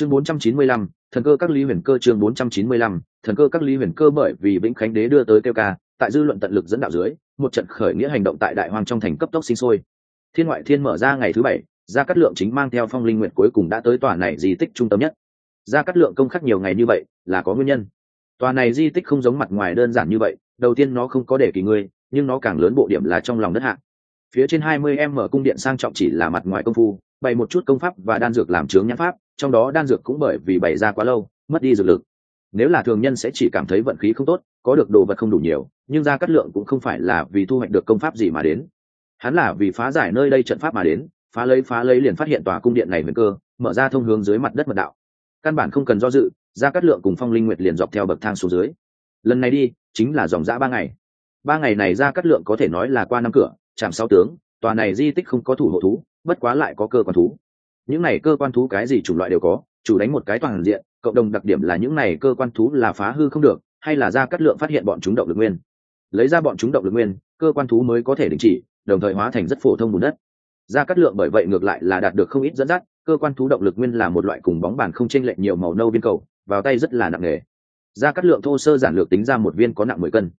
chương 495, thần cơ các lý huyền cơ chương 495, thần cơ các lý huyền cơ bởi vì vĩnh khánh đế đưa tới kêu ca tại dư luận tận lực dẫn đạo dưới một trận khởi nghĩa hành động tại đại hoàng trong thành cấp tốc sinh sôi. Thiên ngoại thiên mở ra ngày thứ bảy gia cát lượng chính mang theo phong linh nguyện cuối cùng đã tới tòa này di tích trung tâm nhất. Gia cát lượng công khắc nhiều ngày như vậy là có nguyên nhân. Tòa này di tích không giống mặt ngoài đơn giản như vậy đầu tiên nó không có để kỳ ngươi nhưng nó càng lớn bộ điểm là trong lòng đất hạ. phía trên hai mươi em mở cung điện sang trọng chỉ là mặt ngoài công phu bày một chút công pháp và đan dược làm trướng nhãn pháp trong đó đan dược cũng bởi vì bày ra quá lâu, mất đi dược lực. Nếu là thường nhân sẽ chỉ cảm thấy vận khí không tốt, có được đồ vật không đủ nhiều, nhưng gia cát lượng cũng không phải là vì thu hoạch được công pháp gì mà đến. Hắn là vì phá giải nơi đây trận pháp mà đến, phá lấy phá lấy liền phát hiện tòa cung điện này nguy cơ, mở ra thông hướng dưới mặt đất mật đạo. Căn bản không cần do dự gia cát lượng cùng phong linh nguyệt liền dọc theo bậc thang xuống dưới. Lần này đi, chính là dòng dã ba ngày. Ba ngày này gia cát lượng có thể nói là qua năm cửa, chạm sáu tướng, tòa này di tích không có thủ hộ thú, bất quá lại có cơ quan thú những này cơ quan thú cái gì chủng loại đều có, chủ đánh một cái toàn diện, cộng đồng đặc điểm là những này cơ quan thú là phá hư không được, hay là gia cát lượng phát hiện bọn chúng động lực nguyên. Lấy ra bọn chúng động lực nguyên, cơ quan thú mới có thể đình chỉ, đồng thời hóa thành rất phổ thông bùn đất. Gia cát lượng bởi vậy ngược lại là đạt được không ít dẫn dắt, cơ quan thú động lực nguyên là một loại cùng bóng bàn không chênh lệch nhiều màu nâu viên cầu, vào tay rất là nặng nề. Gia cát lượng thô sơ giản lược tính ra một viên có nặng mười cân.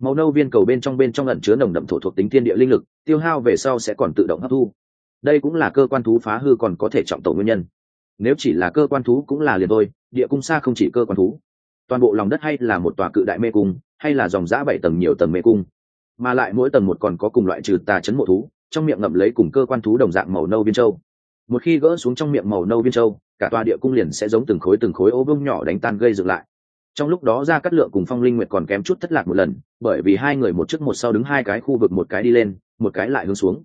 Màu nâu viên cầu bên trong bên trong ẩn chứa nồng đậm thổ thuộc tính thiên địa linh lực, tiêu hao về sau sẽ còn tự động hấp thu đây cũng là cơ quan thú phá hư còn có thể trọng tổ nguyên nhân. Nếu chỉ là cơ quan thú cũng là liền thôi, địa cung xa không chỉ cơ quan thú. Toàn bộ lòng đất hay là một tòa cự đại mê cung, hay là dòng giã bảy tầng nhiều tầng mê cung. Mà lại mỗi tầng một còn có cùng loại trừ tà chấn mộ thú, trong miệng ngậm lấy cùng cơ quan thú đồng dạng màu nâu viên châu. Một khi gỡ xuống trong miệng màu nâu viên châu, cả tòa địa cung liền sẽ giống từng khối từng khối ô vương nhỏ đánh tan gây dựng lại. Trong lúc đó ra cắt lượng cùng phong linh nguyệt còn kém chút thất lạc một lần, bởi vì hai người một trước một sau đứng hai cái khu vực một cái đi lên, một cái lại hướng xuống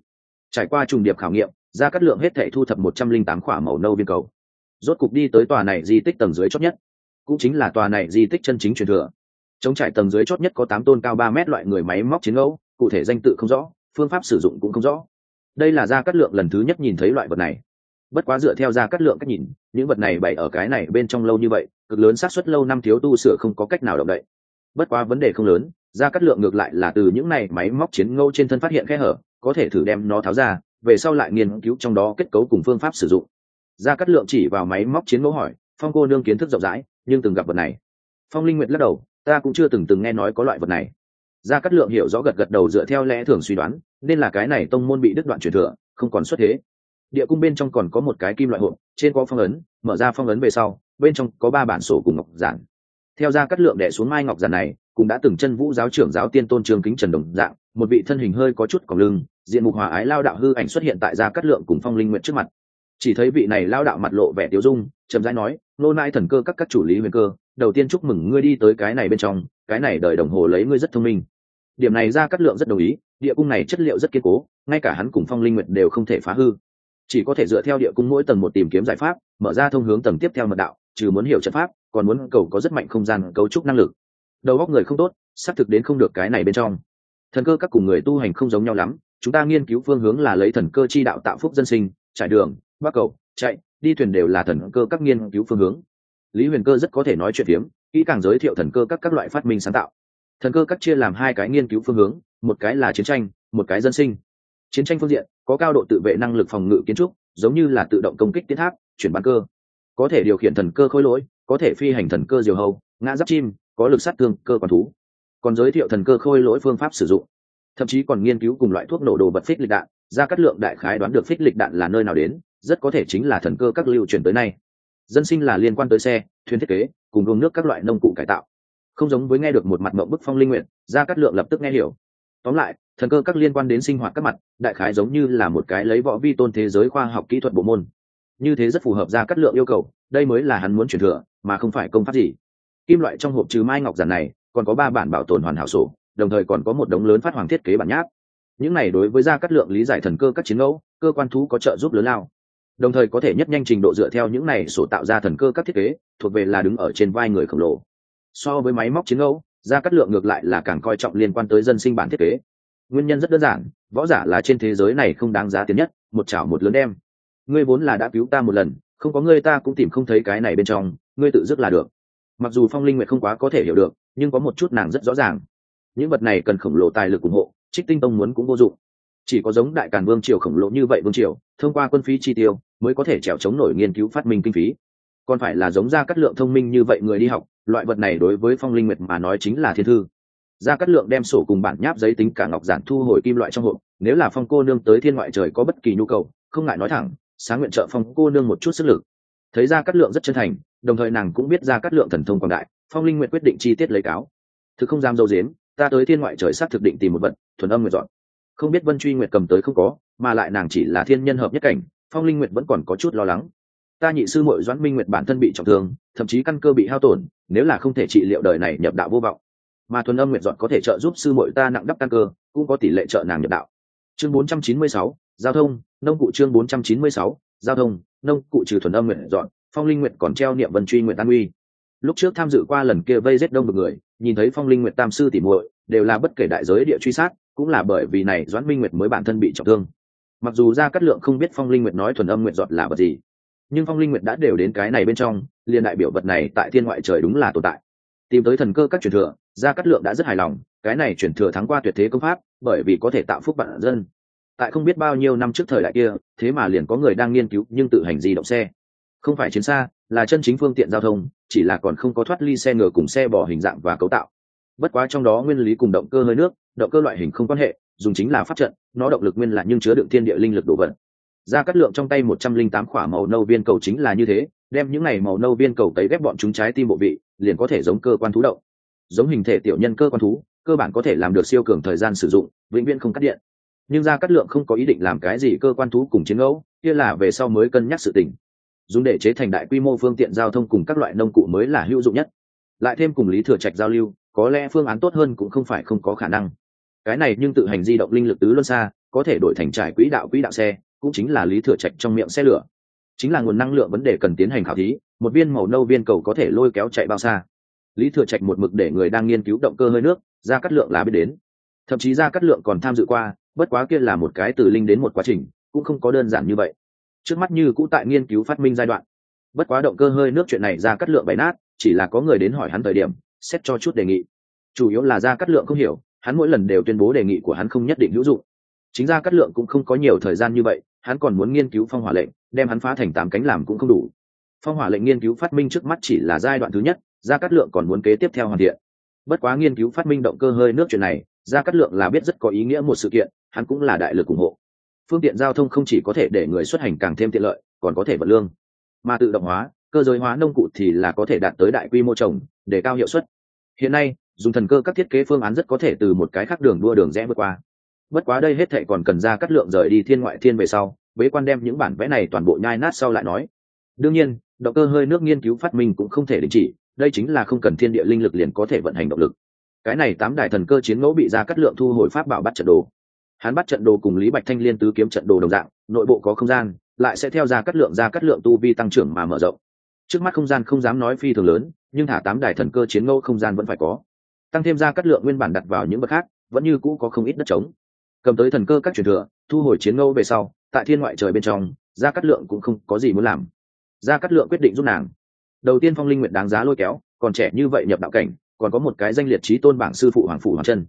trải qua trùng điệp khảo nghiệm, ra cắt lượng hết thể thu thập một trăm linh tám khỏa màu nâu viên cầu. Rốt cục đi tới tòa này di tích tầng dưới chót nhất. Cũng chính là tòa này di tích chân chính truyền thừa. Chống trải tầng dưới chót nhất có tám tôn cao ba mét loại người máy móc chiến ngẫu, cụ thể danh tự không rõ, phương pháp sử dụng cũng không rõ. Đây là gia cát lượng lần thứ nhất nhìn thấy loại vật này. Bất quá dựa theo gia cát lượng cách nhìn, những vật này bày ở cái này bên trong lâu như vậy, cực lớn xác suất lâu năm thiếu tu sửa không có cách nào động đậy. Bất quá vấn đề không lớn gia cát lượng ngược lại là từ những này máy móc chiến ngẫu trên thân phát hiện khe hở có thể thử đem nó tháo ra, về sau lại nghiên cứu trong đó kết cấu cùng phương pháp sử dụng. Gia cát lượng chỉ vào máy móc chiến mẫu hỏi, phong cô nương kiến thức rộng rãi, nhưng từng gặp vật này? Phong linh nguyệt lắc đầu, ta cũng chưa từng từng nghe nói có loại vật này. Gia cát lượng hiểu rõ gật gật đầu dựa theo lẽ thường suy đoán, nên là cái này tông môn bị đứt đoạn truyền thừa, không còn xuất thế. Địa cung bên trong còn có một cái kim loại hộp, trên có phong ấn, mở ra phong ấn về sau, bên trong có ba bản sổ cùng ngọc giản. Theo gia cát lượng đẻ xuống mai ngọc giản này, cũng đã từng chân vũ giáo trưởng giáo tiên tôn trường kính trần đồng dạng một vị thân hình hơi có chút còng lưng, diện mục hòa ái lao đạo hư ảnh xuất hiện tại gia cát lượng cùng phong linh nguyện trước mặt. Chỉ thấy vị này lao đạo mặt lộ vẻ tiêu dung, chậm rãi nói, nô nai thần cơ các các chủ lý huyền cơ, đầu tiên chúc mừng ngươi đi tới cái này bên trong, cái này đợi đồng hồ lấy ngươi rất thông minh. Điểm này ra cắt lượng rất đồng ý, địa cung này chất liệu rất kiên cố, ngay cả hắn cùng phong linh nguyệt đều không thể phá hư. Chỉ có thể dựa theo địa cung mỗi tầng một tìm kiếm giải pháp, mở ra thông hướng tầng tiếp theo mật đạo, trừ muốn hiểu trận pháp, còn muốn cầu có rất mạnh không gian cấu trúc năng lực. Đầu óc người không tốt xác thực đến không được cái này bên trong thần cơ các cùng người tu hành không giống nhau lắm chúng ta nghiên cứu phương hướng là lấy thần cơ chi đạo tạo phúc dân sinh trải đường bắc cầu chạy đi thuyền đều là thần cơ các nghiên cứu phương hướng. Lý huyền cơ rất có thể nói chuyện phiếm kỹ càng giới thiệu thần cơ các các loại phát minh sáng tạo. Thần cơ các chia làm hai cái nghiên cứu phương hướng một cái là chiến tranh một cái dân sinh. Chiến tranh phương diện có cao độ tự vệ năng lực phòng ngự kiến trúc giống như là tự động công kích tiến tháp chuyển bán cơ. Có thể điều khiển thần cơ khối lỗi có thể phi hành thần cơ diều hầu, ngã giáp chim có lực sát thương cơ quản thú còn giới thiệu thần cơ khôi lỗi phương pháp sử dụng. Thậm chí còn nghiên cứu cùng loại thuốc nổ đồ bật phích lịch đạn, ra cắt lượng đại khái đoán được phích lịch đạn là nơi nào đến, rất có thể chính là thần cơ các lưu truyền tới nay. Dân sinh là liên quan tới xe, thuyền thiết kế, cùng đuông nước các loại nông cụ cải tạo. Không giống với nghe được một mặt mộng bức phong linh nguyện, ra cắt lượng lập tức nghe hiểu. Tóm lại, thần cơ các liên quan đến sinh hoạt các mặt, đại khái giống như là một cái lấy võ vi tôn thế giới khoa học kỹ thuật bộ môn. Như thế rất phù hợp ra cắt lượng yêu cầu, đây mới là hắn muốn truyền thừa, mà không phải công pháp gì. Kim loại trong hộp trừ mai ngọc giản này còn có ba bản bảo tồn hoàn hảo sổ, đồng thời còn có một đống lớn phát hoàng thiết kế bản nháp. Những này đối với gia cắt lượng lý giải thần cơ các chiến ngẫu, cơ quan thú có trợ giúp lớn lao. Đồng thời có thể nhất nhanh trình độ dựa theo những này sổ tạo ra thần cơ các thiết kế, thuộc về là đứng ở trên vai người khổng lồ. So với máy móc chiến ngẫu, gia cát lượng ngược lại là càng coi trọng liên quan tới dân sinh bản thiết kế. Nguyên nhân rất đơn giản, võ giả là trên thế giới này không đáng giá tiền nhất, một chảo một lớn đem. Ngươi vốn là đã cứu ta một lần, không có ngươi ta cũng tìm không thấy cái này bên trong, ngươi tự dứt là được mặc dù phong linh nguyệt không quá có thể hiểu được, nhưng có một chút nàng rất rõ ràng. Những vật này cần khổng lồ tài lực ủng hộ, trích tinh tông muốn cũng vô dụng. Chỉ có giống đại càn vương triều khổng lồ như vậy vương triều, thông qua quân phí chi tiêu, mới có thể trèo chống nổi nghiên cứu phát minh kinh phí. Còn phải là giống ra cắt lượng thông minh như vậy người đi học, loại vật này đối với phong linh nguyệt mà nói chính là thiên thư. Ra cắt lượng đem sổ cùng bản nháp giấy tính cả ngọc giản thu hồi kim loại trong hộp, nếu là phong cô nương tới thiên ngoại trời có bất kỳ nhu cầu, không ngại nói thẳng, sáng nguyện trợ phong cô nương một chút sức lực. Thấy ra cắt lượng rất chân thành đồng thời nàng cũng biết ra cắt lượng thần thông quảng đại phong linh nguyện quyết định chi tiết lấy cáo. Thực không dám dâu dếm ta tới thiên ngoại trời sát thực định tìm một vật thuần âm nguyện dọn. Không biết vân truy nguyệt cầm tới không có mà lại nàng chỉ là thiên nhân hợp nhất cảnh phong linh nguyện vẫn còn có chút lo lắng. Ta nhị sư mội doãn minh nguyện bản thân bị trọng thương thậm chí căn cơ bị hao tổn nếu là không thể trị liệu đời này nhập đạo vô vọng. Mà thuần âm nguyện dọn có thể trợ giúp sư mội ta nặng đắp căn cơ cũng có tỷ lệ trợ nàng nhập đạo. Chương 496, giao thông nông cụ chương 496, giao thông nông cụ trừ thuần âm nguyện dọn phong linh nguyệt còn treo niệm vân truy nguyệt an uy. Lúc trước tham dự qua lần kia vây rết đông được người, nhìn thấy phong linh nguyệt tam sư tỉ muội, đều là bất kể đại giới địa truy sát, cũng là bởi vì này doãn minh nguyệt mới bản thân bị trọng thương. Mặc dù ra cát lượng không biết phong linh nguyệt nói thuần âm nguyệt dọn là vật gì, nhưng phong linh nguyệt đã đều đến cái này bên trong, liền đại biểu vật này tại thiên ngoại trời đúng là tồn tại. Tìm tới thần cơ các truyền thừa, gia cát lượng đã rất hài lòng, cái này truyền thừa thắng qua tuyệt thế công pháp, bởi vì có thể tạo phúc bản dân. Tại không biết bao nhiêu năm trước thời đại kia, thế mà liền có người đang nghiên cứu nhưng tự hành di động xe không phải chiến xa, là chân chính phương tiện giao thông, chỉ là còn không có thoát ly xe ngựa cùng xe bỏ hình dạng và cấu tạo. Bất quá trong đó nguyên lý cùng động cơ hơi nước, động cơ loại hình không quan hệ, dùng chính là pháp trận, nó động lực nguyên là nhưng chứa đựng thiên địa linh lực đồ vật. Ra cắt lượng trong tay một trăm linh tám khỏa màu nâu viên cầu chính là như thế, đem những này màu nâu viên cầu tấy ghép bọn chúng trái tim bộ vị, liền có thể giống cơ quan thú động. Giống hình thể tiểu nhân cơ quan thú, cơ bản có thể làm được siêu cường thời gian sử dụng, vĩnh viễn không cắt điện. Nhưng ra cắt lượng không có ý định làm cái gì cơ quan thú cùng chiến ngẫu kia là về sau mới cân nhắc sự tình dùng để chế thành đại quy mô phương tiện giao thông cùng các loại nông cụ mới là hữu dụng nhất. Lại thêm cùng lý thừa trạch giao lưu, có lẽ phương án tốt hơn cũng không phải không có khả năng. Cái này nhưng tự hành di động linh lực tứ luân xa, có thể đổi thành trải quỹ đạo quỹ đạo xe, cũng chính là lý thừa trạch trong miệng xe lửa. Chính là nguồn năng lượng vấn đề cần tiến hành khảo thí, một viên màu nâu viên cầu có thể lôi kéo chạy bao xa. Lý thừa trạch một mực để người đang nghiên cứu động cơ hơi nước, ra cắt lượng là biết đến. Thậm chí ra cắt lượng còn tham dự qua, bất quá kia là một cái từ linh đến một quá trình, cũng không có đơn giản như vậy trước mắt như cũ tại nghiên cứu phát minh giai đoạn. Bất quá động cơ hơi nước chuyện này ra cắt lượng bày nát, chỉ là có người đến hỏi hắn thời điểm, xét cho chút đề nghị. Chủ yếu là ra cắt lượng không hiểu, hắn mỗi lần đều tuyên bố đề nghị của hắn không nhất định hữu dụng. Chính ra cắt lượng cũng không có nhiều thời gian như vậy, hắn còn muốn nghiên cứu phong hỏa lệnh, đem hắn phá thành tám cánh làm cũng không đủ. Phong hỏa lệnh nghiên cứu phát minh trước mắt chỉ là giai đoạn thứ nhất, ra cắt lượng còn muốn kế tiếp theo hoàn thiện. Bất quá nghiên cứu phát minh động cơ hơi nước chuyện này, ra cắt lượng là biết rất có ý nghĩa một sự kiện, hắn cũng là đại lực ủng hộ phương tiện giao thông không chỉ có thể để người xuất hành càng thêm tiện lợi, còn có thể vật lương. Mà tự động hóa, cơ giới hóa nông cụ thì là có thể đạt tới đại quy mô trồng, để cao hiệu suất. Hiện nay, dùng thần cơ các thiết kế phương án rất có thể từ một cái khác đường đua đường rẽ vượt qua. Bất quá đây hết thệ còn cần ra cắt lượng rời đi thiên ngoại thiên về sau, bế quan đem những bản vẽ này toàn bộ nhai nát sau lại nói. Đương nhiên, động cơ hơi nước nghiên cứu phát minh cũng không thể đình chỉ, đây chính là không cần thiên địa linh lực liền có thể vận hành động lực. Cái này tám đại thần cơ chiến ngẫu bị ra cắt lượng thu hồi pháp bảo bắt trận đồ hắn bắt trận đồ cùng lý bạch thanh liên tứ kiếm trận đồ đồng dạng, nội bộ có không gian, lại sẽ theo ra cắt lượng, ra cắt lượng tu vi tăng trưởng mà mở rộng. Trước mắt không gian không dám nói phi thường lớn, nhưng thả tám đại thần cơ chiến ngẫu không gian vẫn phải có. Tăng thêm ra cắt lượng nguyên bản đặt vào những bậc khác, vẫn như cũ có không ít đất trống. Cầm tới thần cơ các truyền thừa, thu hồi chiến ngẫu về sau, tại thiên ngoại trời bên trong, ra cắt lượng cũng không có gì muốn làm. Ra cắt lượng quyết định giúp nàng. Đầu tiên phong linh nguyện đáng giá lôi kéo, còn trẻ như vậy nhập đạo cảnh, còn có một cái danh liệt trí tôn bảng sư phụ hoàng phủ hoàng chân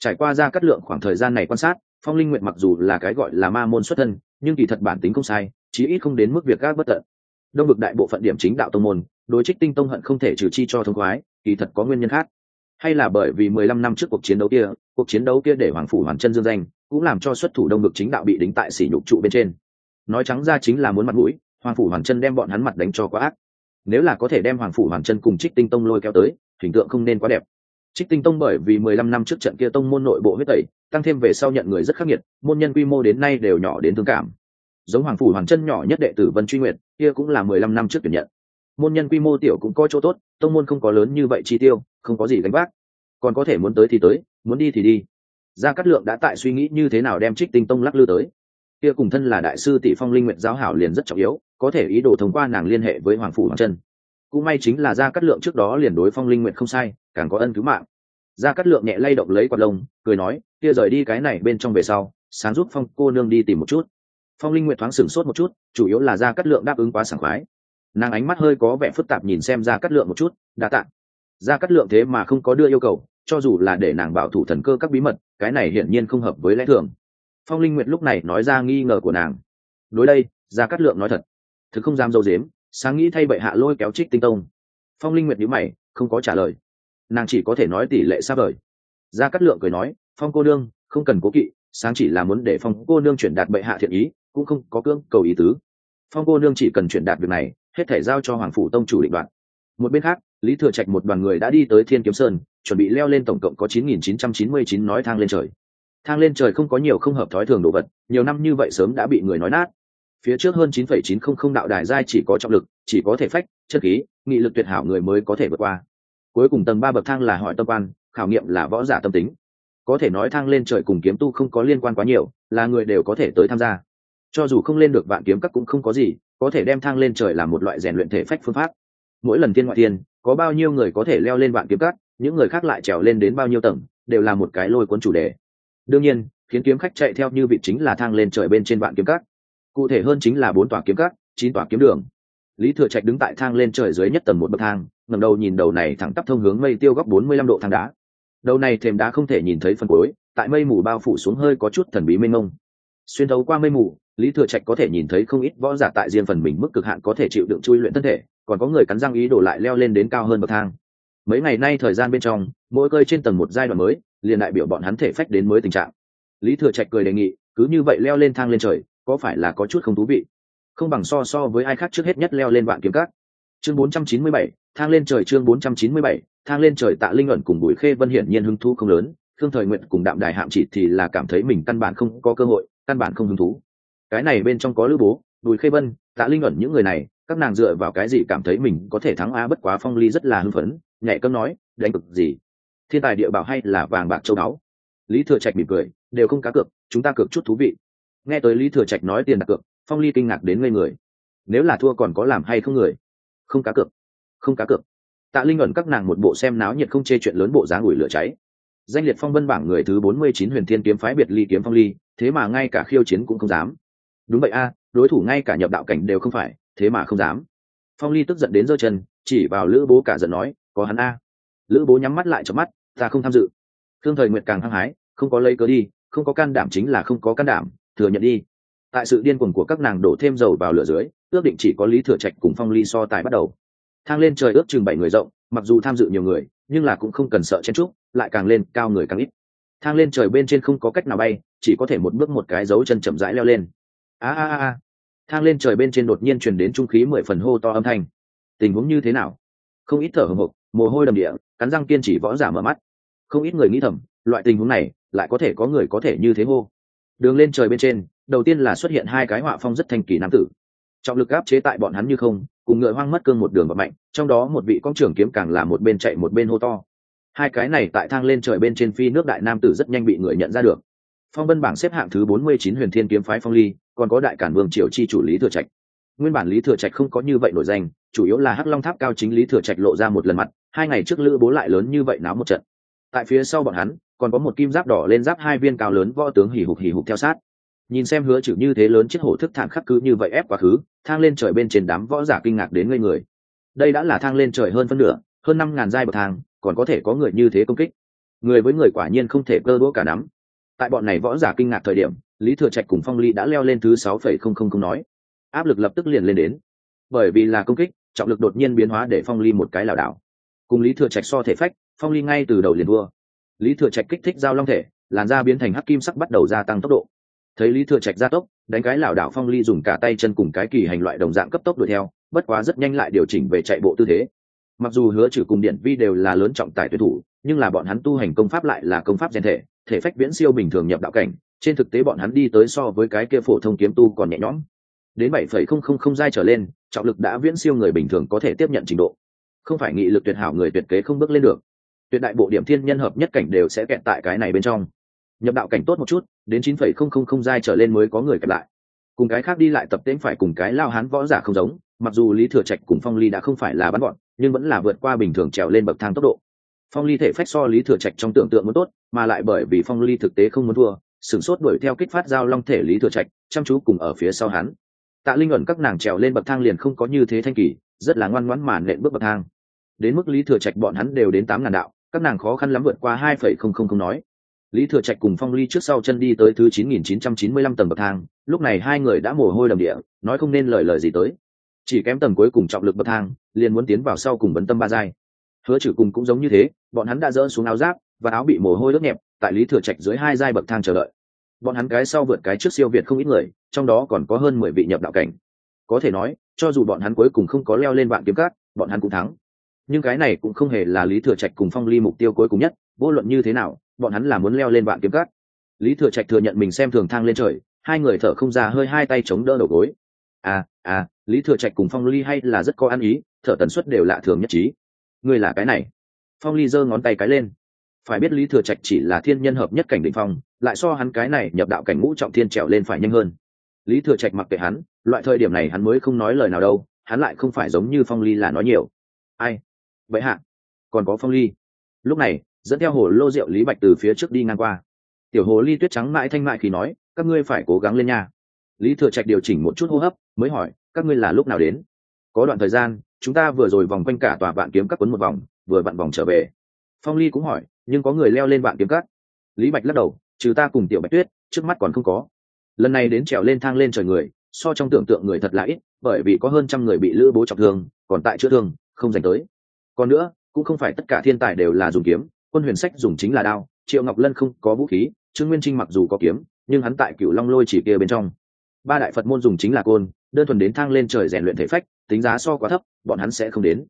trải qua ra cắt lượng khoảng thời gian này quan sát phong linh nguyện mặc dù là cái gọi là ma môn xuất thân, nhưng kỳ thật bản tính không sai, chí ít không đến mức việc gác bất tận. Đông vực đại bộ phận điểm chính đạo tông môn, đối trích tinh tông hận không thể trừ chi cho thông khoái, kỳ thật có nguyên nhân khác. Hay là bởi vì mười lăm năm trước cuộc chiến đấu kia, cuộc chiến đấu kia để hoàng phủ hoàn chân dương danh, cũng làm cho xuất thủ đông vực chính đạo bị đính tại sỉ nhục trụ bên trên. Nói trắng ra chính là muốn mặt mũi, hoàng phủ hoàn chân đem bọn hắn mặt đánh cho quá ác. Nếu là có thể đem hoàng phủ hoàn chân cùng trích tinh tông lôi kéo tới, hình tượng không nên quá đẹp trích tinh tông bởi vì mười lăm năm trước trận kia tông môn nội bộ huyết tẩy, tăng thêm về sau nhận người rất khắc nghiệt, môn nhân quy mô đến nay đều nhỏ đến thương cảm. Giống hoàng phủ hoàng chân nhỏ nhất đệ tử vân truy nguyệt, kia cũng là mười lăm năm trước tuyển nhận. Môn nhân quy mô tiểu cũng có chỗ tốt, tông môn không có lớn như vậy chi tiêu, không có gì gánh vác. Còn có thể muốn tới thì tới, muốn đi thì đi. Gia cát lượng đã tại suy nghĩ như thế nào đem trích tinh tông lắc lư tới. Kia cùng thân là đại sư tỷ phong linh nguyện giáo hảo liền rất trọng yếu, có thể ý đồ thông qua nàng liên hệ với hoàng phủ hoàng chân cũng may chính là gia cát lượng trước đó liền đối phong linh nguyện không sai, càng có ân cứu mạng. Gia cát lượng nhẹ lay động lấy quạt lông, cười nói, kia rời đi cái này bên trong về sau, sáng giúp phong cô nương đi tìm một chút. Phong linh nguyện thoáng sửng sốt một chút, chủ yếu là gia cát lượng đáp ứng quá sảng khoái. Nàng ánh mắt hơi có vẻ phức tạp nhìn xem gia cát lượng một chút đã tạm gia cát lượng thế mà không có đưa yêu cầu, cho dù là để nàng bảo thủ thần cơ các bí mật, cái này hiển nhiên không hợp với lẽ thường. Phong linh nguyệt lúc này nói ra nghi ngờ của nàng. Đối đây, gia cát lượng nói thật, thực không dám dâu dếm sáng nghĩ thay bệ hạ lôi kéo trích tinh tông. Phong linh nguyệt nhữ mày, không có trả lời. Nàng chỉ có thể nói tỷ lệ xa vời. Gia cát lượng cười nói, phong cô nương, không cần cố kỵ, sáng chỉ là muốn để phong cô nương chuyển đạt bệ hạ thiện ý, cũng không có cưỡng cầu ý tứ. Phong cô nương chỉ cần chuyển đạt việc này, hết thể giao cho hoàng phủ tông chủ định đoạn một bên khác, lý thừa trạch một đoàn người đã đi tới thiên kiếm sơn, chuẩn bị leo lên tổng cộng có 9.999 nói thang lên trời. Thang lên trời không có nhiều không hợp thói thường đồ vật, nhiều năm như vậy sớm đã bị người nói nát phía trước hơn 9.900 đạo đài giai chỉ có trọng lực, chỉ có thể phách, chất khí, nghị lực tuyệt hảo người mới có thể vượt qua. Cuối cùng tầng ba bậc thang là hỏi tâm quan, khảo nghiệm là võ giả tâm tính. Có thể nói thang lên trời cùng kiếm tu không có liên quan quá nhiều, là người đều có thể tới tham gia. Cho dù không lên được vạn kiếm các cũng không có gì, có thể đem thang lên trời là một loại rèn luyện thể phách phương pháp. Mỗi lần tiên ngoại tiên có bao nhiêu người có thể leo lên vạn kiếm các, những người khác lại trèo lên đến bao nhiêu tầng, đều là một cái lôi cuốn chủ đề. Đương nhiên, khiến kiếm khách chạy theo như vị chính là thang lên trời bên trên vạn kiếm các cụ thể hơn chính là bốn tòa kiếm cắt chín tòa kiếm đường. Lý thừa trạch đứng tại thang lên trời dưới nhất tầng một bậc thang ngầm đầu nhìn đầu này thẳng tắp thông hướng mây tiêu góc bốn mươi lăm độ thang đá. Đầu này thềm đá không thể nhìn thấy phần cuối, tại mây mù bao phủ xuống hơi có chút thần bí mênh mông. Xuyên thấu qua mây mù, lý thừa trạch có thể nhìn thấy không ít võ giả tại riêng phần mình mức cực hạn có thể chịu đựng chui luyện thân thể, còn có người cắn răng ý đổ lại leo lên đến cao hơn bậc thang. Mấy ngày nay thời gian bên trong, mỗi cơi trên tầng một giai đoạn mới, liền đại biểu bọn hắn thể phách đến mới tình trạng. Lý thừa trạch cười đề nghị, cứ như vậy leo lên thang lên trời có phải là có chút không thú vị? Không bằng so so với ai khác trước hết nhất leo lên vạn kiếm cát chương 497, thang lên trời chương 497, thang lên trời tạ linh ẩn cùng bùi khê vân hiển nhiên hứng thú không lớn. Thương thời nguyện cùng đạm đài hạm chỉ thì là cảm thấy mình căn bản không có cơ hội căn bản không hứng thú. Cái này bên trong có lữ bố bùi khê vân tạ linh ẩn những người này các nàng dựa vào cái gì cảm thấy mình có thể thắng a bất quá phong ly rất là hưng phấn nhảy cấm nói đánh cực gì? Thiên tài địa bảo hay là vàng bạc châu báu? Lý thừa trạch mỉm cười đều không cá cược chúng ta cược chút thú vị nghe tới lý thừa trạch nói tiền đặt cược, phong ly kinh ngạc đến ngây người. Nếu là thua còn có làm hay không người? Không cá cược. Không cá cược. Tạ linh ẩn các nàng một bộ xem náo nhiệt không chê chuyện lớn bộ giá ngủi lửa cháy. Danh liệt phong vân bảng người thứ bốn mươi chín huyền thiên kiếm phái biệt ly kiếm phong ly, thế mà ngay cả khiêu chiến cũng không dám. Đúng vậy a, đối thủ ngay cả nhập đạo cảnh đều không phải, thế mà không dám. Phong ly tức giận đến giơ chân, chỉ vào lữ bố cả giận nói, có hắn a. Lữ bố nhắm mắt lại cho mắt, ta không tham dự. Thương thời nguyệt càng hăng hái, không có lấy cớ đi, không có can đảm chính là không có can đảm thừa nhận đi. Tại sự điên cuồng của các nàng đổ thêm dầu vào lửa dưới, ước định chỉ có lý thừa trạch cùng phong ly so tài bắt đầu. Thang lên trời ước chừng bảy người rộng, mặc dù tham dự nhiều người, nhưng là cũng không cần sợ chen trúc lại càng lên cao người càng ít. Thang lên trời bên trên không có cách nào bay, chỉ có thể một bước một cái dấu chân chậm rãi leo lên. A a a thang lên trời bên trên đột nhiên truyền đến trung khí mười phần hô to âm thanh. Tình huống như thế nào? Không ít thở hồng hộc, mồ hôi đầm địa, cắn răng kiên trì võ giả mở mắt. Không ít người nghĩ thầm, loại tình huống này lại có thể có người có thể như thế hô đường lên trời bên trên, đầu tiên là xuất hiện hai cái họa phong rất thanh kỳ nam tử. Trọng lực áp chế tại bọn hắn như không, cùng ngựa hoang mất cương một đường và mạnh, trong đó một vị con trưởng kiếm càng là một bên chạy một bên hô to. Hai cái này tại thang lên trời bên trên phi nước đại nam tử rất nhanh bị người nhận ra được. Phong vân bảng xếp hạng thứ bốn mươi chín huyền thiên kiếm phái phong ly, còn có đại cản vương triều chi chủ lý thừa trạch. Nguyên bản lý thừa trạch không có như vậy nổi danh, chủ yếu là hắc long tháp cao chính lý thừa trạch lộ ra một lần mặt, hai ngày trước lữ bố lại lớn như vậy náo một trận. Tại phía sau bọn hắn còn có một kim giáp đỏ lên giáp hai viên cao lớn võ tướng hỉ hục hỉ hục theo sát. Nhìn xem hứa chữ như thế lớn chiếc hổ thức thản khắc cứ như vậy ép quá khứ, thang lên trời bên trên đám võ giả kinh ngạc đến ngây người. Đây đã là thang lên trời hơn phân nửa, hơn năm ngàn giai bậc thang, còn có thể có người như thế công kích. Người với người quả nhiên không thể cơ đũa cả nắm. Tại bọn này võ giả kinh ngạc thời điểm, lý thừa trạch cùng phong ly đã leo lên thứ sáu phẩy không không không nói. Áp lực lập tức liền lên đến. Bởi vì là công kích, trọng lực đột nhiên biến hóa để phong ly một cái lảo đảo. Cùng lý thừa trạch so thể phách, phong ly ngay từ đầu liền đua lý thừa trạch kích thích giao long thể, làn da biến thành hắc kim sắc bắt đầu gia tăng tốc độ. Thấy lý thừa trạch gia tốc, đánh cái lảo đảo phong ly dùng cả tay chân cùng cái kỳ hành loại đồng dạng cấp tốc đuổi theo, bất quá rất nhanh lại điều chỉnh về chạy bộ tư thế. Mặc dù hứa trừ cùng điện vi đều là lớn trọng tài tuyển thủ, nhưng là bọn hắn tu hành công pháp lại là công pháp gen thể thể phách viễn siêu bình thường nhập đạo cảnh, trên thực tế bọn hắn đi tới so với cái kia phổ thông kiếm tu còn nhẹ nhõm. Đến bảy phẩy không không không giai trở lên, trọng lực đã viễn siêu người bình thường có thể tiếp nhận trình độ. Không phải nghị lực tuyệt hảo người tuyệt kế không bước lên được tuyệt đại bộ điểm thiên nhân hợp nhất cảnh đều sẽ kẹt tại cái này bên trong. Nhập đạo cảnh tốt một chút, đến chín phẩy không không không giai trở lên mới có người kẹt lại. Cùng cái khác đi lại tập tễnh phải cùng cái lao hán võ giả không giống, mặc dù lý thừa trạch cùng phong ly đã không phải là bắn bọn, nhưng vẫn là vượt qua bình thường trèo lên bậc thang tốc độ. Phong ly thể phách so lý thừa trạch trong tưởng tượng muốn tốt, mà lại bởi vì phong ly thực tế không muốn thua, sửng sốt đuổi theo kích phát giao long thể lý thừa trạch, chăm chú cùng ở phía sau hắn. Tạ linh ẩn các nàng trèo lên bậc thang liền không có như thế thanh kỳ, rất là ngoan ngoãn mà nện bước bậc thang. Đến mức lý thừa trạch bọn hắn đều đến tám ngàn đạo các nàng khó khăn lắm vượt qua hai phẩy không không không nói. Lý thừa trạch cùng phong ly trước sau chân đi tới thứ chín nghìn chín trăm chín mươi lăm tầng bậc thang, lúc này hai người đã mồ hôi đầm địa, nói không nên lời lời gì tới. Chỉ kém tầng cuối cùng trọng lực bậc thang, liền muốn tiến vào sau cùng vấn tâm ba giai. Hứa trừ cùng cũng giống như thế, bọn hắn đã dỡ xuống áo giáp và áo bị mồ hôi ướt nhẹp, tại lý thừa trạch dưới hai giai bậc thang chờ đợi. Bọn hắn cái sau vượt cái trước siêu việt không ít người, trong đó còn có hơn mười vị nhập đạo cảnh. Có thể nói, cho dù bọn hắn cuối cùng không có leo lên vạn kiếm cát bọn hắn cũng thắng nhưng cái này cũng không hề là lý thừa trạch cùng phong ly mục tiêu cuối cùng nhất, vô luận như thế nào, bọn hắn là muốn leo lên vạn kiếm cát. Lý thừa trạch thừa nhận mình xem thường thang lên trời, hai người thở không ra hơi hai tay chống đỡ đầu gối. À à lý thừa trạch cùng phong ly hay là rất có ăn ý, thở tần suất đều lạ thường nhất trí. Người là cái này. Phong ly giơ ngón tay cái lên. Phải biết lý thừa trạch chỉ là thiên nhân hợp nhất cảnh định phong, lại so hắn cái này nhập đạo cảnh ngũ trọng thiên trèo lên phải nhanh hơn. Lý thừa trạch mặc kệ hắn, loại thời điểm này hắn mới không nói lời nào đâu, hắn lại không phải giống như phong ly là nói nhiều. Ai vậy hạ, còn có phong ly. Lúc này, dẫn theo hồ lô rượu lý bạch từ phía trước đi ngang qua. Tiểu hồ ly tuyết trắng mãi thanh mại khi nói, các ngươi phải cố gắng lên nha. Lý thừa trạch điều chỉnh một chút hô hấp, mới hỏi, các ngươi là lúc nào đến? Có đoạn thời gian, chúng ta vừa rồi vòng quanh cả tòa vạn kiếm các quấn một vòng, vừa vặn vòng trở về. Phong ly cũng hỏi, nhưng có người leo lên vạn kiếm các? Lý bạch lắc đầu, trừ ta cùng tiểu bạch tuyết, trước mắt còn không có. Lần này đến trèo lên thang lên trời người, so trong tưởng tượng người thật là ít, bởi vì có hơn trăm người bị lữ bố trọng thương, còn tại chữa thương, không dành tới còn nữa cũng không phải tất cả thiên tài đều là dùng kiếm quân huyền sách dùng chính là đao triệu ngọc lân không có vũ khí trương nguyên trinh mặc dù có kiếm nhưng hắn tại cựu long lôi chỉ kia bên trong. Ba đại phật môn dùng chính là côn đơn thuần đến thang lên trời rèn luyện thể phách tính giá so quá thấp bọn hắn sẽ không đến.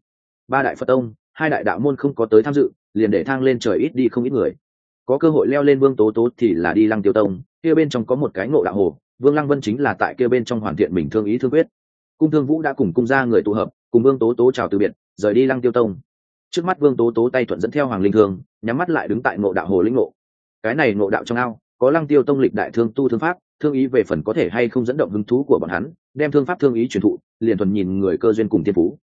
Ba đại phật ông, hai đại đạo môn không có tới tham dự liền để thang lên trời ít đi không ít người. Có cơ hội leo lên vương tố tố thì là đi lăng tiêu tông kia bên trong có một cái ngộ đạo hồ vương lăng vân chính là tại kia bên trong hoàn thiện mình thương ý thương quyết. Cung thương vũ đã cùng cung ra người tụ hợp cùng vương tố tố chào từ biệt rời đi lăng tiêu tông. Trước mắt vương tố tố tay thuận dẫn theo hoàng linh thương nhắm mắt lại đứng tại ngộ đạo hồ linh ngộ. Cái này ngộ đạo trong ao có lăng tiêu tông lịch đại thương tu thương pháp thương ý về phần có thể hay không dẫn động hứng thú của bọn hắn đem thương pháp thương ý truyền thụ liền thuần nhìn người cơ duyên cùng thiên phú.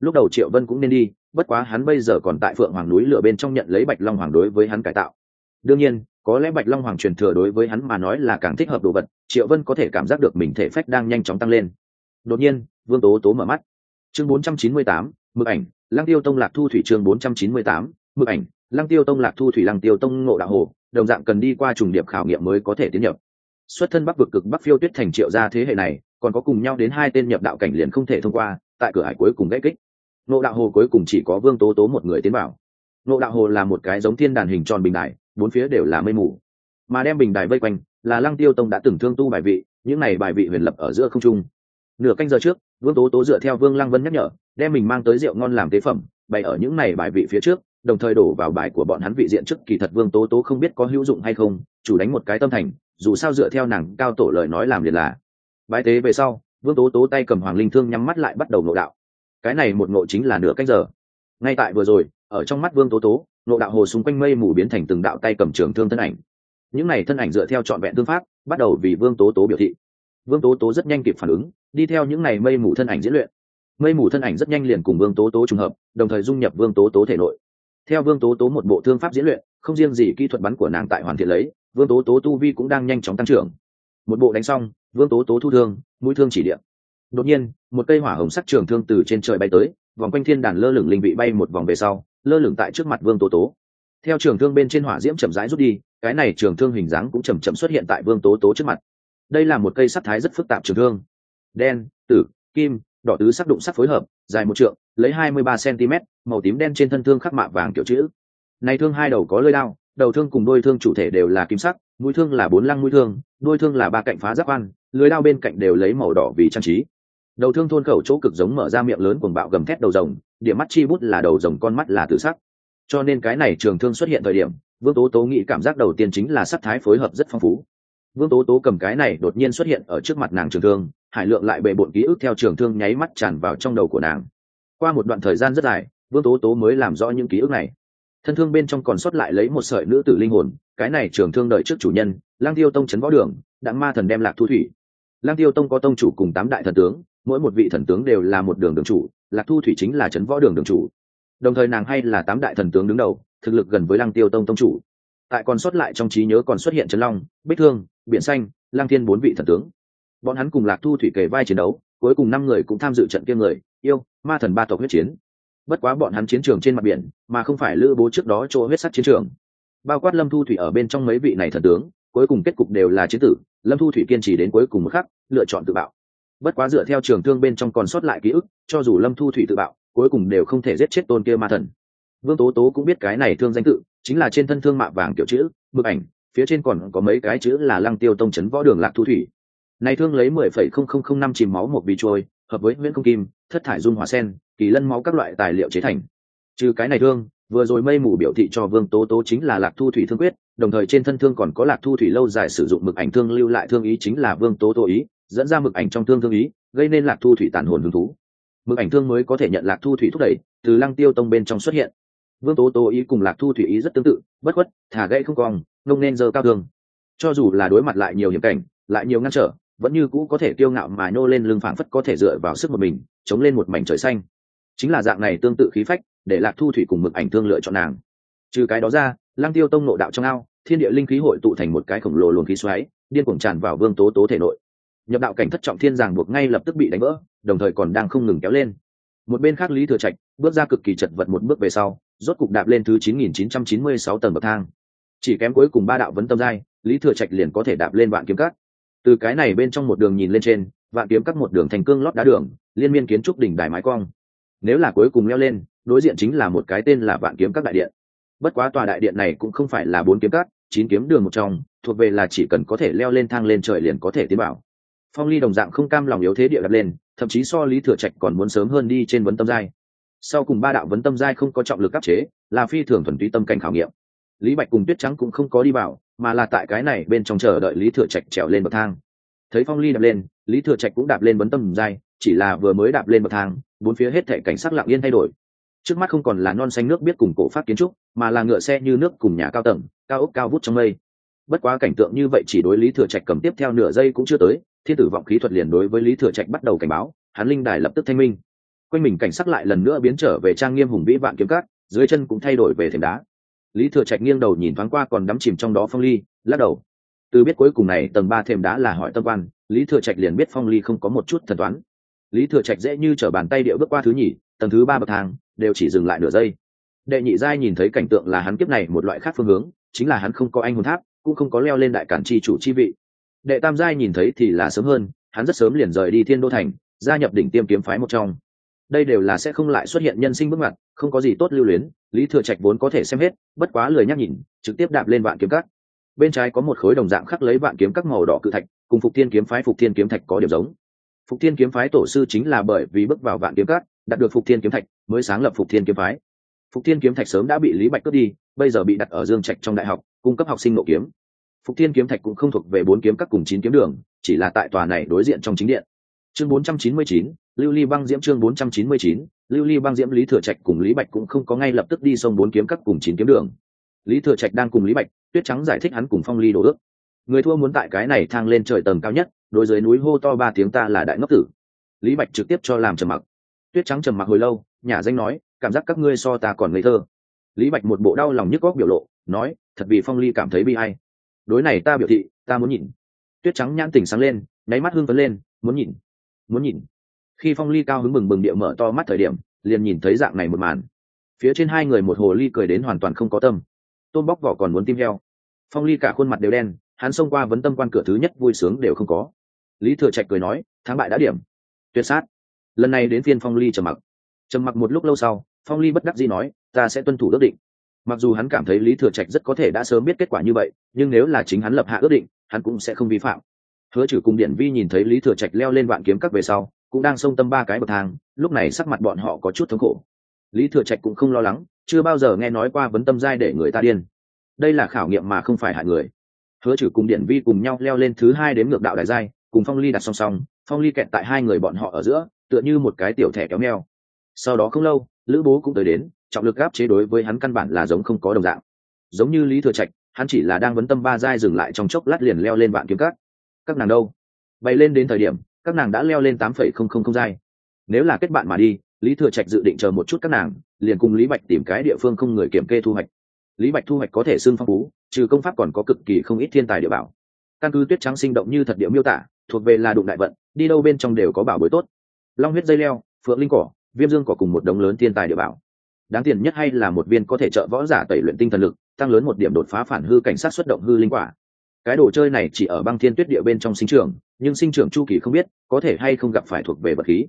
Lúc đầu triệu vân cũng nên đi bất quá hắn bây giờ còn tại phượng hoàng núi lửa bên trong nhận lấy bạch long hoàng đối với hắn cải tạo. Đương nhiên có lẽ bạch long hoàng truyền thừa đối với hắn mà nói là càng thích hợp đồ vật triệu vân có thể cảm giác được mình thể phách đang nhanh chóng tăng lên. Đột nhiên vương tố tố mở mắt. Chương 498, mực ảnh lăng tiêu tông lạc thu thủy chương 498, mực ảnh lăng tiêu tông lạc thu thủy lăng tiêu tông ngộ đạo hồ đồng dạng cần đi qua trùng điệp khảo nghiệm mới có thể tiến nhập. Xuất thân bắc vực cực bắc phiêu tuyết thành triệu gia thế hệ này còn có cùng nhau đến hai tên nhập đạo cảnh liền không thể thông qua tại cửa hải cuối cùng gãy kích. Nộ đạo hồ cuối cùng chỉ có vương tố tố một người tiến vào. Nộ đạo hồ là một cái giống thiên đàn hình tròn bình đại bốn phía đều là mây mù. Mà đem bình đài vây quanh là lăng tiêu tông đã từng thương tu bài vị những này bài vị huyền lập ở giữa không trung nửa canh giờ trước, vương tố tố dựa theo vương lăng vân nhắc nhở, đem mình mang tới rượu ngon làm tế phẩm, bày ở những này bài vị phía trước, đồng thời đổ vào bài của bọn hắn vị diện trước. Kỳ thật vương tố tố không biết có hữu dụng hay không, chủ đánh một cái tâm thành, dù sao dựa theo nàng cao tổ lời nói làm liền là. Bài tế về sau, vương tố tố tay cầm hoàng linh thương nhắm mắt lại bắt đầu nộ đạo. Cái này một ngộ chính là nửa canh giờ. Ngay tại vừa rồi, ở trong mắt vương tố tố nộ đạo hồ xung quanh mây mù biến thành từng đạo tay cầm trường thương thân ảnh. Những n à y thân ảnh dựa theo trọn vẹn thương pháp, bắt đầu vì vương tố tố biểu thị vương tố tố rất nhanh kịp phản ứng, đi theo những ngày mây mù thân ảnh diễn luyện. Mây mù thân ảnh rất nhanh liền cùng vương tố tố trùng hợp, đồng thời dung nhập vương tố tố thể nội. Theo vương tố tố một bộ thương pháp diễn luyện, không riêng gì kỹ thuật bắn của nàng tại hoàn thiện lấy, vương tố tố tu vi cũng đang nhanh chóng tăng trưởng. Một bộ đánh xong, vương tố tố thu thương, mũi thương chỉ điện đột nhiên, một cây hỏa hồng sắc trường thương từ trên trời bay tới, vòng quanh thiên đàn lơ lửng linh vị bay một vòng về sau, lơ lửng tại trước mặt vương tố tố. Theo trường thương bên trên hỏa diễm chậm rãi rút đi, cái này trường thương hình dáng cũng chầm chậm xuất hiện tại vương tố tố trước mặt đây là một cây sắc thái rất phức tạp trường thương. Đen, tử, kim, đỏ tứ sắc đụng sắc phối hợp, dài một trượng, lấy hai mươi ba cm màu tím đen trên thân thương khắc mạ vàng kiểu chữ. Này thương hai đầu có lơi đao, đầu thương cùng đôi thương chủ thể đều là kim sắc, mũi thương là bốn lăng mũi thương đôi thương là ba cạnh phá giáp ăn lưới đao bên cạnh đều lấy màu đỏ vì trang trí. Đầu thương thôn khẩu chỗ cực giống mở ra miệng lớn cuồng bạo gầm thét đầu rồng điểm mắt chi bút là đầu rồng, con mắt là tự sắc. Cho nên cái này trường thương xuất hiện thời điểm, vương tố tố nghĩ cảm giác đầu tiên chính là sắc thái phối hợp rất phong phú vương tố tố cầm cái này đột nhiên xuất hiện ở trước mặt nàng trường thương, hải lượng lại bệ bộn ký ức theo trường thương nháy mắt tràn vào trong đầu của nàng. Qua một đoạn thời gian rất dài, vương tố tố mới làm rõ những ký ức này. Thân thương bên trong còn sót lại lấy một sợi nữ tử linh hồn, cái này trường thương đợi trước chủ nhân lang tiêu tông trấn võ đường, đặng ma thần đem lạc thu thủy. Lang tiêu tông có tông chủ cùng tám đại thần tướng, mỗi một vị thần tướng đều là một đường đường chủ, lạc thu thủy chính là trấn võ đường đường chủ. Đồng thời nàng hay là tám đại thần tướng đứng đầu, thực lực gần với Lang tiêu tông tông chủ tại còn sót lại trong trí nhớ còn xuất hiện trấn long, bích thương, biển xanh lang thiên bốn vị thần tướng. Bọn hắn cùng lạc thu thủy kề vai chiến đấu, cuối cùng năm người cũng tham dự trận kia người, yêu, ma thần ba tộc huyết chiến. Bất quá bọn hắn chiến trường trên mặt biển, mà không phải lữ bố trước đó chỗ huyết sắt chiến trường. Bao quát lâm thu thủy ở bên trong mấy vị này thần tướng, cuối cùng kết cục đều là chiến tử, lâm thu thủy kiên trì đến cuối cùng một khắc, lựa chọn tự bạo. Bất quá dựa theo trường thương bên trong còn sót lại ký ức, cho dù lâm thu thủy tự bạo, cuối cùng đều không thể giết chết tôn kia ma thần. Vương tố tố cũng biết cái này thương danh tự chính là trên thân thương mạ vàng kiểu chữ, bức ảnh, phía trên còn có mấy cái chữ là lăng tiêu tông chấn võ đường lạc thu thủy. Này thương lấy mười phẩy không không không năm chìm máu một bị trôi, hợp với nguyễn công kim, thất thải dung hỏa sen, kỳ lân máu các loại tài liệu chế thành. Trừ cái này thương, vừa rồi mây mù biểu thị cho vương tố tố chính là lạc thu thủy thương quyết, đồng thời trên thân thương còn có lạc thu thủy lâu dài sử dụng mực ảnh thương lưu lại thương ý chính là vương tố tố ý, dẫn ra mực ảnh trong thương thương ý, gây nên lạc thu thủy tàn hồn hứng thú. Mực ảnh thương mới có thể nhận lạc thu thủy thúc đẩy, từ lăng tiêu tông bên trong xuất hiện vương tố tố ý cùng lạc thu thủy ý rất tương tự, bất khuất, thả gãy không cong, ngông nên giờ cao thương. Cho dù là đối mặt lại nhiều hiểm cảnh, lại nhiều ngăn trở, vẫn như cũ có thể kiêu ngạo mà nhô lên lưng phảng phất có thể dựa vào sức một mình, chống lên một mảnh trời xanh. Chính là dạng này tương tự khí phách, để lạc thu thủy cùng mực ảnh thương lựa chọn nàng. Trừ cái đó ra, lăng tiêu tông nộ đạo trong ao, thiên địa linh khí hội tụ thành một cái khổng lồ luồng khí xoáy, điên cuồng tràn vào vương tố tố thể nội. Nhập đạo cảnh thất trọng thiên giảng buộc ngay lập tức bị đánh vỡ, đồng thời còn đang không ngừng kéo lên. Một bên khác lý thừa trạch bước ra cực kỳ chật vật một bước về sau rốt cục đạp lên thứ 9996 tầng bậc thang. Chỉ kém cuối cùng ba đạo vấn tâm giai, lý thừa trạch liền có thể đạp lên vạn kiếm cát. từ cái này bên trong một đường nhìn lên trên, vạn kiếm cắt một đường thành cương lót đá đường, liên miên kiến trúc đỉnh đài mái cong. Nếu là cuối cùng leo lên, đối diện chính là một cái tên là vạn kiếm các đại điện. Bất quá tòa đại điện này cũng không phải là bốn kiếm cắt chín kiếm đường một trong, thuộc về là chỉ cần có thể leo lên thang lên trời liền có thể tiến bảo phong ly đồng dạng không cam lòng yếu thế địa đặt lên, thậm chí so lý thừa trạch còn muốn sớm hơn đi trên vấn tâm giai sau cùng ba đạo vấn tâm giai không có trọng lực áp chế, là phi thường thuần túy tâm cảnh khảo nghiệm. Lý bạch cùng tuyết trắng cũng không có đi bảo mà là tại cái này bên trong chờ đợi lý thừa trạch trèo lên bậc thang. Thấy phong ly đạp lên, lý thừa trạch cũng đạp lên vấn tâm giai, chỉ là vừa mới đạp lên bậc thang, bốn phía hết thể cảnh sắc lặng yên thay đổi. Trước mắt không còn là non xanh nước biết cùng cổ phát kiến trúc, mà là ngựa xe như nước cùng nhà cao tầng, cao ốc cao vút trong mây. Bất quá cảnh tượng như vậy chỉ đối lý thừa trạch cầm tiếp theo nửa giây cũng chưa tới, thiên tử vọng khí thuật liền đối với lý thừa trạch bắt đầu cảnh báo, hắn linh đài lập tức thanh minh quanh mình cảnh sắc lại lần nữa biến trở về trang nghiêm hùng vĩ vạn kiếm cát dưới chân cũng thay đổi về thềm đá. Lý thừa trạch nghiêng đầu nhìn thoáng qua còn đắm chìm trong đó phong ly, lắc đầu. Từ biết cuối cùng này tầng ba thềm đá là hỏi tâm quan, lý thừa trạch liền biết phong ly không có một chút thần toán. Lý thừa trạch dễ như t r ở bàn tay điệu bước qua thứ nhì, tầng thứ ba bậc thang, đều chỉ dừng lại nửa giây. Đệ nhị giai nhìn thấy cảnh tượng là hắn kiếp này một loại khác phương hướng, chính là hắn không có anh hồn tháp, cũng không có leo lên đại cản chi chủ chi vị. Đệ tam giai nhìn thấy thì là sớm hơn, hắn rất sớm liền rời đi thiên đô thành, gia nhập đỉnh tiêm kiếm phái một trong đây đều là sẽ không lại xuất hiện nhân sinh bước ngoặt không có gì tốt lưu luyến lý thừa trạch vốn có thể xem hết bất quá lười nhắc nhìn trực tiếp đạp lên vạn kiếm cắt bên trái có một khối đồng dạng khắc lấy vạn kiếm các màu đỏ cự thạch cùng phục thiên kiếm phái phục thiên kiếm thạch có điểm giống. Phục thiên kiếm phái tổ sư chính là bởi vì bước vào vạn kiếm cắt đạt được phục thiên kiếm thạch mới sáng lập phục thiên kiếm phái. Phục thiên kiếm thạch sớm đã bị lý bạch cướp đi bây giờ bị đặt ở dương trạch trong đại học cung cấp học sinh nộ kiếm. Phục thiên kiếm thạch cũng không thuộc về bốn kiếm các cùng chín kiếm đường chỉ là tại tòa này đối diện trong chính điện. Chương 499, lưu ly băng diễm chương 499, lưu ly băng diễm lý thừa trạch cùng lý bạch cũng không có ngay lập tức đi sông bốn kiếm các cùng chín kiếm đường. Lý thừa trạch đang cùng lý bạch tuyết trắng giải thích hắn cùng phong ly đồ ước. Người thua muốn tại cái này thang lên trời tầng cao nhất đối dưới núi hô to ba tiếng ta là đại ngốc tử. Lý bạch trực tiếp cho làm trầm mặc. Tuyết trắng trầm mặc hồi lâu nhà danh nói cảm giác các ngươi so ta còn ngây thơ. Lý bạch một bộ đau lòng nhức góc biểu lộ nói thật vì phong ly cảm thấy bi hay đối này ta biểu thị ta muốn nhìn. Tuyết trắng nhãn tỉnh sáng lên nháy mắt hương phấn lên muốn nhìn muốn nhìn khi phong ly cao hứng bừng bừng địa mở to mắt thời điểm, liền nhìn thấy dạng này một màn. Phía trên hai người một hồ ly cười đến hoàn toàn không có tâm. Tôm bóc vỏ còn muốn tim heo. Phong ly cả khuôn mặt đều đen, hắn xông qua vấn tâm quan cửa thứ nhất vui sướng đều không có. Lý thừa trạch cười nói, thắng bại đã điểm. Tuyệt sát. Lần này đến phiên phong ly trầm mặc. Trầm mặc một lúc lâu sau, phong ly bất đắc dĩ nói, ta sẽ tuân thủ ước định. Mặc dù hắn cảm thấy lý thừa trạch rất có thể đã sớm biết kết quả như vậy, nhưng nếu là chính hắn lập hạ ước định, hắn cũng sẽ không vi phạm. Hứa trừ cùng điển vi nhìn thấy lý thừa trạch leo lên vạn kiếm các về sau cũng đang xông tâm ba cái bậc thang, lúc này sắc mặt bọn họ có chút thống khổ. Lý thừa trạch cũng không lo lắng, chưa bao giờ nghe nói qua vấn tâm giai để người ta điên. Đây là khảo nghiệm mà không phải hại người. Hứa trừ cùng điển vi cùng nhau leo lên thứ hai đến ngược đạo đại giai, cùng phong ly đặt song song, phong ly kẹt tại hai người bọn họ ở giữa, tựa như một cái tiểu thẻ kéo neo sau đó không lâu, lữ bố cũng tới đến, trọng lực gáp chế đối với hắn căn bản là giống không có đồng dạng. Giống như lý thừa trạch, hắn chỉ là đang vấn tâm ba giai dừng lại trong chốc lát liền leo lên vạn kiếm cát các nàng đâu? Bay lên đến thời điểm các nàng đã leo lên tám phẩy không không không giai. Nếu là kết bạn mà đi, lý thừa trạch dự định chờ một chút các nàng, liền cùng lý bạch tìm cái địa phương không người kiểm kê thu hoạch. Lý bạch thu hoạch có thể xương phong phú, trừ công pháp còn có cực kỳ không ít thiên tài địa bảo. Căn cứ tuyết trắng sinh động như thật địa miêu tả, thuộc về là đụng đại vận, đi đâu bên trong đều có bảo bối tốt. Long huyết dây leo, phượng linh cỏ, viêm dương cỏ cùng một đống lớn thiên tài địa bảo. Đáng tiền nhất hay là một viên có thể trợ võ giả tẩy luyện tinh thần lực, tăng lớn một điểm đột phá phản hư cảnh sát xuất động hư linh quả cái đồ chơi này chỉ ở băng thiên tuyết địa bên trong sinh trưởng, nhưng sinh trưởng chu kỳ không biết, có thể hay không gặp phải thuộc về vật khí.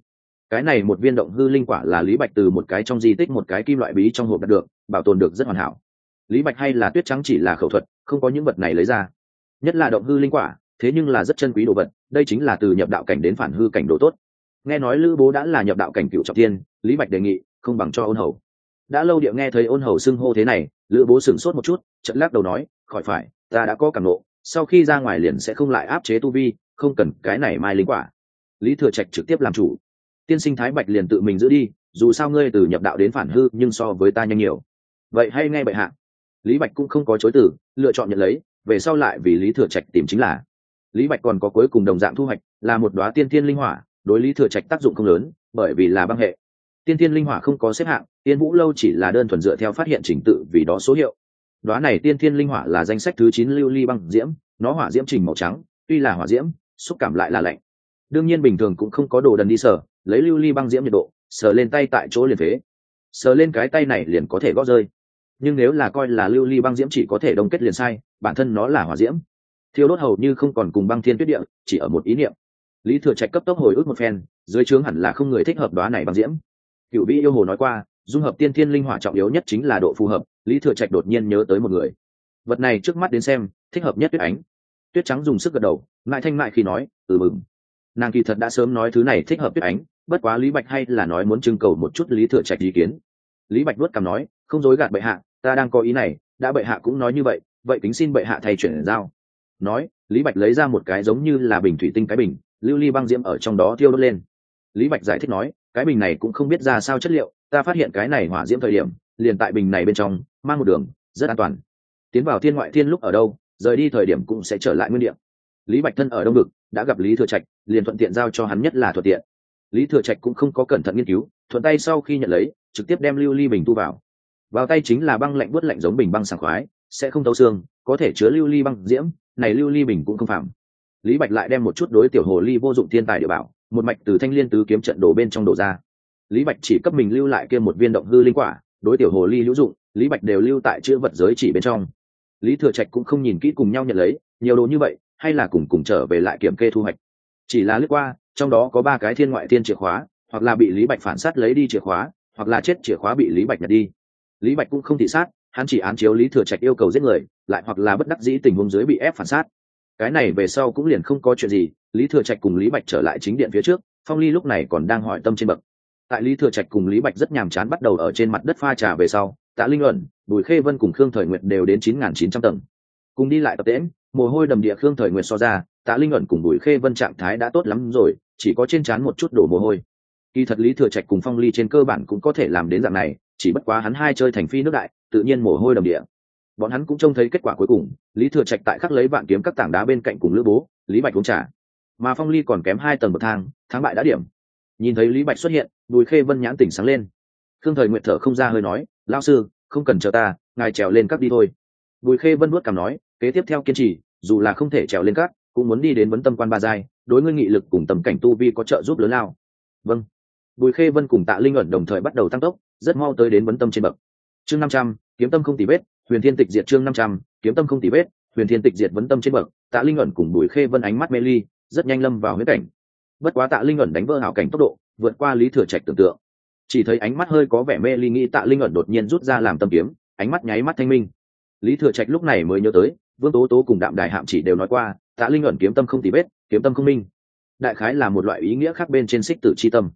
Cái này một viên động hư linh quả là lý bạch từ một cái trong di tích một cái kim loại bí trong hộp đạt được, bảo tồn được rất hoàn hảo. Lý bạch hay là tuyết trắng chỉ là khẩu thuật, không có những vật này lấy ra. Nhất là động hư linh quả, thế nhưng là rất chân quý đồ vật, đây chính là từ nhập đạo cảnh đến phản hư cảnh đồ tốt. Nghe nói lữ bố đã là nhập đạo cảnh cựu trọng tiên lý bạch đề nghị, không bằng cho ôn hầu. Đã lâu điệu nghe thấy ôn hầu xưng hô thế này, lữ bố sửng sốt một chút trận lắc đầu nói, khỏi phải, ta đã có cảm nộ sau khi ra ngoài liền sẽ không lại áp chế tu vi, không cần cái này mai linh quả. Lý thừa trạch trực tiếp làm chủ. Tiên sinh thái bạch liền tự mình giữ đi, dù sao ngươi từ nhập đạo đến phản hư, nhưng so với ta nhanh nhiều. Vậy hay nghe bệ hạ. Lý bạch cũng không có chối từ, lựa chọn nhận lấy, về sau lại vì lý thừa trạch tìm chính là. Lý bạch còn có cuối cùng đồng dạng thu hoạch, là một đoá tiên thiên linh hỏa, đối lý thừa trạch tác dụng không lớn, bởi vì là băng hệ. Tiên thiên linh hỏa không có xếp hạng, tiên vũ lâu chỉ là đơn thuần dựa theo phát hiện trình tự vì đó số hiệu đoá này tiên thiên linh hỏa là danh sách thứ chín lưu ly băng diễm, nó hỏa diễm trình màu trắng, tuy là hỏa diễm, xúc cảm lại là lạnh. Đương nhiên bình thường cũng không có đồ đần đi sờ, lấy lưu ly băng diễm nhiệt độ, sờ lên tay tại chỗ liền phế. Sờ lên cái tay này liền có thể gót rơi. Nhưng nếu là coi là lưu ly băng diễm chỉ có thể đồng kết liền sai, bản thân nó là hỏa diễm. Thiêu đốt hầu như không còn cùng băng thiên tuyết địa, chỉ ở một ý niệm. Lý thừa trạch cấp tốc hồi ức một phen, dưới trướng hẳn là không người thích hợp đoá này băng diễm. Cựu vĩ yêu hồ nói qua dung hợp tiên thiên linh hỏa trọng yếu nhất chính là độ phù hợp, lý thừa trạch đột nhiên nhớ tới một người. Vật này trước mắt đến xem, thích hợp nhất tuyết ánh. Tuyết trắng dùng sức gật đầu, ngại thanh mại khi nói ừ mừng. Nàng kỳ thật đã sớm nói thứ này thích hợp tuyết ánh, bất quá lý bạch hay là nói muốn trưng cầu một chút lý thừa trạch ý kiến. Lý bạch vuốt cằm nói, không dối gạt bệ hạ, ta đang có ý này, đã bệ hạ cũng nói như vậy vậy tính xin bệ hạ thay chuyển giao. Nói, lý bạch lấy ra một cái giống như là bình thủy tinh cái bình, lưu ly băng diễm ở trong đó thiêu đốt lên. Lý bạch giải thích nói, cái bình này cũng không biết ra sao chất liệu ta phát hiện cái này hỏa diễm thời điểm, liền tại bình này bên trong, mang một đường, rất an toàn. Tiến vào thiên ngoại thiên lúc ở đâu, rời đi thời điểm cũng sẽ trở lại nguyên điểm lý bạch thân ở đông ngực đã gặp lý thừa trạch, liền thuận tiện giao cho hắn nhất là thuận tiện. Lý thừa trạch cũng không có cẩn thận nghiên cứu, thuận tay sau khi nhận lấy, trực tiếp đem lưu ly bình tu vào. Vào tay chính là băng lạnh bớt lạnh giống bình băng sảng khoái, sẽ không tấu xương, có thể chứa lưu ly băng diễm, này lưu ly bình cũng không phạm. Lý bạch lại đem một chút đối tiểu hồ ly vô dụng thiên tài địa bảo, một mạch từ thanh liên tứ kiếm trận đổ bên trong đổ ra lý bạch chỉ cấp mình lưu lại kia một viên động hư linh quả, đối tiểu hồ ly hữu dụng, lý bạch đều lưu tại chữ vật giới chỉ bên trong. Lý thừa trạch cũng không nhìn kỹ cùng nhau nhận lấy, nhiều đồ như vậy, hay là cùng cùng trở về lại kiểm kê thu hoạch. Chỉ là lướt qua, trong đó có ba cái thiên ngoại thiên chìa khóa, hoặc là bị lý bạch phản sát lấy đi chìa khóa, hoặc là chết chìa khóa bị lý bạch nhặt đi. Lý bạch cũng không thị sát, hắn chỉ án chiếu lý thừa trạch yêu cầu giết người, lại hoặc là bất đắc dĩ tình huống dưới bị ép phản sát. Cái này về sau cũng liền không có chuyện gì, lý thừa trạch cùng lý bạch trở lại chính điện phía trước, phong ly lúc này còn đang hỏi tâm trên bậc tại lý thừa trạch cùng lý bạch rất nhàm chán bắt đầu ở trên mặt đất pha trà về sau, tạ linh ẩn, bùi khê vân cùng khương thời nguyện đều đến chín nghìn chín trăm tầng. Cùng đi lại tập tễm mồ hôi đầm địa khương thời nguyện so ra, tạ linh ẩn cùng bùi khê vân trạng thái đã tốt lắm rồi, chỉ có trên trán một chút đổ mồ hôi. Kỳ thật lý thừa trạch cùng phong ly trên cơ bản cũng có thể làm đến dạng này, chỉ bất quá hắn hai chơi thành phi nước đại, tự nhiên mồ hôi đầm địa. Bọn hắn cũng trông thấy kết quả cuối cùng, lý thừa trạch tại khắc lấy vạn kiếm các tảng đá bên cạnh cùng lữ bố, lý bạch uống trả mà phong ly còn kém hai tầng bậc thang, thắng bại đã điểm nhìn thấy lý bạch xuất hiện, bùi khê vân nhãn tỉnh sáng lên. Thương thời nguyện thở không ra hơi nói lao sư, không cần chờ ta, ngài trèo lên cắt đi thôi. Bùi khê vân vuốt cảm nói, kế tiếp theo kiên trì, dù là không thể trèo lên cắt, cũng muốn đi đến vấn tâm quan ba giai, đối ngươi nghị lực cùng tầm cảnh tu vi có trợ giúp lớn lao. Vâng. Bùi khê vân cùng tạ linh ẩn đồng thời bắt đầu tăng tốc, rất mau tới đến vấn tâm trên bậc. Chương năm trăm, kiếm tâm không tỉ vết, huyền thiên tịch diệt chương năm trăm, kiếm tâm không tỉ vết, huyền thiên tịch diệt vấn tâm trên bậc. Tạ linh ẩn cùng bùi khê vân ánh mắt mê ly, rất nhanh lâm vào huyết cảnh bất quá tạ linh ẩn đánh vỡ hảo cảnh tốc độ, vượt qua lý thừa trạch tưởng tượng. Chỉ thấy ánh mắt hơi có vẻ mê ly nghĩ tạ linh ẩn đột nhiên rút ra làm tâm kiếm, ánh mắt nháy mắt thanh minh. Lý thừa trạch lúc này mới nhớ tới, vương tố tố cùng đạm đài hạm chỉ đều nói qua, tạ linh ẩn kiếm tâm không tì vết, kiếm tâm không minh. Đại khái là một loại ý nghĩa khác bên trên xích tử c h i tâm.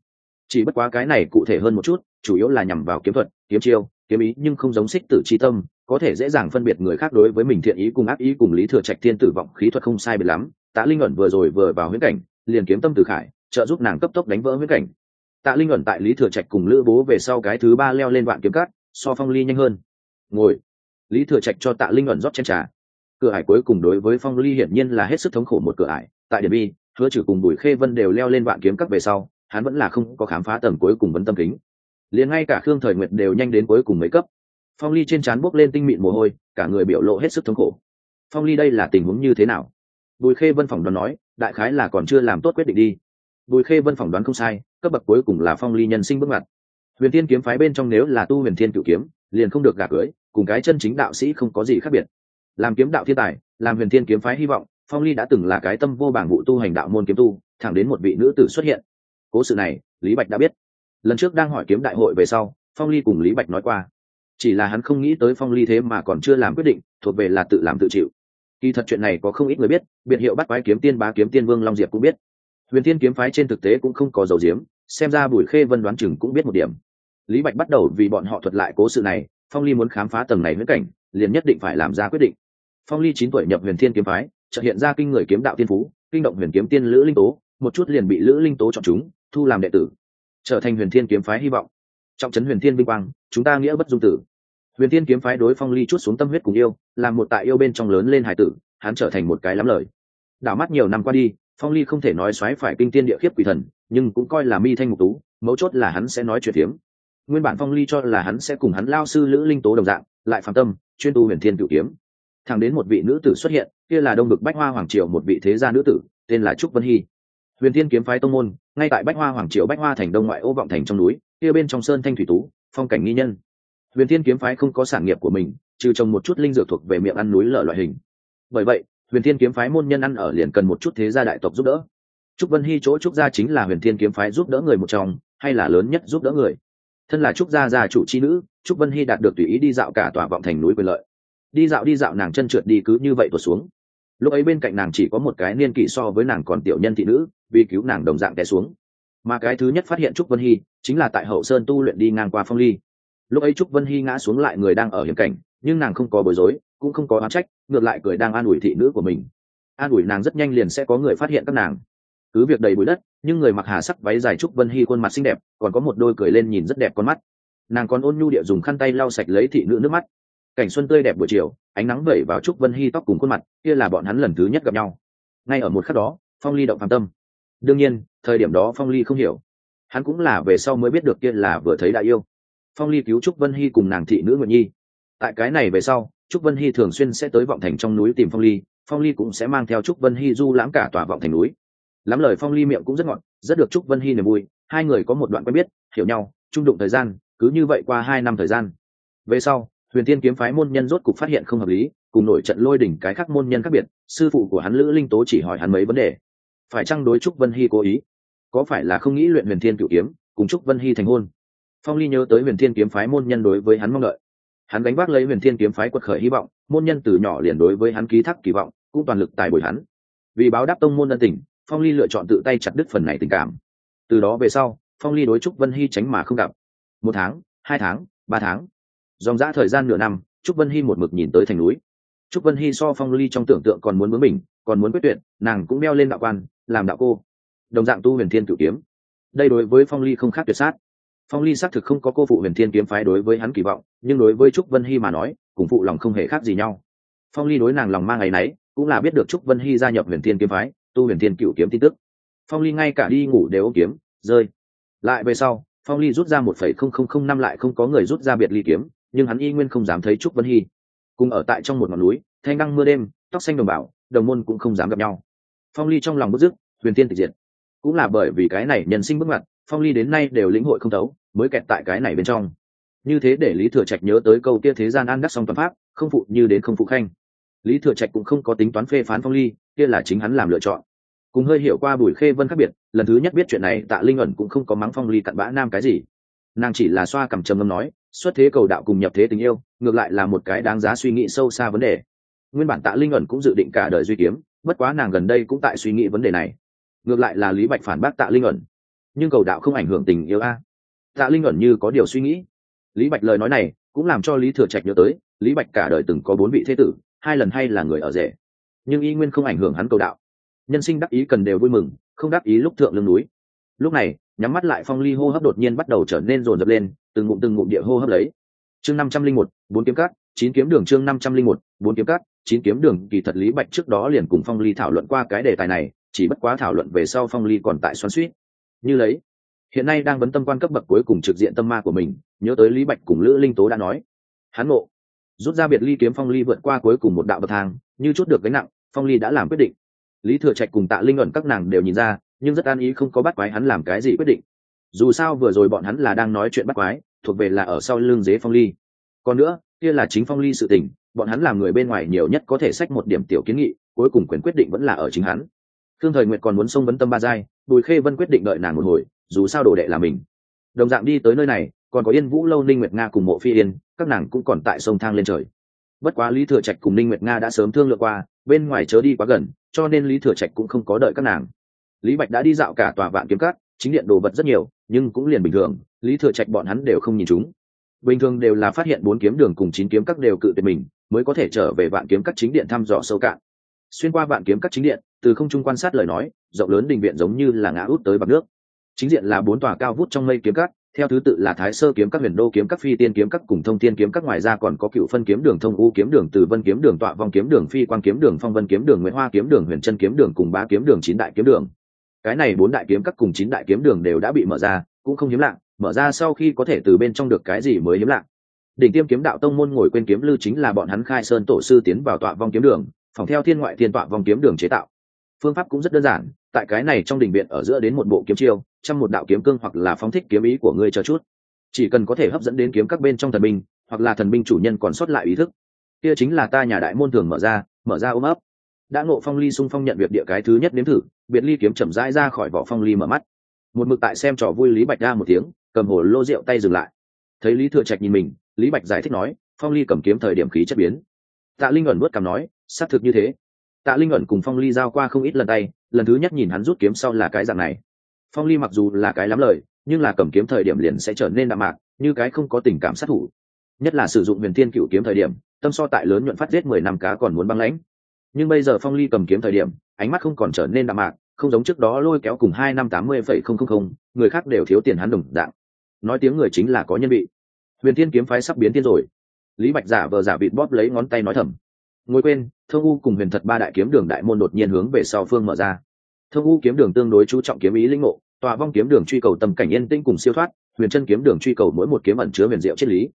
Chỉ bất quá cái này cụ thể hơn một chút, chủ yếu là nhằm vào kiếm thuật, kiếm chiêu, kiếm ý, nhưng không giống xích tử c h i tâm, có thể dễ dàng phân biệt người khác đối với mình thiện ý cùng ác ý cùng lý thừa trạch thiên tử vọng khí thuật không sai biệt lắm. Tạ linh ẩn vừa rồi vừa vào huyễn cảnh liền kiếm tâm từ khải, trợ giúp nàng cấp tốc đánh vỡ huyết cảnh. Tạ linh ẩn tại lý thừa trạch cùng lữ bố về sau cái thứ ba leo lên vạn kiếm cát, so phong ly nhanh hơn. Ngồi. Lý thừa trạch cho tạ linh ẩn rót chen trà. Cửa ải cuối cùng đối với phong ly hiển nhiên là hết sức thống khổ một cửa ải. Tại điện bi, hứa trừ cùng bùi khê vân đều leo lên vạn kiếm các về sau, hắn vẫn là không có khám phá tầng cuối cùng vấn tâm kính. Liền ngay cả khương thời nguyệt đều nhanh đến cuối cùng mấy cấp. Phong ly trên trán bốc lên tinh mịn mồ hôi, cả người biểu lộ hết sức thống khổ. Phong ly đây là tình huống như thế nào? Bùi khê vân phỏng đoán nói đại khái là còn chưa làm tốt quyết định đi. Bùi khê vân phỏng đoán không sai, cấp bậc cuối cùng là phong ly nhân sinh bước ngoặt. Huyền thiên kiếm phái bên trong nếu là tu huyền thiên cựu kiếm, liền không được gả cưới, cùng cái chân chính đạo sĩ không có gì khác biệt. Làm kiếm đạo thiên tài, làm huyền thiên kiếm phái hy vọng, phong ly đã từng là cái tâm vô bảng vụ tu hành đạo môn kiếm tu, thẳng đến một vị nữ tử xuất hiện. Cố sự này, lý bạch đã biết. Lần trước đang hỏi kiếm đại hội về sau, phong ly cùng lý bạch nói qua. Chỉ là hắn không nghĩ tới phong ly thế mà còn chưa làm quyết định, thuộc về là tự làm tự chịu kỳ thật chuyện này có không ít người biết, biệt hiệu bắt quái kiếm tiên bá kiếm tiên vương long diệp cũng biết. Huyền thiên kiếm phái trên thực tế cũng không có dầu diếm xem ra bùi khê vân đoán chừng cũng biết một điểm. Lý bạch bắt đầu vì bọn họ thuật lại cố sự này, phong ly muốn khám phá tầng này huyễn cảnh, liền nhất định phải làm ra quyết định. Phong ly chín tuổi nhập huyền thiên kiếm phái trợ hiện ra kinh người kiếm đạo tiên phú, kinh động huyền kiếm tiên lữ linh tố, một chút liền bị lữ linh tố chọn chúng, thu làm đệ tử, trở thành huyền thiên kiếm phái hy vọng. Trọng trấn huyền thiên vinh quang, chúng ta nghĩa bất dung tử huyền thiên kiếm phái đối phong ly chút xuống tâm huyết cùng yêu làm một tại yêu bên trong lớn lên hải tử, hắn trở thành một cái lắm lời. Đảo mắt nhiều năm qua đi, phong ly không thể nói xoáy phải kinh tiên địa khiếp quỷ thần, nhưng cũng coi là mi thanh mục tú, mấu chốt là hắn sẽ nói chuyện tiếng nguyên bản phong ly cho là hắn sẽ cùng hắn lao sư lữ linh tố đồng dạng, lại phạm tâm, chuyên tu huyền thiên cựu kiếm. Thẳng đến một vị nữ tử xuất hiện, kia là đông bực bách hoa hoàng triều một vị thế gia nữ tử, tên là trúc vân hy. Huyền thiên kiếm phái tông môn, ngay tại bách hoa hoàng triều bách hoa thành đông ngoại ô vọng thành trong núi, kia bên trong sơn thanh thủy tú, phong cảnh nghi nhân huyền thiên kiếm phái không có sản nghiệp của mình, trừ trồng một chút linh dược thuộc về miệng ăn núi lở loại hình. Bởi vậy, huyền thiên kiếm phái môn nhân ăn ở liền cần một chút thế gia đại tộc giúp đỡ. Trúc vân hy chỗ trúc gia chính là huyền thiên kiếm phái giúp đỡ người một trong, hay là lớn nhất giúp đỡ người? Thân là trúc gia gia chủ c h i nữ, trúc vân hy đạt được tùy ý đi dạo cả tòa vọng thành núi quyền lợi. Đi dạo đi dạo nàng chân trượt đi cứ như vậy tuột xuống. Lúc ấy bên cạnh nàng chỉ có một cái niên kỷ so với nàng còn tiểu nhân thị nữ, vì cứu nàng đồng dạng té xuống. Mà cái thứ nhất phát hiện trúc vân hy, chính là tại hậu sơn tu luyện đi ngang qua phong ly lúc ấy trúc vân hy ngã xuống lại người đang ở hiểm cảnh, nhưng nàng không có bối rối, cũng không có oán trách, ngược lại cười đang an ủi thị nữ của mình. An ủi nàng rất nhanh liền sẽ có người phát hiện các nàng. Cứ việc đầy bụi đất, nhưng người mặc hà sắc váy dài trúc vân hy khuôn mặt xinh đẹp, còn có một đôi cười lên nhìn rất đẹp con mắt. Nàng còn ôn nhu địa dùng khăn tay lau sạch lấy thị nữ nước mắt. Cảnh xuân tươi đẹp buổi chiều, ánh nắng vẩy vào trúc vân hy tóc cùng khuôn mặt, kia là bọn hắn lần thứ nhất gặp nhau. Ngay ở một khắc đó, phong ly động phạm tâm. Đương nhiên, thời điểm đó phong ly không hiểu. Hắn cũng là về sau mới biết được kia là vừa thấy đại yêu phong ly cứu trúc vân hy cùng nàng thị nữ nguyện nhi. Tại cái này về sau, trúc vân hy thường xuyên sẽ tới vọng thành trong núi tìm phong ly phong ly cũng sẽ mang theo trúc vân hy du lãng cả tòa vọng thành núi. Lắm lời phong ly miệng cũng rất ngọt, rất được trúc vân hy niềm vui, hai người có một đoạn quen biết, hiểu nhau trung đụng thời gian, cứ như vậy qua hai năm thời gian. Về sau, huyền tiên kiếm phái môn nhân rốt cục phát hiện không hợp lý, cùng nổi trận lôi đỉnh cái khác môn nhân khác biệt, sư phụ của hắn lữ linh tố chỉ hỏi hắn mấy vấn đề. Phải chăng đối trúc vân hy cố ý? Có phải là không nghĩ luyện huyền thiên cựu kiếm, cùng trúc vân hy thành hôn? Phong ly nhớ tới huyền thiên kiếm phái môn nhân đối với hắn mong đợi. Hắn gánh vác lấy huyền thiên kiếm phái quật khởi hy vọng, môn nhân từ nhỏ liền đối với hắn ký thác kỳ vọng, cũng toàn lực tài bồi hắn. Vì báo đáp tông môn ân tình, phong ly lựa chọn tự tay chặt đứt phần này tình cảm. Từ đó về sau, phong ly đối trúc vân hy tránh mà không gặp. Một tháng, hai tháng, ba tháng. Dòng dã thời gian nửa năm, trúc vân hy một mực nhìn tới thành núi. Trúc vân hy so phong ly trong tưởng tượng còn muốn bướng mình còn muốn quyết tuyệt, nàng cũng đeo lên đạo quan, làm đạo cô. Đồng dạng tu huyền thiên cửu kiếm. Đây đối với phong ly không khác tuyệt sát phong ly xác thực không có cô phụ huyền thiên kiếm phái đối với hắn kỳ vọng, nhưng đối với trúc vân hy mà nói, cùng phụ lòng không hề khác gì nhau. Phong ly đối nàng lòng mang ngày nấy, cũng là biết được trúc vân hy gia nhập huyền thiên kiếm phái, tu huyền thiên cựu kiếm tin tức. Phong ly ngay cả đi ngủ đều ôm kiếm, rơi. Lại về sau, phong ly rút ra một phẩy không không không năm lại không có người rút ra biệt ly kiếm, nhưng hắn y nguyên không dám thấy trúc vân hy. Cùng ở tại trong một ngọn núi, thanh đăng mưa đêm, tóc xanh đồng bảo đồng môn cũng không dám gặp nhau. Phong ly trong lòng bức dứt, huyền tiên tịch diệt. Cũng là bởi vì cái này nhân sinh bước ngoặt phong ly đến nay đều lĩnh hội không thấu, mới kẹt tại cái này bên trong. Như thế để lý thừa trạch nhớ tới câu kia thế gian an đắc song toàn pháp, không phụ như đến không phụ khanh. Lý thừa trạch cũng không có tính toán phê phán phong ly, kia là chính hắn làm lựa chọn. Cùng hơi hiểu qua bùi khê vân khác biệt, lần thứ nhất biết chuyện này, tạ linh ẩn cũng không có mắng phong ly cặn bã nam cái gì. Nàng chỉ là xoa cầm trầm ngâm nói, xuất thế cầu đạo cùng nhập thế tình yêu, ngược lại là một cái đáng giá suy nghĩ sâu xa vấn đề. Nguyên bản tạ linh ẩn cũng dự định cả đời duy kiếm, bất quá nàng gần đây cũng tại suy nghĩ vấn đề này. Ngược lại là lý bạch phản bác tạ linh ẩn nhưng cầu đạo không ảnh hưởng tình yêu a. Tạ linh ẩn như có điều suy nghĩ. Lý bạch lời nói này cũng làm cho lý thừa trạch nhớ tới, lý bạch cả đời từng có bốn vị thế tử, hai lần hay là người ở rể. Nhưng y nguyên không ảnh hưởng hắn cầu đạo. Nhân sinh đắc ý cần đều vui mừng, không đắc ý lúc thượng lưng núi. Lúc này, nhắm mắt lại phong ly hô hấp đột nhiên bắt đầu trở nên rồn rập lên, từng ngụm từng ngụm địa hô hấp lấy. Chương năm trăm linh một, bốn kiếm cắt chín kiếm đường chương năm trăm linh một, bốn kiếm cắt chín kiếm đường, kỳ thật lý bạch trước đó liền cùng phong ly thảo luận qua cái đề tài này, chỉ bất quá thảo luận về sau phong ly còn tại xoắn suýt như lấy. Hiện nay đang vấn tâm quan cấp bậc cuối cùng trực diện tâm ma của mình, nhớ tới lý bạch cùng lữ linh tố đã nói. Hắn ngộ. Rút ra biệt ly kiếm phong ly vượt qua cuối cùng một đạo bậc thang, như chút được gánh nặng, phong ly đã làm quyết định. Lý thừa trạch cùng tạ linh ẩn các nàng đều nhìn ra, nhưng rất an ý không có bắt quái hắn làm cái gì quyết định. Dù sao vừa rồi bọn hắn là đang nói chuyện bắt quái, thuộc về là ở sau lưng dế phong ly. Còn nữa, kia là chính phong ly sự tình, bọn hắn làm người bên ngoài nhiều nhất có thể sách một điểm tiểu kiến nghị, cuối cùng quyền quyết định vẫn là ở chính hắn. Thương thời nguyện còn muốn xông vấn tâm ba giai bùi khê vân quyết định đợi nàng một hồi, dù sao đồ đệ là mình. Đồng dạng đi tới nơi này, còn có yên vũ lâu, ninh nguyệt nga cùng mộ phi yên, các nàng cũng còn tại sông thang lên trời. Bất quá lý thừa trạch cùng ninh nguyệt nga đã sớm thương lượng qua, bên ngoài chớ đi quá gần, cho nên lý thừa trạch cũng không có đợi các nàng. Lý bạch đã đi dạo cả tòa vạn kiếm cát chính điện đồ vật rất nhiều, nhưng cũng liền bình thường, lý thừa trạch bọn hắn đều không nhìn chúng. Bình thường đều là phát hiện bốn kiếm đường cùng chín kiếm các đều cự tuyệt mình, mới có thể trở về vạn kiếm các chính điện thăm dò sâu cạn. Xuyên qua vạn kiếm các chính điện từ không trung quan sát lời nói rộng lớn đình viện giống như là ngã út tới bằng nước. Chính diện là bốn tòa cao vút trong mây kiếm cắt, theo thứ tự là thái sơ kiếm các huyền đô kiếm các phi tiên kiếm các cùng thông tiên kiếm các. Ngoài ra còn có cựu phân kiếm đường thông u kiếm đường từ vân kiếm đường tọa vong kiếm đường phi quan kiếm đường phong vân kiếm đường nguyễn hoa kiếm đường huyền chân kiếm đường cùng ba kiếm đường chín đại kiếm đường. Cái này bốn đại kiếm các cùng chín đại kiếm đường đều đã bị mở ra cũng không hiếm lạ mở ra sau khi có thể từ bên trong được cái gì mới hiếm lạ. Đỉnh tiêm kiếm đạo tông môn ngồi quên kiếm lư chính là bọn hắn khai sơn tổ sư tiến vào tọa vong kiếm đường phòng theo thiên ngoại thiên tọa vong kiếm đường chế tạo phương pháp cũng rất đơn giản, tại cái này trong đình viện ở giữa đến một bộ kiếm chiêu trong một đạo kiếm cương hoặc là phóng thích kiếm ý của ngươi cho chút. Chỉ cần có thể hấp dẫn đến kiếm các bên trong thần binh, hoặc là thần binh chủ nhân còn sót lại ý thức. Kia chính là ta nhà đại môn thường mở ra mở ra ôm ấp. Đã ngộ phong ly xung phong nhận việc địa cái thứ nhất nếm thử, biệt ly kiếm chậm rãi ra khỏi vỏ phong ly mở mắt. Một mực tại xem trò vui lý bạch ra một tiếng, cầm hồ lô rượu tay dừng lại. Thấy lý thừa trạch nhìn mình, lý bạch giải thích nói, phong ly cầm kiếm thời điểm khí chất biến. Tạ linh ẩn vớt cầm nói, xác thực như thế tạ linh ẩn cùng phong ly giao qua không ít lần tay, lần thứ nhất nhìn hắn rút kiếm sau là cái dạng này. Phong ly mặc dù là cái lắm lời, nhưng là cầm kiếm thời điểm liền sẽ trở nên đạm mạc, như cái không có tình cảm sát thủ. Nhất là sử dụng huyền thiên cựu kiếm thời điểm, tâm so tại lớn nhuận phát giết mười năm cá còn muốn băng lãnh. Nhưng bây giờ phong ly cầm kiếm thời điểm, ánh mắt không còn trở nên đạm mạc, không giống trước đó lôi kéo cùng hai năm tám mươi phẩy không không không, người khác đều thiếu tiền hắn đồng dạng. Nói tiếng người chính là có nhân vị. Huyền thiên kiếm phái sắp biến tiên rồi. Lý bạch giả vờ giả vịt bóp lấy ngón tay nói thầm ngồi quên thương u cùng huyền thật ba đại kiếm đường đại môn đột nhiên hướng về sau phương mở ra. Thương u kiếm đường tương đối chú trọng kiếm ý linh ngộ, tòa vong kiếm đường truy cầu tầm cảnh yên tĩnh cùng siêu thoát, huyền chân kiếm đường truy cầu mỗi một kiếm ẩn chứa huyền diệu triết lý.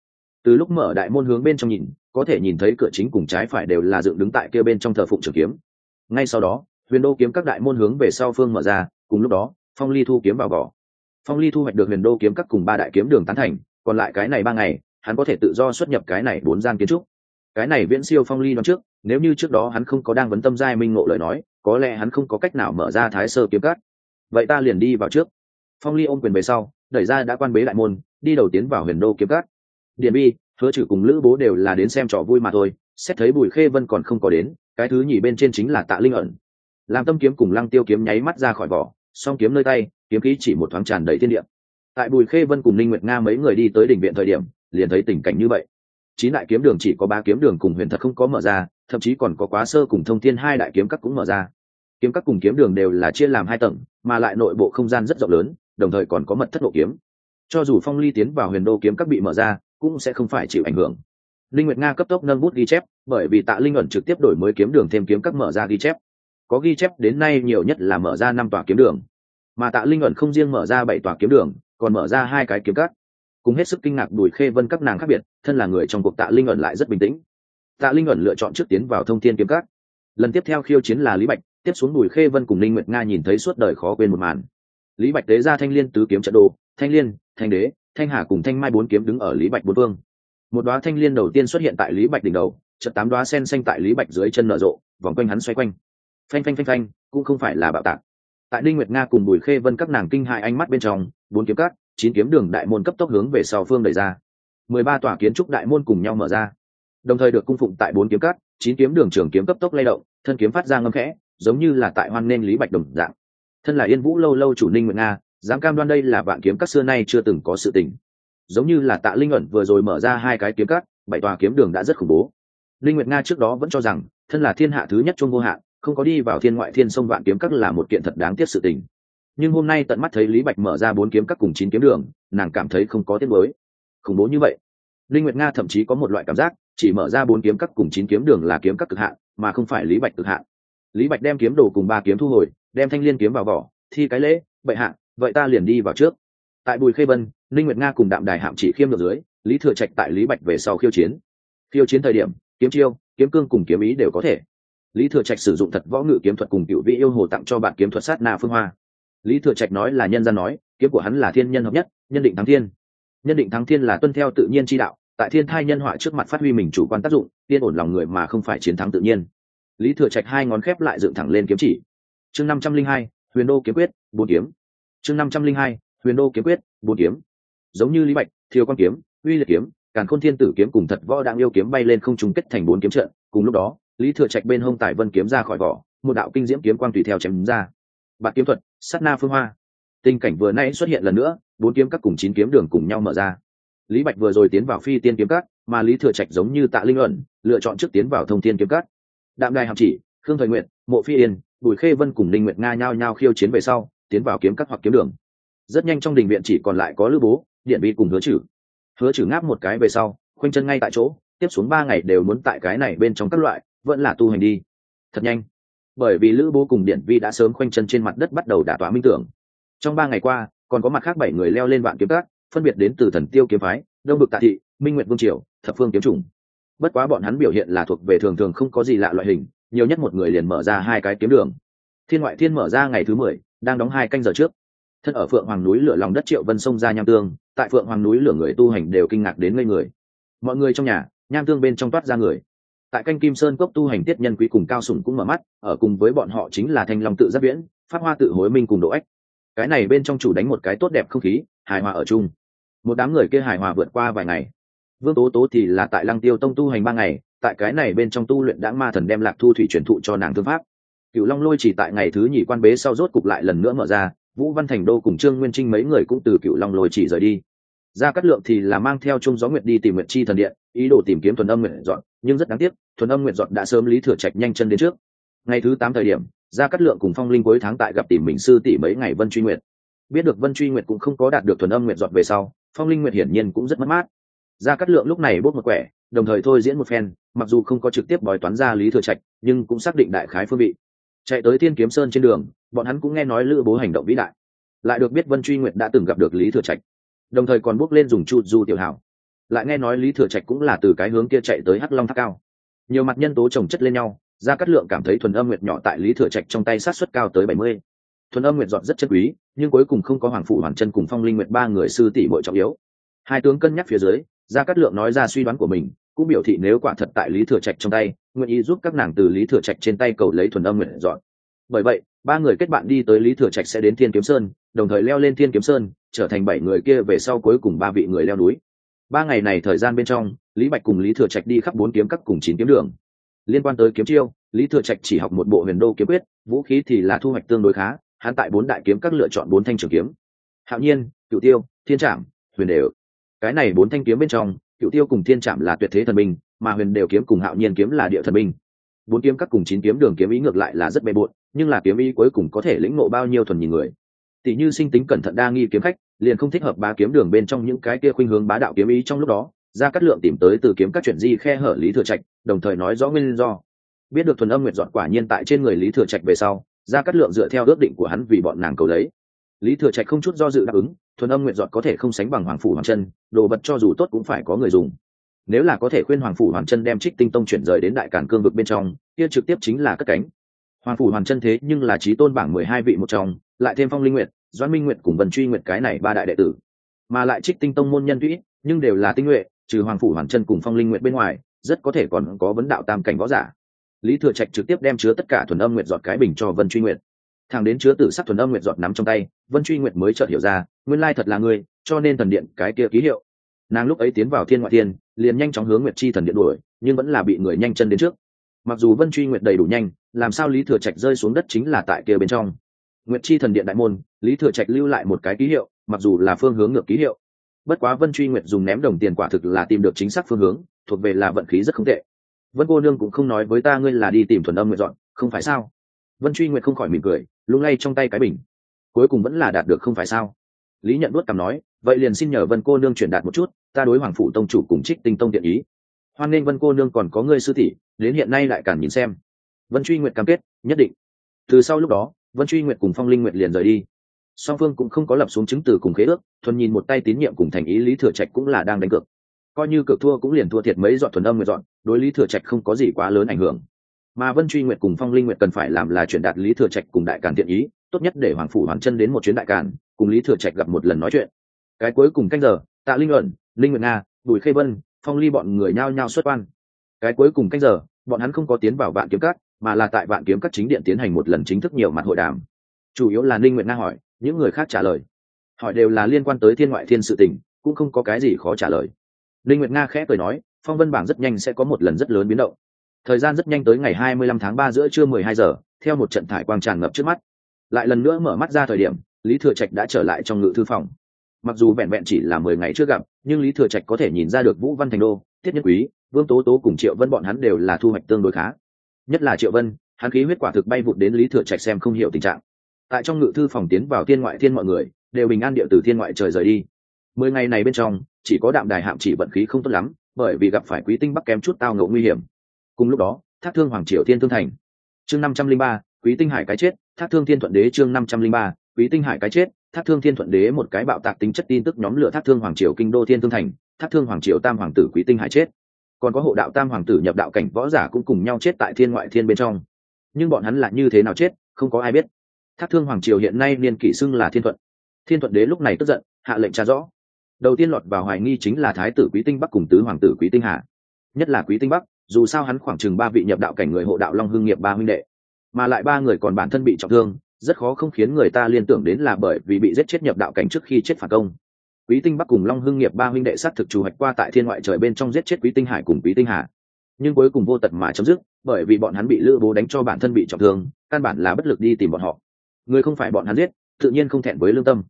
Từ lúc mở đại môn hướng bên trong nhìn, có thể nhìn thấy cửa chính cùng trái phải đều là dựng đứng tại kia bên trong thờ phụng trường kiếm. Ngay sau đó, huyền đô kiếm các đại môn hướng về sau phương mở ra, cùng lúc đó, phong ly thu kiếm vào vỏ. Phong ly thu hoạch được huyền đô kiếm các cùng ba đại kiếm đường tán thành, còn lại cái này ba ngày, hắn có thể tự do xuất nhập cái này bốn gian kiến trúc cái này viễn siêu phong ly đoán trước, nếu như trước đó hắn không có đang vấn tâm giai minh ngộ lời nói, có lẽ hắn không có cách nào mở ra thái sơ kiếm cắt vậy ta liền đi vào trước. Phong ly ôm quyền về sau, đẩy ra đã quan bế đại môn, đi đầu tiến vào huyền đô kiếm cắt điện bi hứa trừ cùng lữ bố đều là đến xem trò vui mà thôi, xét thấy bùi khê vân còn không có đến, cái thứ nhì bên trên chính là tạ linh ẩn. Làm tâm kiếm cùng lăng tiêu kiếm nháy mắt ra khỏi vỏ, song kiếm nơi tay, kiếm khí chỉ một thoáng tràn đầy thiên địa. Tại bùi khê vân cùng ninh nguyệt nga mấy người đi tới đỉnh viện thời điểm, liền thấy tình cảnh như vậy chín đại kiếm đường chỉ có ba kiếm đường cùng huyền thật không có mở ra, thậm chí còn có quá sơ cùng thông thiên hai đại kiếm các cũng mở ra. Kiếm các cùng kiếm đường đều là chia làm hai tầng, mà lại nội bộ không gian rất rộng lớn, đồng thời còn có mật thất độ kiếm. Cho dù phong ly tiến vào huyền đô kiếm các bị mở ra, cũng sẽ không phải chịu ảnh hưởng. Linh nguyệt nga cấp tốc nâng bút ghi chép, bởi vì tạ linh ẩn trực tiếp đổi mới kiếm đường thêm kiếm các mở ra ghi chép. Có ghi chép đến nay nhiều nhất là mở ra năm tòa kiếm đường. Mà tạ linh ẩn không riêng mở ra bảy tòa kiếm đường, còn mở ra hai cái kiếm cắt cùng hết sức kinh ngạc đùi khê vân các nàng khác biệt, thân là người trong cuộc tạ linh ẩn lại rất bình tĩnh. Tạ linh ẩn lựa chọn trước tiến vào thông thiên kiếm các. Lần tiếp theo khiêu chiến là lý bạch, tiếp xuống đùi khê vân cùng linh nguyệt nga nhìn thấy suốt đời khó quên một màn. Lý bạch tế ra thanh liên tứ kiếm trận đồ, thanh liên, thanh đế, thanh hà cùng thanh mai bốn kiếm đứng ở lý bạch bốn vương. một đoá thanh liên đầu tiên xuất hiện tại lý bạch đỉnh đầu, trận tám đoá sen xanh tại lý bạch dưới chân nở rộ, vòng quanh hắn xoay quanh. Phanh phanh phanh phanh, cũng không phải là bạo tạc. Tại linh nguyệt nga cùng bùi khê vân các nàng kinh hại ánh mắt bên trong, bốn kiếm cát chín kiếm đường đại môn cấp tốc hướng về sau phương đẩy ra. Mười ba tòa kiến trúc đại môn cùng nhau mở ra. Đồng thời được cung phụng tại bốn kiếm cắt chín kiếm đường trường kiếm cấp tốc lay động, thân kiếm phát ra ngâm khẽ, giống như là tại hoan nên lý bạch đồng dạng. Thân là yên vũ lâu lâu chủ ninh nguyệt nga, dám cam đoan đây là vạn kiếm các xưa nay chưa từng có sự tình. Giống như là tạ linh ẩn vừa rồi mở ra hai cái kiếm cắt bảy tòa kiếm đường đã rất khủng bố. Linh nguyệt nga trước đó vẫn cho rằng, thân là thiên hạ thứ nhất chung vô hạn không có đi vào thiên ngoại thiên sông vạn kiếm các là một kiện thật đáng tiếc sự tình nhưng hôm nay tận mắt thấy lý bạch mở ra bốn kiếm các cùng chín kiếm đường, nàng cảm thấy không có tiết mới khủng bố như vậy. Linh nguyệt nga thậm chí có một loại cảm giác, chỉ mở ra bốn kiếm các cùng chín kiếm đường là kiếm các cực hạn, mà không phải lý bạch cực hạn. Lý bạch đem kiếm đồ cùng ba kiếm thu hồi, đem thanh liên kiếm vào vỏ, thi cái lễ vậy hạ, vậy ta liền đi vào trước. Tại bùi khê vân, linh nguyệt nga cùng đạm đài hạm chỉ khiêm được dưới, lý thừa trạch tại lý bạch về sau khiêu chiến. Khiêu chiến thời điểm, kiếm chiêu, kiếm cương cùng kiếm ý đều có thể. Lý thừa trạch sử dụng thật võ ngự kiếm thuật cùng cựu vị yêu hồ tặng cho bạn kiếm thuật sát na phương hoa lý thừa trạch nói là nhân gian nói, kiếm của hắn là thiên nhân hợp nhất, nhân định thắng thiên. Nhân định thắng thiên là tuân theo tự nhiên chi đạo, tại thiên thai nhân họa trước mặt phát huy mình chủ quan tác dụng tiên ổn lòng người mà không phải chiến thắng tự nhiên. Lý thừa trạch hai ngón khép lại dựng thẳng lên kiếm chỉ. Chương năm trăm linh hai, huyền đô kiếm quyết, bốn kiếm. Chương năm trăm linh hai, huyền đô kiếm quyết, bốn kiếm. Giống như lý bạch, thiều quan kiếm, uy liệt kiếm, càn khôn thiên tử kiếm cùng thật võ đang yêu kiếm bay lên không trùng kết thành bốn kiếm trận. Cùng lúc đó, lý thừa trạch bên hông tải vân kiếm ra khỏi vỏ, một đạo kinh diễm kiếm quang tùy theo chém ra. Bạn kiếm thuật sát na phương hoa. Tình cảnh vừa nay xuất hiện lần nữa, bốn kiếm các cùng chín kiếm đường cùng nhau mở ra. Lý bạch vừa rồi tiến vào phi tiên kiếm các, mà lý thừa trạch giống như tạ linh luận, lựa chọn trước tiến vào thông tiên kiếm các. Đạm đài hạm chỉ, khương thời nguyện mộ phi yên, bùi khê vân cùng linh nguyệt nga nhao nhao khiêu chiến về sau, tiến vào kiếm các hoặc kiếm đường. Rất nhanh trong đình viện chỉ còn lại có lữ bố, điện vi cùng hứa chử. Hứa chử ngáp một cái về sau, khoanh chân ngay tại chỗ, tiếp xuống ba ngày đều muốn tại cái này bên trong các loại, vẫn là tu hành đi. Thật nhanh bởi vì lữ bố cùng điện vi đã sớm khoanh chân trên mặt đất bắt đầu đả tỏa minh tưởng. Trong ba ngày qua, còn có mặt khác bảy người leo lên vạn kiếm các, phân biệt đến từ thần tiêu kiếm phái, đông bực tạ thị, minh nguyện vương triều, thập phương kiếm chủng. Bất quá bọn hắn biểu hiện là thuộc về thường thường không có gì lạ loại hình, nhiều nhất một người liền mở ra hai cái kiếm đường. Thiên ngoại thiên mở ra ngày thứ mười, đang đóng hai canh giờ trước. Thân ở phượng hoàng núi lửa lòng đất triệu vân sông ra nham tương, tại phượng hoàng núi lửa người tu hành đều kinh ngạc đến ngây người. Mọi người trong nhà, nham tương bên trong toát ra người tại canh kim sơn cốc tu hành tiết nhân quý cùng cao sùng cũng mở mắt, ở cùng với bọn họ chính là thanh long tự giáp viễn phát hoa tự hối minh cùng độ ếch cái này bên trong chủ đánh một cái tốt đẹp không khí, hài hòa ở chung. Một đám người kia hài hòa vượt qua vài ngày. Vương tố tố thì là tại lăng tiêu tông tu hành ba ngày, tại cái này bên trong tu luyện đã ma thần đem lạc thu thủy truyền thụ cho nàng thương pháp. Cựu long lôi chỉ tại ngày thứ nhì quan bế sau rốt cục lại lần nữa mở ra, vũ văn thành đô cùng trương nguyên trinh mấy người cũng từ cựu long lôi chỉ rời đi. Ra cát lượng thì là mang theo chung gió nguyệt đi tìm nguyệt chi thần điện, ý đồ tìm kiếm thuần âm nguyện dọn nhưng rất đáng tiếc, thuần âm nguyệt dọn đã sớm lý thừa trạch nhanh chân đến trước. Ngày thứ tám thời điểm ra cắt lượng cùng phong linh cuối tháng tại gặp tìm mình sư tỷ mấy ngày vân truy nguyệt. Biết được vân truy nguyệt cũng không có đạt được thuần âm nguyệt dọn về sau, phong linh nguyệt hiển nhiên cũng rất mất mát. Ra cắt lượng lúc này bốc một quẻ, đồng thời thôi diễn một phen, mặc dù không có trực tiếp bói toán ra lý thừa trạch, nhưng cũng xác định đại khái phương vị. Chạy tới thiên kiếm sơn trên đường, bọn hắn cũng nghe nói lữ bố hành động vĩ đại. Lại được biết vân truy nguyệt đã từng gặp được lý thừa trạch. Đồng thời còn bước lên dùng chu du tiểu hảo lại nghe nói lý thừa trạch cũng là từ cái hướng kia chạy tới hắc long tháp cao. Nhiều mặt nhân tố trồng chất lên nhau ra cắt lượng cảm thấy thuần âm nguyệt nhỏ tại lý thừa trạch trong tay sát xuất cao tới bảy mươi. Thuần âm nguyệt dọn rất chất quý, nhưng cuối cùng không có hoàng phụ hoàng chân cùng phong linh nguyệt ba người sư tỷ bội trọng yếu. Hai tướng cân nhắc phía dưới ra cắt lượng nói ra suy đoán của mình, cũng biểu thị nếu quả thật tại lý thừa trạch trong tay, nguyện ý giúp các nàng từ lý thừa trạch trên tay cầu lấy thuần âm nguyện dọn. Bởi vậy, ba người kết bạn đi tới lý thừa trạch sẽ đến thiên kiếm sơn, đồng thời leo lên thiên kiếm sơn, trở thành bảy người kia về sau cuối cùng ba vị người leo núi ba ngày này thời gian bên trong lý bạch cùng lý thừa trạch đi khắp bốn kiếm các cùng chín kiếm đường. Liên quan tới kiếm chiêu lý thừa trạch chỉ học một bộ huyền đô kiếm quyết vũ khí thì là thu hoạch tương đối khá hắn tại bốn đại kiếm các lựa chọn bốn thanh trường kiếm. Hạo nhiên cựu tiêu thiên trạm huyền đều. Cái này bốn thanh kiếm bên trong cựu tiêu cùng thiên trạm là tuyệt thế thần minh, mà huyền đều kiếm cùng hạo nhiên kiếm là địa thần minh. bốn kiếm các cùng chín kiếm đường kiếm ý ngược lại là rất bề bộn nhưng là kiếm ý cuối cùng có thể lĩnh ngộ bao nhiêu thuần nhìn người. Tỷ như sinh tính cẩn thận đa nghi kiếm khách liền không thích hợp bá kiếm đường bên trong những cái kia khuynh hướng bá đạo kiếm ý trong lúc đó ra cắt lượng tìm tới từ kiếm các chuyện di khe hở lý thừa trạch, đồng thời nói rõ nguyên do. Biết được thuần âm nguyệt dọn quả nhiên tại trên người lý thừa trạch về sau ra cắt lượng dựa theo ước định của hắn vì bọn nàng cầu lấy. Lý thừa trạch không chút do dự đáp ứng, thuần âm nguyện dọn có thể không sánh bằng hoàng phủ hoàng chân, đồ vật cho dù tốt cũng phải có người dùng. Nếu là có thể khuyên hoàng phủ hoàng chân đem trích tinh tông chuyển rời đến đại cản cương vực bên trong, kia trực tiếp chính là cất cánh. Hoàng phủ hoàng chân thế nhưng là trí tôn bảng mười hai vị một trong, lại thêm phong linh nguyệt doan minh nguyệt cùng vân truy nguyệt cái này ba đại đệ tử. Mà lại trích tinh tông môn nhân tuy nhưng đều là tinh nhuệ, trừ hoàng phủ hoàng chân cùng phong linh nguyệt bên ngoài, rất có thể còn có vấn đạo tam cảnh võ giả. Lý thừa trạch trực tiếp đem chứa tất cả thuần âm nguyệt giọt cái bình cho vân truy nguyệt. Thằng đến chứa tử sắc thuần âm nguyệt giọt nắm trong tay, vân truy nguyệt mới chợt hiểu ra, nguyên lai thật là ngươi, cho nên thần điện cái kia ký hiệu. Nàng lúc ấy tiến vào thiên ngoại thiên, liền nhanh chóng hướng nguyệt chi thần điện đuổi, nhưng vẫn là bị người nhanh chân đến trước. Mặc dù vân truy nguyệt đầy đủ nhanh, làm sao lý thừa trạch rơi xuống đất chính là tại kia bên trong. Nguyệt chi thần điện đại môn lý thừa trạch lưu lại một cái ký hiệu, mặc dù là phương hướng ngược ký hiệu. Bất quá vân truy nguyệt dùng ném đồng tiền quả thực là tìm được chính xác phương hướng, thuộc về là vận khí rất không tệ. Vân cô nương cũng không nói với ta ngươi là đi tìm thuần âm nguyệt dọn, không phải sao? Vân truy nguyệt không khỏi mỉm cười, lung lay trong tay cái bình. Cuối cùng vẫn là đạt được không phải sao? Lý nhận đuốt cằm nói, vậy liền xin nhờ vân cô nương chuyển đạt một chút, ta đối hoàng phủ tông chủ cùng trích tinh tông tiện ý. Hoan nghênh vân cô nương còn có ngươi sư tỷ, đến hiện nay lại càng nhìn xem. Vân truy nguyệt cam kết, nhất định. Từ sau lúc đó, vân truy nguyệt cùng phong linh nguyệt liền rời đi song phương cũng không có lập xuống chứng từ cùng khế ước, thuần nhìn một tay tín nhiệm cùng thành ý lý thừa trạch cũng là đang đánh cược. Coi như cược thua cũng liền thua thiệt mấy dọn thuần âm người dọn, đối lý thừa trạch không có gì quá lớn ảnh hưởng. Mà vân truy nguyệt cùng phong linh nguyệt cần phải làm là chuyển đạt lý thừa trạch cùng đại càn thiện ý, tốt nhất để hoàng phủ hoàng chân đến một chuyến đại càn, cùng lý thừa trạch gặp một lần nói chuyện. Cái cuối cùng canh giờ, tạ linh luận linh nguyệt nga, bùi khê vân, phong ly bọn người nhao nhao xuất quan. Cái cuối cùng canh giờ, bọn hắn không có tiến vào vạn kiếm các, mà là tại vạn kiếm các chính điện tiến hành một lần chính thức nhiều mặt hội đàm. Chủ yếu là ninh nguyện nga hỏi những người khác trả lời. Hỏi đều là liên quan tới thiên ngoại thiên sự tình, cũng không có cái gì khó trả lời. Linh nguyệt nga khẽ cười nói, phong vân bảng rất nhanh sẽ có một lần rất lớn biến động. Thời gian rất nhanh tới ngày 25 tháng 3 giữa trưa 12 giờ, theo một trận thải quang tràn ngập trước mắt. Lại lần nữa mở mắt ra thời điểm, lý thừa trạch đã trở lại trong ngự thư phòng. Mặc dù vẹn vẹn chỉ là mười ngày chưa gặp, nhưng lý thừa trạch có thể nhìn ra được vũ văn thành đô, tiết nhân quý, vương tố tố cùng triệu vân bọn hắn đều là thu hoạch tương đối khá. Nhất là triệu vân, hắn khí huyết quả thực bay vụt đến lý thừa trạch xem không hiểu tình trạng tại trong ngự thư phòng tiến vào thiên ngoại thiên mọi người, đều bình an địa từ thiên ngoại trời rời đi. Mười ngày này bên trong, chỉ có đạm đài hạm chỉ vận khí không tốt lắm, bởi vì gặp phải quý tinh bắc kém chút tao ngộ nguy hiểm. Cùng lúc đó, thác thương hoàng triều thiên thương thành. Chương năm trăm linh ba, quý tinh hải cái chết, thác thương thiên thuận đế chương năm trăm linh ba, quý tinh hải cái chết, thác thương thiên thuận đế một cái bạo tạc tính chất tin tức nhóm lửa thác thương hoàng triều kinh đô thiên thương thành, thác thương hoàng triều tam hoàng tử quý tinh hải chết. Còn có hộ đạo tam hoàng tử nhập đạo cảnh võ giả cũng cùng nhau chết tại thiên ngoại thiên bên trong. Nhưng bọn hắn là như thế nào chết, không có ai biết thác thương hoàng triều hiện nay niên kỷ xưng là thiên thuận. Thiên thuận đế lúc này tức giận, hạ lệnh tra rõ. Đầu tiên lọt vào hoài nghi chính là thái tử quý tinh bắc cùng tứ hoàng tử quý tinh hà. Nhất là quý tinh bắc, dù sao hắn khoảng chừng ba vị nhập đạo cảnh người hộ đạo long hương nghiệp ba huynh đệ. Mà lại ba người còn bản thân bị trọng thương, rất khó không khiến người ta liên tưởng đến là bởi vì bị giết chết nhập đạo cảnh trước khi chết phản công. Quý tinh bắc cùng long hưng nghiệp ba huynh đệ sát thực chủ hoạch qua tại thiên ngoại trời bên trong giết chết quý tinh hải cùng quý tinh hà. Nhưng cuối cùng vô tật mà chấm dứt, bởi vì bọn hắn bị lữ bố đánh cho bản thân bị trọng thương, căn bản là bất lực đi tìm bọn họ người không phải bọn hắn giết, tự nhiên không thẹn với lương tâm.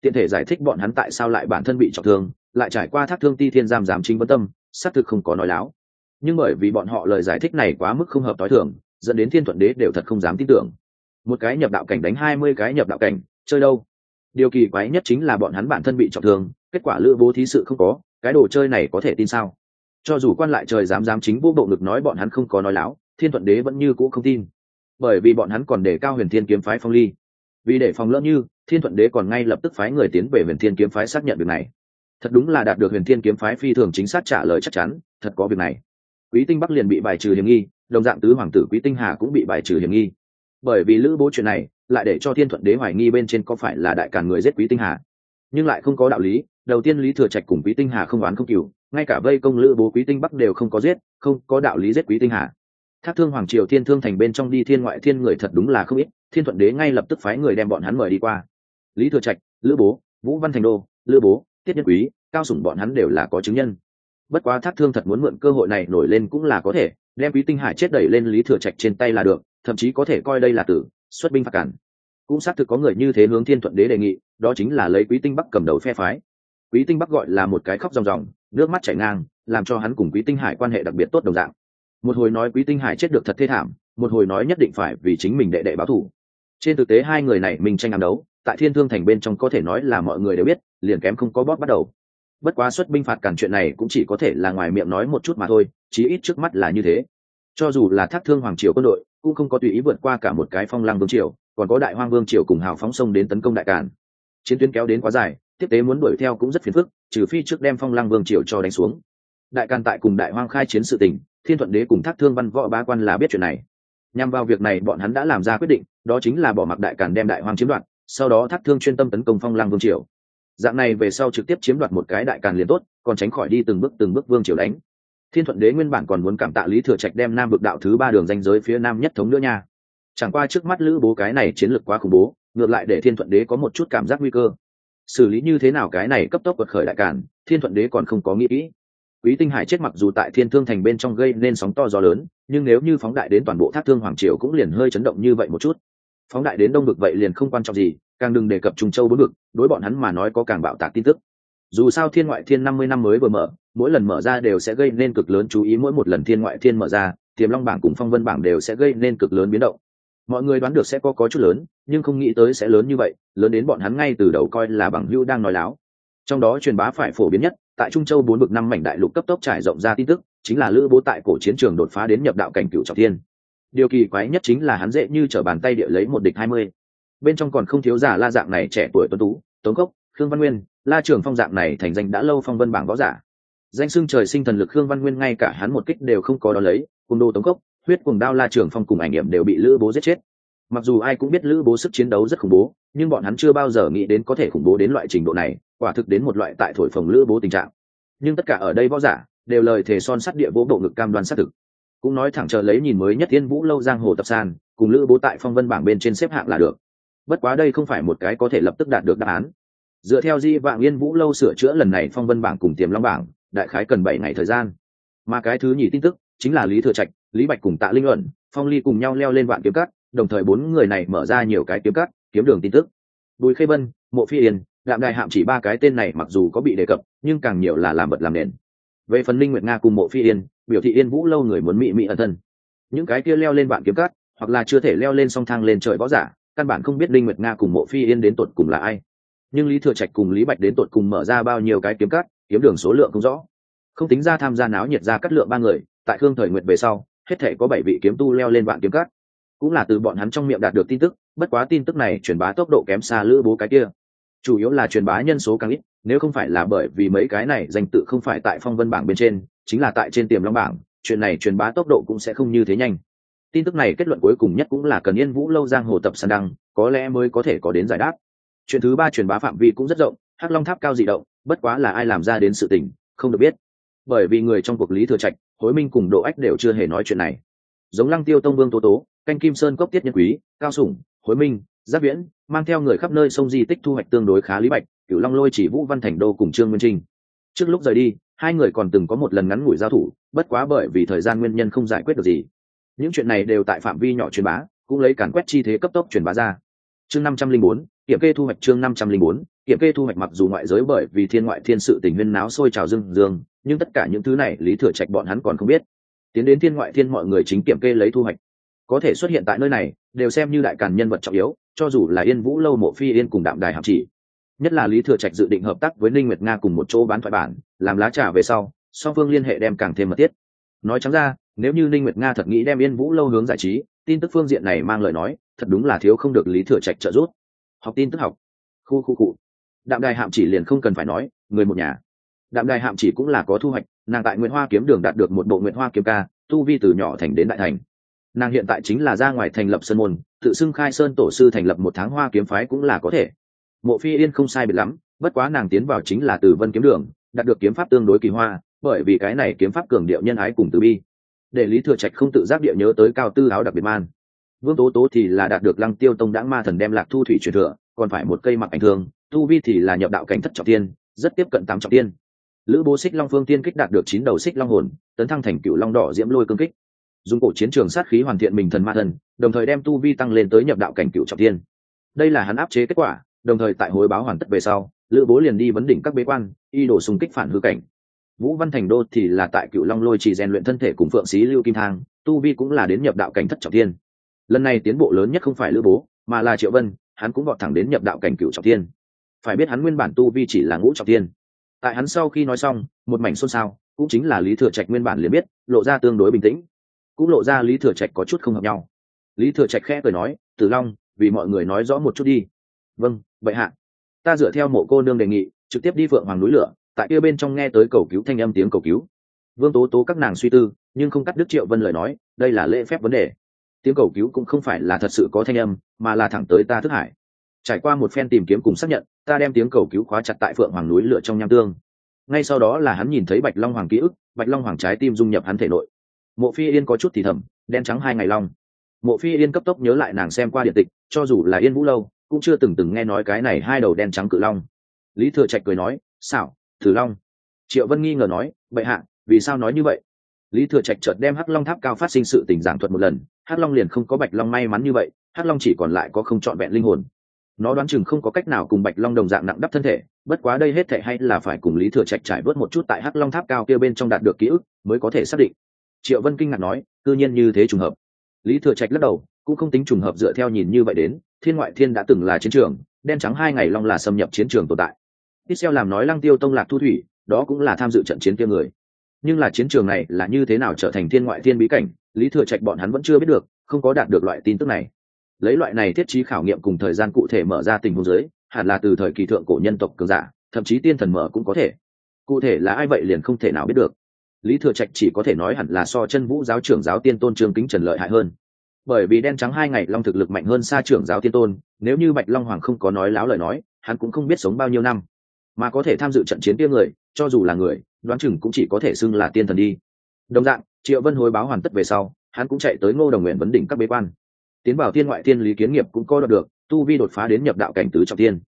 Tiện thể giải thích bọn hắn tại sao lại bản thân bị trọng thương, lại trải qua thác thương ti thiên giam giảm chính vân tâm, xác thực không có nói láo. Nhưng bởi vì bọn họ lời giải thích này quá mức không hợp t ố i thường, dẫn đến thiên thuận đế đều thật không dám tin tưởng. Một cái nhập đạo cảnh đánh hai mươi cái nhập đạo cảnh, chơi đâu? Điều kỳ quái nhất chính là bọn hắn bản thân bị trọng thương, kết quả lữ bố thí sự không có, cái đồ chơi này có thể tin sao? Cho dù quan lại trời dám dám chính vô bộ ngực nói bọn hắn không có nói láo, thiên thuận đế vẫn như cũ không tin. Bởi vì bọn hắn còn để cao huyền thiên kiếm phái phong ly vì để phòng lỡ như, thiên thuận đế còn ngay lập tức phái người tiến về huyền thiên kiếm phái xác nhận việc này. Thật đúng là đạt được huyền thiên kiếm phái phi thường chính xác trả lời chắc chắn, thật có việc này. Quý tinh bắc liền bị bài trừ hiểm nghi, đồng dạng tứ hoàng tử quý tinh hà cũng bị bài trừ hiểm nghi. Bởi vì lữ bố chuyện này, lại để cho thiên thuận đế hoài nghi bên trên có phải là đại càn người giết quý tinh hà. Nhưng lại không có đạo lý, đầu tiên lý thừa trạch cùng quý tinh hà không oán không cừu, ngay cả vây công lữ bố quý tinh bắc đều không có giết, không có đạo lý giết quý tinh hà thác thương hoàng triều thiên thương thành bên trong đi thiên ngoại thiên người thật đúng là không ít, thiên thuận đế ngay lập tức phái người đem bọn hắn mời đi qua. Lý thừa trạch, lữ bố, vũ văn thành đô, lữ bố, tiết nhân quý, cao sủng bọn hắn đều là có chứng nhân. Bất quá thác thương thật muốn mượn cơ hội này nổi lên cũng là có thể, đem quý tinh hải chết đẩy lên lý thừa trạch trên tay là được, thậm chí có thể coi đây là tử, xuất binh phạt cản. Cũng xác thực có người như thế hướng thiên thuận đế đề nghị, đó chính là lấy quý tinh bắc cầm đầu phe phái. Quý tinh bắc gọi là một cái khóc ròng ròng, nước mắt chảy ngang, làm cho hắn cùng quý tinh hải quan hệ đặc biệt tốt đồng dạng một hồi nói quý tinh hải chết được thật thê thảm, một hồi nói nhất định phải vì chính mình đệ đệ báo thù. Trên thực tế hai người này mình tranh ám đấu, tại thiên thương thành bên trong có thể nói là mọi người đều biết, liền kém không có bóp bắt đầu. Bất quá xuất binh phạt cản chuyện này cũng chỉ có thể là ngoài miệng nói một chút mà thôi, chí ít trước mắt là như thế. Cho dù là thác thương hoàng triều quân đội, cũng không có tùy ý vượt qua cả một cái phong lăng vương triều, còn có đại hoang vương triều cùng hào phóng sông đến tấn công đại càn. Chiến tuyến kéo đến quá dài, tiếp tế muốn đuổi theo cũng rất phiền phức, trừ phi trước đem phong lăng vương triều cho đánh xuống. Đại càn tại cùng đại hoang khai chiến sự tình thiên thuận đế cùng thác thương văn võ ba quan là biết chuyện này. Nhằm vào việc này bọn hắn đã làm ra quyết định đó chính là bỏ mặc đại càn đem đại hoang chiếm đoạt sau đó thác thương chuyên tâm tấn công phong lăng vương triều. Dạng này về sau trực tiếp chiếm đoạt một cái đại càn liền tốt còn tránh khỏi đi từng bước từng bước vương triều đánh. Thiên thuận đế nguyên bản còn muốn cảm tạ lý thừa trạch đem nam vực đạo thứ ba đường danh giới phía nam nhất thống nữa nha. Chẳng qua trước mắt lữ bố cái này chiến lược quá khủng bố ngược lại để thiên thuận đế có một chút cảm giác nguy cơ. Xử lý như thế nào cái này cấp tốc quật khởi đại Càn, thiên thuận đế còn không có nghĩ kỹ quý tinh hải chết mặc dù tại thiên thương thành bên trong gây nên sóng to gió lớn, nhưng nếu như phóng đại đến toàn bộ thác thương hoàng triều cũng liền hơi chấn động như vậy một chút. Phóng đại đến đông vực vậy liền không quan trọng gì, càng đừng đề cập trung châu bốn vực, đối bọn hắn mà nói có càng bạo tạc tin tức. Dù sao thiên ngoại thiên năm mươi năm mới vừa mở, mỗi lần mở ra đều sẽ gây nên cực lớn chú ý, mỗi một lần thiên ngoại thiên mở ra, tiềm long bảng cùng phong vân bảng đều sẽ gây nên cực lớn biến động. Mọi người đoán được sẽ có có chút lớn, nhưng không nghĩ tới sẽ lớn như vậy, lớn đến bọn hắn ngay từ đầu coi là bằng hưu đang nói láo. Trong đó truyền bá phải phổ biến nhất tại trung châu bốn bực năm mảnh đại lục cấp tốc trải rộng ra tin tức, chính là lữ bố tại cổ chiến trường đột phá đến nhập đạo cảnh cựu trọng thiên. Điều kỳ quái nhất chính là hắn dễ như trở bàn tay địa lấy một địch hai mươi. Bên trong còn không thiếu giả la dạng này trẻ tuổi tuấn tú, tống cốc, khương văn nguyên, la trường phong dạng này thành danh đã lâu phong vân bảng võ giả. Danh xưng trời sinh thần lực khương văn nguyên ngay cả hắn một kích đều không có đó lấy, cùng đô tống cốc, huyết cùng đao la trường phong cùng ảnh nghiệm đều bị lữ bố giết chết mặc dù ai cũng biết lữ bố sức chiến đấu rất khủng bố, nhưng bọn hắn chưa bao giờ nghĩ đến có thể khủng bố đến loại trình độ này, quả thực đến một loại tại thổi phồng lữ bố tình trạng. Nhưng tất cả ở đây võ giả đều lời thề son sắt địa vỗ bộ ngực cam đoan xác thực. Cũng nói thẳng chờ lấy nhìn mới nhất thiên vũ lâu giang hồ tập san, cùng lữ bố tại phong vân bảng bên trên xếp hạng là được. Bất quá đây không phải một cái có thể lập tức đạt được đáp án. Dựa theo di vạn yên vũ lâu sửa chữa lần này phong vân bảng cùng tiềm long bảng, đại khái cần bảy ngày thời gian. Mà cái thứ nhì tin tức chính là lý thừa trạch, lý bạch cùng tạ linh luận, phong ly cùng nhau leo lên vạn kiếm cắt đồng thời bốn người này mở ra nhiều cái kiếm cắt, kiếm đường tin tức. Bùi khê vân, mộ phi yên, đạm đài hạm chỉ ba cái tên này mặc dù có bị đề cập, nhưng càng nhiều là làm bật làm nền. Về phần linh nguyệt nga cùng mộ phi yên, biểu thị yên vũ lâu người muốn mị mị ẩn thân. Những cái kia leo lên vạn kiếm cắt, hoặc là chưa thể leo lên song thang lên trời võ giả, căn bản không biết linh nguyệt nga cùng mộ phi yên đến tột cùng là ai. Nhưng lý thừa trạch cùng lý bạch đến tột cùng mở ra bao nhiêu cái kiếm cắt, kiếm đường số lượng không rõ. Không tính ra tham gia náo nhiệt ra cắt lượng ba người, tại khương thời Nguyệt về sau, hết thể có bảy vị kiếm tu leo lên vạn kiếm cắt cũng là từ bọn hắn trong miệng đạt được tin tức, bất quá tin tức này truyền bá tốc độ kém xa lữ bố cái kia. Chủ yếu là truyền bá nhân số càng ít, nếu không phải là bởi vì mấy cái này danh tự không phải tại phong vân bảng bên trên, chính là tại trên tiềm long bảng, chuyện này truyền bá tốc độ cũng sẽ không như thế nhanh. Tin tức này kết luận cuối cùng nhất cũng là cần yên vũ lâu giang hồ tập sàn đăng, có lẽ mới có thể có đến giải đáp. Chuyện thứ ba truyền bá phạm vi cũng rất rộng, hắc long tháp cao dị động, bất quá là ai làm ra đến sự tình, không được biết. Bởi vì người trong cuộc lý thừa trạch, hối minh cùng độ ách đều chưa hề nói chuyện này giống lăng tiêu tông vương tố tố, canh kim sơn cốc tiết nhân quý, cao sủng, hối minh, giáp viễn, mang theo người khắp nơi sông di tích thu hoạch tương đối khá lý bạch, cửu long lôi chỉ vũ văn thành đô cùng trương nguyên trinh. Trước lúc rời đi, hai người còn từng có một lần ngắn ngủi giao thủ, bất quá bởi vì thời gian nguyên nhân không giải quyết được gì. Những chuyện này đều tại phạm vi nhỏ truyền bá, cũng lấy càn quét chi thế cấp tốc truyền bá ra. Chương năm trăm linh bốn, kiểm kê thu hoạch chương năm trăm linh bốn, kiểm kê thu hoạch mặc dù ngoại giới bởi vì thiên ngoại thiên sự tình nguyên náo sôi trào dương dương nhưng tất cả những thứ này lý thừa trạch bọn hắn còn không biết tiến đến thiên ngoại thiên mọi người chính kiểm kê lấy thu hoạch. Có thể xuất hiện tại nơi này, đều xem như đại càn nhân vật trọng yếu, cho dù là yên vũ lâu mộ phi yên cùng đạm đài hạm chỉ. Nhất là lý thừa trạch dự định hợp tác với ninh nguyệt nga cùng một chỗ bán thoại bản, làm lá trà về sau, song phương liên hệ đem càng thêm mật thiết. Nói trắng ra, nếu như ninh nguyệt nga thật nghĩ đem yên vũ lâu hướng giải trí, tin tức phương diện này mang lời nói, thật đúng là thiếu không được lý thừa trạch trợ giúp. Học tin tức học. Khu khu cụ đạm đài hạm chỉ liền không cần phải nói, người một nhà đạm đài hạm chỉ cũng là có thu hoạch, nàng tại nguyễn hoa kiếm đường đạt được một bộ nguyễn hoa kiếm ca, tu vi từ nhỏ thành đến đại thành. Nàng hiện tại chính là ra ngoài thành lập sơn môn, tự xưng khai sơn tổ sư thành lập một tháng hoa kiếm phái cũng là có thể. Mộ phi yên không sai biệt lắm, bất quá nàng tiến vào chính là từ vân kiếm đường, đạt được kiếm pháp tương đối kỳ hoa, bởi vì cái này kiếm pháp cường điệu nhân ái cùng từ bi. Để lý thừa trạch không tự giác địa nhớ tới cao tư áo đặc biệt man. Vương tố tố thì là đạt được lăng tiêu tông đãng ma thần đem lạc thu thủy truyền thừa, còn phải một cây mặc ảnh thương, tu vi thì là nhập đạo cảnh thất trọng tiên, rất tiếp cận tám trọng tiên lữ bố xích long phương tiên kích đạt được chín đầu xích long hồn, tấn thăng thành cựu long đỏ diễm lôi cương kích. Dùng cổ chiến trường sát khí hoàn thiện mình thần ma thần, đồng thời đem tu vi tăng lên tới nhập đạo cảnh cựu trọng tiên đây là hắn áp chế kết quả, đồng thời tại hối báo hoàn tất về sau, lữ bố liền đi vấn đỉnh các bế quan, y đổ xung kích phản hư cảnh. Vũ văn thành đô thì là tại cựu long lôi chỉ rèn luyện thân thể cùng phượng sĩ lưu kim thang, tu vi cũng là đến nhập đạo cảnh thất trọng tiên lần này tiến bộ lớn nhất không phải lữ bố, mà là triệu vân, hắn cũng vọt thẳng đến nhập đạo cảnh cựu trọng tiên phải biết hắn nguyên bản tu vi chỉ là ngũ trọng tiên tại hắn sau khi nói xong, một mảnh xôn xao, cũng chính là lý thừa trạch nguyên bản liền biết, lộ ra tương đối bình tĩnh. Cũng lộ ra lý thừa trạch có chút không hợp nhau. Lý thừa trạch khẽ cười nói, tử long, vì mọi người nói rõ một chút đi. Vâng vậy hạ. Ta dựa theo mộ cô nương đề nghị, trực tiếp đi phượng hoàng núi lửa, tại kia bên trong nghe tới cầu cứu thanh âm tiếng cầu cứu. Vương tố tố các nàng suy tư, nhưng không cắt đứt triệu vân lời nói, đây là lễ phép vấn đề. Tiếng cầu cứu cũng không phải là thật sự có thanh âm, mà là thẳng tới ta thức hải trải qua một phen tìm kiếm cùng xác nhận, ta đem tiếng cầu cứu khóa chặt tại phượng hoàng núi lửa trong nham tương. Ngay sau đó là hắn nhìn thấy bạch long hoàng ký ức, bạch long hoàng trái tim dung nhập hắn thể nội. Mộ phi yên có chút thì thầm, đen trắng hai ngày long. Mộ phi yên cấp tốc nhớ lại nàng xem qua điện tịch, cho dù là yên vũ lâu, cũng chưa từng từng nghe nói cái này hai đầu đen trắng cự long. Lý thừa trạch cười nói, xảo, thử long. Triệu vân nghi ngờ nói, bệ hạ, vì sao nói như vậy? Lý thừa trạch chợt đem hắc long tháp cao phát sinh sự tình giảng thuật một lần, hắc long liền không có bạch long may mắn như vậy, hắc long chỉ còn lại có không trọn vẹn linh hồn nó đoán chừng không có cách nào cùng bạch long đồng dạng nặng đắp thân thể, bất quá đây hết thể hay là phải cùng lý thừa trạch trải bớt một chút tại hắc long tháp cao kia bên trong đạt được ký ức, mới có thể xác định. Triệu vân kinh ngạc nói, cư nhiên như thế trùng hợp. Lý thừa trạch lắc đầu, cũng không tính trùng hợp dựa theo nhìn như vậy đến, thiên ngoại thiên đã từng là chiến trường, đen trắng hai ngày long là xâm nhập chiến trường tồn tại. Ít xeo làm nói lăng tiêu tông lạc thu thủy, đó cũng là tham dự trận chiến kia người. Nhưng là chiến trường này là như thế nào trở thành thiên ngoại thiên bí cảnh, lý thừa trạch bọn hắn vẫn chưa biết được, không có đạt được loại tin tức này lấy loại này thiết trí khảo nghiệm cùng thời gian cụ thể mở ra tình huống giới hẳn là từ thời kỳ thượng cổ nhân tộc cường giả, thậm chí tiên thần mở cũng có thể. Cụ thể là ai vậy liền không thể nào biết được. Lý thừa trạch chỉ có thể nói hẳn là so chân vũ giáo trưởng giáo tiên tôn trương kính trần lợi hại hơn. Bởi vì đen trắng hai ngày long thực lực mạnh hơn xa trưởng giáo tiên tôn, nếu như bạch long hoàng không có nói láo lời nói, hắn cũng không biết sống bao nhiêu năm. Mà có thể tham dự trận chiến tiêu người, cho dù là người, đoán chừng cũng chỉ có thể xưng là tiên thần đi. Đồng dạng, triệu vân hồi báo hoàn tất về sau, hắn cũng chạy tới ngô đồng nguyện vấn đỉnh các bế quan tiến vào thiên ngoại thiên lý kiến nghiệp cũng có đoạt được, tu vi đột phá đến nhập đạo cảnh tứ trọng tiên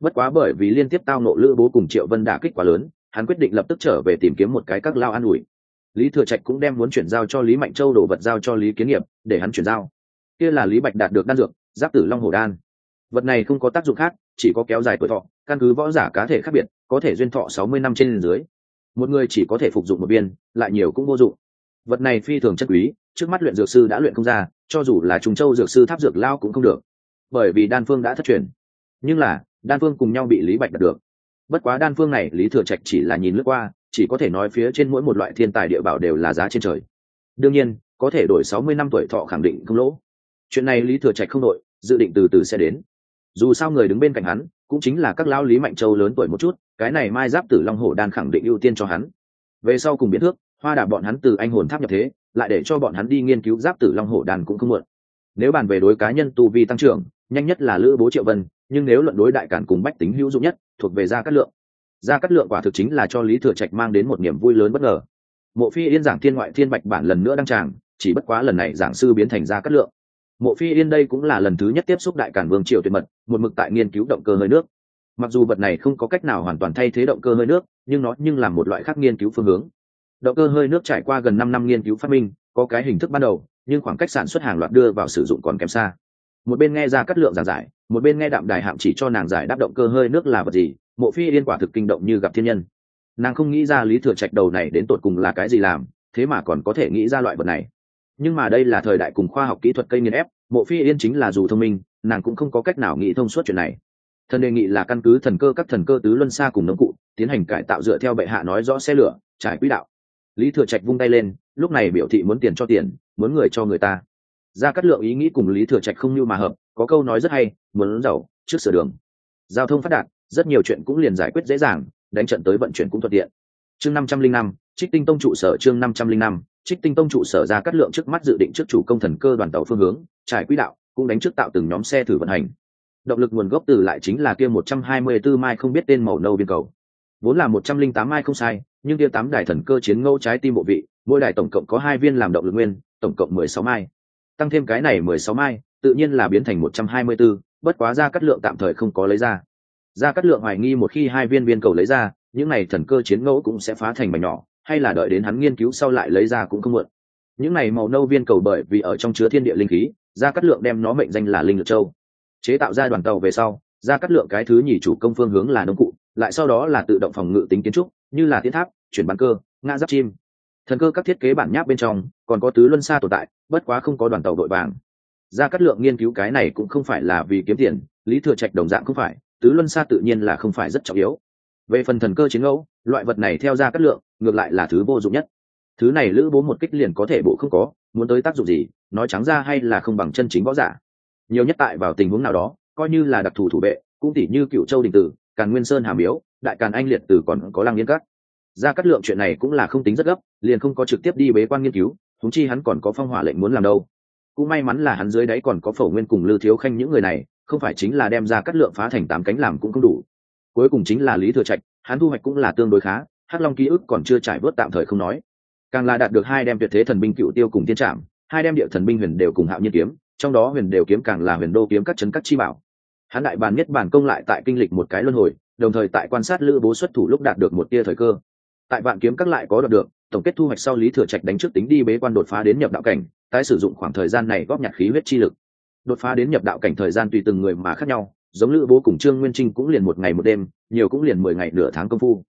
bất quá bởi vì liên tiếp tao nộ lữ bố cùng triệu vân đả kích quá lớn, hắn quyết định lập tức trở về tìm kiếm một cái các lao an ủi. Lý thừa trạch cũng đem muốn chuyển giao cho lý mạnh châu đổ vật giao cho lý kiến nghiệp, để hắn chuyển giao. Kia là lý bạch đạt được đan dược, giáp tử long hồ đan. Vật này không có tác dụng khác, chỉ có kéo dài tuổi thọ, căn cứ võ giả cá thể khác biệt, có thể duyên thọ sáu mươi năm trên dưới. Một người chỉ có thể phục dụng một viên, lại nhiều cũng vô dụng. Vật này phi thường chất quý, trước mắt luyện dược sư đã luyện không ra cho dù là trùng châu dược sư tháp dược lao cũng không được, bởi vì đan phương đã thất truyền. Nhưng là, đan phương cùng nhau bị lý bạch đạt được. Bất quá đan phương này, lý thừa trạch chỉ là nhìn lướt qua, chỉ có thể nói phía trên mỗi một loại thiên tài địa bảo đều là giá trên trời. Đương nhiên, có thể đổi sáu mươi năm tuổi thọ khẳng định không lỗ. Chuyện này lý thừa trạch không đội, dự định từ từ sẽ đến. Dù sao người đứng bên cạnh hắn, cũng chính là các lão lý mạnh châu lớn tuổi một chút, cái này mai giáp tử long hổ đan khẳng định ưu tiên cho hắn. Về sau cùng biến thước, hoa đà bọn hắn từ anh hồn tháp nhập thế lại để cho bọn hắn đi nghiên cứu giáp tử long hổ đàn cũng không muộn. Nếu bàn về đối cá nhân tu vi tăng trưởng, nhanh nhất là lữ bố triệu vân, nhưng nếu luận đối đại cản cùng bách tính hữu dụng nhất, thuộc về gia cát lượng. Gia cát lượng quả thực chính là cho lý thừa trạch mang đến một niềm vui lớn bất ngờ. Mộ phi yên giảng thiên ngoại thiên bạch bản lần nữa đăng tràng, chỉ bất quá lần này giảng sư biến thành gia cát lượng. Mộ phi yên đây cũng là lần thứ nhất tiếp xúc đại cản vương triều tuyệt mật, một mực tại nghiên cứu động cơ hơi nước. Mặc dù vật này không có cách nào hoàn toàn thay thế động cơ hơi nước, nhưng nó nhưng là một loại khác nghiên cứu phương hướng động cơ hơi nước trải qua gần năm năm nghiên cứu phát minh, có cái hình thức ban đầu, nhưng khoảng cách sản xuất hàng loạt đưa vào sử dụng còn kém xa. Một bên nghe ra cắt lượng giảng giải, một bên nghe đạm đài hạm chỉ cho nàng giải đáp động cơ hơi nước là vật gì, mộ phi yên quả thực kinh động như gặp thiên nhân. Nàng không nghĩ ra lý thừa trạch đầu này đến tột cùng là cái gì làm, thế mà còn có thể nghĩ ra loại vật này. Nhưng mà đây là thời đại cùng khoa học kỹ thuật cây nghiên ép, mộ phi yên chính là dù thông minh, nàng cũng không có cách nào nghĩ thông suốt chuyện này. Thần đề nghị là căn cứ thần cơ các thần cơ tứ luân xa cùng nông cụ, tiến hành cải tạo dựa theo bệ hạ nói rõ xe lửa, trải quỹ đạo lý thừa trạch vung tay lên, lúc này biểu thị muốn tiền cho tiền, muốn người cho người ta. Ra cắt lượng ý nghĩ cùng lý thừa trạch không như mà hợp, có câu nói rất hay, muốn giàu, trước sửa đường. Giao thông phát đạt, rất nhiều chuyện cũng liền giải quyết dễ dàng, đánh trận tới vận chuyển cũng thuận tiện. Chương năm trăm linh năm, trích tinh tông trụ sở chương năm trăm linh năm, trích tinh tông trụ sở ra cắt lượng trước mắt dự định trước chủ công thần cơ đoàn tàu phương hướng, trải quỹ đạo, cũng đánh trước tạo từng nhóm xe thử vận hành. Động lực nguồn gốc từ lại chính là kia một trăm hai mươi 124 mai không biết tên màu nâu biên cầu. Vốn là một trăm linh tám mai không sai nhưng kia tám đài thần cơ chiến ngẫu trái tim bộ vị mỗi đài tổng cộng có hai viên làm động lực nguyên tổng cộng mười sáu mai. Tăng thêm cái này mười sáu mai tự nhiên là biến thành một trăm hai mươi 124, bất quá ra cắt lượng tạm thời không có lấy ra. Ra cắt lượng hoài nghi một khi hai viên viên cầu lấy ra những này thần cơ chiến ngẫu cũng sẽ phá thành mảnh nhỏ hay là đợi đến hắn nghiên cứu sau lại lấy ra cũng không muộn. Những này màu nâu viên cầu bởi vì ở trong chứa thiên địa linh khí ra cắt lượng đem nó mệnh danh là linh lực châu. Chế tạo ra đoàn tàu về sau ra cắt lượng cái thứ nhì chủ công phương hướng là nông cụ lại sau đó là tự động phòng ngự tính kiến trúc như là tiến tháp, chuyển bàn cơ, ngã giáp chim. Thần cơ các thiết kế bản nháp bên trong còn có tứ luân xa tồn tại, bất quá không có đoàn tàu đội vàng. Ra cắt lượng nghiên cứu cái này cũng không phải là vì kiếm tiền, lý thừa trạch đồng dạng không phải, tứ luân xa tự nhiên là không phải rất trọng yếu. Về phần thần cơ chiến ngẫu, loại vật này theo ra cắt lượng, ngược lại là thứ vô dụng nhất. Thứ này lữ bố một kích liền có thể bộ không có, muốn tới tác dụng gì, nói trắng ra hay là không bằng chân chính võ giả. Nhiều nhất tại vào tình huống nào đó, coi như là đặc thù thủ vệ, cũng tỉ như cựu châu đình tử, càn nguyên sơn hà yếu đại càn anh liệt tử còn có lăng yên cắt ra cắt lượng chuyện này cũng là không tính rất gấp, liền không có trực tiếp đi bế quan nghiên cứu thúng chi hắn còn có phong hỏa lệnh muốn làm đâu. Cũng may mắn là hắn dưới đáy còn có phổ nguyên cùng lư thiếu khanh những người này, không phải chính là đem ra cắt lượng phá thành tám cánh làm cũng không đủ. Cuối cùng chính là lý thừa trạch, hắn thu hoạch cũng là tương đối khá, hắc long ký ức còn chưa trải vớt tạm thời không nói. Càng là đạt được hai đem tuyệt thế thần binh cựu tiêu cùng tiên trạm, hai đem địa thần binh huyền đều cùng hạo nhiên kiếm, trong đó huyền đều kiếm càng là huyền đô kiếm các chấn các chi bảo. Hắn đại bàn nhất bản công lại tại kinh lịch một cái luân hồi đồng thời tại quan sát lữ bố xuất thủ lúc đạt được một tia thời cơ. Tại vạn kiếm các lại có đoạt được, tổng kết thu hoạch sau lý thừa trạch đánh trước tính đi bế quan đột phá đến nhập đạo cảnh, tái sử dụng khoảng thời gian này góp nhặt khí huyết chi lực. Đột phá đến nhập đạo cảnh thời gian tùy từng người mà khác nhau, giống lữ bố cùng trương nguyên trinh cũng liền một ngày một đêm, nhiều cũng liền mười ngày nửa tháng công phu.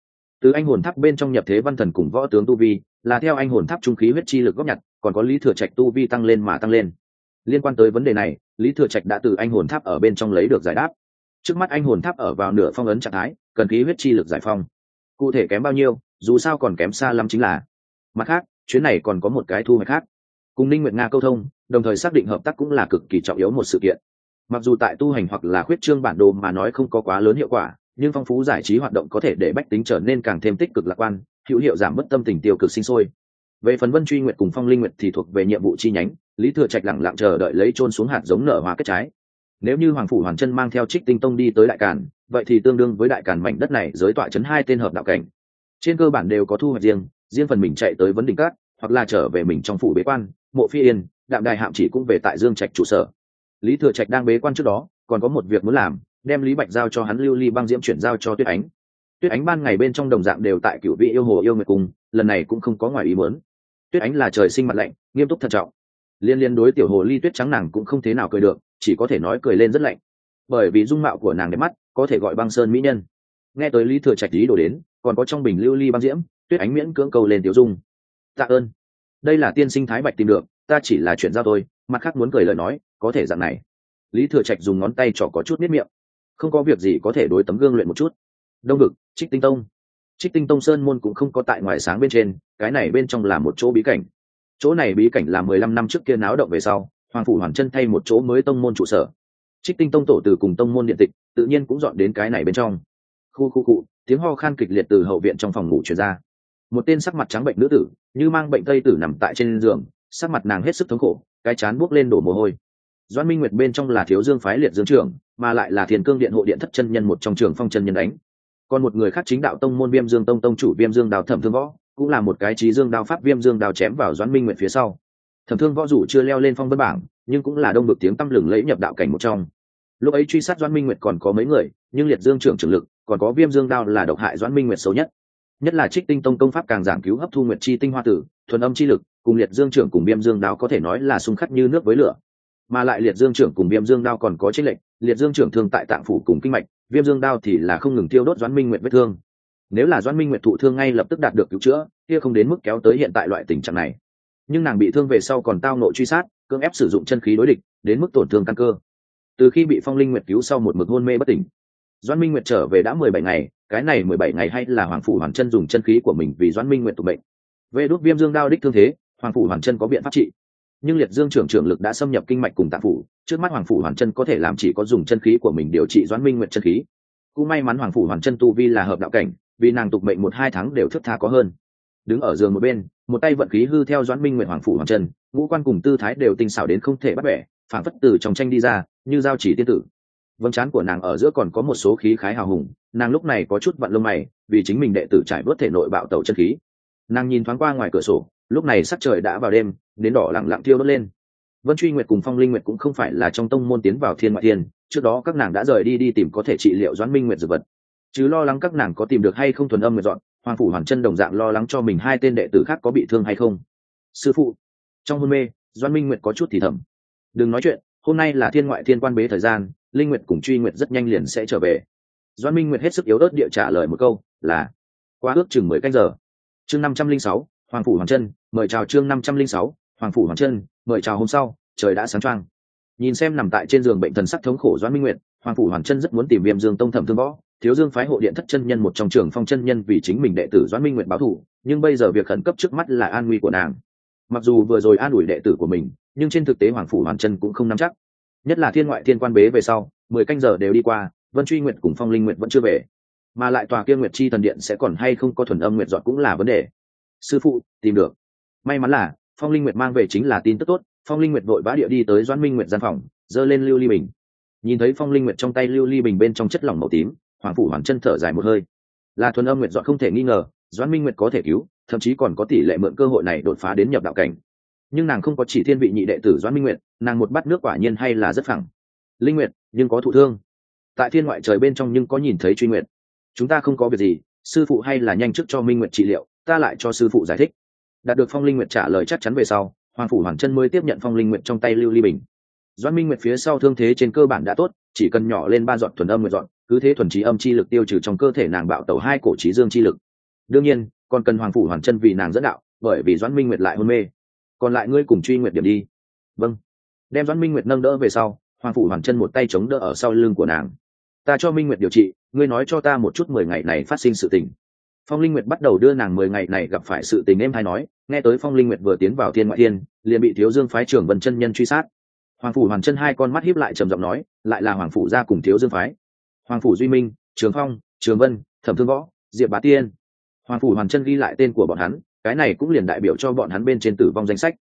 Từ anh hồn tháp bên trong nhập thế văn thần cùng võ tướng tu vi, là theo anh hồn tháp trung khí huyết chi lực góp nhặt, còn có lý thừa trạch tu vi tăng lên mà tăng lên. Liên quan tới vấn đề này, lý thừa trạch đã từ anh hồn tháp ở bên trong lấy được giải đáp trước mắt anh hồn tháp ở vào nửa phong ấn trạng thái, cần khí huyết chi lực giải phong cụ thể kém bao nhiêu, dù sao còn kém xa lắm chính là. Mặt khác, chuyến này còn có một cái thu hoạch khác. Cùng ninh nguyệt nga câu thông, đồng thời xác định hợp tác cũng là cực kỳ trọng yếu một sự kiện. Mặc dù tại tu hành hoặc là khuyết trương bản đồ mà nói không có quá lớn hiệu quả, nhưng phong phú giải trí hoạt động có thể để bách tính trở nên càng thêm tích cực lạc quan, hữu hiệu giảm bất tâm tình tiêu cực sinh sôi. Về phần vân truy nguyệt cùng phong linh nguyệt thì thuộc về nhiệm vụ chi nhánh, lý thừa trạch lẳng lặng chờ đợi lấy trôn xuống hạt giống nở hóa kết trái nếu như hoàng phủ hoàn chân mang theo trích tinh tông đi tới đại càn vậy thì tương đương với đại càn mảnh đất này giới tọa chấn hai tên hợp đạo cảnh. Trên cơ bản đều có thu hoạch riêng riêng phần mình chạy tới vấn đỉnh cát hoặc là trở về mình trong phủ bế quan mộ phi yên đạm đài hạm chỉ cũng về tại dương trạch trụ sở. Lý thừa trạch đang bế quan trước đó còn có một việc muốn làm đem lý bạch giao cho hắn lưu ly băng diễm chuyển giao cho tuyết ánh. Tuyết ánh ban ngày bên trong đồng dạng đều tại cựu vị yêu hồ yêu nguyệt cùng, lần này cũng không có ngoài ý muốn. Tuyết ánh là trời sinh mặt lạnh nghiêm túc thận trọng. Liên liên đối tiểu hồ ly tuyết trắng nàng cũng không thế nào cười được chỉ có thể nói cười lên rất lạnh. Bởi vì dung mạo của nàng đẹp mắt, có thể gọi băng sơn mỹ nhân. Nghe tới lý thừa trạch lý đổ đến, còn có trong bình lưu ly băng diễm, tuyết ánh miễn cưỡng cầu lên tiểu dung. Tạ ơn. Đây là tiên sinh thái bạch tìm được, ta chỉ là chuyện giao tôi mặt khác muốn cười lời nói, có thể dạng này. Lý thừa trạch dùng ngón tay trỏ có chút miết miệng. Không có việc gì có thể đối tấm gương luyện một chút. Đông ngực trích tinh tông. Trích tinh tông sơn môn cũng không có tại ngoài sáng bên trên, cái này bên trong là một chỗ bí cảnh. Chỗ này bí cảnh là mười lăm năm trước kia náo động về sau hoàng phủ hoàn chân thay một chỗ mới tông môn trụ sở. Trích tinh tông tổ từ cùng tông môn điện tịch tự nhiên cũng dọn đến cái này bên trong. Khu khu cụ tiếng ho khan kịch liệt từ hậu viện trong phòng ngủ chuyển ra. Một tên sắc mặt trắng bệnh nữ tử, như mang bệnh tây tử nằm tại trên giường, sắc mặt nàng hết sức thống khổ, cái chán buốc lên đổ mồ hôi. Doan minh nguyệt bên trong là thiếu dương phái liệt dương trưởng, mà lại là thiền cương điện hộ điện thất chân nhân một trong trường phong chân nhân đánh. Còn một người khác chính đạo tông môn viêm dương tông tông chủ viêm dương đào thẩm thương võ, cũng là một cái trí dương đao pháp viêm dương đao chém vào doãn minh Nguyệt phía sau thẩm thương võ dù chưa leo lên phong vân bảng, nhưng cũng là đông bực tiếng tăm lừng lẫy nhập đạo cảnh một trong. Lúc ấy truy sát doãn minh nguyệt còn có mấy người, nhưng liệt dương trưởng trưởng lực, còn có viêm dương đao là độc hại doãn minh nguyệt xấu nhất. Nhất là trích tinh tông công pháp càng giảng cứu hấp thu nguyệt chi tinh hoa tử, thuần âm chi lực, cùng liệt dương trưởng cùng viêm dương đao có thể nói là xung khắc như nước với lửa. Mà lại liệt dương trưởng cùng viêm dương đao còn có chênh lệnh liệt dương trưởng thương tại tạng phủ cùng kinh mạch, viêm dương đao thì là không ngừng tiêu đốt doãn minh nguyệt vết thương. Nếu là doãn minh nguyệt thụ thương ngay lập tức đạt được cứu chữa, kia không đến mức kéo tới hiện tại loại tình trạng này nhưng nàng bị thương về sau còn tao nội truy sát, cưỡng ép sử dụng chân khí đối địch, đến mức tổn thương căn cơ. Từ khi bị phong linh nguyệt cứu sau một mực hôn mê bất tỉnh. Doãn minh nguyệt trở về đã mười bảy ngày, cái này mười bảy ngày hay là hoàng phủ hoàn chân dùng chân khí của mình vì doãn minh nguyệt tụ bệnh. Về đốt viêm dương đao đích thương thế, hoàng phủ hoàn chân có biện pháp trị. Nhưng liệt dương trưởng trưởng lực đã xâm nhập kinh mạch cùng tạng phủ, trước mắt hoàng phủ hoàn chân có thể làm chỉ có dùng chân khí của mình điều trị doãn minh nguyệt chân khí. Cũng may mắn hoàng phủ hoàn chân tu vi là hợp đạo cảnh, vì nàng tục mệnh một hai tháng đều thức tha có hơn đứng ở giường một bên, một tay vận khí hư theo doãn minh nguyện hoàng phủ Hoàng chân ngũ quan cùng tư thái đều tinh xảo đến không thể bắt bẻ phản phất từ trong tranh đi ra, như giao chỉ tiên tử. Vâng chán của nàng ở giữa còn có một số khí khái hào hùng, nàng lúc này có chút vận lông mày, vì chính mình đệ tử trải bớt thể nội bạo tẩu chân khí. Nàng nhìn thoáng qua ngoài cửa sổ, lúc này sắc trời đã vào đêm đến đỏ lặng lặng thiêu đốt lên. Vân truy nguyệt cùng phong linh nguyệt cũng không phải là trong tông môn tiến vào thiên ngoại thiên, trước đó các nàng đã rời đi đi tìm có thể trị liệu doãn minh nguyệt dược vật. Chứ lo lắng các nàng có tìm được hay không thuần âm nguyệt dọn hoàng phủ hoàn chân đồng dạng lo lắng cho mình hai tên đệ tử khác có bị thương hay không. Sư phụ, trong hôn mê Doan minh nguyệt có chút thì thầm. Đừng nói chuyện, hôm nay là thiên ngoại thiên quan bế thời gian, linh nguyệt cùng truy nguyệt rất nhanh liền sẽ trở về. Doan minh nguyệt hết sức yếu ớt địa trả lời một câu, là qua ước chừng mười canh giờ. Chương năm trăm linh sáu, hoàng phủ hoàng chân, mời chào chương năm trăm linh sáu, hoàng phủ hoàng chân, mời chào hôm sau, trời đã sáng trăng nhìn xem nằm tại trên giường bệnh thần sắc thống khổ Doan minh nguyệt, hoàng phủ hoàng chân rất muốn tìm viêm dương tông thẩm thương võ thiếu dương phái hộ điện thất chân nhân một trong trường phong chân nhân vì chính mình đệ tử doãn minh nguyệt báo thù, nhưng bây giờ việc khẩn cấp trước mắt là an nguy của nàng. Mặc dù vừa rồi an ủi đệ tử của mình, nhưng trên thực tế hoàng phủ hoàn chân cũng không nắm chắc. Nhất là thiên ngoại thiên quan bế về sau, mười canh giờ đều đi qua, vân truy nguyệt cùng phong linh nguyệt vẫn chưa về. Mà lại tòa kia nguyệt chi thần điện sẽ còn hay không có thuần âm nguyệt dọn cũng là vấn đề. Sư phụ, tìm được. May mắn là, phong linh nguyệt mang về chính là tin tức tốt, phong linh nguyệt vội vã địa đi tới doãn minh nguyệt gian phòng giơ lên lưu ly bình. Nhìn thấy phong linh nguyệt trong tay lưu ly bình bên trong chất lỏng màu tím hoàng phủ hoàng chân thở dài một hơi. Là thuần âm nguyệt dọn không thể nghi ngờ, doãn minh nguyệt có thể cứu, thậm chí còn có tỷ lệ mượn cơ hội này đột phá đến nhập đạo cảnh. Nhưng nàng không có chỉ thiên vị nhị đệ tử doãn minh nguyệt, nàng một bát nước quả nhiên hay là rất phẳng. Linh nguyệt, nhưng có thụ thương. Tại thiên ngoại trời bên trong nhưng có nhìn thấy truy nguyệt. Chúng ta không có việc gì, sư phụ hay là nhanh trước cho minh nguyệt trị liệu, ta lại cho sư phụ giải thích. Đạt được phong linh nguyệt trả lời chắc chắn về sau, hoàng phủ hoàng chân mới tiếp nhận phong linh nguyệt trong tay lưu ly bình. Doãn minh nguyệt phía sau thương thế trên cơ bản đã tốt, chỉ cần nhỏ lên ba giọt thuần âm nguyệt dọn cứ thế thuần trí âm chi lực tiêu trừ trong cơ thể nàng bạo tẩu hai cổ trí dương chi lực. Đương nhiên, còn cần hoàng phủ hoàng chân vì nàng dẫn đạo, bởi vì doãn minh nguyệt lại hôn mê. Còn lại ngươi cùng truy nguyệt điểm đi. Vâng. Đem doãn minh nguyệt nâng đỡ về sau, hoàng phủ hoàng chân một tay chống đỡ ở sau lưng của nàng. Ta cho minh nguyệt điều trị, ngươi nói cho ta một chút mười ngày này phát sinh sự tình. Phong linh nguyệt bắt đầu đưa nàng mười ngày này gặp phải sự tình em hay nói, nghe tới phong linh nguyệt vừa tiến vào thiên ngoại thiên, liền bị thiếu dương phái trưởng vân chân nhân truy sát. Hoàng phủ hoàng chân hai con mắt hiếp lại trầm giọng nói, lại là hoàng phủ gia cùng thiếu dương phái hoàng phủ duy minh, trường phong, trường vân, thẩm thương võ, diệp bá tiên. Hoàng phủ hoàn chân ghi lại tên của bọn hắn, cái này cũng liền đại biểu cho bọn hắn bên trên tử vong danh sách.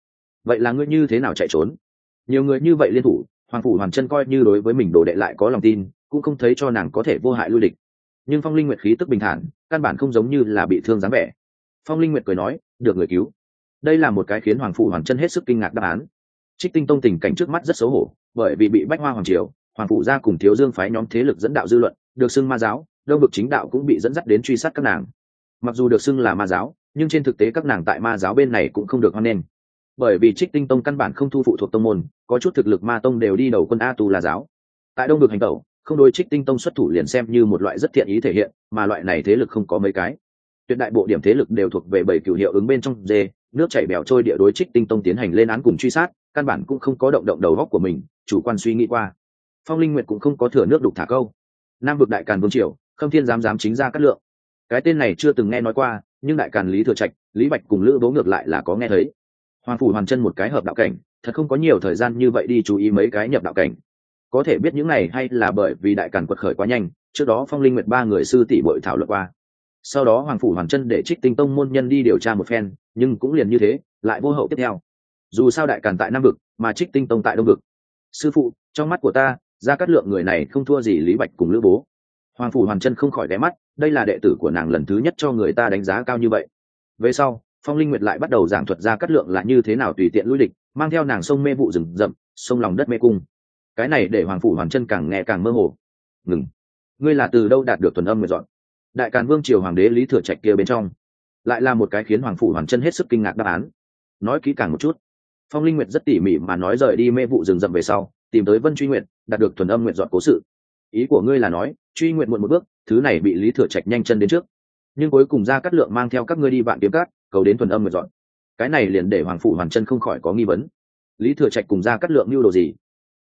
Vậy là ngươi như thế nào chạy trốn? Nhiều người như vậy liên thủ, hoàng phủ hoàn chân coi như đối với mình đồ đệ lại có lòng tin, cũng không thấy cho nàng có thể vô hại lui địch. Nhưng phong linh nguyệt khí tức bình thản, căn bản không giống như là bị thương dáng vẻ. Phong linh nguyệt cười nói, được người cứu. Đây là một cái khiến hoàng Phủ hoàn chân hết sức kinh ngạc đáp án. Trích tinh tông tình cảnh trước mắt rất xấu hổ, bởi vì bị bách hoa hoàng triều hoàng phụ gia cùng thiếu dương phái nhóm thế lực dẫn đạo dư luận, được xưng ma giáo, đông vực chính đạo cũng bị dẫn dắt đến truy sát các nàng. Mặc dù được xưng là ma giáo, nhưng trên thực tế các nàng tại ma giáo bên này cũng không được hoan nghênh. Bởi vì trích tinh tông căn bản không thu phụ thuộc tông môn, có chút thực lực ma tông đều đi đầu quân a tu là giáo. Tại đông vực hành tẩu, không đôi trích tinh tông xuất thủ liền xem như một loại rất thiện ý thể hiện, mà loại này thế lực không có mấy cái. Tuyệt đại bộ điểm thế lực đều thuộc về bảy cửu hiệu ứng bên trong dê, nước chảy bèo trôi địa đối trích tinh tông tiến hành lên án cùng truy sát, căn bản cũng không có động động đầu góc của mình, chủ quan suy nghĩ qua phong linh nguyệt cũng không có thừa nước đục thả câu. Nam vực đại càn vương triều, khâm thiên dám dám chính ra cắt lượng. Cái tên này chưa từng nghe nói qua, nhưng đại càn lý thừa trạch, lý bạch cùng lữ bố ngược lại là có nghe thấy. Hoàng phủ hoàn chân một cái hợp đạo cảnh, thật không có nhiều thời gian như vậy đi chú ý mấy cái nhập đạo cảnh. Có thể biết những này hay là bởi vì đại càn quật khởi quá nhanh, trước đó phong linh nguyệt ba người sư tỷ bội thảo luận qua. Sau đó hoàng phủ hoàn chân để trích tinh tông môn nhân đi điều tra một phen, nhưng cũng liền như thế, lại vô hậu tiếp theo. Dù sao đại càn tại nam vực, mà trích tinh tông tại đông vực. Sư phụ, trong mắt của ta ra cắt lượng người này không thua gì lý bạch cùng lữ bố. Hoàng phủ hoàn chân không khỏi ghé mắt, đây là đệ tử của nàng lần thứ nhất cho người ta đánh giá cao như vậy. Về sau, phong linh nguyệt lại bắt đầu giảng thuật ra cắt lượng là như thế nào tùy tiện lui địch, mang theo nàng sông mê vụ rừng rậm, sông lòng đất mê cung. Cái này để hoàng phủ hoàn chân càng nghe càng mơ hồ. Ngừng. Ngươi là từ đâu đạt được thuần âm nguyệt dọn? Đại càn vương triều hoàng đế lý thừa trạch kia bên trong. Lại là một cái khiến hoàng phủ hoàn chân hết sức kinh ngạc đáp án. Nói kỹ càng một chút. Phong linh nguyệt rất tỉ mỉ mà nói rời đi mê vụ rừng rậm về sau tìm tới vân truy nguyện đạt được thuần âm nguyện dọn cố sự. Ý của ngươi là nói, truy nguyện muộn một bước, thứ này bị lý thừa trạch nhanh chân đến trước. Nhưng cuối cùng ra cắt lượng mang theo các ngươi đi vạn kiếm cát cầu đến thuần âm nguyện dọn. Cái này liền để hoàng phụ hoàn chân không khỏi có nghi vấn. Lý thừa trạch cùng ra cắt lượng mưu đồ gì?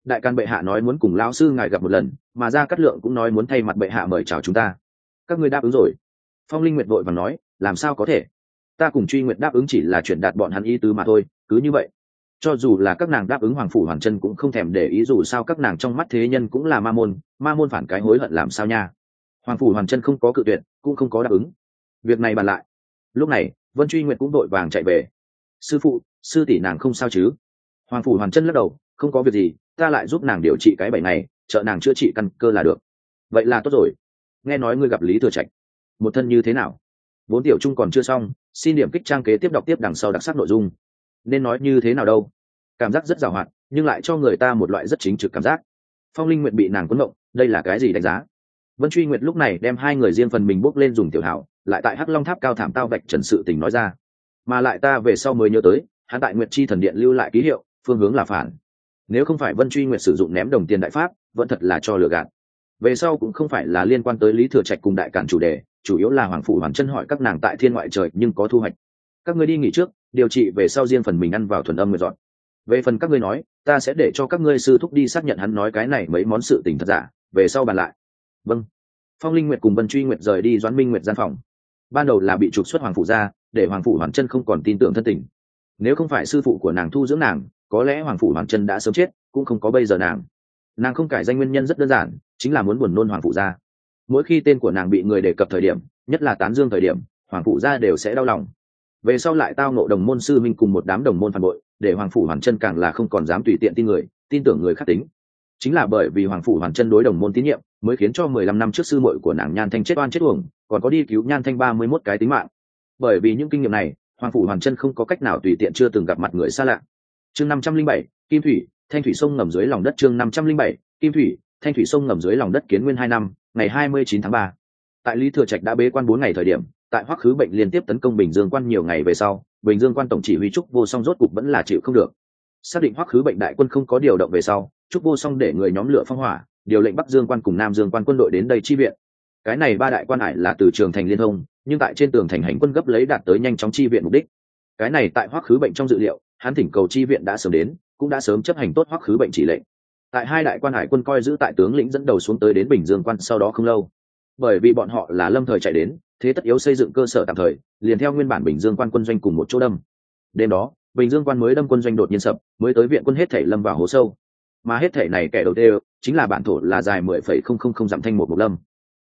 Đại can bệ hạ nói muốn cùng lão sư ngài gặp một lần, mà ra cắt lượng cũng nói muốn thay mặt bệ hạ mời chào chúng ta. Các ngươi đáp ứng rồi. Phong linh nguyệt vội và nói, làm sao có thể? Ta cùng truy nguyện đáp ứng chỉ là chuyển đạt bọn hắn ý tứ mà thôi, cứ như vậy cho dù là các nàng đáp ứng hoàng phủ hoàn chân cũng không thèm để ý dù sao các nàng trong mắt thế nhân cũng là ma môn ma môn phản cái hối hận làm sao nha. Hoàng phủ hoàn chân không có cự tuyệt, cũng không có đáp ứng. Việc này bàn lại. Lúc này, vân truy nguyện cũng đội vàng chạy về. Sư phụ, sư tỷ nàng không sao chứ? Hoàng phủ hoàn chân lắc đầu, không có việc gì, ta lại giúp nàng điều trị cái bệnh này, trợ nàng chữa trị căn cơ là được. Vậy là tốt rồi. Nghe nói ngươi gặp lý thừa trạch. Một thân như thế nào? Vốn tiểu trung còn chưa xong, xin điểm kích trang kế tiếp đọc tiếp đằng sau đặc sắc nội dung nên nói như thế nào đâu. Cảm giác rất giàu hoạt nhưng lại cho người ta một loại rất chính trực cảm giác. Phong linh nguyệt bị nàng quấn động, đây là cái gì đánh giá? Vân truy nguyệt lúc này đem hai người riêng phần mình bốc lên dùng tiểu hảo, lại tại hắc long tháp cao thảm tao vạch trần sự tình nói ra. Mà lại ta về sau mới nhớ tới, hắn tại nguyệt chi thần điện lưu lại ký hiệu, phương hướng là phản. Nếu không phải vân truy nguyệt sử dụng ném đồng tiền đại pháp, vẫn thật là cho lừa gạt. Về sau cũng không phải là liên quan tới lý thừa trạch cùng đại cản chủ đề, chủ yếu là hoàng phủ Hoàng chân hỏi các nàng tại thiên ngoại trời nhưng có thu hoạch. Các ngươi đi nghỉ trước điều trị về sau riêng phần mình ăn vào thuần âm người dọn. Về phần các ngươi nói, ta sẽ để cho các ngươi sư thúc đi xác nhận hắn nói cái này mấy món sự tình thật giả, về sau bàn lại. Vâng. Phong linh nguyệt cùng vân truy nguyệt rời đi doãn minh nguyệt gian phòng. Ban đầu là bị trục xuất hoàng phủ ra, để hoàng phủ hoàn chân không còn tin tưởng thân tình. Nếu không phải sư phụ của nàng thu dưỡng nàng, có lẽ hoàng phủ hoàn chân đã sớm chết, cũng không có bây giờ nàng. Nàng không cải danh nguyên nhân rất đơn giản, chính là muốn buồn nôn hoàng phủ ra. Mỗi khi tên của nàng bị người đề cập thời điểm, nhất là tán dương thời điểm, hoàng phụ gia đều sẽ đau lòng về sau lại tao nộ đồng môn sư minh cùng một đám đồng môn phản bội, để hoàng phủ hoàn chân càng là không còn dám tùy tiện tin người, tin tưởng người khác tính. Chính là bởi vì hoàng phủ hoàn chân đối đồng môn tín nhiệm, mới khiến cho mười lăm năm trước sư muội của nàng nhan thanh chết oan chết uổng, còn có đi cứu nhan thanh ba mươi mốt cái tính mạng. Bởi vì những kinh nghiệm này, hoàng phủ hoàn chân không có cách nào tùy tiện chưa từng gặp mặt người xa lạ. Chương năm trăm linh bảy, kim thủy, thanh thủy sông ngầm dưới lòng đất chương năm trăm linh bảy, kim thủy, thanh thủy sông ngầm dưới lòng đất kiến nguyên hai năm, ngày hai mươi chín tháng ba. Tại lý thừa trạch đã bế quan bốn ngày thời điểm tại hoắc khứ bệnh liên tiếp tấn công bình dương quan nhiều ngày về sau, bình dương quan tổng chỉ huy trúc vô song rốt cục vẫn là chịu không được. Xác định hoắc khứ bệnh đại quân không có điều động về sau, trúc vô song để người nhóm lửa phong hỏa, điều lệnh bắc dương quan cùng nam dương quan quân đội đến đây chi viện. Cái này ba đại quan hải là từ trường thành liên thông, nhưng tại trên tường thành hành quân gấp lấy đạt tới nhanh chóng chi viện mục đích. Cái này tại hoắc khứ bệnh trong dự liệu, hắn thỉnh cầu chi viện đã sớm đến, cũng đã sớm chấp hành tốt hoắc khứ bệnh chỉ lệnh. Tại hai đại quan hải quân coi giữ tại tướng lĩnh dẫn đầu xuống tới đến bình dương quan sau đó không lâu. Bởi vì bọn họ là lâm thời chạy đến thế tất yếu xây dựng cơ sở tạm thời, liền theo nguyên bản bình dương quan quân doanh cùng một chỗ đâm. Đêm đó, bình dương quan mới đâm quân doanh đột nhiên sập, mới tới viện quân hết thể lâm vào hố sâu. Mà hết thể này kẻ đầu tiên chính là bản thổ là dài mười phẩy không không không dặm thanh một mục lâm.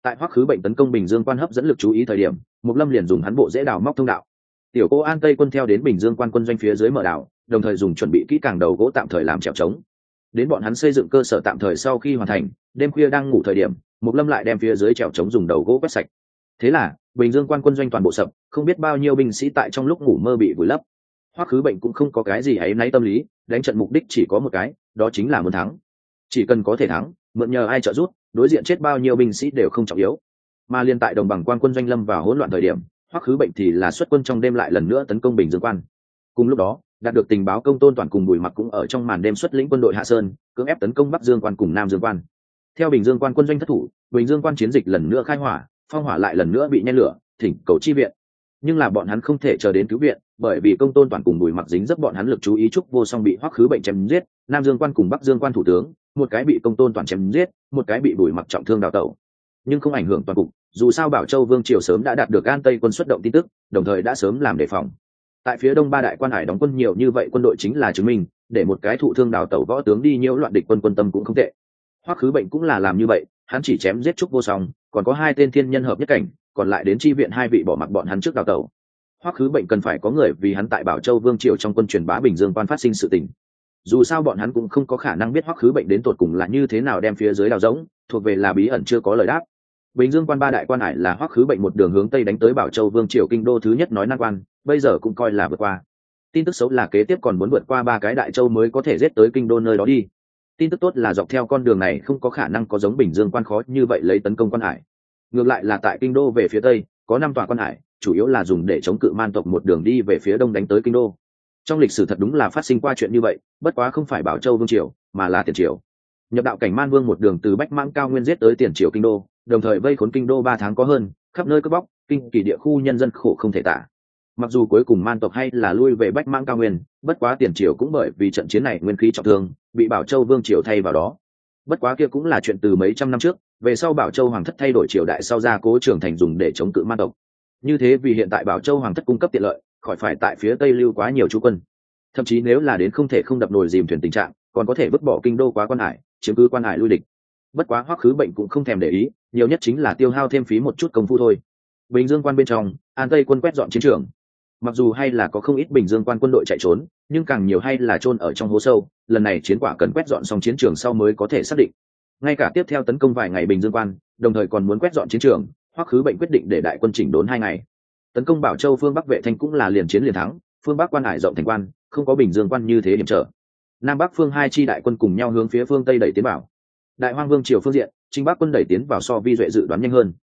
Tại hoắc khứ bệnh tấn công bình dương quan hấp dẫn lực chú ý thời điểm, mục lâm liền dùng hắn bộ dễ đào móc thông đạo. Tiểu cô an tây quân theo đến bình dương quan quân doanh phía dưới mở đảo, đồng thời dùng chuẩn bị kỹ càng đầu gỗ tạm thời làm trèo trống. Đến bọn hắn xây dựng cơ sở tạm thời sau khi hoàn thành, đêm khuya đang ngủ thời điểm, mục lâm lại đem phía dưới trèo trống dùng đầu gỗ quét sạch. Thế là bình dương quan quân doanh toàn bộ sập, không biết bao nhiêu binh sĩ tại trong lúc ngủ mơ bị vùi lấp. Hoắc khứ bệnh cũng không có cái gì ấy náy tâm lý, đánh trận mục đích chỉ có một cái, đó chính là muốn thắng. Chỉ cần có thể thắng, mượn nhờ ai trợ giúp, đối diện chết bao nhiêu binh sĩ đều không trọng yếu. Mà liên tại đồng bằng quan quân doanh lâm vào hỗn loạn thời điểm, hoắc khứ bệnh thì là xuất quân trong đêm lại lần nữa tấn công bình dương quan. Cùng lúc đó, đạt được tình báo công tôn toàn cùng bùi mặc cũng ở trong màn đêm xuất lĩnh quân đội hạ sơn, cưỡng ép tấn công bắc dương quan cùng nam dương quan. Theo bình dương quan quân doanh thất thủ, bình dương quan chiến dịch lần nữa khai hỏa phong hỏa lại lần nữa bị nhen lửa, thỉnh cầu chi viện. Nhưng là bọn hắn không thể chờ đến cứu viện, bởi vì công tôn toàn cùng bùi mặc dính rất bọn hắn lực chú ý chúc vô song bị hoắc khứ bệnh chém giết, nam dương quan cùng bắc dương quan thủ tướng, một cái bị công tôn toàn chém giết, một cái bị bùi mặc trọng thương đào tẩu. Nhưng không ảnh hưởng toàn cục, dù sao bảo châu vương triều sớm đã đạt được an tây quân xuất động tin tức, đồng thời đã sớm làm đề phòng. Tại phía đông ba đại quan hải đóng quân nhiều như vậy quân đội chính là chứng minh, để một cái thụ thương đào tẩu võ tướng đi nhiễu loạn địch quân quân tâm cũng không tệ. Hoắc khứ bệnh cũng là làm như vậy, hắn chỉ chém giết trúc vô song còn có hai tên thiên nhân hợp nhất cảnh, còn lại đến tri viện hai vị bỏ mặc bọn hắn trước đào tẩu. Hoắc khứ bệnh cần phải có người vì hắn tại bảo châu vương triều trong quân truyền bá bình dương quan phát sinh sự tình. Dù sao bọn hắn cũng không có khả năng biết hoắc khứ bệnh đến tột cùng là như thế nào đem phía dưới đào rỗng, thuộc về là bí ẩn chưa có lời đáp. Bình dương quan ba đại quan hải là hoắc khứ bệnh một đường hướng tây đánh tới bảo châu vương triều kinh đô thứ nhất nói năng quan, bây giờ cũng coi là vượt qua. Tin tức xấu là kế tiếp còn muốn vượt qua ba cái đại châu mới có thể giết tới kinh đô nơi đó đi tin tức tốt là dọc theo con đường này không có khả năng có giống bình dương quan khó như vậy lấy tấn công quan hải. Ngược lại là tại kinh đô về phía tây, có năm tòa quan hải, chủ yếu là dùng để chống cự man tộc một đường đi về phía đông đánh tới kinh đô. Trong lịch sử thật đúng là phát sinh qua chuyện như vậy, bất quá không phải bảo châu vương triều, mà là tiền triều. Nhập đạo cảnh man vương một đường từ bách mãng cao nguyên giết tới tiền triều kinh đô, đồng thời vây khốn kinh đô ba tháng có hơn, khắp nơi cướp bóc, kinh kỳ địa khu nhân dân khổ không thể tả mặc dù cuối cùng man tộc hay là lui về bách mãng cao nguyên, bất quá tiền triều cũng bởi vì trận chiến này nguyên khí trọng thương, bị bảo châu vương triều thay vào đó. Bất quá kia cũng là chuyện từ mấy trăm năm trước, về sau bảo châu hoàng thất thay đổi triều đại sau ra cố trưởng thành dùng để chống cự man tộc. Như thế vì hiện tại bảo châu hoàng thất cung cấp tiện lợi, khỏi phải tại phía tây lưu quá nhiều chú quân. Thậm chí nếu là đến không thể không đập nồi dìm thuyền tình trạng, còn có thể vứt bỏ kinh đô quá quan hải, chiếm cứ quan hải lui địch. Bất quá hoắc khứ bệnh cũng không thèm để ý, nhiều nhất chính là tiêu hao thêm phí một chút công phu thôi. Bình dương quan bên trong, an tây quân quét dọn chiến trường mặc dù hay là có không ít bình dương quan quân đội chạy trốn, nhưng càng nhiều hay là chôn ở trong hố sâu, lần này chiến quả cần quét dọn xong chiến trường sau mới có thể xác định. Ngay cả tiếp theo tấn công vài ngày bình dương quan, đồng thời còn muốn quét dọn chiến trường hoắc khứ bệnh quyết định để đại quân chỉnh đốn hai ngày. Tấn công bảo châu phương bắc vệ thanh cũng là liền chiến liền thắng, phương bắc quan hải rộng thành quan, không có bình dương quan như thế điểm trở. Nam bắc phương hai chi đại quân cùng nhau hướng phía phương tây đẩy tiến bảo đại hoang vương triều phương diện, trinh bắc quân đẩy tiến vào so vi duệ dự đoán nhanh hơn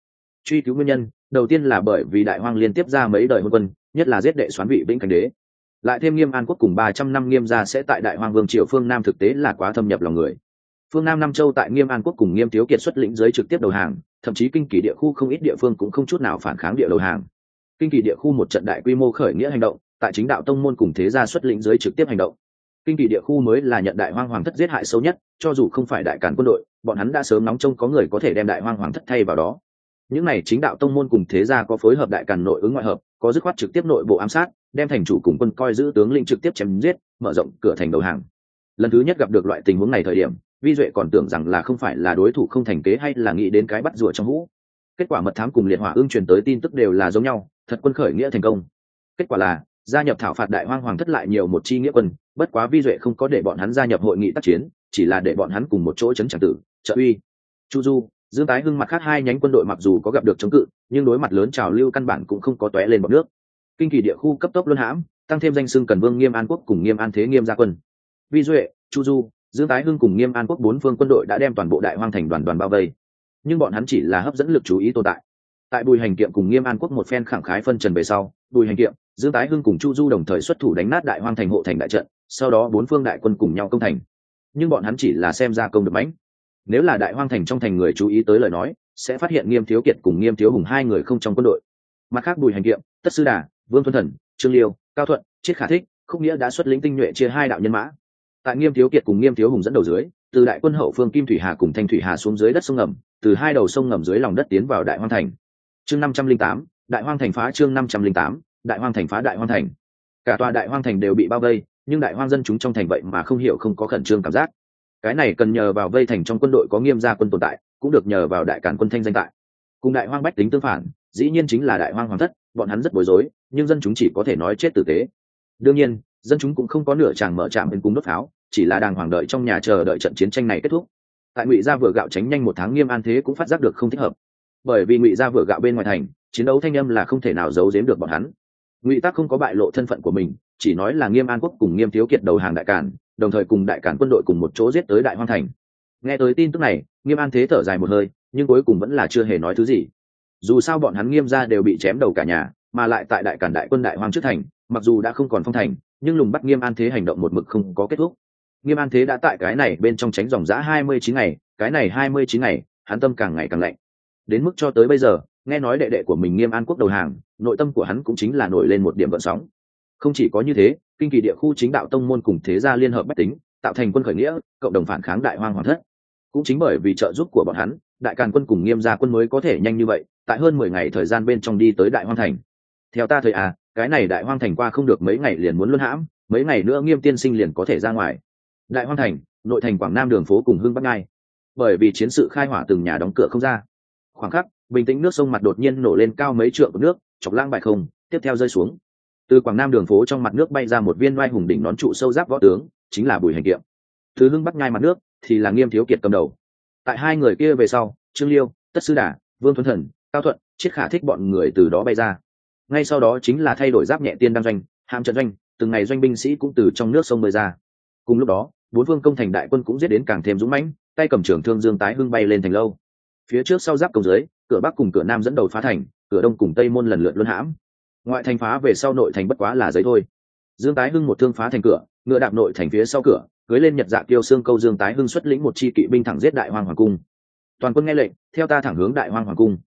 truy cứu nguyên nhân, đầu tiên là bởi vì đại hoang liên tiếp ra mấy đời hôn quân, nhất là giết đệ xoán vị vĩnh cảnh đế. Lại thêm nghiêm an quốc cùng ba trăm năm nghiêm gia sẽ tại đại hoang vương triều phương nam thực tế là quá thâm nhập lòng người. Phương nam nam châu tại nghiêm an quốc cùng nghiêm thiếu kiệt xuất lĩnh giới trực tiếp đầu hàng, thậm chí kinh kỳ địa khu không ít địa phương cũng không chút nào phản kháng địa đầu hàng. Kinh kỳ địa khu một trận đại quy mô khởi nghĩa hành động, tại chính đạo tông môn cùng thế gia xuất lĩnh giới trực tiếp hành động. Kinh kỳ địa khu mới là nhận đại hoang hoàng thất giết hại sâu nhất, cho dù không phải đại cản quân đội, bọn hắn đã sớm nóng trông có người có thể đem đại hoang hoàng thất thay vào đó những này chính đạo tông môn cùng thế gia có phối hợp đại càn nội ứng ngoại hợp, có dứt khoát trực tiếp nội bộ ám sát, đem thành chủ cùng quân coi giữ tướng linh trực tiếp chém giết, mở rộng cửa thành đầu hàng. Lần thứ nhất gặp được loại tình huống này thời điểm, vi duệ còn tưởng rằng là không phải là đối thủ không thành kế hay là nghĩ đến cái bắt rùa trong hũ. Kết quả mật thám cùng liệt hỏa ương truyền tới tin tức đều là giống nhau, thật quân khởi nghĩa thành công. Kết quả là, gia nhập thảo phạt đại hoang hoàng thất lại nhiều một chi nghĩa quân, bất quá vi duệ không có để bọn hắn gia nhập hội nghị tác chiến, chỉ là để bọn hắn cùng một chỗ chấn tràng tử, trợ uy. Chu du dương tái hưng mặt khác hai nhánh quân đội mặc dù có gặp được chống cự, nhưng đối mặt lớn trào lưu căn bản cũng không có tóe lên bọc nước. Kinh kỳ địa khu cấp tốc luân hãm, tăng thêm danh xưng cần vương nghiêm an quốc cùng nghiêm an thế nghiêm gia quân. Vi duệ, chu du, dương tái hưng cùng nghiêm an quốc bốn phương quân đội đã đem toàn bộ đại hoang thành đoàn đoàn bao vây. Nhưng bọn hắn chỉ là hấp dẫn lực chú ý tồn tại. Tại bùi hành kiệm cùng nghiêm an quốc một phen khẳng khái phân trần về sau, bùi hành kiệm, dương tái hưng cùng chu du đồng thời xuất thủ đánh nát đại hoang thành hộ thành đại trận, sau đó bốn phương đại quân cùng nhau công thành. Nhưng bọn hắn chỉ là xem ra công được mãnh nếu là đại hoang thành trong thành người chú ý tới lời nói, sẽ phát hiện nghiêm thiếu kiệt cùng nghiêm thiếu hùng hai người không trong quân đội. Mặt khác, bùi hành kiệm, tất sư đà, vương thuần thần, trương liêu, cao thuận, triết khả thích, khúc nghĩa đã xuất lĩnh tinh nhuệ chia hai đạo nhân mã. Tại nghiêm thiếu kiệt cùng nghiêm thiếu hùng dẫn đầu dưới, từ đại quân hậu phương kim thủy hà cùng thanh thủy hà xuống dưới đất sông ngầm, từ hai đầu sông ngầm dưới lòng đất tiến vào đại hoang thành. Chương năm trăm linh tám, đại hoang thành phá chương năm trăm linh tám, đại hoang thành phá đại hoang thành. Cả tòa đại hoang thành đều bị bao vây, nhưng đại hoang dân chúng trong thành vậy mà không hiểu không có khẩn trương cảm giác cái này cần nhờ vào vây thành trong quân đội có nghiêm gia quân tồn tại, cũng được nhờ vào đại cản quân thanh danh tại. Cùng đại hoang bách tính tương phản, dĩ nhiên chính là đại hoang hoàng thất, bọn hắn rất bối rối, nhưng dân chúng chỉ có thể nói chết tử tế. Đương nhiên, dân chúng cũng không có nửa chàng mở trạm bên cung đốt pháo, chỉ là đang hoàng đợi trong nhà chờ đợi trận chiến tranh này kết thúc. Tại ngụy gia vừa gạo tránh nhanh một tháng nghiêm an thế cũng phát giác được không thích hợp. Bởi vì ngụy gia vừa gạo bên ngoài thành, chiến đấu thanh âm là không thể nào giấu giếm được bọn hắn. Ngụy tác không có bại lộ thân phận của mình, chỉ nói là nghiêm an quốc cùng nghiêm thiếu kiệt đầu hàng đại cản đồng thời cùng đại cản quân đội cùng một chỗ giết tới đại hoang thành. Nghe tới tin tức này, nghiêm an thế thở dài một hơi, nhưng cuối cùng vẫn là chưa hề nói thứ gì. Dù sao bọn hắn nghiêm ra đều bị chém đầu cả nhà, mà lại tại đại cản đại quân đại hoang trước thành, mặc dù đã không còn phong thành, nhưng lùng bắt nghiêm an thế hành động một mực không có kết thúc. Nghiêm an thế đã tại cái này bên trong tránh dòng giã hai mươi chín ngày, cái này hai mươi chín ngày, hắn tâm càng ngày càng lạnh. Đến mức cho tới bây giờ, nghe nói đệ đệ của mình nghiêm an quốc đầu hàng, nội tâm của hắn cũng chính là nổi lên một điểm vận sóng. Không chỉ có như thế kinh kỳ địa khu chính đạo tông môn cùng thế gia liên hợp bách tính, tạo thành quân khởi nghĩa, cộng đồng phản kháng đại hoang hoàng thất. Cũng chính bởi vì trợ giúp của bọn hắn, đại càn quân cùng nghiêm gia quân mới có thể nhanh như vậy, tại hơn mười ngày thời gian bên trong đi tới đại hoang thành. Theo ta thời à cái này đại hoang thành qua không được mấy ngày liền muốn luân hãm, mấy ngày nữa nghiêm tiên sinh liền có thể ra ngoài. Đại hoang thành, nội thành quảng nam đường phố cùng hưng bắc ngai. Bởi vì chiến sự khai hỏa từng nhà đóng cửa không ra. Khoảng khắc, bình tĩnh nước sông mặt đột nhiên nổ lên cao mấy trượng nước, chọc lang bại không, tiếp theo rơi xuống từ quảng nam đường phố trong mặt nước bay ra một viên oai hùng đỉnh nón trụ sâu giáp võ tướng, chính là bùi hành kiệm. Thứ hưng bắc ngay mặt nước thì là nghiêm thiếu kiệt cầm đầu. Tại hai người kia về sau, trương liêu, tất sư đà, vương thuấn thần, cao thuận, chiết khả thích bọn người từ đó bay ra. Ngay sau đó chính là thay đổi giáp nhẹ tiên đăng doanh hàm trận doanh, từng ngày doanh binh sĩ cũng từ trong nước sông bơi ra. Cùng lúc đó, bốn vương công thành đại quân cũng giết đến càng thêm dũng mãnh, tay cầm trưởng thương dương tái hưng bay lên thành lâu. Phía trước sau giáp công dưới, cửa bắc cùng cửa nam dẫn đầu phá thành, cửa đông cùng tây môn lần lượt luân hãm ngoại thành phá về sau nội thành bất quá là giấy thôi. Dương tái hưng một thương phá thành cửa, ngựa đạp nội thành phía sau cửa, cưới lên nhật dạ tiêu xương câu dương tái hưng xuất lĩnh một chi kỵ binh thẳng giết đại hoàng hoàng cung. Toàn quân nghe lệnh, theo ta thẳng hướng đại hoàng hoàng cung.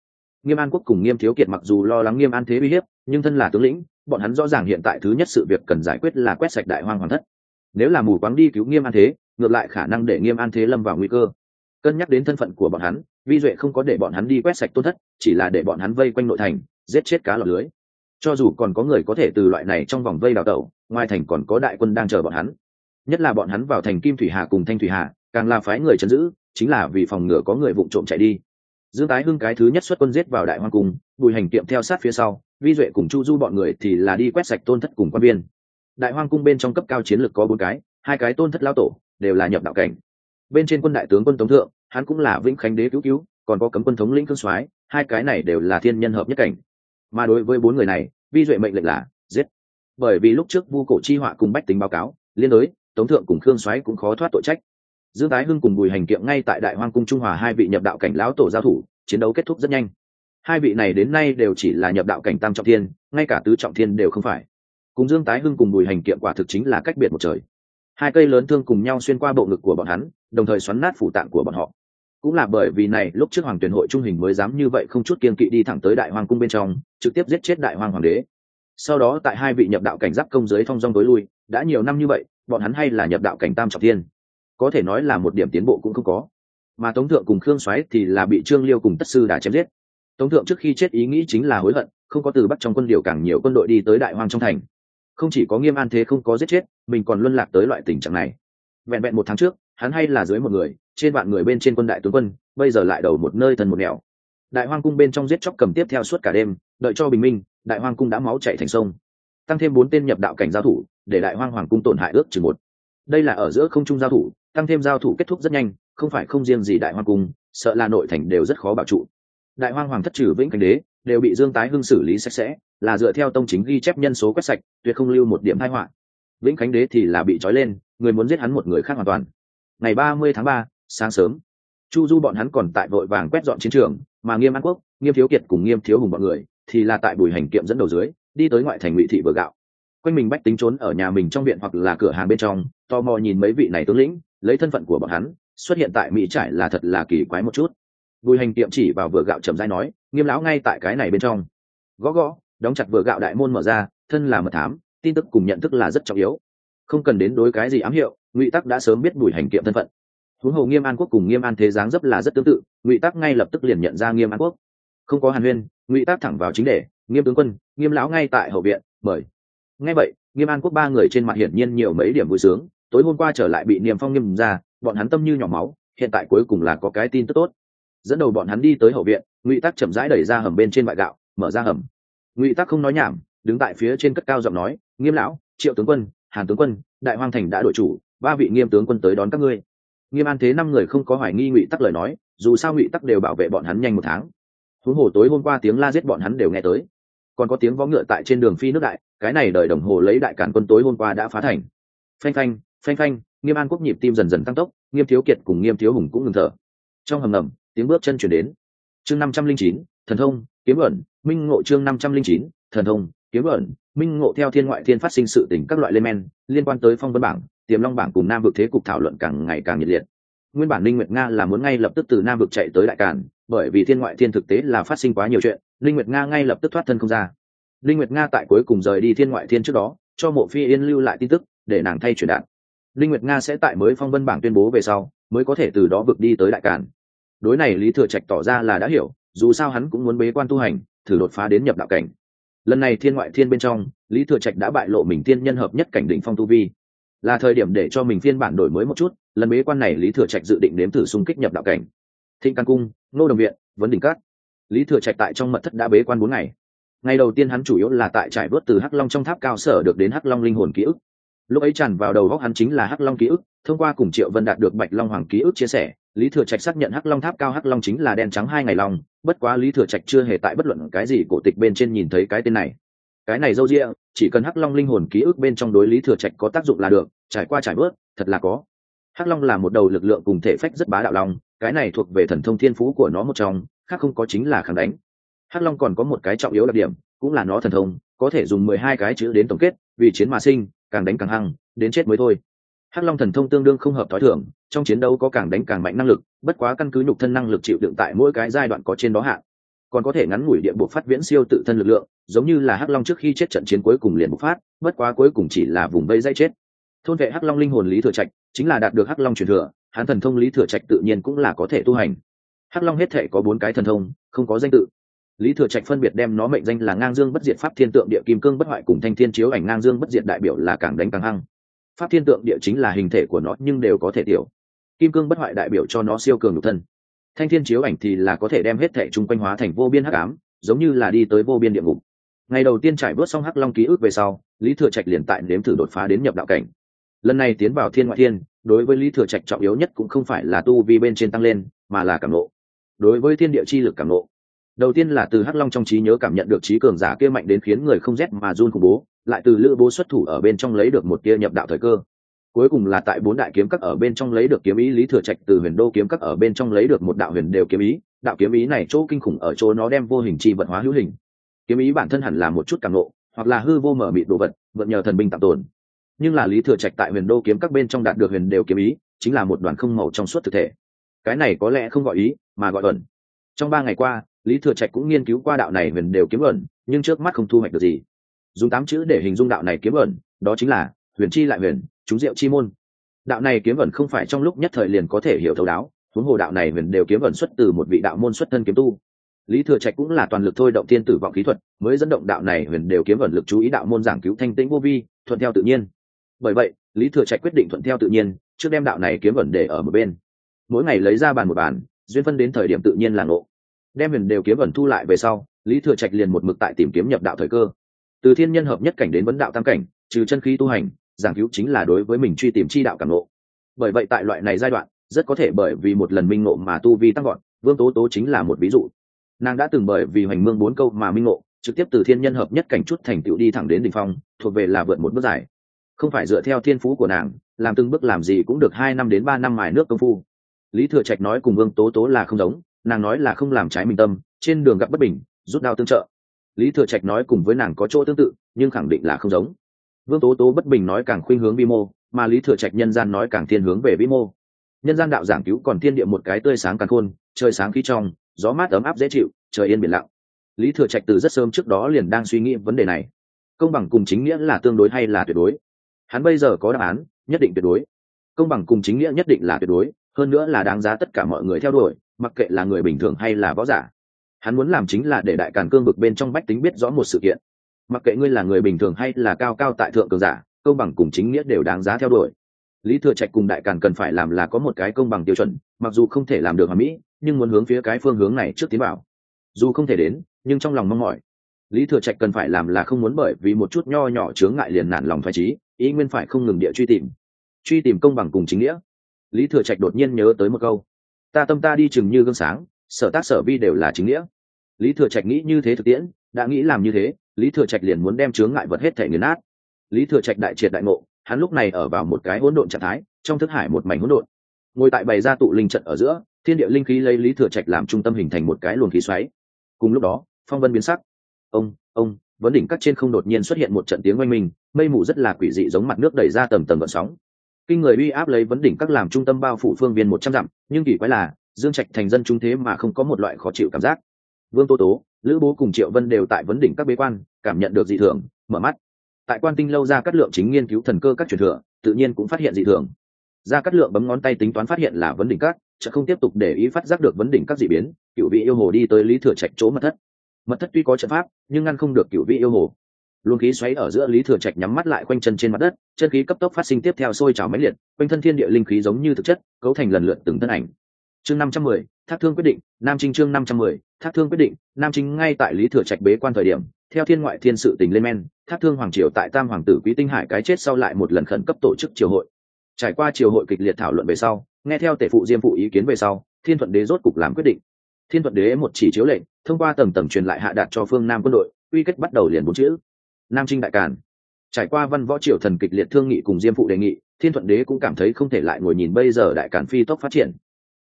Nghiêm an quốc cùng nghiêm thiếu kiệt mặc dù lo lắng nghiêm an thế uy hiếp, nhưng thân là tướng lĩnh, bọn hắn rõ ràng hiện tại thứ nhất sự việc cần giải quyết là quét sạch đại hoàng hoàng thất. Nếu là mù quáng đi cứu nghiêm an thế, ngược lại khả năng để nghiêm an thế lâm vào nguy cơ. Cân nhắc đến thân phận của bọn hắn, vi duệ không có để bọn hắn đi quét sạch tôn thất, chỉ là để bọn hắn vây quanh nội thành, giết chết cá lọc lưới cho dù còn có người có thể từ loại này trong vòng vây đào tẩu, ngoài thành còn có đại quân đang chờ bọn hắn. Nhất là bọn hắn vào thành kim thủy hà cùng thanh thủy hà, càng là phái người chấn giữ, chính là vì phòng ngừa có người vụ trộm chạy đi. Dương tái hưng cái thứ nhất xuất quân giết vào đại hoàng cung, bùi hành kiệm theo sát phía sau, vi duệ cùng chu du bọn người thì là đi quét sạch tôn thất cùng quan viên đại hoàng cung bên trong cấp cao chiến lược có bốn cái, hai cái tôn thất lao tổ, đều là nhập đạo cảnh. Bên trên quân đại tướng quân tống thượng, hắn cũng là vĩnh khánh đế cứu cứu, còn có cấm quân thống lĩnh cương soái, hai cái này đều là thiên nhân hợp nhất cảnh mà đối với bốn người này, vi duệ mệnh lệnh là giết. Bởi vì lúc trước vu cổ chi họa cùng bách tính báo cáo, liên đối, tống thượng cùng khương soái cũng khó thoát tội trách. Dương tái hưng cùng bùi hành kiệm ngay tại đại hoang cung trung hòa hai vị nhập đạo cảnh lão tổ giao thủ, chiến đấu kết thúc rất nhanh. Hai vị này đến nay đều chỉ là nhập đạo cảnh tam trọng thiên, ngay cả tứ trọng thiên đều không phải. Cùng dương tái hưng cùng bùi hành kiệm quả thực chính là cách biệt một trời. Hai cây lớn thương cùng nhau xuyên qua bộ ngực của bọn hắn, đồng thời xoắn nát phủ tạng của bọn họ cũng là bởi vì này, lúc trước hoàng tuyển hội trung hình mới dám như vậy không chút kiên kỵ đi thẳng tới đại hoàng cung bên trong, trực tiếp giết chết đại hoàng hoàng đế. Sau đó tại hai vị nhập đạo cảnh giáp công giới thong dong tối lui, đã nhiều năm như vậy, bọn hắn hay là nhập đạo cảnh tam trọng thiên. Có thể nói là một điểm tiến bộ cũng không có. Mà tống thượng cùng khương Soái thì là bị trương liêu cùng tất sư đã chém giết. Tống thượng trước khi chết ý nghĩ chính là hối hận, không có từ bắt trong quân điều càng nhiều quân đội đi tới đại Hoàng trong thành. Không chỉ có nghiêm an thế không có giết chết, mình còn luân lạc tới loại tình trạng này. Vẹn vẹn một tháng trước, hắn hay là dưới một người trên vạn người bên trên quân đại tướng quân, bây giờ lại đầu một nơi thần một nẻo đại hoang cung bên trong giết chóc cầm tiếp theo suốt cả đêm, đợi cho bình minh, đại hoang cung đã máu chảy thành sông. Tăng thêm bốn tên nhập đạo cảnh giao thủ, để đại hoang hoàng cung tổn hại ước chừng một. Đây là ở giữa không trung giao thủ, tăng thêm giao thủ kết thúc rất nhanh, không phải không riêng gì đại hoang cung, sợ là nội thành đều rất khó bảo trụ. Đại hoang hoàng thất trừ vĩnh cảnh đế, đều bị dương tái hưng xử lý sạch sẽ, là dựa theo tông chính ghi chép nhân số quét sạch, tuyệt không lưu một điểm thai họa. Vĩnh khánh đế thì là bị trói lên, người muốn giết hắn một người khác hoàn toàn. Ngày ba mươi tháng ba sáng sớm. Chu du bọn hắn còn tại vội vàng quét dọn chiến trường, mà nghiêm an quốc, nghiêm thiếu kiệt cùng nghiêm thiếu hùng bọn người thì là tại bùi hành kiệm dẫn đầu dưới, đi tới ngoại thành ngụy thị vừa gạo. Quanh mình bách tính trốn ở nhà mình trong viện hoặc là cửa hàng bên trong, tò mò nhìn mấy vị này tướng lĩnh, lấy thân phận của bọn hắn, xuất hiện tại mỹ trải là thật là kỳ quái một chút. Bùi hành kiệm chỉ vào vừa gạo trầm dai nói, nghiêm lão ngay tại cái này bên trong. Gõ gõ. Đóng chặt vừa gạo đại môn mở ra, thân là mật thám, tin tức cùng nhận thức là rất trọng yếu. Không cần đến đối cái gì ám hiệu, ngụy tắc đã sớm biết bùi hành kiệm thân phận huống hồ nghiêm an quốc cùng nghiêm an thế giáng dấp là rất tương tự, ngụy tác ngay lập tức liền nhận ra nghiêm an quốc. Không có hàn huyên, ngụy tác thẳng vào chính đề, nghiêm tướng quân, nghiêm lão ngay tại hậu viện, mời. Ngay vậy, nghiêm an quốc ba người trên mặt hiển nhiên nhiều mấy điểm vui sướng, tối hôm qua trở lại bị niềm phong nghiêm ra, bọn hắn tâm như nhỏ máu, hiện tại cuối cùng là có cái tin tức tốt. Dẫn đầu bọn hắn đi tới hậu viện, ngụy tắc chậm rãi đẩy ra hầm bên trên bại gạo, mở ra hầm. Ngụy tắc không nói nhảm, đứng tại phía trên cất cao giọng nói, nghiêm lão, triệu tướng quân, hàn tướng quân, đại hoang thành đã đội chủ, ba vị nghiêm tướng quân tới đón các ngươi nghiêm an thế năm người không có hoài nghi ngụy tắc lời nói, dù sao ngụy tắc đều bảo vệ bọn hắn nhanh một tháng. Huống hồ tối hôm qua tiếng la giết bọn hắn đều nghe tới. Còn có tiếng vó ngựa tại trên đường phi nước đại, cái này đợi đồng hồ lấy đại cản quân tối hôm qua đã phá thành. Phanh phanh phanh phanh, nghiêm an quốc nhịp tim dần dần tăng tốc, nghiêm thiếu kiệt cùng nghiêm thiếu hùng cũng ngừng thở. Trong hầm ngầm, tiếng bước chân chuyển đến. Chương năm trăm linh chín, thần thông, kiếm ẩn, minh ngộ chương năm trăm linh chín, thần thông kiếm ẩn minh ngộ theo thiên ngoại thiên phát sinh sự tình các loại lên men liên quan tới phong vân bảng tiềm long bảng cùng nam vực thế cục thảo luận càng ngày càng nhiệt liệt. Nguyên bản linh nguyệt nga là muốn ngay lập tức từ nam vực chạy tới đại càn, bởi vì thiên ngoại thiên thực tế là phát sinh quá nhiều chuyện linh nguyệt nga ngay lập tức thoát thân không ra. Linh nguyệt nga tại cuối cùng rời đi thiên ngoại thiên trước đó cho mộ phi yên lưu lại tin tức để nàng thay chuyển đạn. Linh nguyệt nga sẽ tại mới phong vân bảng tuyên bố về sau mới có thể từ đó vực đi tới đại càn. đối này lý thừa trạch tỏ ra là đã hiểu dù sao hắn cũng muốn bế quan tu hành thử đột phá đến nhập đạo cảnh lần này thiên ngoại thiên bên trong, lý thừa trạch đã bại lộ mình thiên nhân hợp nhất cảnh định phong tu vi. Là thời điểm để cho mình phiên bản đổi mới một chút, lần bế quan này lý thừa trạch dự định nếm thử xung kích nhập đạo cảnh. Thịnh căn cung nô đồng viện, vấn đỉnh cát. Lý thừa trạch tại trong mật thất đã bế quan bốn ngày. Ngày đầu tiên hắn chủ yếu là tại trải vớt từ hắc long trong tháp cao sở được đến hắc long linh hồn ký ức. Lúc ấy tràn vào đầu góc hắn chính là hắc long ký ức, thông qua cùng triệu vân đạt được bạch long hoàng ký ức chia sẻ, lý thừa trạch xác nhận hắc long tháp cao hắc long chính là đen trắng hai ngày long bất quá lý thừa trạch chưa hề tại bất luận cái gì cổ tịch bên trên nhìn thấy cái tên này. Cái này dâu rịa chỉ cần hắc long linh hồn ký ức bên trong đối lý thừa trạch có tác dụng là được, trải qua trải bớt, thật là có. Hắc long là một đầu lực lượng cùng thể phách rất bá đạo lòng cái này thuộc về thần thông thiên phú của nó một trong, khác không có chính là kháng đánh. Hắc long còn có một cái trọng yếu đặc điểm, cũng là nó thần thông, có thể dùng mười hai cái chữ đến tổng kết, vì chiến mà sinh, càng đánh càng hăng, đến chết mới thôi. Hắc long thần thông tương đương không hợp thói thường trong chiến đấu có càng đánh càng mạnh năng lực, bất quá căn cứ nhục thân năng lực chịu đựng tại mỗi cái giai đoạn có trên đó hạn còn có thể ngắn ngủi địa bộ phát viễn siêu tự thân lực lượng, giống như là hắc long trước khi chết trận chiến cuối cùng liền bộc phát, bất quá cuối cùng chỉ là vùng vây dây chết. Thôn vệ hắc long linh hồn lý thừa trạch, chính là đạt được hắc long truyền thừa, hắn thần thông lý thừa trạch tự nhiên cũng là có thể tu hành. Hắc long hết thể có bốn cái thần thông, không có danh tự. Lý thừa trạch phân biệt đem nó mệnh danh là ngang dương bất diệt pháp thiên tượng địa kim cương bất hoại cùng thanh thiên chiếu ảnh ngang dương bất diệt đại biểu là càng đánh càng hăng. Pháp thiên tượng địa chính là hình thể của nó, nhưng đều có thể tiểu kim cương bất hoại đại biểu cho nó siêu cường nhục thân. Thanh thiên chiếu ảnh thì là có thể đem hết thẻ chung quanh hóa thành vô biên hắc ám, giống như là đi tới vô biên địa ngục. Ngày đầu tiên trải bớt xong hắc long ký ức về sau, lý thừa trạch liền tại nếm thử đột phá đến nhập đạo cảnh. Lần này tiến vào thiên ngoại thiên, đối với lý thừa trạch trọng yếu nhất cũng không phải là tu vi bên trên tăng lên, mà là cảm nộ. Đối với thiên địa chi lực cảm nộ. Đầu tiên là từ hắc long trong trí nhớ cảm nhận được trí cường giả kia mạnh đến khiến người không rét mà run khủng bố, lại từ lữ bố xuất thủ ở bên trong lấy được một tia nhập đạo thời cơ cuối cùng là tại bốn đại kiếm các ở bên trong lấy được kiếm ý lý thừa trạch từ huyền đô kiếm các ở bên trong lấy được một đạo huyền đều kiếm ý. Đạo kiếm ý này chỗ kinh khủng ở chỗ nó đem vô hình chi vận hóa hữu hình. Kiếm ý bản thân hẳn là một chút càng nộ hoặc là hư vô mở mịt đồ vật, vận nhờ thần binh tạm tồn. Nhưng là lý thừa trạch tại huyền đô kiếm các bên trong đạt được huyền đều kiếm ý, chính là một đoàn không màu trong suốt thực thể. Cái này có lẽ không gọi ý, mà gọi ẩn. Trong ba ngày qua, lý thừa trạch cũng nghiên cứu qua đạo này huyền đều kiếm ẩn, nhưng trước mắt không thu hoạch được gì. Dùng tám chữ để hình dung đạo này kiếm ẩn, đó chính là huyền chi lại huyền chúng diệu chi môn. Đạo này kiếm vẩn không phải trong lúc nhất thời liền có thể hiểu thấu đáo, huống hồ đạo này huyền đều kiếm vẩn xuất từ một vị đạo môn xuất thân kiếm tu. Lý thừa trạch cũng là toàn lực thôi động tiên tử vọng kỹ thuật, mới dẫn động đạo này huyền đều kiếm vẩn lực chú ý đạo môn giảng cứu thanh tĩnh vô vi, thuận theo tự nhiên. Bởi vậy, lý thừa trạch quyết định thuận theo tự nhiên, trước đem đạo này kiếm vẩn để ở một bên. Mỗi ngày lấy ra bàn một bàn, duyên phân đến thời điểm tự nhiên là ngộ. Đem huyền đều kiếm vẩn thu lại về sau, lý thừa trạch liền một mực tại tìm kiếm nhập đạo thời cơ. Từ thiên nhân hợp nhất cảnh đến vấn đạo tam cảnh, trừ chân khí tu hành giảng cứu chính là đối với mình truy tìm chi đạo cảm ngộ. Bởi vậy tại loại này giai đoạn, rất có thể bởi vì một lần minh ngộ mà tu vi tăng gọn vương tố tố chính là một ví dụ. Nàng đã từng bởi vì hoành mương bốn câu mà minh ngộ, trực tiếp từ thiên nhân hợp nhất cảnh chút thành tựu đi thẳng đến đ ỉ n h phong, thuộc về là vượt một bước dài. Không phải dựa theo thiên phú của nàng, làm từng bước làm gì cũng được hai năm đến ba năm mài nước công phu. Lý thừa trạch nói cùng vương tố tố là không giống, nàng nói là không làm trái mình tâm, trên đường gặp bất bình, rút đao tương trợ. Lý thừa trạch nói cùng với nàng có chỗ tương tự, nhưng khẳng định là không giống vương tố tố bất bình nói càng khuynh hướng vi mô, mà lý thừa trạch nhân gian nói càng thiên hướng về vĩ mô. Nhân gian đạo giảng cứu còn thiên địa một cái tươi sáng càng khôn, trời sáng khí trong, gió mát ấm áp dễ chịu, trời yên biển lặng. Lý thừa trạch từ rất sớm trước đó liền đang suy nghĩ vấn đề này. Công bằng cùng chính nghĩa là tương đối hay là tuyệt đối? Hắn bây giờ có đáp án, nhất định tuyệt đối. Công bằng cùng chính nghĩa nhất định là tuyệt đối, hơn nữa là đáng giá tất cả mọi người theo đuổi, mặc kệ là người bình thường hay là võ giả. Hắn muốn làm chính là để đại càn cương vực bên trong bách tính biết rõ một sự kiện mặc kệ ngươi là người bình thường hay là cao cao tại thượng cường giả, công bằng cùng chính nghĩa đều đáng giá theo đuổi. Lý thừa trạch cùng đại càn cần phải làm là có một cái công bằng tiêu chuẩn, mặc dù không thể làm được hòa mỹ, nhưng muốn hướng phía cái phương hướng này trước tiến bảo dù không thể đến, nhưng trong lòng mong mỏi. Lý thừa trạch cần phải làm là không muốn bởi vì một chút nho nhỏ chướng ngại liền nản lòng phải trí ý nguyên phải không ngừng địa truy tìm. Truy tìm công bằng cùng chính nghĩa. Lý thừa trạch đột nhiên nhớ tới một câu. Ta tâm ta đi chừng như gương sáng, sở tác sở vi đều là chính nghĩa. Lý thừa trạch nghĩ như thế thực tiễn, đã nghĩ làm như thế lý thừa trạch liền muốn đem chướng ngại vật hết thể nghiền nát. Lý thừa trạch đại triệt đại ngộ, hắn lúc này ở vào một cái hỗn độn trạng thái, trong thức hải một mảnh hỗn độn. Ngồi tại bày ra tụ linh trận ở giữa, thiên địa linh khí lấy lý thừa trạch làm trung tâm hình thành một cái luồng khí xoáy. Cùng lúc đó, phong vân biến sắc. Ông ông, vấn đỉnh các trên không đột nhiên xuất hiện một trận tiếng oanh minh, mây mù rất là quỷ dị giống mặt nước đẩy ra tầm tầm gợn sóng. Kinh người uy áp lấy vấn đỉnh các làm trung tâm bao phủ phương viên một trăm dặm, nhưng kỳ quái là, dương trạch thành dân chúng thế mà không có một loại khó chịu cảm giác vương tô tố, lữ bố cùng triệu vân đều tại vấn đỉnh các bế quan, cảm nhận được dị thường, mở mắt. Tại quan tinh lâu ra cắt lượng chính nghiên cứu thần cơ các truyền thừa, tự nhiên cũng phát hiện dị thường. Ra cắt lượng bấm ngón tay tính toán phát hiện là vấn đỉnh các chợ không tiếp tục để ý phát giác được vấn đỉnh các dị biến cựu vị yêu hồ đi tới lý thừa trạch chỗ mật thất. Mật thất tuy có trận pháp, nhưng ngăn không được cựu vị yêu hồ. Luồng khí xoáy ở giữa lý thừa trạch nhắm mắt lại quanh chân trên mặt đất, chân khí cấp tốc phát sinh tiếp theo sôi trào máy liệt, quanh thân thiên địa linh khí giống như thực chất, cấu thành lần lượt từng thân ảnh. Chương năm trăm mười, thác thương quyết định, nam trinh chương năm trăm mười thác thương quyết định, nam trinh ngay tại lý thừa trạch bế quan thời điểm, theo thiên ngoại thiên sự tình lên men, thác thương hoàng triều tại tam hoàng tử quý tinh hải cái chết sau lại một lần khẩn cấp tổ chức triều hội. Trải qua triều hội kịch liệt thảo luận về sau, nghe theo tể phụ diêm phụ ý kiến về sau, thiên thuận đế rốt cục làm quyết định. Thiên thuận đế một chỉ chiếu lệnh, thông qua tầng tầng truyền lại hạ đạt cho phương nam quân đội uy kết bắt đầu liền bốn chữ. Nam trinh đại càn. Trải qua văn võ triều thần kịch liệt thương nghị cùng diêm phụ đề nghị, thiên thuận đế cũng cảm thấy không thể lại ngồi nhìn bây giờ đại càn phi tốc phát triển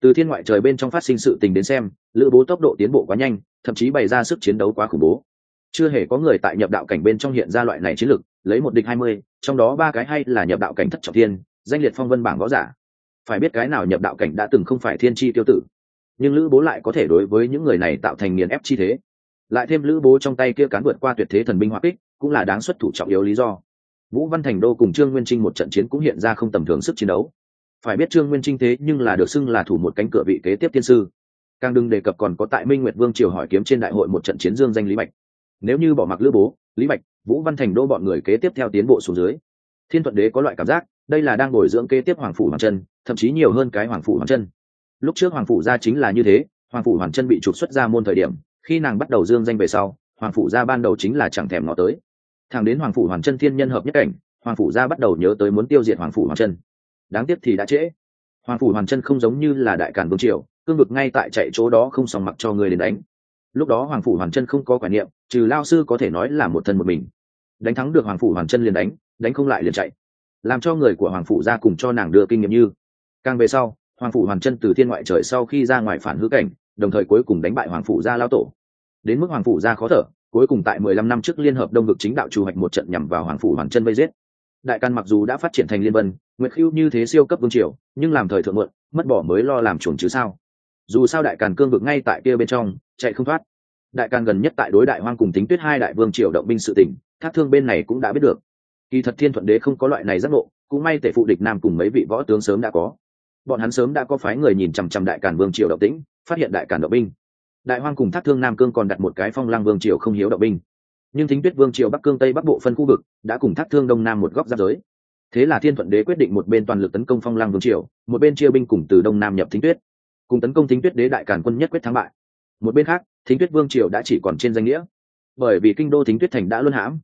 từ thiên ngoại trời bên trong phát sinh sự tình đến xem, lữ bố tốc độ tiến bộ quá nhanh, thậm chí bày ra sức chiến đấu quá khủng bố. Chưa hề có người tại nhập đạo cảnh bên trong hiện ra loại này chiến lược lấy một địch hai mươi, trong đó ba cái hay là nhập đạo cảnh thất trọng thiên, danh liệt phong vân bảng võ giả. Phải biết cái nào nhập đạo cảnh đã từng không phải thiên tri tiêu tử. Nhưng lữ bố lại có thể đối với những người này tạo thành nghiền ép chi thế. Lại thêm lữ bố trong tay kia cán vượt qua tuyệt thế thần binh hoa kích, cũng là đáng xuất thủ trọng yếu lý do. Vũ văn thành đô cùng trương nguyên trinh một trận chiến cũng hiện ra không tầm thường sức chiến đấu phải biết trương nguyên trinh thế nhưng là được xưng là thủ một cánh cửa vị kế tiếp tiên sư. Càng đừng đề cập còn có tại minh nguyệt vương triều hỏi kiếm trên đại hội một trận chiến dương danh lý bạch. Nếu như bỏ mặc lữ bố, lý bạch, vũ văn thành đô bọn người kế tiếp theo tiến bộ xuống dưới. Thiên thuận đế có loại cảm giác, đây là đang bồi dưỡng kế tiếp hoàng phủ hoàng chân thậm chí nhiều hơn cái hoàng phủ hoàng chân lúc trước hoàng phủ gia chính là như thế, hoàng phủ hoàng chân bị trục xuất ra môn thời điểm, khi nàng bắt đầu dương danh về sau, hoàng phủ gia ban đầu chính là chẳng thèm ngó tới. Thẳng đến hoàng phủ hoàng chân thiên nhân hợp nhất cảnh, hoàng phủ gia bắt đầu nhớ tới muốn tiêu diệt hoàng phủ hoàng chân đáng tiếc thì đã trễ. Hoàng phủ hoàng chân không giống như là đại cản vương triều, cương vực ngay tại chạy chỗ đó không sòng mặc cho người đến đánh. Lúc đó hoàng phủ hoàng chân không có quản niệm, trừ lao sư có thể nói là một thân một mình. Đánh thắng được hoàng phủ hoàng chân liền đánh đánh không lại liền chạy. Làm cho người của hoàng phủ ra cùng cho nàng đưa kinh nghiệm như. Càng về sau, hoàng phủ hoàng chân từ thiên ngoại trời sau khi ra ngoài phản hữ cảnh, đồng thời cuối cùng đánh bại hoàng phủ gia lao tổ. Đến mức hoàng phủ gia khó thở, cuối cùng tại mười lăm năm trước liên hợp đông vực chính đạo trù hoạch một trận nhằm vào hoàng phủ hoàng chân vây giết. Đại căn mặc dù đã phát triển thành liên vân nguyệt khiêu như thế siêu cấp vương triều, nhưng làm thời thượng muộn, mất bỏ mới lo làm chuồng chứ sao? Dù sao đại càn cương vực ngay tại kia bên trong, chạy không thoát. Đại càn gần nhất tại đối đại hoang cùng tính tuyết hai đại vương triều động binh sự tỉnh, thác thương bên này cũng đã biết được. Kỳ thật thiên thuận đế không có loại này giác ngộ, cũng may tể phụ địch nam cùng mấy vị võ tướng sớm đã có. Bọn hắn sớm đã có phái người nhìn chằm chằm đại càn vương triều động tĩnh, phát hiện đại càn động binh. Đại hoang cùng thác thương nam cương còn đặt một cái phong lăng vương triều không hiếu động binh. Nhưng thính tuyết vương triều bắc cương tây bắc bộ phân khu vực, đã cùng thác thương đông nam một góc giáp giới thế là thiên thuận đế quyết định một bên toàn lực tấn công phong lăng vương triều, một bên chia binh cùng từ đông nam nhập thính tuyết. Cùng tấn công thính tuyết đế đại càn quân nhất quyết thắng bại. Một bên khác, thính tuyết vương triều đã chỉ còn trên danh nghĩa. Bởi vì kinh đô thính tuyết thành đã luân hãm,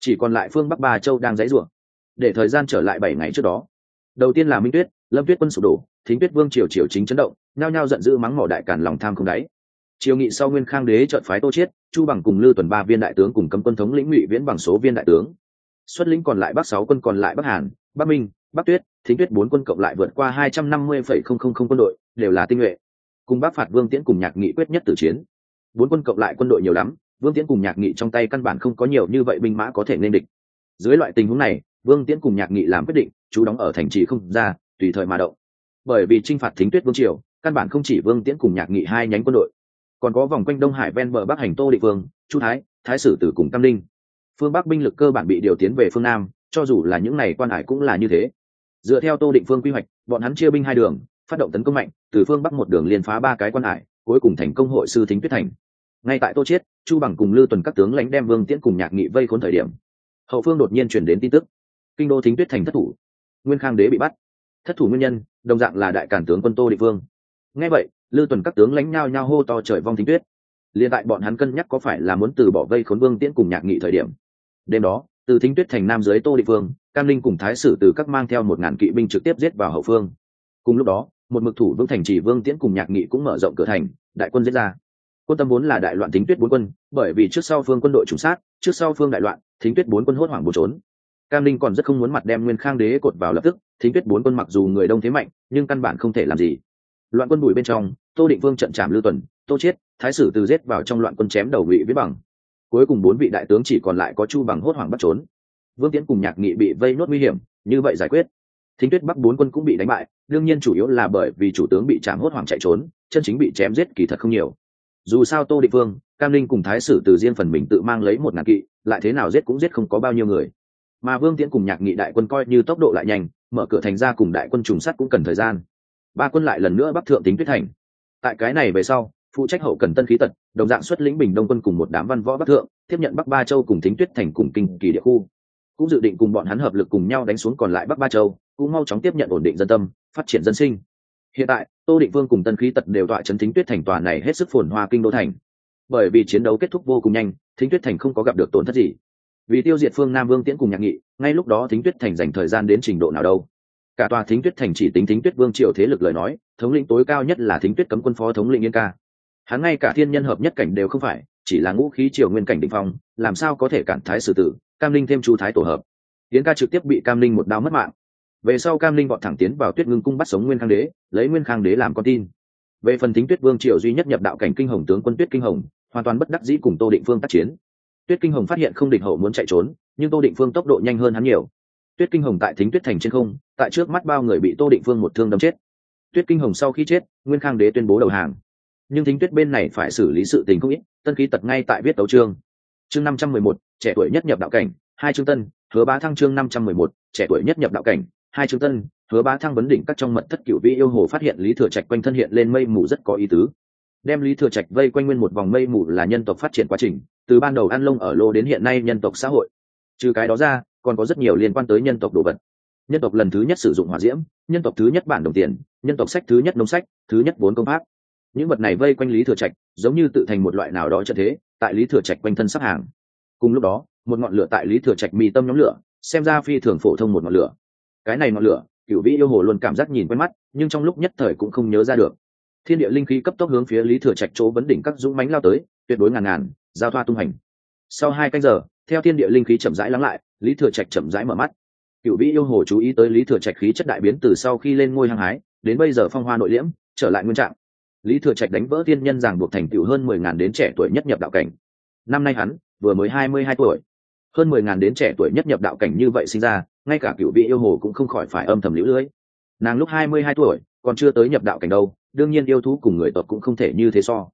chỉ còn lại phương bắc ba châu đang dãy rủa. Để thời gian trở lại bảy ngày trước đó, đầu tiên là minh tuyết, lâm tuyết quân sụp đổ, thính tuyết vương triều triều chính chấn động, nhao nhao giận dữ mắng mỏ đại càn lòng tham không đáy. Triều nghị sau nguyên khang đế trợn phái tô chiết, chu bằng cùng lư tuần ba viên đại tướng cùng cấm quân thống lĩnh ngụy viễn bằng số viên đại tướng xuất lĩnh còn lại bắc sáu quân, còn lại bắc hàn, bắc minh, bắc tuyết, thính tuyết bốn quân cộng lại vượt qua hai trăm năm mươi phẩy không không không quân đội, đều là tinh nhuệ. Cùng bắc phạt vương tiễn cùng nhạc nghị quyết nhất tử chiến. Bốn quân cộng lại quân đội nhiều lắm, vương tiễn cùng nhạc nghị trong tay căn bản không có nhiều như vậy binh mã có thể nên địch. Dưới loại tình huống này, vương tiễn cùng nhạc nghị làm quyết định, chú đóng ở thành trì không ra, tùy thời mà động. Bởi vì t r i n h phạt thính tuyết vương triều, căn bản không chỉ vương tiễn cùng nhạc nghị hai nhánh quân đội, còn có vòng quanh đông hải ven bờ bắc hành tô địa phương chu thái thái sử tử cùng tam linh phương bắc binh lực cơ bản bị điều tiến về phương nam, cho dù là những này quan hải cũng là như thế. Dựa theo tô định phương quy hoạch, bọn hắn chia binh hai đường, phát động tấn công mạnh, từ phương bắc một đường liên phá ba cái quan hải, cuối cùng thành công hội sư thính tuyết thành. Ngay tại tô chiết, chu bằng cùng lưu tuần các tướng lãnh đem vương tiễn cùng nhạc nghị vây khốn thời điểm, hậu phương đột nhiên truyền đến tin tức. Kinh đô thính tuyết thành thất thủ. Nguyên khang đế bị bắt. Thất thủ nguyên nhân, đồng dạng là đại cản tướng quân tô định phương. Ngay vậy lưu tuần các tướng lãnh nhao nhao hô to trời vong thính tuyết. Liền tại bọn hắn cân nhắc có phải là muốn từ bỏ vây khốn vương tiễn cùng nhạc nghị thời điểm đêm đó, từ thính tuyết thành nam dưới tô địa phương, cam linh cùng thái sử từ các mang theo một ngàn kỵ binh trực tiếp giết vào hậu phương. Cùng lúc đó, một mực thủ vương thành trì vương tiễn cùng nhạc nghị cũng mở rộng cửa thành, đại quân diễn ra. Quân tâm vốn là đại loạn thính tuyết bốn quân, bởi vì trước sau phương quân đội trùng sát, trước sau phương đại loạn, thính tuyết bốn quân hốt hoảng bổ trốn. Cam linh còn rất không muốn mặt đem nguyên khang đế cột vào lập tức, thính tuyết bốn quân mặc dù người đông thế mạnh, nhưng căn bản không thể làm gì. Loạn quân bùi bên trong, tô định vương trận trảm lưu tuần, tô chiết, thái sử từ giết vào trong loạn quân chém đầu bị với bằng cuối cùng bốn vị đại tướng chỉ còn lại có chu bằng hốt hoảng bắt trốn. Vương tiễn cùng nhạc nghị bị vây nốt nguy hiểm, như vậy giải quyết. Thính tuyết bắc bốn quân cũng bị đánh bại, đương nhiên chủ yếu là bởi vì chủ tướng bị chạm hốt hoảng chạy trốn, chân chính bị chém giết kỳ thật không nhiều. Dù sao tô địa vương, cam linh cùng thái sử từ riêng phần mình tự mang lấy một ngàn kỵ, lại thế nào giết cũng giết không có bao nhiêu người. Mà vương tiễn cùng nhạc nghị đại quân coi như tốc độ lại nhanh, mở cửa thành ra cùng đại quân trùng sắt cũng cần thời gian. Ba quân lại lần nữa bắc thượng tính tuyết thành. Tại cái này về sau, phụ trách hậu cần tân khí tật đồng dạng xuất lĩnh bình đông quân cùng một đám văn võ bắc thượng, tiếp nhận bắc ba châu cùng thính tuyết thành cùng kinh kỳ địa khu. Cũng dự định cùng bọn hắn hợp lực cùng nhau đánh xuống còn lại bắc ba châu, cũng mau chóng tiếp nhận ổn định dân tâm, phát triển dân sinh. Hiện tại, tô định vương cùng tân khí tật đều tọa chấn thính tuyết thành tòa này hết sức phồn hoa kinh đô thành. Bởi vì chiến đấu kết thúc vô cùng nhanh, thính tuyết thành không có gặp được tổn thất gì. Vì tiêu diệt phương nam vương tiễn cùng nhạc nghị, ngay lúc đó thính tuyết thành dành thời gian đến trình độ nào đâu. Cả tòa thính tuyết thành chỉ tính thính tuyết vương triều thế lực lời nói, thống lĩnh tối cao nhất là thính tuyết cấm quân phó thống lĩnh yên ca hắn ngay cả thiên nhân hợp nhất cảnh đều không phải, chỉ là ngũ khí triều nguyên cảnh định phong, làm sao có thể cản thái sử tử, cam linh thêm chu thái tổ hợp. Yến ca trực tiếp bị cam linh một đao mất mạng. Về sau cam linh bọn thẳng tiến vào tuyết ngưng cung bắt sống nguyên khang đế, lấy nguyên khang đế làm con tin. Về phần tính tuyết vương triều duy nhất nhập đạo cảnh kinh hồng tướng quân tuyết kinh hồng, hoàn toàn bất đắc dĩ cùng tô định phương tác chiến. Tuyết kinh hồng phát hiện không địch hậu muốn chạy trốn, nhưng tô định phương tốc độ nhanh hơn hắn nhiều. Tuyết kinh hồng tại thính tuyết thành trên không, tại trước mắt bao người bị tô định phương một thương đâm chết. Tuyết kinh hồng sau khi chết, nguyên khang đế tuyên bố đầu hàng nhưng thính tuyết bên này phải xử lý sự tình không ít, tân khí tật ngay tại viết đấu chương. Chương năm trăm mười một, trẻ tuổi nhất nhập đạo cảnh, hai chương tân, hứa bá thăng chương năm trăm mười một, trẻ tuổi nhất nhập đạo cảnh, hai chương tân, hứa bá thăng vấn đỉnh các trong mật thất cửu vĩ yêu hồ phát hiện lý thừa trạch quanh thân hiện lên mây mù rất có ý tứ. Đem lý thừa trạch vây quanh nguyên một vòng mây mù là nhân tộc phát triển quá trình, từ ban đầu ăn lông ở lô đến hiện nay nhân tộc xã hội. Trừ cái đó ra, còn có rất nhiều liên quan tới nhân tộc đồ vật. Nhân tộc lần thứ nhất sử dụng hỏa diễm, nhân tộc thứ nhất bản đồng tiền, nhân tộc sách thứ nhất nông sách, thứ nhất vốn công pháp những vật này vây quanh lý thừa trạch, giống như tự thành một loại nào đó cho thế, tại lý thừa trạch quanh thân sắp hàng. Cùng lúc đó, một ngọn lửa tại lý thừa trạch mi tâm nhóm lửa, xem ra phi thường phổ thông một ngọn lửa. Cái này ngọn lửa cựu vĩ yêu hồ luôn cảm giác nhìn quen mắt, nhưng trong lúc nhất thời cũng không nhớ ra được. Thiên địa linh khí cấp tốc hướng phía lý thừa trạch chỗ vấn đỉnh các dũng mánh lao tới, tuyệt đối ngàn ngàn, giao thoa tung hành. Sau hai canh giờ, theo thiên địa linh khí chậm rãi lắng lại, lý thừa trạch chậm rãi mở mắt. Cựu vĩ yêu hồ chú ý tới lý thừa trạch khí chất đại biến từ sau khi lên ngôi hăng hái, đến bây giờ phong hoa nội liễm, trở lại nguyên trạng lý thừa trạch đánh vỡ thiên nhân giảng buộc thành tựu hơn mười ngàn đến trẻ tuổi nhất nhập đạo cảnh. Năm nay hắn vừa mới hai mươi hai tuổi. Hơn mười ngàn đến trẻ tuổi nhất nhập đạo cảnh như vậy sinh ra, ngay cả cựu vị yêu hồ cũng không khỏi phải âm thầm lũ lưỡi nàng lúc hai mươi hai tuổi, còn chưa tới nhập đạo cảnh đâu, đương nhiên yêu thú cùng người tộc cũng không thể như thế so.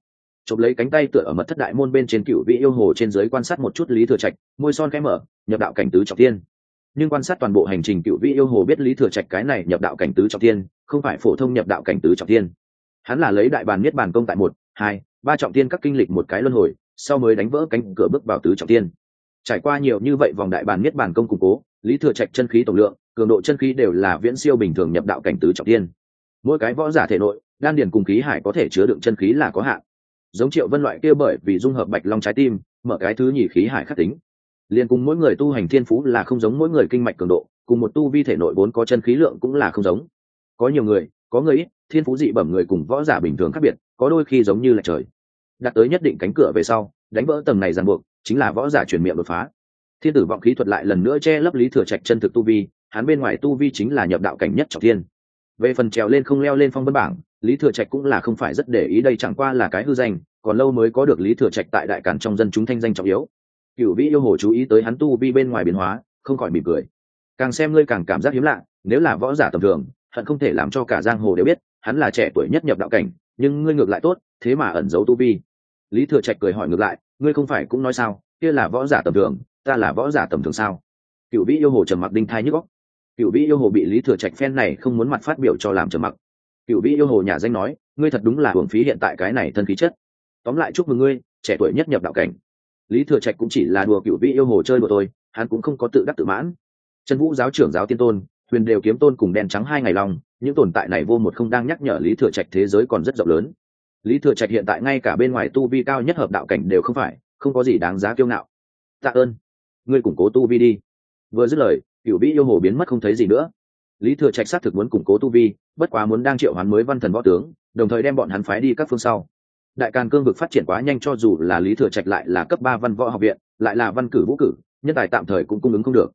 Chộp lấy cánh tay tựa ở mật thất đại môn bên trên cựu vị yêu hồ trên dưới quan sát một chút lý thừa trạch, môi son khẽ mở, nhập đạo cảnh tứ trọng tiên nhưng quan sát toàn bộ hành trình cựu vị yêu hồ biết lý thừa trạch cái này nhập đạo cảnh tứ trọng tiên không phải phổ thông nhập đạo cảnh tứ trọng tiên hắn là lấy đại bàn miết bàn công tại một, hai, ba trọng tiên các kinh lịch một cái luân hồi, sau mới đánh vỡ cánh cửa bước vào tứ trọng tiên. Trải qua nhiều như vậy vòng đại bàn miết bàn công củng cố, lý thừa trạch chân khí tổng lượng, cường độ chân khí đều là viễn siêu bình thường nhập đạo cảnh tứ trọng tiên. Mỗi cái võ giả thể nội, đan điền cùng khí hải có thể chứa đựng chân khí là có hạn. Giống triệu vân loại kia bởi vì dung hợp bạch long trái tim, mở cái thứ nhì khí hải khắc tính. Liền cùng mỗi người tu hành thiên phú là không giống mỗi người kinh mạch cường độ, cùng một tu vi thể nội vốn có chân khí lượng cũng là không giống. Có nhiều người, có người ít thiên phú dị bẩm người cùng võ giả bình thường khác biệt, có đôi khi giống như là trời. Đạt tới nhất định cánh cửa về sau, đánh vỡ tầng này ràng buộc, chính là võ giả chuyển miệng đột phá. Thiên tử vọng khí thuật lại lần nữa che lấp lý thừa trạch chân thực tu vi, hắn bên ngoài tu vi chính là nhập đạo cảnh nhất trọng thiên. Về phần trèo lên không leo lên phong vân bảng, lý thừa trạch cũng là không phải rất để ý, đây chẳng qua là cái hư danh, còn lâu mới có được lý thừa trạch tại đại cản trong dân chúng thanh danh trọng yếu. Cựu vĩ yêu hồ chú ý tới hắn tu vi bên ngoài biến hóa, không khỏi mỉm cười. Càng xem ngươi càng cảm giác hiếm lạ, nếu là võ giả tầm thường, hận không thể làm cho cả giang hồ đều biết hắn là trẻ tuổi nhất nhập đạo cảnh, nhưng ngươi ngược lại tốt, thế mà ẩn giấu tu vi. Lý thừa trạch cười hỏi ngược lại, ngươi không phải cũng nói sao, kia là võ giả tầm thường, ta là võ giả tầm thường sao? Cựu vĩ yêu hồ trầm mặc đinh thai nhức góc cựu vĩ yêu hồ bị lý thừa trạch phen này không muốn mặt phát biểu cho làm trầm mặc. Cựu vĩ yêu hồ nhà danh nói, ngươi thật đúng là hưởng phí hiện tại cái này thân khí chất. Tóm lại chúc mừng ngươi, trẻ tuổi nhất nhập đạo cảnh. Lý thừa trạch cũng chỉ là đùa cựu vĩ yêu hồ chơi của tôi hắn cũng không có tự đắc tự mãn. Trần vũ giáo trưởng giáo tiên tôn, huyền đều kiếm tôn cùng đen trắng hai ngày lòng những tồn tại này vô một không đang nhắc nhở lý thừa trạch thế giới còn rất rộng lớn. Lý thừa trạch hiện tại ngay cả bên ngoài tu vi cao nhất hợp đạo cảnh đều không phải, không có gì đáng giá kiêu ngạo. Tạ ơn. Ngươi củng cố tu vi đi. Vừa dứt lời cựu vĩ yêu hồ biến mất không thấy gì nữa. Lý thừa trạch xác thực muốn củng cố tu vi, bất quá muốn đang triệu hoán mới văn thần võ tướng, đồng thời đem bọn hắn phái đi các phương sau. Đại càn cương vực phát triển quá nhanh cho dù là lý thừa trạch lại là cấp ba văn võ học viện, lại là văn cử vũ cử, nhân tài tạm thời cũng cung ứng không được.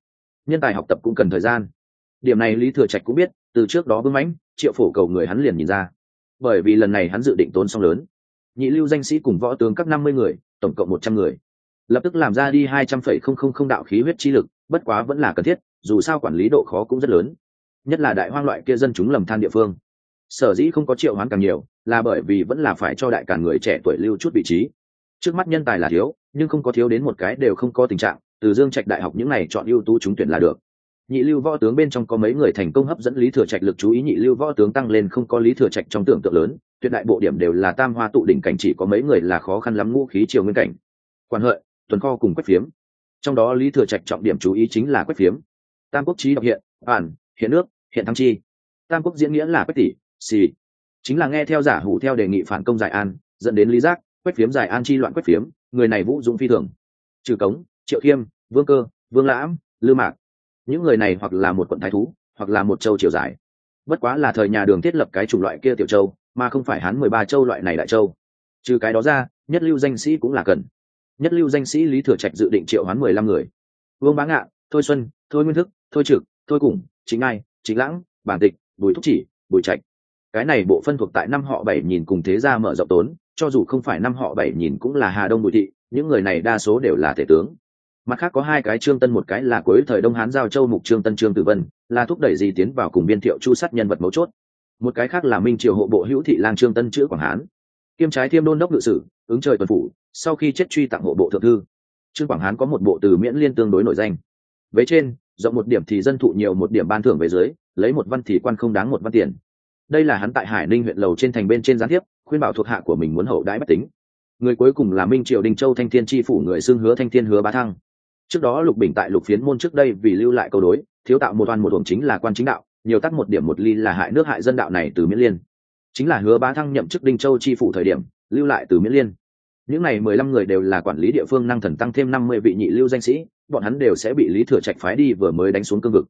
Nhân tài học tập cũng cần thời gian. Điểm này lý thừa trạch cũng biết từ trước đó bưng mãnh, triệu phổ cầu người hắn liền nhìn ra. Bởi vì lần này hắn dự định tốn song lớn. Nhị lưu danh sĩ cùng võ tướng các năm mươi người, tổng cộng một trăm người. Lập tức làm ra đi hai trăm phẩy không không không đạo khí huyết chi lực, bất quá vẫn là cần thiết, dù sao quản lý độ khó cũng rất lớn. Nhất là đại hoang loại kia dân chúng lầm than địa phương. Sở dĩ không có triệu hoán càng nhiều, là bởi vì vẫn là phải cho đại cả người trẻ tuổi lưu chút vị trí. Trước mắt nhân tài là thiếu, nhưng không có thiếu đến một cái đều không có tình trạng, từ dương trạch đại học những này chọn ưu tú trúng tuyển là được nhị lưu võ tướng bên trong có mấy người thành công hấp dẫn lý thừa trạch lực chú ý. Nhị lưu võ tướng tăng lên không có lý thừa trạch trong tưởng tượng lớn. Tuyệt đại bộ điểm đều là tam hoa tụ đỉnh cảnh, chỉ có mấy người là khó khăn lắm ngũ khí triều nguyên cảnh. Quan hợi, tuần kho cùng quách phiếm. Trong đó lý thừa trạch trọng điểm chú ý chính là quách phiếm. Tam quốc trí đọc hiện bản hiện nước, hiện thăng chi. Tam quốc diễn nghĩa là quách tỷ, xì. Chính là nghe theo giả hủ theo đề nghị phản công giải an, dẫn đến lý giác, quách phiếm giải an chi loạn quách phiếm, người này vũ dũng phi thường. Trừ cống, triệu khiêm, vương cơ, vương lãm, lư mạc những người này hoặc là một quận thái thú, hoặc là một châu triều giải bất quá là thời nhà đường thiết lập cái chủng loại kia tiểu châu, mà không phải hắn mười ba châu loại này đại châu. Trừ cái đó ra, nhất lưu danh sĩ cũng là cần. Nhất lưu danh sĩ lý thừa trạch dự định triệu hoán mười lăm người. Vương bá ngạ, thôi xuân, thôi nguyên thức, thôi trực, thôi cùng, chính ai chính lãng, bản tịch, bùi thúc chỉ, bùi trạch. Cái này bộ phân thuộc tại năm họ bảy nhìn cùng thế gia mở rộng tốn, cho dù không phải năm họ bảy nhìn cũng là hà đông bùi thị, những người này đa số đều là thể tướng mặt khác có hai cái trương tân, một cái là cuối thời đông hán giao châu mục trương tân, trương tử vân, là thúc đẩy gì tiến vào cùng biên thiệu chu sát nhân vật mấu chốt. Một cái khác là minh triều hộ bộ hữu thị lang trương tân chữ quảng hán. Kiêm trái thiêm đôn đốc ngự sử, ứng trời tuần phủ, sau khi chết truy tặng hộ bộ thượng thư. Trương quảng hán có một bộ từ miễn liên tương đối nổi danh. Với trên, rộng một điểm thì dân thụ nhiều, một điểm ban thưởng về dưới, lấy một văn thì quan không đáng một văn tiền. Đây là hắn tại hải ninh huyện lầu trên thành bên trên gián tiếp, khuyên bảo thuộc hạ của mình muốn hậu đãi bất tính. Người cuối cùng là minh triều đình châu thanh thiên tri phủ, người xưng hứa thanh thiên hứa bá thăng trước đó lục bình tại lục phiến môn trước đây vì lưu lại câu đối, thiếu tạo một toàn một hồn chính là quan chính đạo, nhiều tắc một điểm một ly là hại nước hại dân đạo này từ miễn liên. Chính là hứa bá thăng nhậm chức đinh châu chi phủ thời điểm, lưu lại từ miễn liên. Những này mười lăm người đều là quản lý địa phương năng thần tăng thêm năm mươi vị nhị lưu danh sĩ, bọn hắn đều sẽ bị lý thừa trạch phái đi vừa mới đánh xuống cương vực.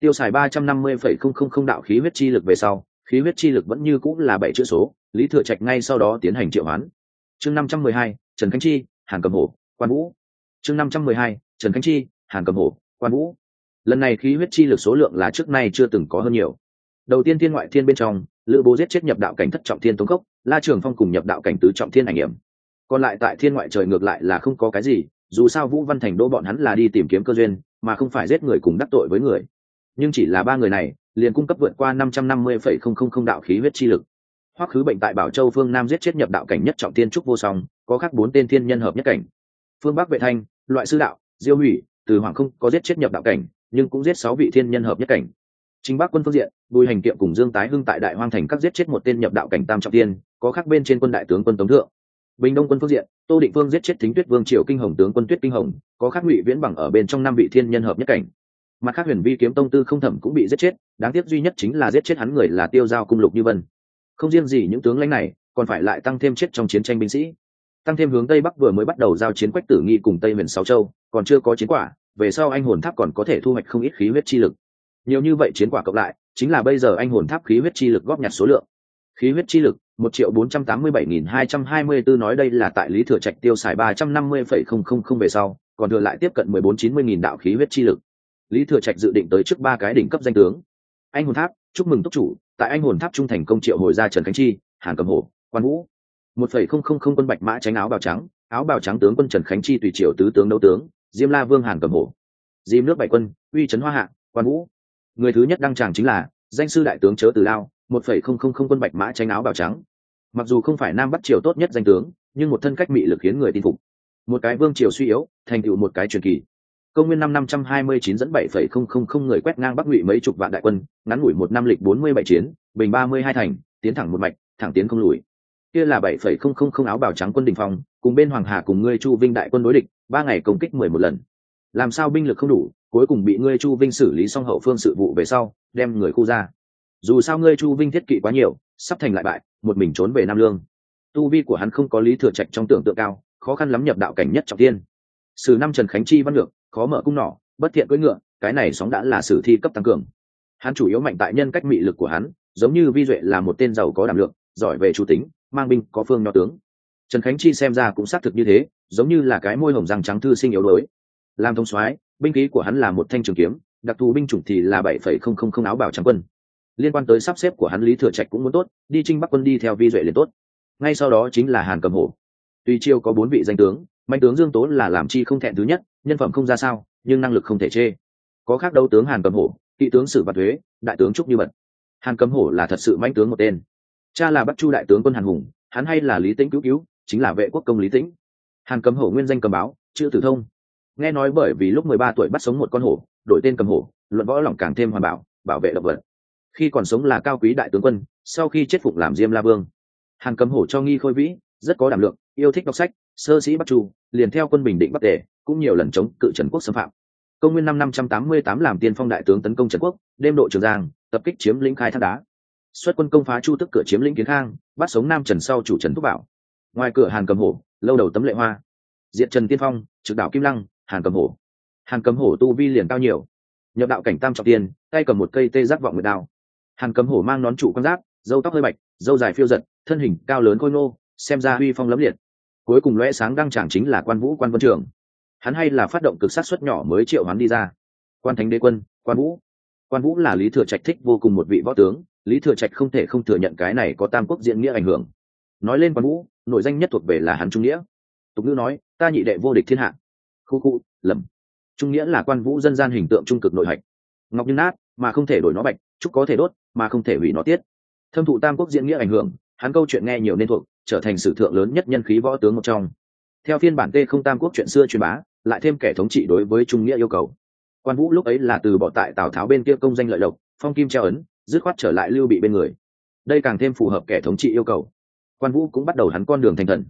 Tiêu xài ba trăm năm mươi phẩy không không không đạo khí huyết chi lực về sau, khí huyết chi lực vẫn như cũng là bảy chữ số, lý thừa trạch ngay sau đó tiến hành triệu hoán. Chương năm trăm mười hai, trần khánh chi, hàn cầm hổ, quan vũ. Chương năm trăm mười hai trần khánh chi, hàn cầm hổ, quan vũ. Lần này khí huyết chi lực số lượng là trước nay chưa từng có hơn nhiều. Đầu tiên thiên ngoại thiên bên trong, lữ bố giết chết nhập đạo cảnh thất trọng thiên tống cốc, la trường phong cùng nhập đạo cảnh tứ trọng thiên ảnh hiểm còn lại tại thiên ngoại trời ngược lại là không có cái gì, dù sao vũ văn thành đỗ bọn hắn là đi tìm kiếm cơ duyên, mà không phải giết người cùng đắc tội với người. Nhưng chỉ là ba người này, liền cung cấp vượt qua năm trăm năm mươi phẩy không không không đạo khí huyết chi lực. Hoắc khứ bệnh tại bảo châu phương nam giết chết nhập đạo cảnh nhất trọng thiên trúc vô song, có khác bốn tên thiên nhân hợp nhất cảnh. Phương bắc vệ thanh, loại sư đạo diêu hủy, từ hoàng không có giết chết nhập đạo cảnh, nhưng cũng giết sáu vị thiên nhân hợp nhất cảnh. Chính bắc quân phương diện, bùi hành kiệm cùng dương tái hưng tại đại hoang thành các giết chết một tên nhập đạo cảnh tam trọng tiên, có khác bên trên quân đại tướng quân tống thượng. Bình đông quân phương diện, tô định vương giết chết thính tuyết vương, triều kinh hồng tướng quân tuyết kinh hồng, có khác ngụy viễn bằng ở bên trong năm vị thiên nhân hợp nhất cảnh. Mặt khác huyền vi kiếm tông tư không thẩm cũng bị giết chết, đáng tiếc duy nhất chính là giết chết hắn người là tiêu giao cung lục như vân. Không riêng gì những tướng lãnh này, còn phải lại tăng thêm chết trong chiến tranh binh sĩ tăng thêm hướng tây bắc vừa mới bắt đầu giao chiến quách tử nghi cùng tây miền sáu châu, còn chưa có chiến quả, về sau anh hồn tháp còn có thể thu hoạch không ít khí huyết chi lực. Nhiều như vậy chiến quả cộng lại, chính là bây giờ anh hồn tháp khí huyết chi lực góp nhặt số lượng. Khí huyết chi lực, một triệu bốn trăm tám mươi bảy nghìn hai trăm hai mươi bốn nói đây là tại lý thừa trạch tiêu xài ba trăm năm mươi phẩy không không không về sau, còn thừa lại tiếp cận mười bốn chín mươi nghìn đạo khí huyết chi lực. Lý thừa trạch dự định tới trước ba cái đỉnh cấp danh tướng. Anh hồn tháp, chúc mừng túc chủ, tại anh hồn tháp trung thành công triệu hồi ra trần khánh chi, hàn cầm hổ, quan vũ một phẩy không không không quân bạch mã tránh áo bào trắng, áo bào trắng tướng quân trần khánh chi tùy triệu tứ tướng đấu tướng, diêm la vương hàn cầm hổ, diêm nước bảy quân, uy trấn hoa hạ, quan vũ. Người thứ nhất đăng tràng chính là danh sư đại tướng chớ từ lao, một phẩy không không không quân bạch mã tránh áo bào trắng. Mặc dù không phải nam bắc triều tốt nhất danh tướng, nhưng một thân cách mị lực khiến người tin phục. Một cái vương triều suy yếu, thành tựu một cái truyền kỳ. Công nguyên năm năm trăm hai mươi chín dẫn bảy phẩy không không không người quét ngang bắc ngụy mấy chục vạn đại quân, ngắn ngủi một năm lịch bốn mươi bảy chiến, bình ba mươi hai thành, tiến thẳng một mạch, thẳng tiến không lùi kia là bảy phẩy không không không áo bào trắng quân đình phong, cùng bên hoàng hà cùng ngươi chu vinh đại quân đối địch, ba ngày công kích mười một lần. Làm sao binh lực không đủ, cuối cùng bị ngươi chu vinh xử lý xong hậu phương sự vụ về sau, đem người khu ra. Dù sao ngươi chu vinh thiết kỵ quá nhiều, sắp thành lại bại, một mình trốn về nam lương. Tu vi của hắn không có lý thừa trạch trong tưởng tượng cao, khó khăn lắm nhập đạo cảnh nhất trọng tiên sử năm trần khánh chi văn lược khó mở cung nỏ, bất thiện cưỡi ngựa, cái này sóng đã là sử thi cấp tăng cường. Hắn chủ yếu mạnh tại nhân cách mị lực của hắn, giống như vi duệ là một tên giàu có đảm lượng giỏi về chủ tính, mang binh, có phương nho tướng. Trần khánh chi xem ra cũng xác thực như thế, giống như là cái môi hồng răng trắng thư sinh yếu đuối. Làm thông soái, binh khí của hắn là một thanh trường kiếm, đặc thù binh chủng thì là bảy phẩy không không không áo bảo trắng quân. Liên quan tới sắp xếp của hắn, lý thừa trạch cũng muốn tốt, đi trinh bắc quân đi theo vi duệ liền tốt. Ngay sau đó chính là hàn cầm hổ. Tuy chiêu có bốn vị danh tướng, mạnh tướng dương tố là làm chi không thẹn thứ nhất, nhân phẩm không ra sao, nhưng năng lực không thể chê. Có khác đấu tướng hàn cầm hổ, kỵ tướng sử văn thuế, đại tướng trúc như bật hàn cầm hổ là thật sự mạnh tướng một tên cha là bắc chu đại tướng quân hàn hùng, hắn hay là lý tĩnh cứu cứu, chính là vệ quốc công lý tĩnh. Hàn cầm hổ nguyên danh cầm báo, chữ tử thông. Nghe nói bởi vì lúc mười ba tuổi bắt sống một con hổ, đổi tên cầm hổ, luận võ lòng càng thêm hoàn bảo bảo vệ động vật. Khi còn sống là cao quý đại tướng quân, sau khi chết phục làm diêm la vương. Hàn cầm hổ cho nghi khôi vĩ, rất có đảm lượng, yêu thích đọc sách, sơ sĩ bắc chu, liền theo quân bình định bắc tề, cũng nhiều lần chống cự trần quốc xâm phạm. Công nguyên năm năm trăm tám mươi tám làm tiên phong đại tướng tấn công trần quốc, đêm độ trường giang, tập kích chiếm lĩnh khai thác đá xuất quân công phá chu tức cửa chiếm lĩnh kiến khang, bắt sống nam trần sau chủ trần thúc bảo. Ngoài cửa hàn cầm hổ, lâu đầu tấm lệ hoa. Diện trần tiên phong, trực đạo kim lăng, hàn cầm hổ. Hàn cầm hổ tu vi liền cao nhiều. Nhập đạo cảnh tam trọng tiên, tay cầm một cây tê giác vọng nguyệt đao. Hàn cầm hổ mang nón trụ quan giáp dâu tóc hơi bạch dâu dài phiêu giật, thân hình cao lớn khôi ngô, xem ra uy phong lấm liệt. Cuối cùng lóe sáng đăng chẳng chính là quan vũ, quan vân trường. Hắn hay là phát động cực sát xuất nhỏ mới triệu hắn đi ra. Quan thánh đế quân, quan vũ. Quan vũ là lý thừa trạch thích vô cùng một vị võ tướng lý thừa trạch không thể không thừa nhận cái này có tam quốc diễn nghĩa ảnh hưởng. Nói lên quan vũ nội danh nhất thuộc về là hắn trung nghĩa. Tục ngữ nói, ta nhị đệ vô địch thiên hạ. Khu khu, lầm. Trung nghĩa là quan vũ dân gian hình tượng trung cực nội hạch. Ngọc như nát, mà không thể đổi nó bạch, trúc có thể đốt, mà không thể hủy nó tiết. Thâm thụ tam quốc diễn nghĩa ảnh hưởng, hắn câu chuyện nghe nhiều nên thuộc, trở thành sử thượng lớn nhất nhân khí võ tướng một trong. Theo phiên bản t không tam quốc chuyện xưa truyền bá, lại thêm kẻ thống trị đối với trung nghĩa yêu cầu. Quan vũ lúc ấy là từ bỏ tại tào tháo bên kia công danh lợi lộc, phong kim treo ấn dứt khoát trở lại lưu bị bên người. Đây càng thêm phù hợp kẻ thống trị yêu cầu. Quan vũ cũng bắt đầu hắn con đường thành thần.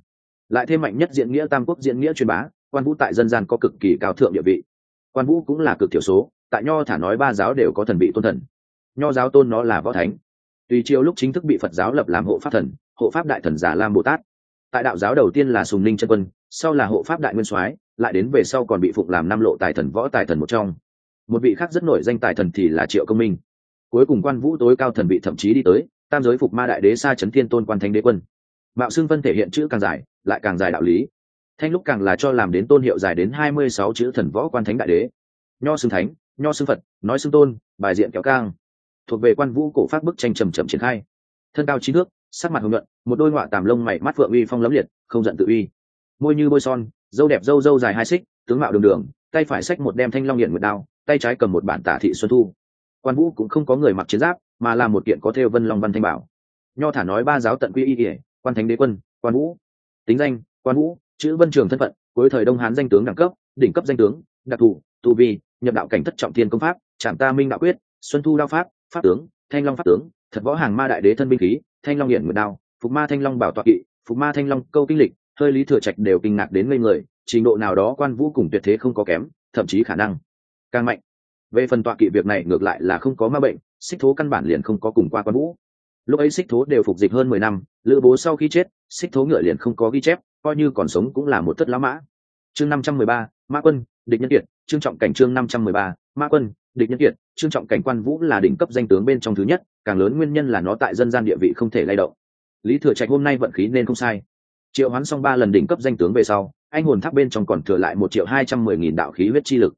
Lại thêm mạnh nhất diễn nghĩa tam quốc diễn nghĩa truyền bá, quan vũ tại dân gian có cực kỳ cao thượng địa vị. Quan vũ cũng là cực thiểu số, tại nho thả nói ba giáo đều có thần bị tôn thần. Nho giáo tôn nó là võ thánh. Tùy chiều lúc chính thức bị phật giáo lập làm hộ pháp thần, hộ pháp đại thần giả lam bồ tát. Tại đạo giáo đầu tiên là sùng ninh chân quân, sau là hộ pháp đại nguyên soái, lại đến về sau còn bị phục làm năm lộ tài thần võ tài thần một trong. Một vị khác rất nổi danh tài thần thì là triệu công minh cuối cùng quan vũ tối cao thần vị thậm chí đi tới, tam giới phục ma đại đế sa chấn thiên tôn quan thánh đế quân. Mạo xương vân thể hiện chữ càng dài, lại càng dài đạo lý. Thanh lúc càng là cho làm đến tôn hiệu dài đến hai mươi sáu chữ thần võ quan thánh đại đế. Nho xưng thánh, nho xưng phật, nói xưng tôn, bài diện kéo cang thuộc về quan vũ cổ phát bức tranh trầm trầm triển khai. Thân cao trí nước sắc mặt hồng nhuận, một đôi họa tàm lông mày mắt vượng uy phong lấm liệt, không giận tự uy. Môi như bôi son, dâu đẹp dâu dâu dài hai xích, tướng mạo đường đường, tay phải xách một đem thanh long hiện nguyệt đao, tay trái cầm một bản tả thị xuân thu quan vũ cũng không có người mặc chiến giáp, mà là một kiện có theo vân long văn thanh bảo. Nho thả nói ba giáo tận quy y kể quan thánh đế quân, quan vũ. Tính danh, quan vũ, chữ vân trường thân phận, cuối thời đông hán danh tướng đẳng cấp, đỉnh cấp danh tướng, đặc thù tu vi, nhập đạo cảnh thất trọng thiên công pháp trạm ta minh đạo quyết, xuân thu đao pháp pháp tướng, thanh long pháp tướng, thật võ hàng ma đại đế thân binh khí, thanh long hiện nguyệt đao, phục ma thanh long bảo tọa kỵ, phục ma thanh long câu kinh lịch, hơi lý thừa trạch đều kinh ngạc đến ngây người, trình độ nào đó quan vũ cùng tuyệt thế không có kém, thậm chí khả năng càng mạnh về phần tọa kỵ việc này ngược lại là không có ma bệnh, xích thố căn bản liền không có cùng qua quan vũ. Lúc ấy xích thố đều phục dịch hơn mười năm, lữ bố sau khi chết, xích thố ngựa liền không có ghi chép, coi như còn sống cũng là một thất lá mã. Chương năm trăm mười ba, mã quân, địch nhân kiệt trương trọng cảnh chương năm trăm mười ba, mã quân, địch nhân kiệt trương trọng cảnh quan vũ là đỉnh cấp danh tướng bên trong thứ nhất, càng lớn nguyên nhân là nó tại dân gian địa vị không thể lay động. Lý thừa trạch hôm nay vận khí nên không sai. Triệu hoán xong ba lần đỉnh cấp danh tướng về sau, anh hồn tháp bên trong còn thừa lại một triệu hai trăm mười nghìn đạo khí huyết chi lực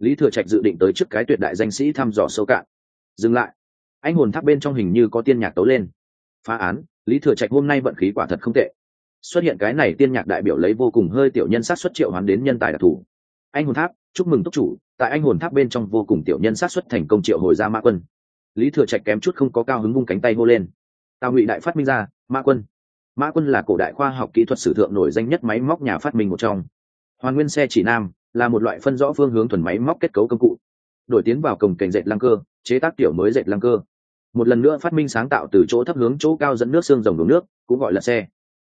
lý thừa trạch dự định tới trước cái tuyệt đại danh sĩ thăm dò sâu cạn. Dừng lại. Anh hồn tháp bên trong hình như có tiên nhạc tấu lên. Phá án, lý thừa trạch hôm nay vận khí quả thật không tệ. Xuất hiện cái này tiên nhạc đại biểu lấy vô cùng hơi tiểu nhân sát xuất triệu hoán đến nhân tài đặc thù anh hồn tháp, chúc mừng túc chủ, tại anh hồn tháp bên trong vô cùng tiểu nhân sát xuất thành công triệu hồi ra mã quân. Lý thừa trạch kém chút không có cao hứng vung cánh tay hô lên. Tào ngụy đại phát minh ra mã quân. Mã quân là cổ đại khoa học kỹ thuật sử thượng nổi danh nhất máy móc nhà phát minh một trong. Hoàn nguyên xe chỉ nam là một loại phân rõ phương hướng thuần máy móc kết cấu công cụ. Đổi tiến vào cồng kềnh dệt lăng cơ, chế tác tiểu mới dệt lăng cơ. Một lần nữa phát minh sáng tạo từ chỗ thấp hướng chỗ cao dẫn nước xương rồng đổ nước, cũng gọi là xe.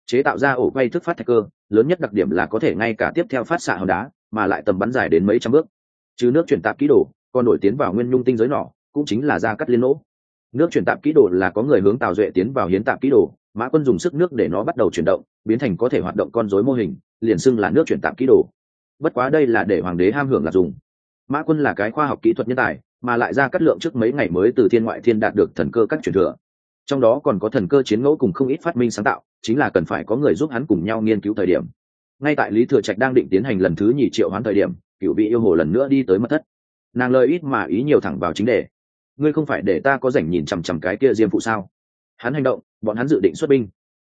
Chế tạo ra ổ quay thức phát thạch cơ, lớn nhất đặc điểm là có thể ngay cả tiếp theo phát xạ hòn đá, mà lại tầm bắn dài đến mấy trăm bước. Chứ nước chuyển tạp kỹ đồ, còn đổi tiến vào nguyên nhung tinh giới nỏ, cũng chính là ra cắt liên lỗ. Nước chuyển tạp kỹ đồ là có người hướng tào duệ tiến vào hiến tạp kỹ đồ, mã quân dùng sức nước để nó bắt đầu chuyển động, biến thành có thể hoạt động con rối mô hình, liền xưng là nước chuyển tạp kỹ đồ bất quá đây là để hoàng đế ham hưởng là dùng. Mã quân là cái khoa học kỹ thuật nhân tài, mà lại ra cắt lượng trước mấy ngày mới từ thiên ngoại thiên đạt được thần cơ các truyền thừa. Trong đó còn có thần cơ chiến ngẫu cùng không ít phát minh sáng tạo, chính là cần phải có người giúp hắn cùng nhau nghiên cứu thời điểm. Ngay tại lý thừa trạch đang định tiến hành lần thứ nhì triệu hoán thời điểm, cựu vị yêu hồ lần nữa đi tới mất thất. Nàng lời ít mà ý nhiều thẳng vào chính đề. Ngươi không phải để ta có rảnh nhìn chằm chằm cái kia diêm phụ sao? Hắn hành động, bọn hắn dự định xuất binh.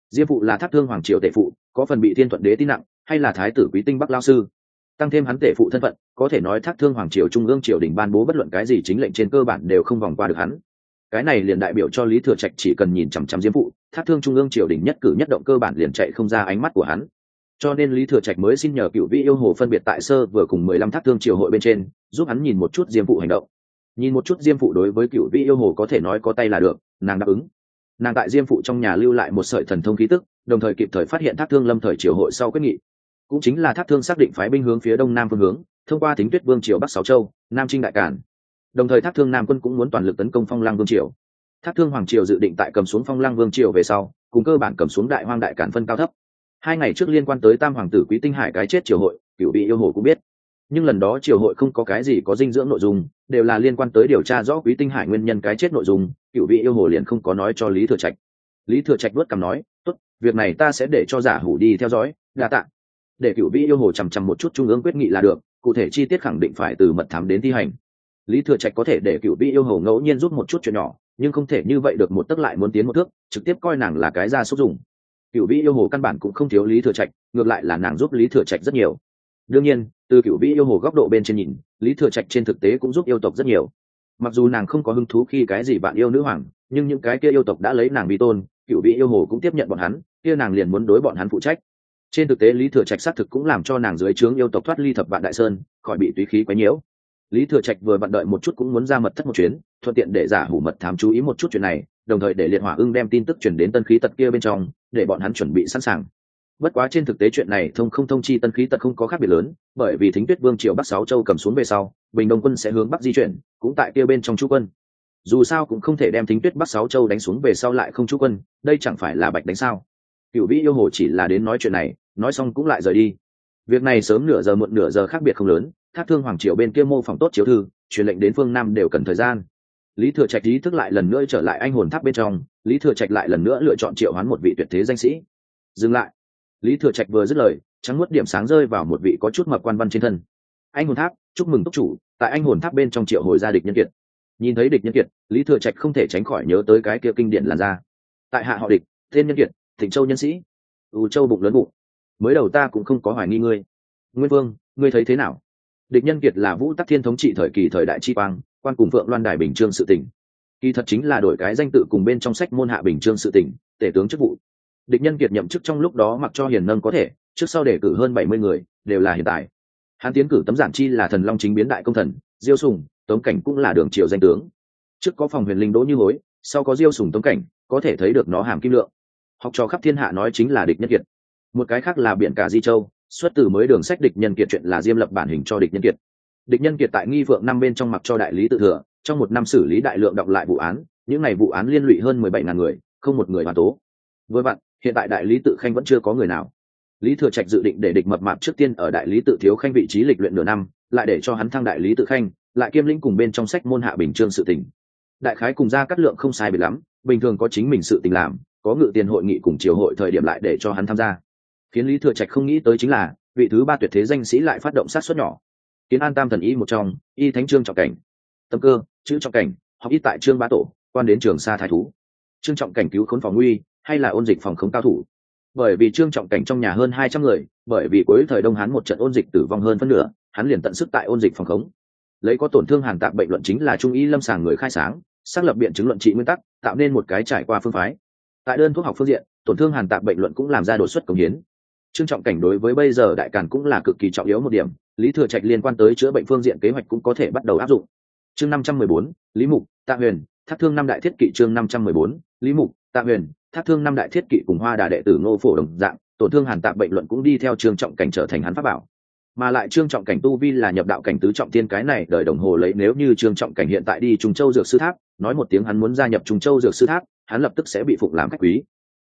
Diêm phụ là thác thương hoàng triều tể phụ, có phần bị thiên thuận đế tin nặng, hay là thái tử quý tinh bắc lao sư? Tăng thêm hắn tể phụ thân phận, có thể nói thác thương hoàng triều trung ương triều đình ban bố bất luận cái gì chính lệnh trên cơ bản đều không vòng qua được hắn. Cái này liền đại biểu cho lý thừa trạch chỉ cần nhìn chằm chằm diêm phụ, thác thương trung ương triều đình nhất cử nhất động cơ bản liền chạy không ra ánh mắt của hắn. Cho nên lý thừa trạch mới xin nhờ cựu vị yêu hồ phân biệt tại sơ vừa cùng mười lăm thác thương triều hội bên trên, giúp hắn nhìn một chút diêm phụ hành động. Nhìn một chút diêm phụ đối với cựu vị yêu hồ có thể nói có tay là được, nàng đáp ứng. Nàng tại diêm phụ trong nhà lưu lại một sợi thần thông khí tức, đồng thời kịp thời phát hiện thác thương lâm thời triều hội sau quyết nghị cũng chính là thác thương xác định phái binh hướng phía đông nam phương hướng, thông qua thính tuyết vương triều bắc sáu châu, nam trinh đại cản. Đồng thời thác thương nam quân cũng muốn toàn lực tấn công phong lang vương triều. Thác thương hoàng triều dự định tại cầm xuống phong lang vương triều về sau, cùng cơ bản cầm xuống đại hoang đại cản phân cao thấp. Hai ngày trước liên quan tới tam hoàng tử quý tinh hải cái chết triều hội, cựu bị yêu hồ cũng biết. Nhưng lần đó triều hội không có cái gì có dinh dưỡng nội dung, đều là liên quan tới điều tra rõ quý tinh hải nguyên nhân cái chết nội dung, cựu vị yêu hồ liền không có nói cho lý thừa trạch. Lý thừa trạch vớt cằm nói, tốt, việc này ta sẽ để cho giả hủ đi theo dõi, đa tạ để cựu vị yêu hồ chằm chằm một chút trung ương quyết nghị là được, cụ thể chi tiết khẳng định phải từ mật thám đến thi hành. Lý thừa trạch có thể để cựu vị yêu hồ ngẫu nhiên giúp một chút chuyện nhỏ, nhưng không thể như vậy được một tấc lại muốn tiến một thước, trực tiếp coi nàng là cái ra xúc dùng. Cựu vị yêu hồ căn bản cũng không thiếu lý thừa trạch, ngược lại là nàng giúp lý thừa trạch rất nhiều. Đương nhiên, từ cựu vị yêu hồ góc độ bên trên nhìn, lý thừa trạch trên thực tế cũng giúp yêu tộc rất nhiều. Mặc dù nàng không có hứng thú khi cái gì bạn yêu nữ hoàng, nhưng những cái kia yêu tộc đã lấy nàng vi tôn, cựu vị yêu hồ cũng tiếp nhận bọn hắn, kia nàng liền muốn đối bọn hắn phụ trách trên thực tế, lý thừa trạch xác thực cũng làm cho nàng dưới trướng yêu tộc thoát ly thập vạn đại sơn, khỏi bị túy khí quấy nhiễu. Lý thừa trạch vừa bận đợi một chút cũng muốn ra mật thất một chuyến, thuận tiện để giả hủ mật thám chú ý một chút chuyện này, đồng thời để liệt hỏa ưng đem tin tức chuyển đến tân khí tật kia bên trong, để bọn hắn chuẩn bị sẵn sàng. Bất quá trên thực tế chuyện này thông không thông chi tân khí tật không có khác biệt lớn, bởi vì thính tuyết vương triều bắc sáu châu cầm xuống về sau, bình đông quân sẽ hướng bắc di chuyển, cũng tại kia bên trong chú quân. Dù sao cũng không thể đem thính tuyết bắc sáu châu đánh xuống về sau lại không chú quân, đây chẳng phải là bạch đánh sao? Cựu vĩ yêu hồ chỉ là đến nói chuyện này nói xong cũng lại rời đi. Việc này sớm nửa giờ muộn nửa giờ khác biệt không lớn, thác thương hoàng triều bên kia mô phỏng tốt chiếu thư, truyền lệnh đến phương nam đều cần thời gian. Lý thừa trạch ý thức lại lần nữa trở lại anh hồn tháp bên trong, lý thừa trạch lại lần nữa lựa chọn triệu hoán một vị tuyệt thế danh sĩ. Dừng lại. Lý thừa trạch vừa dứt lời, trắng nuốt điểm sáng rơi vào một vị có chút mập quan văn trên thân. Anh hồn tháp, chúc mừng túc chủ, tại anh hồn tháp bên trong triệu hồi gia địch nhân kiệt. Nhìn thấy địch nhân kiệt, lý thừa trạch không thể tránh khỏi nhớ tới cái kia kinh điển làn ra tại hạ họ địch, tên nhân kiệt, thịnh châu nhân sĩ. U châu bụng lớn bụng mới đầu ta cũng không có hoài nghi ngươi. Nguyên vương, ngươi thấy thế nào? Địch nhân kiệt là vũ tắc thiên thống trị thời kỳ thời đại chi quang, quan cùng phượng loan đài bình trương sự tỉnh kỳ thật chính là đổi cái danh tự cùng bên trong sách môn hạ bình trương sự tỉnh tể tướng chức vụ. Địch nhân kiệt nhậm chức trong lúc đó mặc cho hiền nâng có thể, trước sau đề cử hơn bảy mươi người, đều là hiện tại. Hắn tiến cử tấm giản chi là thần long chính biến đại công thần, diêu sùng, tống cảnh cũng là đường triều danh tướng. Trước có phòng huyền linh đỗ như hối, sau có diêu sùng tống cảnh, có thể thấy được nó hàm kim lượng. Học trò khắp thiên hạ nói chính là địch nhân kiệt một cái khác là biển cả di châu, xuất từ mới đường sách địch nhân kiệt chuyện là diêm lập bản hình cho địch nhân kiệt. Địch nhân kiệt tại nghi vượng năm bên trong mặc cho đại lý tự thừa, trong một năm xử lý đại lượng đọc lại vụ án, những ngày vụ án liên lụy hơn mười bảy ngàn người, không một người hoàn tố. Với bạn, hiện tại đại lý tự khanh vẫn chưa có người nào. Lý thừa trạch dự định để địch mập mạp trước tiên ở đại lý tự thiếu khanh vị trí lịch luyện nửa năm, lại để cho hắn thăng đại lý tự khanh, lại kiêm lĩnh cùng bên trong sách môn hạ bình trương sự tình. Đại khái cùng ra cắt lượng không sai biệt lắm, bình thường có chính mình sự tình làm, có ngự tiền hội nghị cùng triều hội thời điểm lại để cho hắn tham gia khiến lý thừa trạch không nghĩ tới chính là, vị thứ ba tuyệt thế danh sĩ lại phát động sát xuất nhỏ. Kiến an tam thần y một trong, y thánh trương trọng cảnh. Tâm cơ, chữ trọng cảnh, học y tại trương ba tổ, quan đến trường sa thái thú. Trương trọng cảnh cứu khốn phòng nguy, hay là ôn dịch phòng khống cao thủ? Bởi vì trương trọng cảnh trong nhà hơn hai trăm người, bởi vì cuối thời đông hán một trận ôn dịch tử vong hơn phân nửa, hắn liền tận sức tại ôn dịch phòng khống. Lấy có tổn thương hàn tạc bệnh luận chính là trung y lâm sàng người khai sáng, xác lập biện chứng luận trị nguyên tắc, tạo nên một cái trải qua phương phái. Tại đơn thuốc học phương diện, tổn thương hàn tạc bệnh luận cũng làm ra đột xuất công hiến trương trọng cảnh đối với bây giờ đại càn cũng là cực kỳ trọng yếu một điểm, lý thừa trạch liên quan tới chữa bệnh phương diện kế hoạch cũng có thể bắt đầu áp dụng. Chương năm trăm mười bốn, lý mục, tạ huyền, thác thương năm đại thiết kỵ chương năm trăm mười bốn, lý mục, tạ huyền, thác thương năm đại thiết kỵ cùng hoa đà đệ tử ngô phổ đồng dạng, tổn thương hàn tạc bệnh luận cũng đi theo trương trọng cảnh trở thành hắn pháp bảo. Mà lại trương trọng cảnh tu vi là nhập đạo cảnh tứ trọng tiên cái này đợi đồng hồ lấy nếu như trương trọng cảnh hiện tại đi trung châu dược sư tháp, nói một tiếng hắn muốn gia nhập trung châu dược sư tháp, hắn lập tức sẽ bị phụng làm khách quý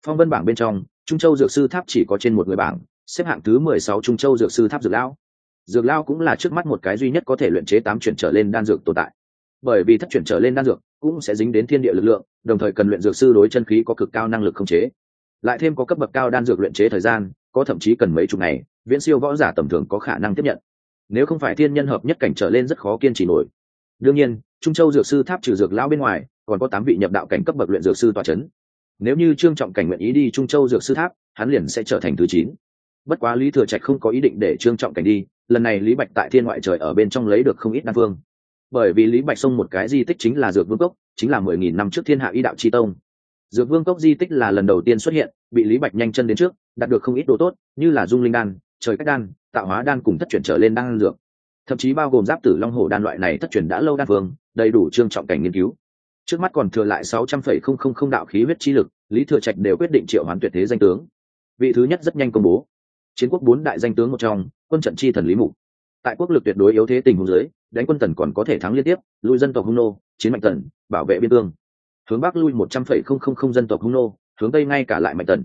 phong vân bảng bên trong, trung châu dược sư tháp chỉ có trên một người bảng, xếp hạng thứ mười sáu trung châu dược sư tháp dược lão. Dược lao cũng là trước mắt một cái duy nhất có thể luyện chế tám chuyển trở lên đan dược tồn tại. Bởi vì thất chuyển trở lên đan dược cũng sẽ dính đến thiên địa lực lượng, đồng thời cần luyện dược sư đối chân khí có cực cao năng lực khống chế. Lại thêm có cấp bậc cao đan dược luyện chế thời gian, có thậm chí cần mấy chục ngày, viễn siêu võ giả tầm thường có khả năng tiếp nhận. Nếu không phải thiên nhân hợp nhất cảnh trở lên rất khó kiên trì nổi. Đương nhiên, trung châu dược sư tháp trừ dược lão bên ngoài, còn có tám vị nhập đạo cảnh cấp bậc luyện dược sư tòa c h ấ n nếu như trương trọng cảnh nguyện ý đi trung châu dược sư tháp, hắn liền sẽ trở thành thứ chín. Bất quá lý thừa trạch không có ý định để trương trọng cảnh đi, lần này lý bạch tại thiên ngoại trời ở bên trong lấy được không ít đan phương. Bởi vì lý bạch xông một cái di tích chính là dược vương cốc, chính là mười nghìn năm trước thiên hạ y đạo tri tông. Dược vương cốc di tích là lần đầu tiên xuất hiện, bị lý bạch nhanh chân đến trước, đạt được không ít đồ tốt, như là dung linh đan, trời cách đan, tạo hóa đan cùng thất chuyển trở lên đan dược. Thậm chí bao gồm giáp tử long hổ đan loại này thất truyền đã lâu đan phương, đầy đủ trương trọng cảnh nghiên cứu trước mắt còn thừa lại sáu trăm phẩy không không không đạo khí huyết chi lực, lý thừa trạch đều quyết định triệu hoán tuyệt thế danh tướng. Vị thứ nhất rất nhanh công bố. Chiến quốc bốn đại danh tướng một trong, quân trận chi thần lý mục. Tại quốc lực tuyệt đối yếu thế tình huống dưới, đánh quân tần còn có thể thắng liên tiếp, lui dân tộc hung nô, chiến mạnh tần, bảo vệ biên cương. Hướng bắc lui một trăm phẩy không không không dân tộc hung nô, hướng tây ngay cả lại mạnh tần.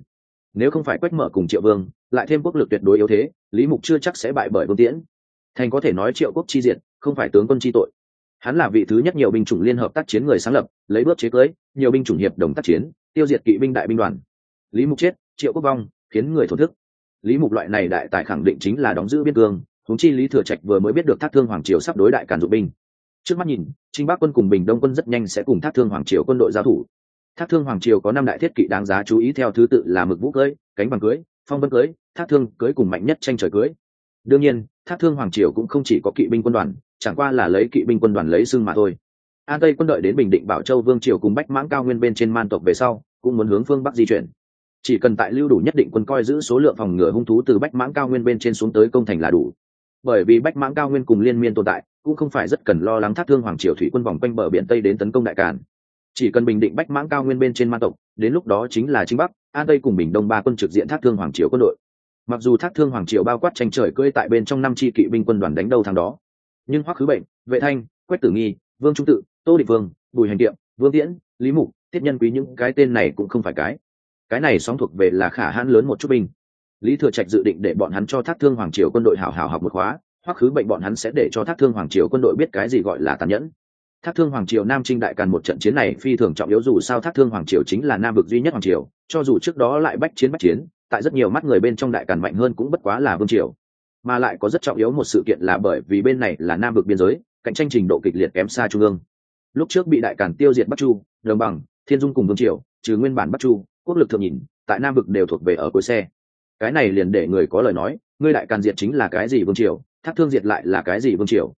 Nếu không phải quách mở cùng triệu vương, lại thêm quốc lực tuyệt đối yếu thế, lý mục chưa chắc sẽ bại bởi vương tiễn. Thành có thể nói triệu quốc chi diện không phải tướng quân chi tội hắn là vị thứ nhất nhiều binh chủng liên hợp tác chiến người sáng lập, lấy bước chế cưới, nhiều binh chủng hiệp đồng tác chiến, tiêu diệt kỵ binh đại binh đoàn. Lý mục chết, triệu quốc vong, khiến người thổ thức. Lý mục loại này đại tài khẳng định chính là đóng giữ biên cương thống chi lý thừa trạch vừa mới biết được thác thương hoàng triều sắp đối đại càn dụng binh. Trước mắt nhìn, trinh bắc quân cùng bình đông quân rất nhanh sẽ cùng thác thương hoàng triều quân đội giao thủ. Thác thương hoàng triều có năm đại thiết kỵ đáng giá chú ý theo thứ tự là mực vũ cưới, cánh bằng cưới, phong vân cưới, thác thương cưới cùng mạnh nhất tranh trời cưới. Đương nhiên, thác thương hoàng triều cũng không chỉ có kỵ binh quân đoàn chẳng qua là lấy kỵ binh quân đoàn lấy xưng mà thôi. An tây quân đội đến bình định bảo châu vương triều cùng bách mãng cao nguyên bên trên man tộc về sau, cũng muốn hướng phương bắc di chuyển. Chỉ cần tại lưu đủ nhất định quân coi giữ số lượng phòng ngừa hung thú từ bách mãng cao nguyên bên trên xuống tới công thành là đủ. Bởi vì bách mãng cao nguyên cùng liên miên tồn tại, cũng không phải rất cần lo lắng thác thương hoàng triều thủy quân vòng quanh bờ biển tây đến tấn công đại càn. Chỉ cần bình định bách mãng cao nguyên bên trên man tộc, đến lúc đó chính là chính bắc, an tây cùng bình đông ba quân trực diện thác thương hoàng triều quân đội. Mặc dù thác thương hoàng triều bao quát tranh trời cưỡi tại bên trong năm chi kỵ binh quân đoàn đánh đầu thằng đó nhưng hoắc khứ bệnh, vệ thanh, quách tử nghi, vương trung tự, tô địch vương, bùi hành kiệm vương tiễn, lý mục, tiết nhân quý những cái tên này cũng không phải cái. Cái này sóng thuộc về là khả hãn lớn một chút binh. Lý thừa trạch dự định để bọn hắn cho thác thương hoàng triều quân đội hảo hảo học một khóa, hoắc khứ bệnh bọn hắn sẽ để cho thác thương hoàng triều quân đội biết cái gì gọi là tàn nhẫn. Thác thương hoàng triều nam trinh đại càn một trận chiến này phi thường trọng yếu dù sao thác thương hoàng triều chính là nam vực duy nhất hoàng triều, cho dù trước đó lại bách chiến bách chiến, tại rất nhiều mắt người bên trong đại càn mạnh hơn cũng bất quá là vương triều mà lại có rất trọng yếu một sự kiện là bởi vì bên này là nam vực biên giới, cạnh tranh trình độ kịch liệt kém xa trung ương. Lúc trước bị đại càn tiêu diệt bắc chu, đồng bằng, thiên dung cùng vương triều, trừ nguyên bản bắc chu, quốc lực thượng nhìn, tại nam vực đều thuộc về ở cuối xe. Cái này liền để người có lời nói, ngươi đại càn diệt chính là cái gì vương triều, thác thương diệt lại là cái gì vương triều.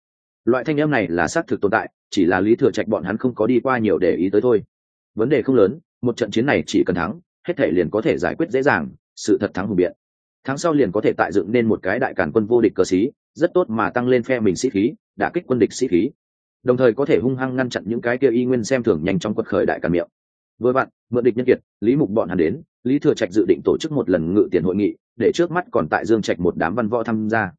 Loại thanh em này là xác thực tồn tại, chỉ là lý thừa trạch bọn hắn không có đi qua nhiều để ý tới thôi. Vấn đề không lớn, một trận chiến này chỉ cần thắng, hết thể liền có thể giải quyết dễ dàng, sự thật thắng hùng biện tháng sau liền có thể tại dựng nên một cái đại cản quân vô địch cờ sĩ rất tốt mà tăng lên phe mình sĩ khí đã kích quân địch sĩ khí. Đồng thời có thể hung hăng ngăn chặn những cái kia y nguyên xem thường nhanh trong quật khởi đại cản miệng. Vừa bạn, mượn địch nhân kiệt, lý mục bọn hắn đến, lý thừa trạch dự định tổ chức một lần ngự tiền hội nghị, để trước mắt còn tại dương trạch một đám văn võ tham gia.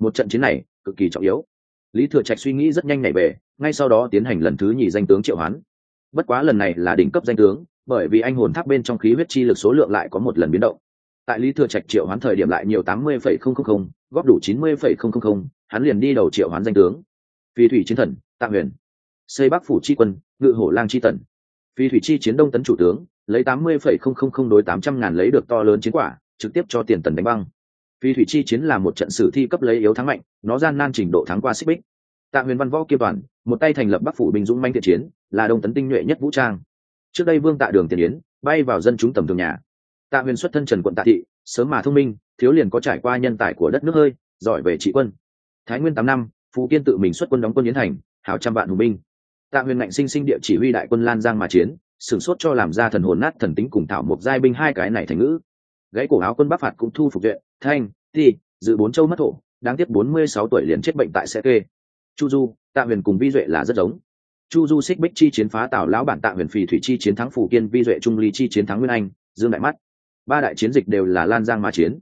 Một trận chiến này, cực kỳ trọng yếu. Lý thừa trạch suy nghĩ rất nhanh nhảy về, ngay sau đó tiến hành lần thứ nhì danh tướng triệu hoán. Bất quá lần này là đỉnh cấp danh tướng, bởi vì anh hồn tháp bên trong khí huyết chi lực số lượng lại có một lần biến động tại lý thừa trạch triệu hoán thời điểm lại nhiều tám mươi phẩy không không không, góp đủ chín mươi phẩy không không không, hắn liền đi đầu triệu hoán danh tướng. Phi thủy chiến thần, tạ huyền. Xây bắc phủ chi quân, ngự hổ lang chi tần. Phi thủy chi chiến đông tấn chủ tướng, lấy tám mươi phẩy không không không đối tám trăm ngàn lấy được to lớn chiến quả, trực tiếp cho tiền tần đánh băng. Phi thủy chi chiến là một trận sử thi cấp lấy yếu thắng mạnh, nó gian nan trình độ thắng qua xích bích. Tạ huyền văn võ kiêm toàn, một tay thành lập bắc phủ bình dũng manh thiện chiến, là đông tấn tinh nhuệ nhất vũ trang. Trước đây vương tạ đường tiền yến, bay vào dân chúng tầm thường nhà tạ huyền xuất thân trần quận tạ thị sớm mà thông minh thiếu liền có trải qua nhân tài của đất nước hơi giỏi về trị quân. Thái nguyên tám năm phú kiên tự mình xuất quân đóng quân yến thành hào trăm vạn hùng binh. Tạ huyền ngạnh sinh sinh địa chỉ huy đại quân lan giang mà chiến sửng sốt cho làm ra thần hồn nát thần tính cùng thảo một giai binh hai cái này thành ngữ. Gãy cổ áo quân bắc phạt cũng thu phục viện thanh thi, dự bốn châu mất thổ đáng tiếc bốn mươi sáu tuổi liền chết bệnh tại xe kê. Chu du tạ huyền cùng vi duệ là rất giống. Chu du xích bích chi chiến phá tào lão bản tạ huyền phì thủy chi chiến thắng phủ kiên vi duệ trung ly chi chiến thắng nguyên anh dương đại mắt ba đại chiến dịch đều là lan giang mà chiến.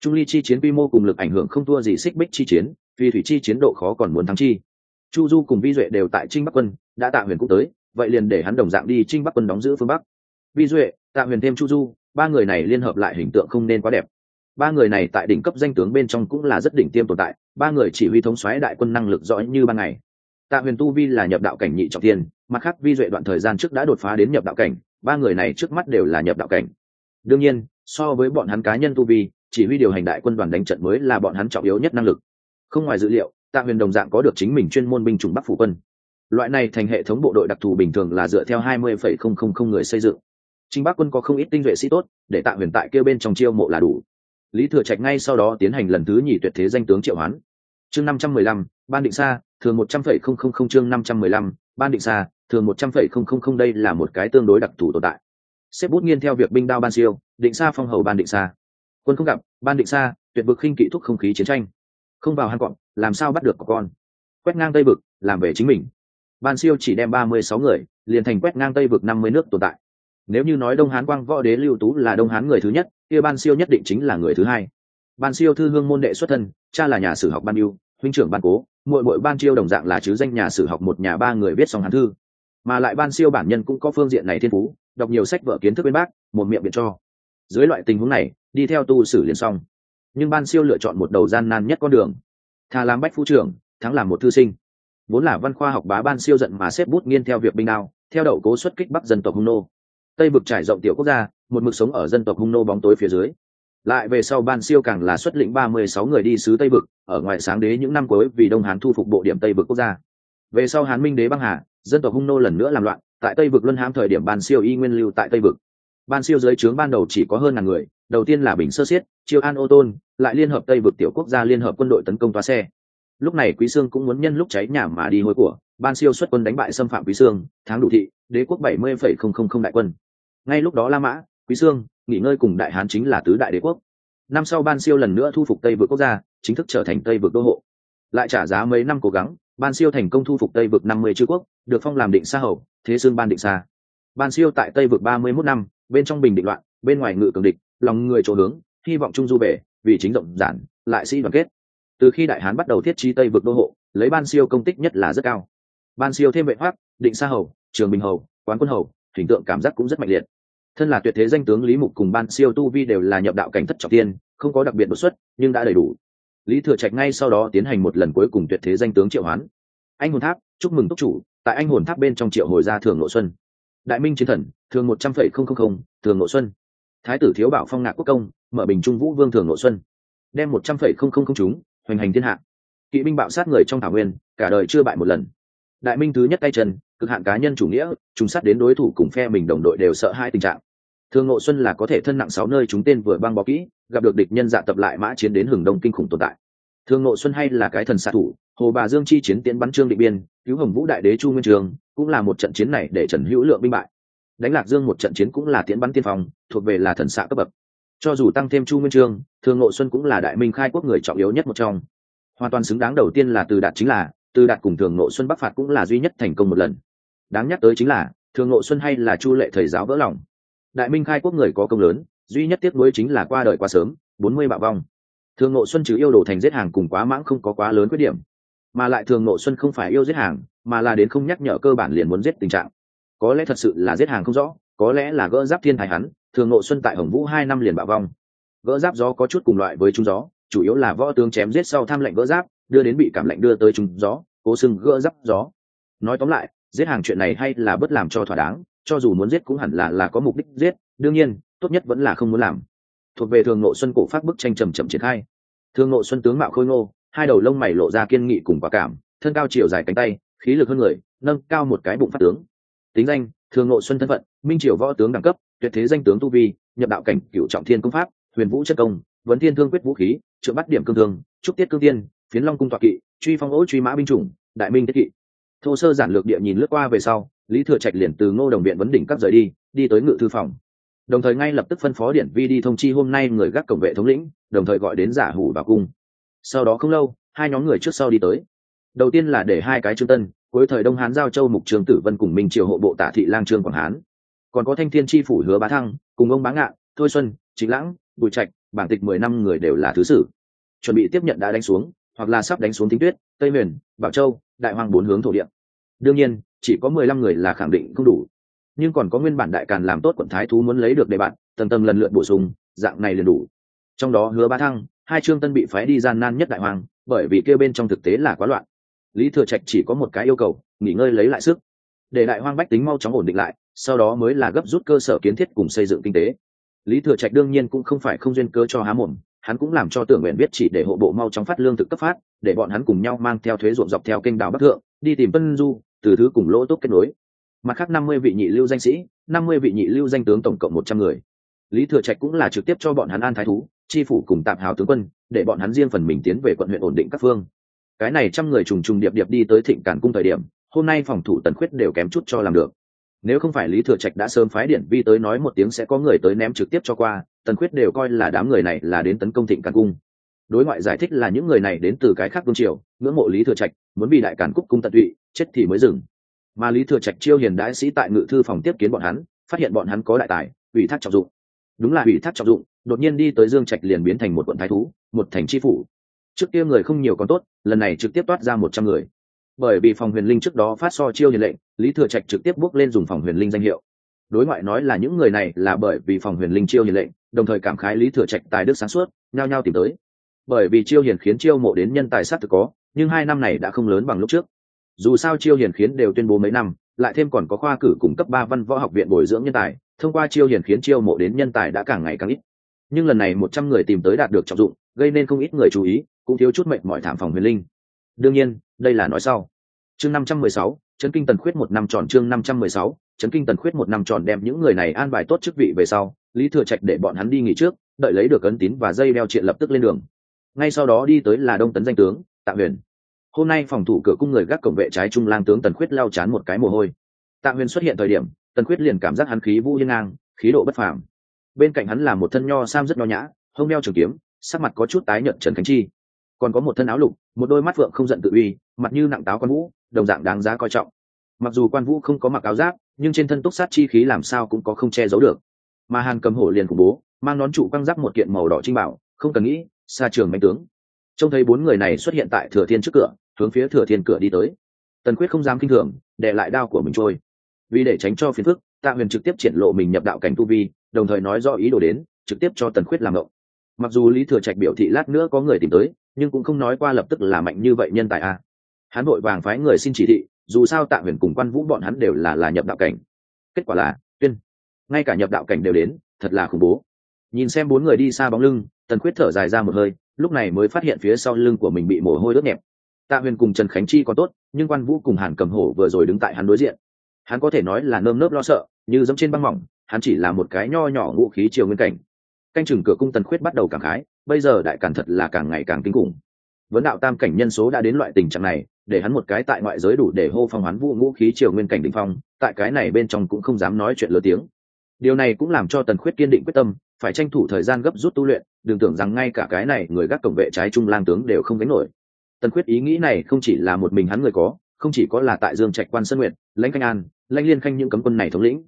Trung ly chi chiến quy mô cùng lực ảnh hưởng không thua gì xích bích chi chiến vì thủy chi chiến độ khó còn muốn thắng chi. Chu du cùng vi duệ đều tại trinh bắc quân, đã tạ huyền cũng tới, vậy liền để hắn đồng dạng đi trinh bắc quân đóng giữ phương bắc. Vi duệ, tạ huyền thêm chu du, ba người này liên hợp lại hình tượng không nên quá đẹp. Ba người này tại đỉnh cấp danh tướng bên trong cũng là rất đỉnh tiêm tồn tại, ba người chỉ huy thống xoáy đại quân năng lực rõ như ban ngày. Tạ huyền tu vi là nhập đạo cảnh nhị trọng tiên mặt khác vi duệ đoạn thời gian trước đã đột phá đến nhập đạo cảnh, ba người này trước mắt đều là nhập đạo cảnh đương nhiên, so với bọn hắn cá nhân tu vi, chỉ huy điều hành đại quân đoàn đánh trận mới là bọn hắn trọng yếu nhất năng lực. Không ngoài dữ liệu, tạ huyền đồng dạng có được chính mình chuyên môn binh chủng bắc phủ quân. Loại này thành hệ thống bộ đội đặc thù bình thường là dựa theo hai mươi phẩy không không không người xây dựng. Trinh bắc quân có không ít tinh vệ sĩ tốt, để tạ huyền tại kêu bên trong chiêu mộ là đủ. Lý thừa trạch ngay sau đó tiến hành lần thứ nhì tuyệt thế danh tướng triệu hoán. Chương năm trăm mười lăm, ban định xa thường một trăm phẩy không không không chương năm trăm mười lăm, ban định xa thường một trăm phẩy không không không đây là một cái tương đối đặc thù tồn tại xếp bút nghiên theo việc binh đao ban siêu, định xa phong hầu ban định xa. Quân không gặp, ban định xa, tuyệt vực khinh kỵ thúc không khí chiến tranh. Không vào hang cọp, làm sao bắt được có con? Quét ngang tây vực, làm về chính mình. Ban siêu chỉ đem ba mươi sáu người, liền thành quét ngang tây vực năm mươi nước tồn tại. Nếu như nói đông hán quang võ đế lưu tú là đông hán người thứ nhất, kia ban siêu nhất định chính là người thứ hai. Ban siêu thư hương môn đệ xuất thân, cha là nhà sử học ban yêu huynh trưởng ban cố, muội muội ban chiêu đồng dạng là chứ danh nhà sử học một nhà ba người viết xong hán thư. Mà lại ban siêu bản nhân cũng có phương diện này thiên phú đọc nhiều sách vở kiến thức bên bác, một miệng biện cho. Dưới loại tình huống này, đi theo tu sử liền xong. Nhưng ban siêu lựa chọn một đầu gian nan nhất con đường. Thà làm bách phu trưởng, thắng làm một thư sinh. Vốn là văn khoa học bá ban siêu giận mà xếp bút nghiên theo việc binh đao, theo đậu cố xuất kích bắc dân tộc hung nô. Tây vực trải rộng tiểu quốc gia, một mực sống ở dân tộc hung nô bóng tối phía dưới. Lại về sau ban siêu càng là xuất lĩnh ba mươi sáu người đi sứ tây vực, ở ngoài sáng đế những năm cuối vì đông hán thu phục bộ điểm tây vực quốc gia. Về sau hán minh đế băng hà, dân tộc hung nô lần nữa làm loạn tại tây vực luân hãm thời điểm ban siêu y nguyên lưu tại tây vực. Ban siêu dưới trướng ban đầu chỉ có hơn ngàn người, đầu tiên là bình sơ xiết chiêu an ô tôn, lại liên hợp tây vực tiểu quốc gia liên hợp quân đội tấn công toa xe. Lúc này quý sương cũng muốn nhân lúc cháy nhà mà đi hối của, ban siêu xuất quân đánh bại xâm phạm quý sương, tháng đủ thị, đế quốc bảy mươi phẩy không không không đại quân. Ngay lúc đó la mã, quý sương, nghỉ ngơi cùng đại hán chính là tứ đại đế quốc. Năm sau ban siêu lần nữa thu phục tây vực quốc gia, chính thức trở thành tây vực đô hộ. Lại trả giá mấy năm cố gắng, ban siêu thành công thu phục tây vực năm mươi chư quốc, được phong làm định xa hầu thế xương ban định xa. Ban siêu tại tây vực ba mươi mốt năm, bên trong bình định loạn, bên ngoài ngự cường địch, lòng người chỗ hướng, hy vọng trung du về, vì chính rộng giản, lại sĩ đoàn kết. Từ khi đại hán bắt đầu thiết trí tây vực đô hộ, lấy ban siêu công tích nhất là rất cao. Ban siêu thêm vệ hoác, định xa hầu, trường bình hầu, quán quân hầu, hình tượng cảm giác cũng rất mạnh liệt. Thân là tuyệt thế danh tướng lý mục cùng ban siêu tu vi đều là nhập đạo cảnh thất trọng tiên, không có đặc biệt đột xuất, nhưng đã đầy đủ. Lý thừa trạch ngay sau đó tiến hành một lần cuối cùng tuyệt thế danh tướng triệu hoán. Anh hồn tháp, chúc mừng túc chủ tại anh hồn tháp bên trong triệu hồi ra thường nội xuân. Đại minh chiến thần, thường một trăm phẩy không không không, thường nội xuân. Thái tử thiếu bảo phong ngạc quốc công, mở bình trung vũ vương thường nội xuân. Đem một trăm phẩy không không không chúng, hoành hành thiên hạ. Kỵ binh bạo sát người trong thảo nguyên, cả đời chưa bại một lần. Đại minh thứ nhất tay trần cực hạn cá nhân chủ nghĩa chúng sát đến đối thủ cùng phe mình đồng đội đều sợ hai tình trạng. Thường ngộ xuân là có thể thân nặng sáu nơi chúng tên vừa băng bó kỹ, gặp được địch nhân dạ tập lại mã chiến đến hừng đông kinh khủng tồn tại. Thường ngộ xuân hay là cái thần xạ thủ hồ bà dương chi chiến tiến bắn trương định biên, cứu hồng vũ đại đế chu nguyên trường, cũng là một trận chiến này để trần hữu lượng binh bại. Đánh lạc dương một trận chiến cũng là tiến bắn tiên phong, thuộc về là thần xạ cấp bậc. Cho dù tăng thêm chu nguyên trương thường ngộ xuân cũng là đại minh khai quốc người trọng yếu nhất một trong. Hoàn toàn xứng đáng đầu tiên là từ đạt chính là, từ đạt cùng thường ngộ xuân bắc phạt cũng là duy nhất thành công một lần. Đáng nhắc tới chính là thường ngộ xuân hay là chu lệ thầy giáo vỡ lòng. Đại minh khai quốc người có công lớn, duy nhất tiếc nuối chính là qua đời quá sớm, bốn mươi bạo vong. Thường ngộ xuân chứ yêu đồ thành giết hàng cùng quá mãng không có quá lớn khuyết điểm mà lại thường nộ xuân không phải yêu giết hàng, mà là đến không nhắc nhở cơ bản liền muốn giết tình trạng. Có lẽ thật sự là giết hàng không rõ, có lẽ là gỡ giáp thiên thái hắn, thường nộ xuân tại hồng vũ hai năm liền bạo vong. Gỡ giáp gió có chút cùng loại với trung gió, chủ yếu là võ tướng chém giết sau tham lệnh gỡ giáp, đưa đến bị cảm lệnh đưa tới trung gió, cố xưng gỡ giáp gió. Nói tóm lại, giết hàng chuyện này hay là bất làm cho thỏa đáng, cho dù muốn giết cũng hẳn là là có mục đích giết, đương nhiên, tốt nhất vẫn là không muốn làm. Thuộc về thường nộ xuân cổ phát bức tranh trầm trầm triển khai. Thường nộ xuân tướng mạo khôi ngô hai đầu lông mày lộ ra kiên nghị cùng quả cảm, thân cao chiều dài cánh tay, khí lực hơn người, nâng cao một cái bụng phát tướng. Tính danh, thường ngộ xuân thân phận, minh triều võ tướng đẳng cấp, tuyệt thế danh tướng tu vi, nhập đạo cảnh cựu trọng thiên công pháp, huyền vũ chất công, vấn thiên thương quyết vũ khí, trượng bắt điểm cương thương, trúc tiết cương tiên, phiến long cung tọa kỵ, truy phong ố truy mã binh chủng, đại minh tiết kỵ. Thô sơ giản lược địa nhìn lướt qua về sau, lý thừa trạch liền từ ngô đồng viện vấn đỉnh các rời đi đi tới ngự thư phòng. Đồng thời ngay lập tức phân phó điện vi đi thông chi hôm nay người gác cổng vệ thống lĩnh, đồng thời gọi đến giả hủ vào cung sau đó không lâu, hai nhóm người trước sau đi tới. Đầu tiên là để hai cái trương tân, cuối thời đông hán giao châu mục trường tử vân cùng minh triều hộ bộ tả thị lang trương quảng hán. Còn có thanh thiên tri phủ hứa bá thăng, cùng ông bá ngạn, thôi xuân, chính lãng, bùi trạch, bảng tịch mười năm người đều là thứ sử. Chuẩn bị tiếp nhận đã đánh xuống, hoặc là sắp đánh xuống thính tuyết, tây huyền, bảo châu, đại hoàng bốn hướng thổ địa. Đương nhiên, chỉ có mười lăm người là khẳng định không đủ. Nhưng còn có nguyên bản đại càn làm tốt quận thái thú muốn lấy được đề bạn, tầng tầng lần lượt bổ sung, dạng này liền đủ. Trong đó hứa ba thăng hai trương tân bị phái đi gian nan nhất đại hoàng, bởi vì kêu bên trong thực tế là quá loạn. Lý thừa trạch chỉ có một cái yêu cầu, nghỉ ngơi lấy lại sức. Để đại hoang bách tính mau chóng ổn định lại, sau đó mới là gấp rút cơ sở kiến thiết cùng xây dựng kinh tế. Lý thừa trạch đương nhiên cũng không phải không duyên cơ cho há mồm, hắn cũng làm cho tưởng nguyện biết chỉ để hộ bộ mau chóng phát lương thực cấp phát, để bọn hắn cùng nhau mang theo thuế ruộng dọc theo kênh đảo bắc thượng, đi tìm tân du, từ thứ cùng lỗ tốt kết nối. Mặt khác năm mươi vị nhị lưu danh sĩ, năm mươi vị nhị lưu danh tướng tổng cộng một trăm người lý thừa trạch cũng là trực tiếp cho bọn hắn an thái thú, chi phủ cùng tạm hào tướng quân, để bọn hắn riêng phần mình tiến về quận huyện ổn định các phương. Cái này trăm người trùng trùng điệp điệp đi tới thịnh cản cung thời điểm, hôm nay phòng thủ tần khuyết đều kém chút cho làm được. Nếu không phải lý thừa trạch đã sớm phái điện vi tới nói một tiếng sẽ có người tới ném trực tiếp cho qua, tần khuyết đều coi là đám người này là đến tấn công thịnh cản cung. Đối ngoại giải thích là những người này đến từ cái khác vương triều, ngưỡng mộ lý thừa trạch, muốn bị đại cản cúc cung tận tụy, chết thì mới dừng. Mà lý thừa trạch chiêu hiền đại sĩ tại ngự thư phòng tiếp kiến bọn hắn, phát hiện bọn hắn có đại tài, ủy thác trọng dụng đúng là ủy thác trọng dụng, đột nhiên đi tới dương trạch liền biến thành một quận thái thú, một thành tri phủ. Trước kia người không nhiều còn tốt, lần này trực tiếp toát ra một trăm người. Bởi vì phòng huyền linh trước đó phát so chiêu nhiệt lệnh, lý thừa trạch trực tiếp bước lên dùng phòng huyền linh danh hiệu. Đối ngoại nói là những người này là bởi vì phòng huyền linh chiêu nhiệt lệnh, đồng thời cảm khái lý thừa trạch tài đức sáng suốt, nhao nhao tìm tới. Bởi vì chiêu hiền khiến chiêu mộ đến nhân tài sát thực có, nhưng hai năm này đã không lớn bằng lúc trước. Dù sao chiêu hiền khiến đều tuyên bố mấy năm, lại thêm còn có khoa cử cùng cấp ba văn võ học viện bồi dưỡng nhân tài thông qua chiêu hiền khiến chiêu mộ đến nhân tài đã càng ngày càng ít. Nhưng lần này một trăm người tìm tới đạt được trọng dụng, gây nên không ít người chú ý, cũng thiếu chút mệnh mọi thảm phòng huyền linh. Đương nhiên, đây là nói sau. Chương năm trăm mười sáu trấn kinh tần khuyết một năm tròn chương năm trăm mười sáu trấn kinh tần khuyết một năm tròn đem những người này an bài tốt chức vị về sau, lý thừa trạch để bọn hắn đi nghỉ trước, đợi lấy được ấn tín và dây đeo triện lập tức lên đường. Ngay sau đó đi tới là đông tấn danh tướng, tạ huyền. Hôm nay phòng thủ cửa cung người gác cổng vệ trái trung lang tướng tần khuyết lao chán một cái mồ hôi. Tạ huyền xuất hiện thời điểm tần khuyết liền cảm giác hắn khí vũ hiên ngang, khí độ bất phàm. Bên cạnh hắn là một thân nho sam rất nho nhã, hông đeo trường kiếm, sắc mặt có chút tái nhợt trần khánh chi. Còn có một thân áo lục, một đôi mắt phượng không giận tự uy, mặt như nặng táo quan vũ, đồng dạng đáng giá coi trọng. Mặc dù quan vũ không có mặc áo giáp, nhưng trên thân túc sát chi khí làm sao cũng có không che giấu được. Mà hàn cầm hổ liền khủng bố, mang nón trụ quăng giáp một kiện màu đỏ trinh bảo, không cần nghĩ, xa trường mạnh tướng. Trông thấy bốn người này xuất hiện tại thừa thiên trước cửa, hướng phía thừa thiên cửa đi tới. Tần quyết không dám kinh thường, để lại đao của mình trôi vì để tránh cho phiền phức, tạ huyền trực tiếp triển lộ mình nhập đạo cảnh tu vi, đồng thời nói rõ ý đồ đến, trực tiếp cho tần khuyết làm ngộng. Mặc dù lý thừa trạch biểu thị lát nữa có người tìm tới, nhưng cũng không nói qua lập tức là mạnh như vậy nhân tài a. Hắn vội vàng phái người xin chỉ thị, dù sao tạ huyền cùng quan vũ bọn hắn đều là là nhập đạo cảnh. Kết quả là, tuyên. Ngay cả nhập đạo cảnh đều đến, thật là khủng bố. Nhìn xem bốn người đi xa bóng lưng, tần khuyết thở dài ra một hơi, lúc này mới phát hiện phía sau lưng của mình bị mồ hôi đốt nhẹp. Tạ huyền cùng trần khánh chi còn tốt, nhưng quan vũ cùng hàn cầm hổ vừa rồi đứng tại hắn đối diện hắn có thể nói là nơm nớp lo sợ, như giống trên băng mỏng, hắn chỉ là một cái nho nhỏ ngũ khí triều nguyên cảnh. Canh chừng cửa cung tần khuyết bắt đầu cảm khái, bây giờ đại càn thật là càng ngày càng kinh khủng. Vấn đạo tam cảnh nhân số đã đến loại tình trạng này, để hắn một cái tại ngoại giới đủ để hô phong hoán vũ ngũ khí triều nguyên cảnh đ ỉ n h phong, tại cái này bên trong cũng không dám nói chuyện lớn tiếng. Điều này cũng làm cho tần khuyết kiên định quyết tâm, phải tranh thủ thời gian gấp rút tu luyện, đừng tưởng rằng ngay cả cái này người gác cổng vệ trái trung lang tướng đều không gánh nổi. Tần khuyết ý nghĩ này không chỉ là một mình hắn người có không chỉ có là tại dương trạch quan sơn nguyện lãnh khanh an, lãnh liên khanh những cấm quân này thống lĩnh,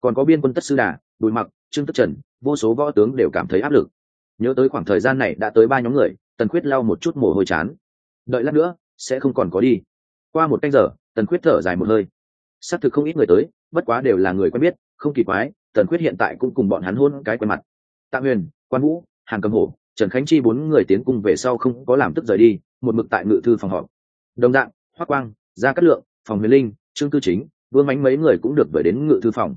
còn có biên quân tất sư đà, bùi mặc, trương tất trần, vô số võ tướng đều cảm thấy áp lực. Nhớ tới khoảng thời gian này đã tới ba nhóm người, tần khuyết lau một chút mồ hôi chán. Đợi lát nữa, sẽ không còn có đi. Qua một canh giờ, tần khuyết thở dài một hơi. Xác thực không ít người tới, bất quá đều là người quen biết, không kỳ quái, tần khuyết hiện tại cũng cùng bọn hắn hôn cái quen mặt. Tạ huyền quan vũ, hàn cầm hổ, trần khánh chi bốn người tiến cung về sau không có làm tức rời đi, một mực tại ngự thư phòng họp. Đồng dạng hoác quang gia cát lượng, phòng huyền linh, trương cư chính, vương mánh mấy người cũng được gửi đến ngự thư phòng.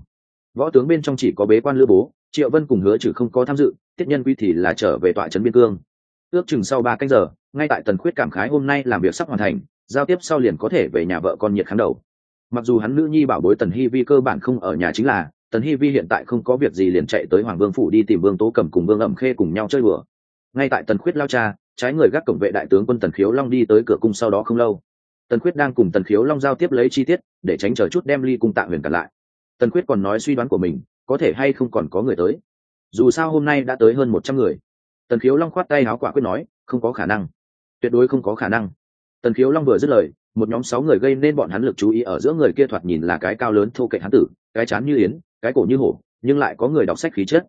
Võ tướng bên trong chỉ có bế quan lữ bố, triệu vân cùng hứa trừ không có tham dự, tiết nhân quy thì là trở về tọa trấn biên cương. Ước chừng sau ba canh giờ, ngay tại tần khuyết cảm khái hôm nay làm việc sắp hoàn thành, giao tiếp sau liền có thể về nhà vợ con nhiệt kháng đầu. Mặc dù hắn nữ nhi bảo bối tần hy vi cơ bản không ở nhà chính là, tần hy vi hiện tại không có việc gì liền chạy tới hoàng vương phủ đi tìm vương tố cầm cùng vương ẩm khê cùng nhau chơi bừa ngay tại tần khuyết lao cha, trái người gác cổng vệ đại tướng quân tần khiếu long đi tới cửa cung sau đó không lâu tần Quyết đang cùng tần khiếu long giao tiếp lấy chi tiết, để tránh chờ chút đem ly cung tạ huyền cản lại. Tần Quyết còn nói suy đoán của mình, có thể hay không còn có người tới. Dù sao hôm nay đã tới hơn một trăm người. Tần khiếu long khoát tay áo quả quyết nói, không có khả năng. Tuyệt đối không có khả năng. Tần khiếu long vừa dứt lời, một nhóm sáu người gây nên bọn hắn lực chú ý ở giữa người kia thoạt nhìn là cái cao lớn thô kệ hán tử, cái chán như yến, cái cổ như hổ, nhưng lại có người đọc sách khí chất.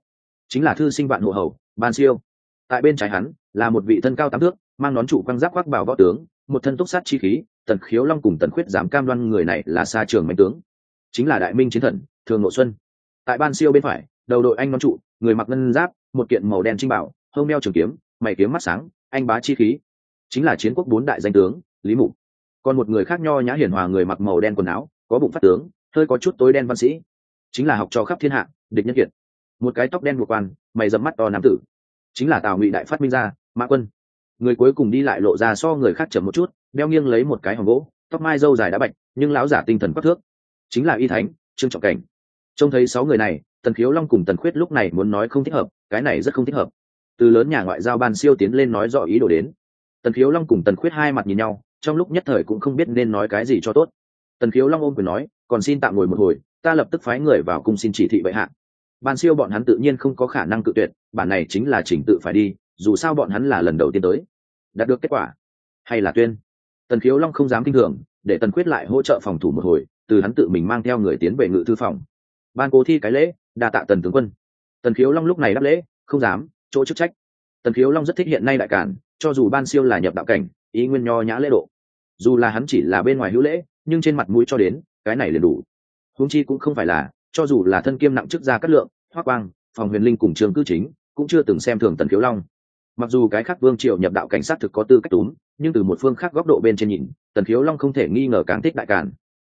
Chính là thư sinh vạn hộ hầu, ban siêu. Tại bên trái hắn, là một vị thân cao tám thước, mang nón trụ quăng giáp khoác bảo võ tướng, một thân túc sát chi khí tần khiếu long cùng tần khuyết dám cam đoan người này là xa trường mạnh tướng, chính là đại minh chiến thần, thường nội xuân. Tại ban siêu bên phải, đầu đội anh non trụ, người mặc ngân giáp, một kiện màu đen trinh bảo, hông đeo trường kiếm, mày kiếm mắt sáng, anh bá chi khí. Chính là chiến quốc bốn đại danh tướng, lý mục. Còn một người khác nho nhã hiển hòa người mặc màu đen quần áo, có bụng phát tướng, hơi có chút tối đen văn sĩ. Chính là học trò khắp thiên hạ, địch nhân kiệt. Một cái tóc đen buộc quan, mày dẫm mắt to nam tử. Chính là tào ngụy đại phát minh gia, mã quân. Người cuối cùng đi lại lộ ra so người khác chậm một chút đeo nghiêng lấy một cái hòm gỗ, tóc mai dâu dài đã bạch, nhưng lão giả tinh thần quắc thước. Chính là y thánh, trương trọng cảnh. Trông thấy sáu người này, tần khiếu long cùng tần khuyết lúc này muốn nói không thích hợp, cái này rất không thích hợp. Từ lớn nhà ngoại giao ban siêu tiến lên nói rõ ý đồ đến. Tần khiếu long cùng tần khuyết hai mặt nhìn nhau, trong lúc nhất thời cũng không biết nên nói cái gì cho tốt. Tần khiếu long ôm quyền nói, còn xin tạm ngồi một hồi, ta lập tức phái người vào cung xin chỉ thị bệ hạ. Ban siêu bọn hắn tự nhiên không có khả năng cự tuyệt, bản này chính là trình tự phải đi, dù sao bọn hắn là lần đầu tiên tới. Đạt được kết quả. Hay là tuyên? Tần khiếu long không dám kinh thường, để tần quyết lại hỗ trợ phòng thủ một hồi, từ hắn tự mình mang theo người tiến về ngự thư phòng. Ban cố thi cái lễ, đa tạ tần tướng quân. Tần khiếu long lúc này đáp lễ, không dám, chỗ chức trách. Tần khiếu long rất thích hiện nay đại cản, cho dù ban siêu là nhập đạo cảnh, ý nguyên nho nhã lễ độ. Dù là hắn chỉ là bên ngoài hữu lễ, nhưng trên mặt mũi cho đến, cái này liền đủ. Huống chi cũng không phải là, cho dù là thân kiêm nặng chức gia cát lượng, hoác quang, phòng huyền linh cùng trường cư chính, cũng chưa từng xem thường tần khiếu long mặc dù cái khác vương triều nhập đạo cảnh sát thực có tư cách túm, nhưng từ một phương khác góc độ bên trên nhìn, tần khiếu long không thể nghi ngờ càng thích đại cản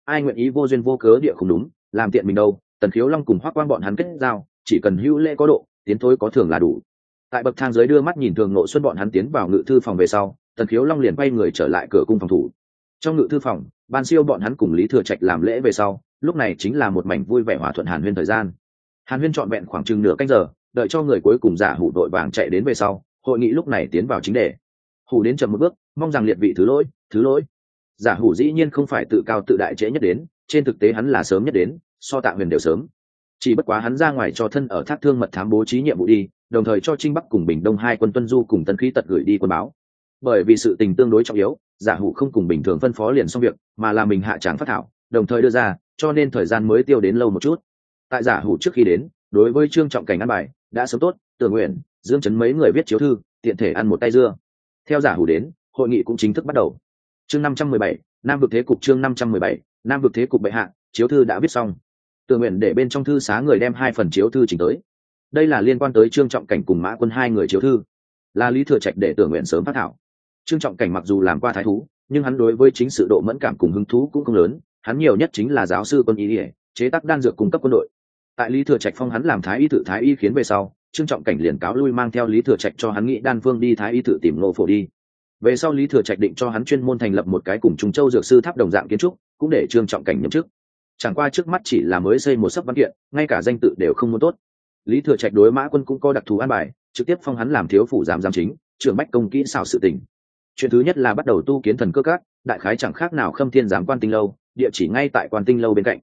ai nguyện ý vô duyên vô cớ địa không đúng, làm tiện mình đâu, tần khiếu long cùng hoác quan bọn hắn kết giao, chỉ cần hữu lễ có độ, tiến thối có thường là đủ. Tại bậc thang dưới đưa mắt nhìn thường nội xuân bọn hắn tiến vào ngự thư phòng về sau, tần khiếu long liền quay người trở lại cửa cung phòng thủ. Trong ngự thư phòng, ban siêu bọn hắn cùng lý thừa trạch làm lễ về sau, lúc này chính là một mảnh vui vẻ hòa thuận hàn huyên thời gian. Hàn huyên trọn vẹn khoảng chừng nửa canh giờ, đợi cho người cuối cùng giả hủ đội vàng chạy đến về sau hội nghị lúc này tiến vào chính đề. Hủ đến chậm một bước, mong rằng liệt vị thứ lỗi thứ lỗi. Giả hủ dĩ nhiên không phải tự cao tự đại trễ nhất đến, trên thực tế hắn là sớm nhất đến, so tạ huyền đều sớm. Chỉ bất quá hắn ra ngoài cho thân ở thác thương mật thám bố trí nhiệm vụ đi, đồng thời cho trinh bắc cùng bình đông hai quân tuân du cùng tân khí tật gửi đi quân báo. Bởi vì sự tình tương đối trọng yếu, giả hủ không cùng bình thường phân phó liền xong việc, mà là mình hạ tráng phát thảo, đồng thời đưa ra, cho nên thời gian mới tiêu đến lâu một chút. Tại giả hủ trước khi đến, đối với trương trọng cảnh ăn bài, đã sớm tốt, Tưởng nguyện dương chấn mấy người viết chiếu thư, tiện thể ăn một tay dưa. Theo giả hủ đến, hội nghị cũng chính thức bắt đầu. Chương năm trăm mười bảy, nam vực thế cục chương năm trăm mười bảy, nam vực thế cục bệ hạ, chiếu thư đã viết xong. Tường nguyện để bên trong thư xá người đem hai phần chiếu thư chỉnh tới. Đây là liên quan tới trương trọng cảnh cùng mã quân hai người chiếu thư. Là lý thừa trạch để tưởng nguyện sớm phát thảo. Trương trọng cảnh mặc dù làm qua thái thú, nhưng hắn đối với chính sự độ mẫn cảm cùng hứng thú cũng không lớn. Hắn nhiều nhất chính là giáo sư quân y ỉa chế tác đan dược cung cấp quân đội. Tại lý thừa trạch phong hắn làm thái y tự thái y khiến về sau trương trọng cảnh liền cáo lui mang theo lý thừa trạch cho hắn nghĩ đan phương đi thái y tự tìm Ngô phổ đi. Về sau lý thừa trạch định cho hắn chuyên môn thành lập một cái cùng trung châu dược sư tháp đồng dạng kiến trúc, cũng để trương trọng cảnh nhậm chức. Chẳng qua trước mắt chỉ là mới xây một sấp văn kiện, ngay cả danh tự đều không muốn tốt. Lý thừa trạch đối mã quân cũng có đặc thù an bài, trực tiếp phong hắn làm thiếu phủ giám giám chính, trưởng bách công kỹ xảo sự tình. Chuyện thứ nhất là bắt đầu tu kiến thần cơ cát đại khái chẳng khác nào khâm thiên giám quan tinh lâu, địa chỉ ngay tại quan tinh lâu bên cạnh.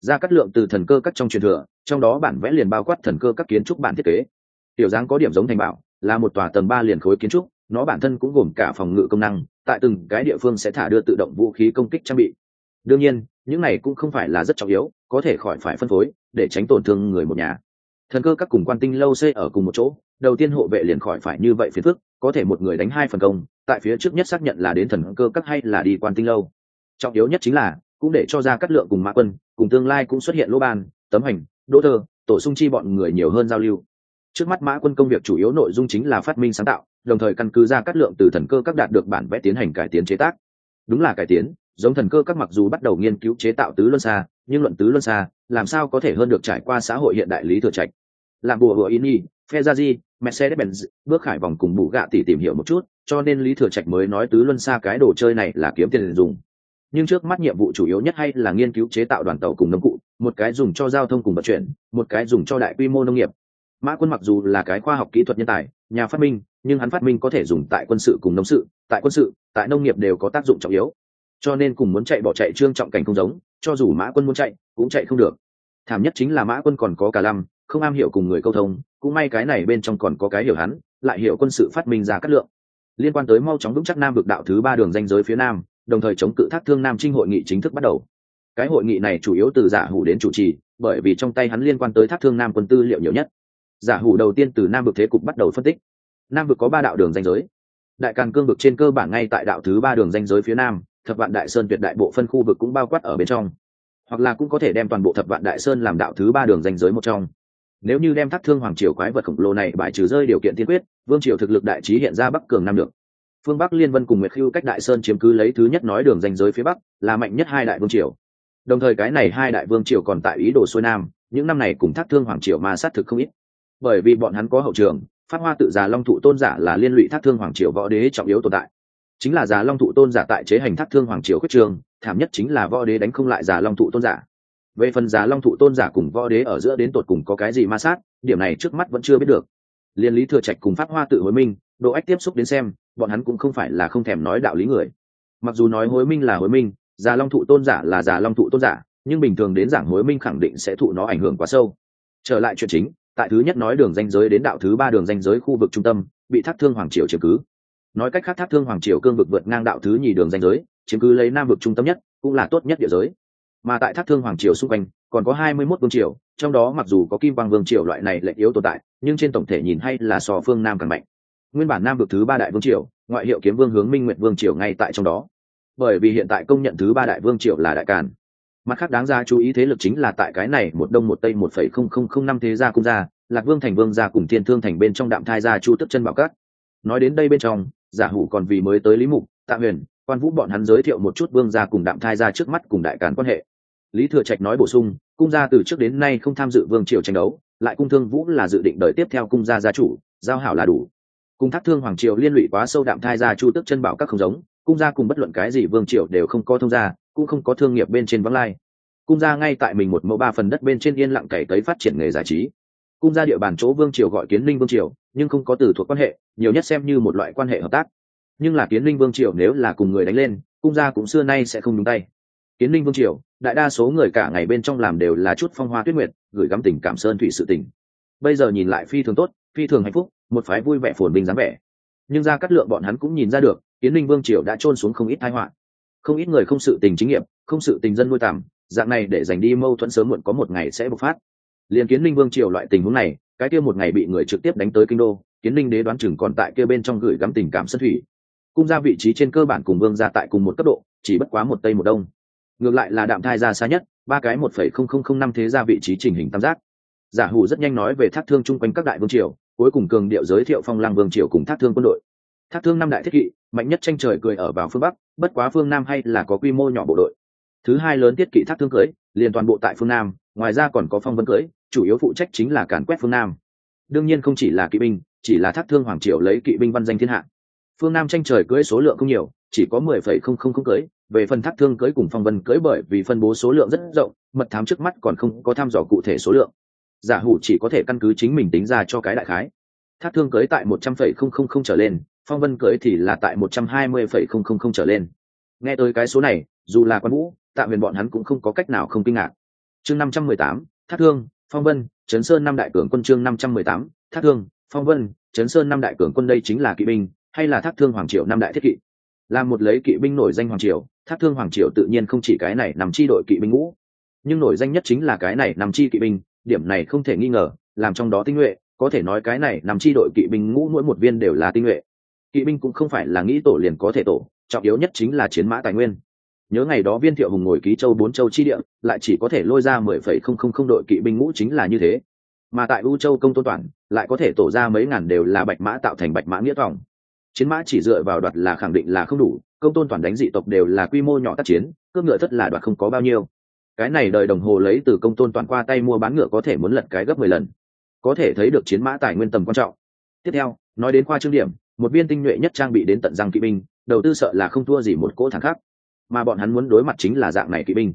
Ra cắt lượng từ thần cơ cắt trong truyền thừa trong đó bản vẽ liền bao quát thần cơ các kiến trúc bản thiết kế. Tiểu dáng có điểm giống thành bảo, là một tòa tầng ba liền khối kiến trúc, nó bản thân cũng gồm cả phòng ngự công năng, tại từng cái địa phương sẽ thả đưa tự động vũ khí công kích trang bị. Đương nhiên, những này cũng không phải là rất trọng yếu, có thể khỏi phải phân phối, để tránh tổn thương người một nhà. Thần cơ các cùng quan tinh lâu xê ở cùng một chỗ, đầu tiên hộ vệ liền khỏi phải như vậy phiền phức, có thể một người đánh hai phần công, tại phía trước nhất xác nhận là đến thần cơ các hay là đi quan tinh lâu. Trọng yếu nhất chính là, cũng để cho ra cắt lượng cùng mã quân, cùng tương lai cũng xuất hiện lỗ ban, tấm hành đỗ thơ tổ sung chi bọn người nhiều hơn giao lưu. Trước mắt mã quân công việc chủ yếu nội dung chính là phát minh sáng tạo đồng thời căn cứ ra cắt lượng từ thần cơ các đạt được bản vẽ tiến hành cải tiến chế tác. Đúng là cải tiến giống thần cơ các mặc dù bắt đầu nghiên cứu chế tạo tứ luân xa nhưng luận tứ luân xa làm sao có thể hơn được trải qua xã hội hiện đại lý thừa trạch? Làm bùa hựa in y Ferrari, Mercedes-Benz, bước khải vòng cùng bù gạ tỉ tìm hiểu một chút, cho nên Lý Thừa Trạch mới nói tứ luân xa cái đồ chơi này là kiếm tiền dùng. Nhưng trước mắt nhiệm vụ chủ yếu nhất hay là nghiên cứu chế tạo đoàn tàu cùng nông cụ, một cái dùng cho giao thông cùng vận chuyển, một cái dùng cho đại quy mô nông nghiệp. Mã Quân mặc dù là cái khoa học kỹ thuật nhân tài, nhà phát minh, nhưng hắn phát minh có thể dùng tại quân sự cùng nông sự, tại quân sự, tại nông nghiệp đều có tác dụng trọng yếu. Cho nên cùng muốn chạy bỏ chạy trương trọng cảnh không giống, cho dù Mã Quân muốn chạy, cũng chạy không được. Thảm nhất chính là Mã Quân còn có cả lâm, không am hiểu cùng người câu thông cũng may cái này bên trong còn có cái hiểu hắn lại hiểu quân sự phát minh ra cát lượng liên quan tới mau chóng vững chắc nam vực đạo thứ ba đường danh giới phía nam đồng thời chống cự thác thương nam trinh hội nghị chính thức bắt đầu. Cái hội nghị này chủ yếu từ giả hủ đến chủ trì, bởi vì trong tay hắn liên quan tới thác thương nam quân tư liệu nhiều nhất. Giả hủ đầu tiên từ nam vực thế cục bắt đầu phân tích. Nam vực có ba đạo đường danh giới. Đại càn cương vực trên cơ bản ngay tại đạo thứ ba đường danh giới phía nam, thập vạn đại sơn tuyệt đại bộ phân khu vực cũng bao quát ở bên trong. Hoặc là cũng có thể đem toàn bộ thập vạn đại sơn làm đạo thứ ba đường danh giới một trong. Nếu như đem thác thương hoàng triều quái vật khổng lồ này bại trừ rơi điều kiện tiên quyết, vương triều thực lực đại trí hiện ra bắc cường nam được phương bắc liên vân cùng nguyệt khưu cách đại sơn chiếm cứ lấy thứ nhất nói đường danh giới phía bắc, là mạnh nhất hai đại vương triều. Đồng thời cái này hai đại vương triều còn tại ý đồ xuôi nam, những năm này cùng thác thương hoàng triều mà sát thực không ít. Bởi vì bọn hắn có hậu trường phát hoa tự già long thụ tôn giả là liên lụy thác thương hoàng triều võ đế trọng yếu tồn tại. Chính là già long thụ tôn giả tại chế hành thác thương hoàng triều khuyết trường, thảm nhất chính là võ đế đánh không lại già long thụ tôn giả. Về phần già long thụ tôn giả cùng võ đế ở giữa đến tột cùng có cái gì ma sát, điểm này trước mắt vẫn chưa biết được. Liên lý thừa trạch cùng Phát hoa tự hối minh độ ách tiếp xúc đến xem bọn hắn cũng không phải là không thèm nói đạo lý người. Mặc dù nói hối minh là hối minh, già long thụ tôn giả là già long thụ tôn giả, nhưng bình thường đến giảng hối minh khẳng định sẽ thụ nó ảnh hưởng quá sâu. Trở lại chuyện chính, tại thứ nhất nói đường danh giới đến đạo thứ ba đường danh giới khu vực trung tâm, bị thác thương hoàng triều chiếm cứ. Nói cách khác thác thương hoàng triều cương vực vượt ngang đạo thứ nhì đường danh giới, chiếm cứ lấy nam vực trung tâm nhất, cũng là tốt nhất địa giới. Mà tại thác thương hoàng triều xung quanh, còn có hai mươi 21 vương triều, trong đó mặc dù có kim quang vương triều loại này lệ yếu tồn tại, nhưng trên tổng thể nhìn hay là so phương nam càng mạnh nguyên bản nam vực thứ ba đại vương triều, ngoại hiệu kiếm vương hướng minh nguyệt vương triều ngay tại trong đó. Bởi vì hiện tại công nhận thứ ba đại vương triều là đại càn. Mặt khác đáng ra chú ý thế lực chính là tại cái này một đông một tây một phẩy không không không năm thế gia cung gia, lạc vương thành vương gia cùng thiên thương thành bên trong đạm thai gia chu tức chân bảo cát nói đến đây bên trong, giả hủ còn vì mới tới lý mục, tạ huyền, quan vũ bọn hắn giới thiệu một chút vương gia cùng đạm thai gia trước mắt cùng đại càn quan hệ. Lý thừa trạch nói bổ sung, cung gia từ trước đến nay không tham dự vương triều tranh đấu, lại cung thương vũ là dự định đợi tiếp theo cung gia gia chủ, giao hảo là đủ cung thác thương hoàng triều liên lụy quá sâu đạm thai ra chu tức chân bảo các không giống, cung gia cùng bất luận cái gì vương triều đều không có thông gia, cũng không có thương nghiệp bên trên vắng lai. Cung gia ngay tại mình một mẫu ba phần đất bên trên yên lặng cày cấy phát triển nghề giải trí. Cung gia địa bàn chỗ vương triều gọi kiến linh vương triều, nhưng không có từ thuộc quan hệ, nhiều nhất xem như một loại quan hệ hợp tác. Nhưng là kiến linh vương triều nếu là cùng người đánh lên, cung gia cũng xưa nay sẽ không đúng tay. Kiến linh vương triều, đại đa số người cả ngày bên trong làm đều là chút phong hoa tuyết nguyệt, gửi gắm tình cảm sơn thủy sự tình. Bây giờ nhìn lại phi thường tốt, phi thường hạnh phúc một phái vui vẻ phồn bình dáng vẻ. Nhưng ra cắt lượng bọn hắn cũng nhìn ra được kiến linh vương triều đã trôn xuống không ít thái họa. Không ít người không sự tình chính nghiệp, không sự tình dân nuôi tàm dạng này để giành đi mâu thuẫn sớm muộn có một ngày sẽ bộc phát. Liền kiến linh vương triều loại tình huống này, cái kia một ngày bị người trực tiếp đánh tới kinh đô, kiến linh đế đoán chừng còn tại kia bên trong gửi gắm tình cảm sân thủy. Cung ra vị trí trên cơ bản cùng vương ra tại cùng một cấp độ, chỉ bất quá một tây một đông. Ngược lại là đạm thai ra xa nhất, ba cái một phẩy không không không năm thế ra vị trí trình hình tam giác. Giả hủ rất nhanh nói về thác thương chung quanh các đại vương triều cuối cùng cường điệu giới thiệu phong lang vương triều cùng thác thương quân đội. Thác thương năm đại thiết kỵ, mạnh nhất tranh trời cười ở vào phương bắc, bất quá phương nam hay là có quy mô nhỏ bộ đội. Thứ hai lớn tiết kỵ thác thương cưới, liền toàn bộ tại phương nam, ngoài ra còn có phong vân cưới, chủ yếu phụ trách chính là càn quét phương nam. Đương nhiên không chỉ là kỵ binh, chỉ là thác thương hoàng triều lấy kỵ binh văn danh thiên hạ. Phương nam tranh trời cưới số lượng không nhiều, chỉ có mười phẩy không không không cưới, về phần thác thương cưới cùng phong vân cưới bởi vì phân bố số lượng rất rộng, mật thám trước mắt còn không có thăm dò cụ thể số lượng giả hủ chỉ có thể căn cứ chính mình tính ra cho cái đại khái. Thác thương cưới tại một trăm phẩy không không không trở lên, phong vân cưới thì là tại một trăm hai mươi phẩy không không không trở lên. Nghe tới cái số này, dù là quan vũ, tạ huyền bọn hắn cũng không có cách nào không kinh ngạc. Chương năm trăm mười tám, thác thương, phong vân chấn sơn năm đại cường quân chương năm trăm mười tám, thác thương, phong vân chấn sơn năm đại cường quân đây chính là kỵ binh, hay là thác thương hoàng triều năm đại thiết kỵ? Là một lấy kỵ binh nổi danh hoàng triều, thác thương hoàng triều tự nhiên không chỉ cái này nằm chi đội kỵ binh ngũ. Nhưng nổi danh nhất chính là cái này nằm chi kỵ binh điểm này không thể nghi ngờ, làm trong đó tinh nhuệ, có thể nói cái này nằm chi đội kỵ binh ngũ mỗi một viên đều là tinh nhuệ. Kỵ binh cũng không phải là nghĩ tổ liền có thể tổ, trọng yếu nhất chính là chiến mã tài nguyên. Nhớ ngày đó viên thiệu hùng ngồi ký châu bốn châu chi địa, lại chỉ có thể lôi ra mười phẩy không không không đội kỵ binh ngũ chính là như thế. Mà tại u châu công tôn toàn, lại có thể tổ ra mấy ngàn đều là bạch mã tạo thành bạch mã nghĩa vòng chiến mã chỉ dựa vào đoạt là khẳng định là không đủ, công tôn toàn đánh dị tộc đều là quy mô nhỏ tác chiến, cướp ngựa thất là đoạt không có bao nhiêu cái này đời đồng hồ lấy từ công tôn toàn qua tay mua bán ngựa có thể muốn lật cái gấp mười lần. Có thể thấy được chiến mã tài nguyên tầm quan trọng. Tiếp theo, nói đến khoa trương điểm, một viên tinh nhuệ nhất trang bị đến tận răng kỵ binh, đầu tư sợ là không thua gì một cỗ thẳng khác mà bọn hắn muốn đối mặt chính là dạng này kỵ binh.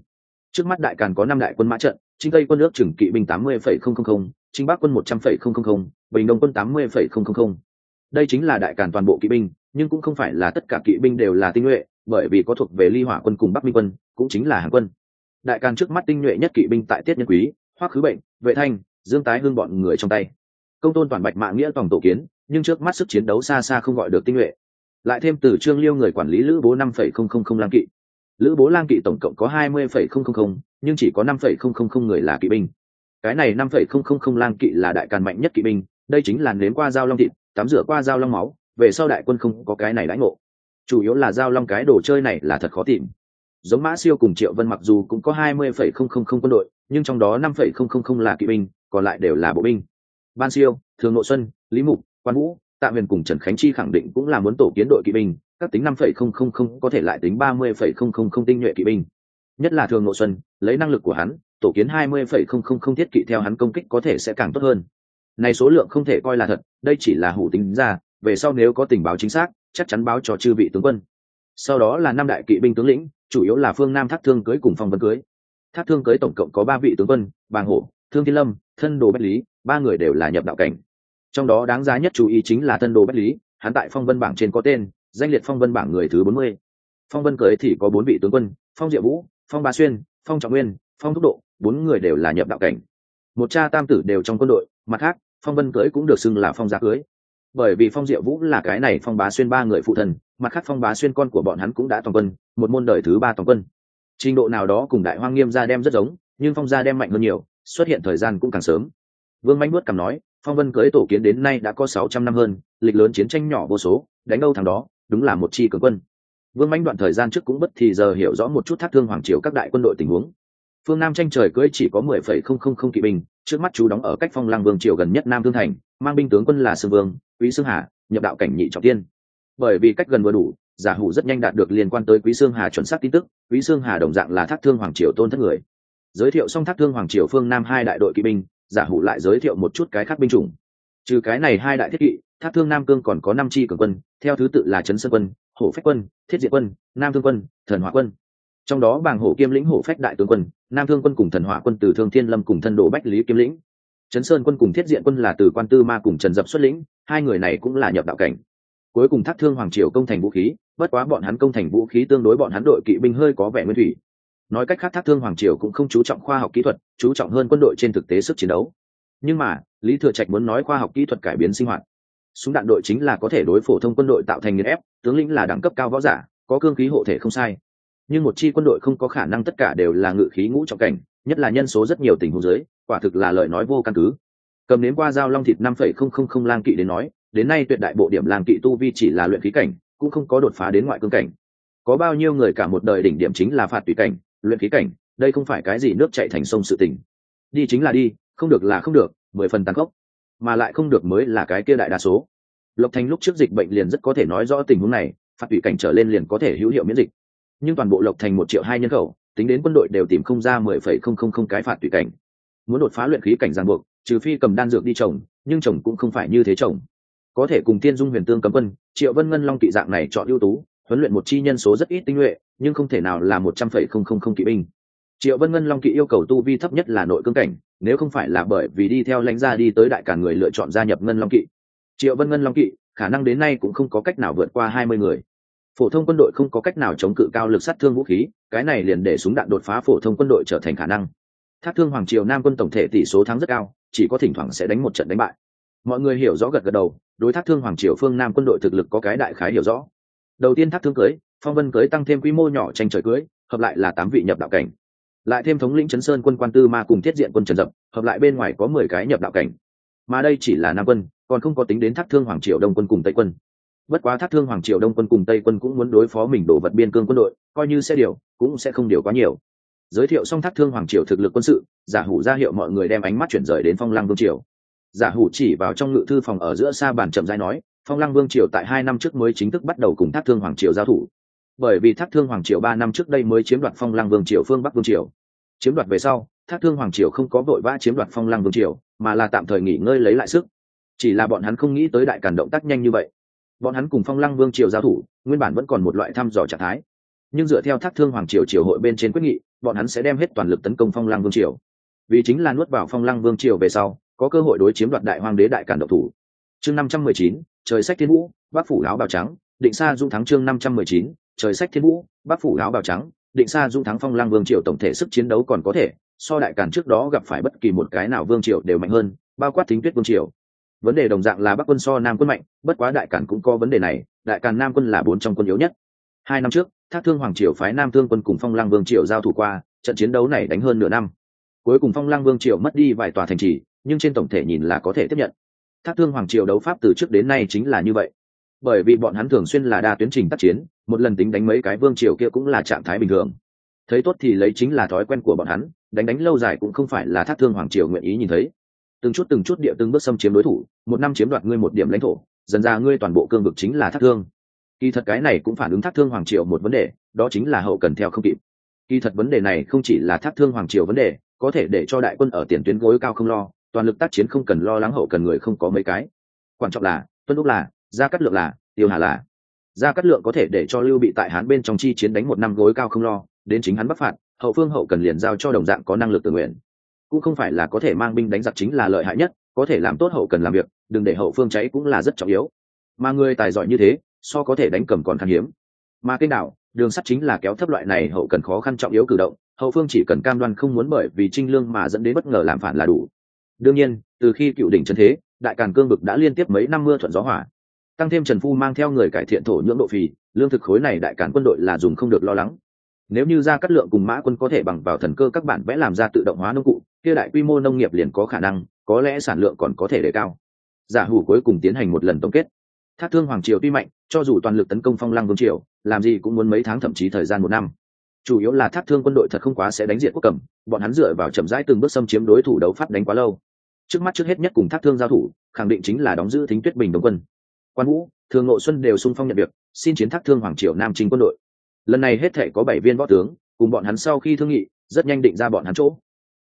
Trước mắt đại càn có năm đại quân mã trận chính tây quân nước chừng kỵ binh tám mươi phẩy không không không chính bắc quân một trăm phẩy không không không, bình đông quân tám mươi phẩy không không không. Đây chính là đại càn toàn bộ kỵ binh, nhưng cũng không phải là tất cả kỵ binh đều là tinh nhuệ, bởi vì có thuộc về ly hỏa quân cùng bắc minh quân, cũng chính là hàng quân đại càng trước mắt tinh nhuệ nhất kỵ binh tại tiết nhân quý, hoắc khứ bệnh, vệ thanh, dương tái hương bọn người trong tay. Công tôn toàn bạch mạng nghĩa tổng tổ kiến, nhưng trước mắt sức chiến đấu xa xa không gọi được tinh nhuệ. Lại thêm từ trương liêu người quản lý lữ bố năm phẩy không không không lang kỵ. Lữ bố lang kỵ tổng cộng có hai mươi phẩy không không không, nhưng chỉ có năm phẩy không không không người là kỵ binh. Cái này năm phẩy không không không lang kỵ là đại càn mạnh nhất kỵ binh, đây chính là nếm qua dao long thịt, tắm rửa qua dao long máu, về sau đại quân không có cái này đãi ngộ. Chủ yếu là dao long cái đồ chơi này là thật khó tìm giống mã siêu cùng triệu vân mặc dù cũng có hai mươi phẩy không không không quân đội nhưng trong đó năm phẩy không không không là kỵ binh còn lại đều là bộ binh ban siêu thường nội xuân lý mục quan vũ tạ huyền cùng trần khánh chi khẳng định cũng là muốn tổ kiến đội kỵ binh các tính năm phẩy không không không có thể lại tính ba mươi phẩy không không không tinh nhuệ kỵ binh nhất là thường nội xuân lấy năng lực của hắn tổ kiến hai mươi phẩy không không không thiết kỵ theo hắn công kích có thể sẽ càng tốt hơn này số lượng không thể coi là thật đây chỉ là hủ tính ra về sau nếu có tình báo chính xác chắc chắn báo cho chư vị tướng quân sau đó là năm đại kỵ binh tướng lĩnh chủ yếu là phương nam thác thương cưới cùng phong vân cưới. Thác thương cưới tổng cộng có ba vị tướng quân, bàng hổ, thương thiên lâm, thân đồ bách lý, ba người đều là nhập đạo cảnh. Trong đó đáng giá nhất chú ý chính là thân đồ bách lý, hắn tại phong vân bảng trên có tên, danh liệt phong vân bảng người thứ bốn mươi. Phong vân cưới thì có bốn vị tướng quân, phong diệu vũ, phong ba xuyên, phong trọng nguyên, phong thúc độ, bốn người đều là nhập đạo cảnh. Một cha tam tử đều trong quân đội, mặt khác, phong vân cưới cũng được xưng là phong gia cưới. Bởi vì phong diệu vũ là cái này phong bá xuyên ba người phụ thần mặt khác phong bá xuyên con của bọn hắn cũng đã toàn quân, một môn đời thứ ba toàn quân. Trình độ nào đó cùng đại hoang nghiêm gia đem rất giống, nhưng phong gia đem mạnh hơn nhiều, xuất hiện thời gian cũng càng sớm. Vương manh nuốt cầm nói, phong vân cưới tổ kiến đến nay đã có sáu trăm năm hơn, lịch lớn chiến tranh nhỏ vô số, đánh âu thằng đó, đúng là một chi cường quân. Vương manh đoạn thời gian trước cũng bất thì giờ hiểu rõ một chút thác thương hoàng triều các đại quân đội tình huống. Phương nam tranh trời cưới chỉ có mười phẩy không không không kỵ binh, trước mắt chú đóng ở cách phong lăng vương triều gần nhất nam thương thành, mang binh tướng quân là sương vương quý sương hà, nhập đạo cảnh nhị trọng tiên bởi vì cách gần vừa đủ, giả hủ rất nhanh đạt được liên quan tới quý sương hà chuẩn xác tin tức, quý sương hà đồng dạng là thác thương hoàng triều tôn thất người. Giới thiệu xong thác thương hoàng triều phương nam hai đại đội kỵ binh, giả hủ lại giới thiệu một chút cái khác binh chủng. Trừ cái này hai đại thiết kỵ, thác thương nam cương còn có năm chi cường quân, theo thứ tự là trấn sơn quân, hổ phách quân, thiết diệt quân, nam thương quân, thần hỏa quân. Trong đó bàng hổ kiêm lĩnh hổ phách đại tướng quân, nam thương quân cùng thần hỏa quân từ thương thiên lâm cùng thân đồ bách lý kiêm lĩnh. Trấn sơn quân cùng thiết diện quân là từ quan tư ma cùng trần dập xuất lĩnh, hai người này cũng là nhập đạo cảnh cuối cùng thác thương hoàng triều công thành vũ khí, bất quá bọn hắn công thành vũ khí tương đối bọn hắn đội kỵ binh hơi có vẻ nguyên thủy. Nói cách khác thác thương hoàng triều cũng không chú trọng khoa học kỹ thuật, chú trọng hơn quân đội trên thực tế sức chiến đấu. Nhưng mà, lý thừa trạch muốn nói khoa học kỹ thuật cải biến sinh hoạt. Súng đạn đội chính là có thể đối phổ thông quân đội tạo thành nghiền ép, tướng lĩnh là đẳng cấp cao võ giả, có cương khí hộ thể không sai. Nhưng một chi quân đội không có khả năng tất cả đều là ngự khí ngũ trọng cảnh, nhất là nhân số rất nhiều tình huống giới quả thực là lời nói vô căn cứ. Cầm đến qua dao long thịt năm phẩy không không không lang kỵ đến nói đến nay tuyệt đại bộ điểm làng kỵ tu vi chỉ là luyện khí cảnh, cũng không có đột phá đến ngoại cương cảnh. Có bao nhiêu người cả một đời đỉnh điểm chính là phạt tùy cảnh, luyện khí cảnh, đây không phải cái gì nước chạy thành sông sự tình. Đi chính là đi, không được là không được, mười phần tăng khốc. Mà lại không được mới là cái kia đại đa số. Lộc thành lúc trước dịch bệnh liền rất có thể nói rõ tình huống này, phạt tùy cảnh trở lên liền có thể hữu hiệu miễn dịch. Nhưng toàn bộ lộc thành một triệu hai nhân khẩu, tính đến quân đội đều tìm không ra mười phẩy không không không cái phạt tùy cảnh. Muốn đột phá luyện khí cảnh giang buộc, trừ phi cầm đan dược đi trồng, nhưng trồng cũng không phải như thế trồng có thể cùng tiên dung huyền tương cấm quân, triệu vân ngân long kỵ dạng này chọn ưu tú, huấn luyện một chi nhân số rất ít tinh nhuệ, nhưng không thể nào là một trăm phẩy không không không kỵ binh. Triệu vân ngân long kỵ yêu cầu tu vi thấp nhất là nội cương cảnh, nếu không phải là bởi vì đi theo lãnh gia đi tới đại cả người lựa chọn gia nhập ngân long kỵ. Triệu vân ngân long kỵ, khả năng đến nay cũng không có cách nào vượt qua hai mươi người. Phổ thông quân đội không có cách nào chống cự cao lực sát thương vũ khí, cái này liền để súng đạn đột phá phổ thông quân đội trở thành khả năng. Thác thương hoàng triều nam quân tổng thể tỷ số thắng rất cao, chỉ có thỉnh thoảng sẽ đánh một trận đánh bại. Mọi người hiểu rõ gật gật đầu đối thác thương hoàng triều phương nam quân đội thực lực có cái đại khái hiểu rõ. Đầu tiên thác thương cưới, phong vân cưới tăng thêm quy mô nhỏ tranh trời cưới, hợp lại là tám vị nhập đạo cảnh. Lại thêm thống lĩnh chấn sơn quân quan tư ma cùng thiết diện quân trần dập, hợp lại bên ngoài có mười cái nhập đạo cảnh. Mà đây chỉ là nam quân, còn không có tính đến thác thương hoàng triều đông quân cùng tây quân. Bất quá thác thương hoàng triều đông quân cùng tây quân cũng muốn đối phó mình đổ vật biên cương quân đội, coi như sẽ điều, cũng sẽ không điều quá nhiều. Giới thiệu xong thác thương hoàng triều thực lực quân sự, giả hủ ra hiệu mọi người đem ánh mắt chuyển rời đến phong lăng vương triều giả hủ chỉ vào trong ngự thư phòng ở giữa xa bàn chậm dai nói, phong lăng vương triều tại hai năm trước mới chính thức bắt đầu cùng thác thương hoàng triều giao thủ. Bởi vì thác thương hoàng triều ba năm trước đây mới chiếm đoạt phong lăng vương triều phương bắc vương triều. Chiếm đoạt về sau, thác thương hoàng triều không có vội vã chiếm đoạt phong lăng vương triều, mà là tạm thời nghỉ ngơi lấy lại sức. Chỉ là bọn hắn không nghĩ tới đại cản động tác nhanh như vậy. Bọn hắn cùng phong lăng vương triều giao thủ, nguyên bản vẫn còn một loại thăm dò trạng thái. Nhưng dựa theo thác thương hoàng triều triều hội bên trên quyết nghị, bọn hắn sẽ đem hết toàn lực tấn công phong lăng vương triều. Vì chính là nuốt vào phong lăng vương triều về sau có cơ hội đối chiếm đoạt đại hoàng đế đại cản độc thủ. Chương năm trăm mười chín, trời sách thiên vũ bác phủ áo bào trắng, định xa dung thắng chương năm trăm mười chín, trời sách thiên vũ bác phủ áo bào trắng, định xa dung thắng phong Lang vương triều tổng thể sức chiến đấu còn có thể, so đại cản trước đó gặp phải bất kỳ một cái nào vương triều đều mạnh hơn, bao quát thính tuyết vương triều. Vấn đề đồng dạng là bắc quân so nam quân mạnh, bất quá đại cản cũng có vấn đề này, đại cản nam quân là bốn trong quân yếu nhất. Hai năm trước, thác thương hoàng triều phái nam thương quân cùng phong Lang vương triều giao thủ qua, trận chiến đấu này đánh hơn nửa năm. Cuối cùng phong Lang vương triều mất đi vài tòa thành trì nhưng trên tổng thể nhìn là có thể tiếp nhận. Thác thương hoàng triều đấu pháp từ trước đến nay chính là như vậy. Bởi vì bọn hắn thường xuyên là đa tuyến trình tác chiến, một lần tính đánh mấy cái vương triều kia cũng là trạng thái bình thường. Thấy tốt thì lấy chính là thói quen của bọn hắn, đánh đánh lâu dài cũng không phải là thác thương hoàng triều nguyện ý nhìn thấy. Từng chút từng chút địa từng bước xâm chiếm đối thủ, một năm chiếm đoạt ngươi một điểm lãnh thổ, dần ra ngươi toàn bộ cương vực chính là thác thương. Kỳ thật cái này cũng phản ứng thác thương hoàng triều một vấn đề, đó chính là hậu cần theo không kịp. Kỳ thật vấn đề này không chỉ là thác thương hoàng triều vấn đề, có thể để cho đại quân ở tiền tuyến gối cao không lo toàn lực tác chiến không cần lo lắng hậu cần người không có mấy cái. Quan trọng là, tuân lúc là, gia cát lượng là, tiêu hà là. Gia cát lượng có thể để cho lưu bị tại hán bên trong chi chiến đánh một năm gối cao không lo, đến chính hắn bắc phạt, hậu phương hậu cần liền giao cho đồng dạng có năng lực tự nguyện. Cũng không phải là có thể mang binh đánh giặc chính là lợi hại nhất, có thể làm tốt hậu cần làm việc, đừng để hậu phương cháy cũng là rất trọng yếu. Mà người tài giỏi như thế, so có thể đánh cầm còn khan hiếm. Mà kênh đảo, đường sắt chính là kéo thấp loại này hậu cần khó khăn trọng yếu cử động, hậu phương chỉ cần cam đoan không muốn bởi vì trinh lương mà dẫn đến bất ngờ làm phản là đủ đương nhiên, từ khi cựu đỉnh trần thế, đại càn cương vực đã liên tiếp mấy năm mưa thuận gió hỏa tăng thêm trần phu mang theo người cải thiện thổ nhưỡng độ phì, lương thực khối này đại càn quân đội là dùng không được lo lắng. Nếu như ra cắt lượng cùng mã quân có thể bằng vào thần cơ các bản vẽ làm ra tự động hóa nông cụ, kia đại quy mô nông nghiệp liền có khả năng, có lẽ sản lượng còn có thể đề cao. Giả hủ cuối cùng tiến hành một lần tổng kết. Thác thương hoàng triều tuy mạnh, cho dù toàn lực tấn công phong lăng vương triều, làm gì cũng muốn mấy tháng thậm chí thời gian một năm. Chủ yếu là thác thương quân đội thật không quá sẽ đánh diện quốc cẩm bọn hắn dựa vào chậm rãi từng bước xâm chiếm đối thủ đấu phát đánh quá lâu trước mắt trước hết nhất cùng thác thương giao thủ, khẳng định chính là đóng giữ thính tuyết bình đồng quân. Quan vũ, thường nội xuân đều sung phong nhận việc, xin chiến thác thương hoàng triều nam trình quân đội. Lần này hết thể có bảy viên võ tướng, cùng bọn hắn sau khi thương nghị, rất nhanh định ra bọn hắn chỗ.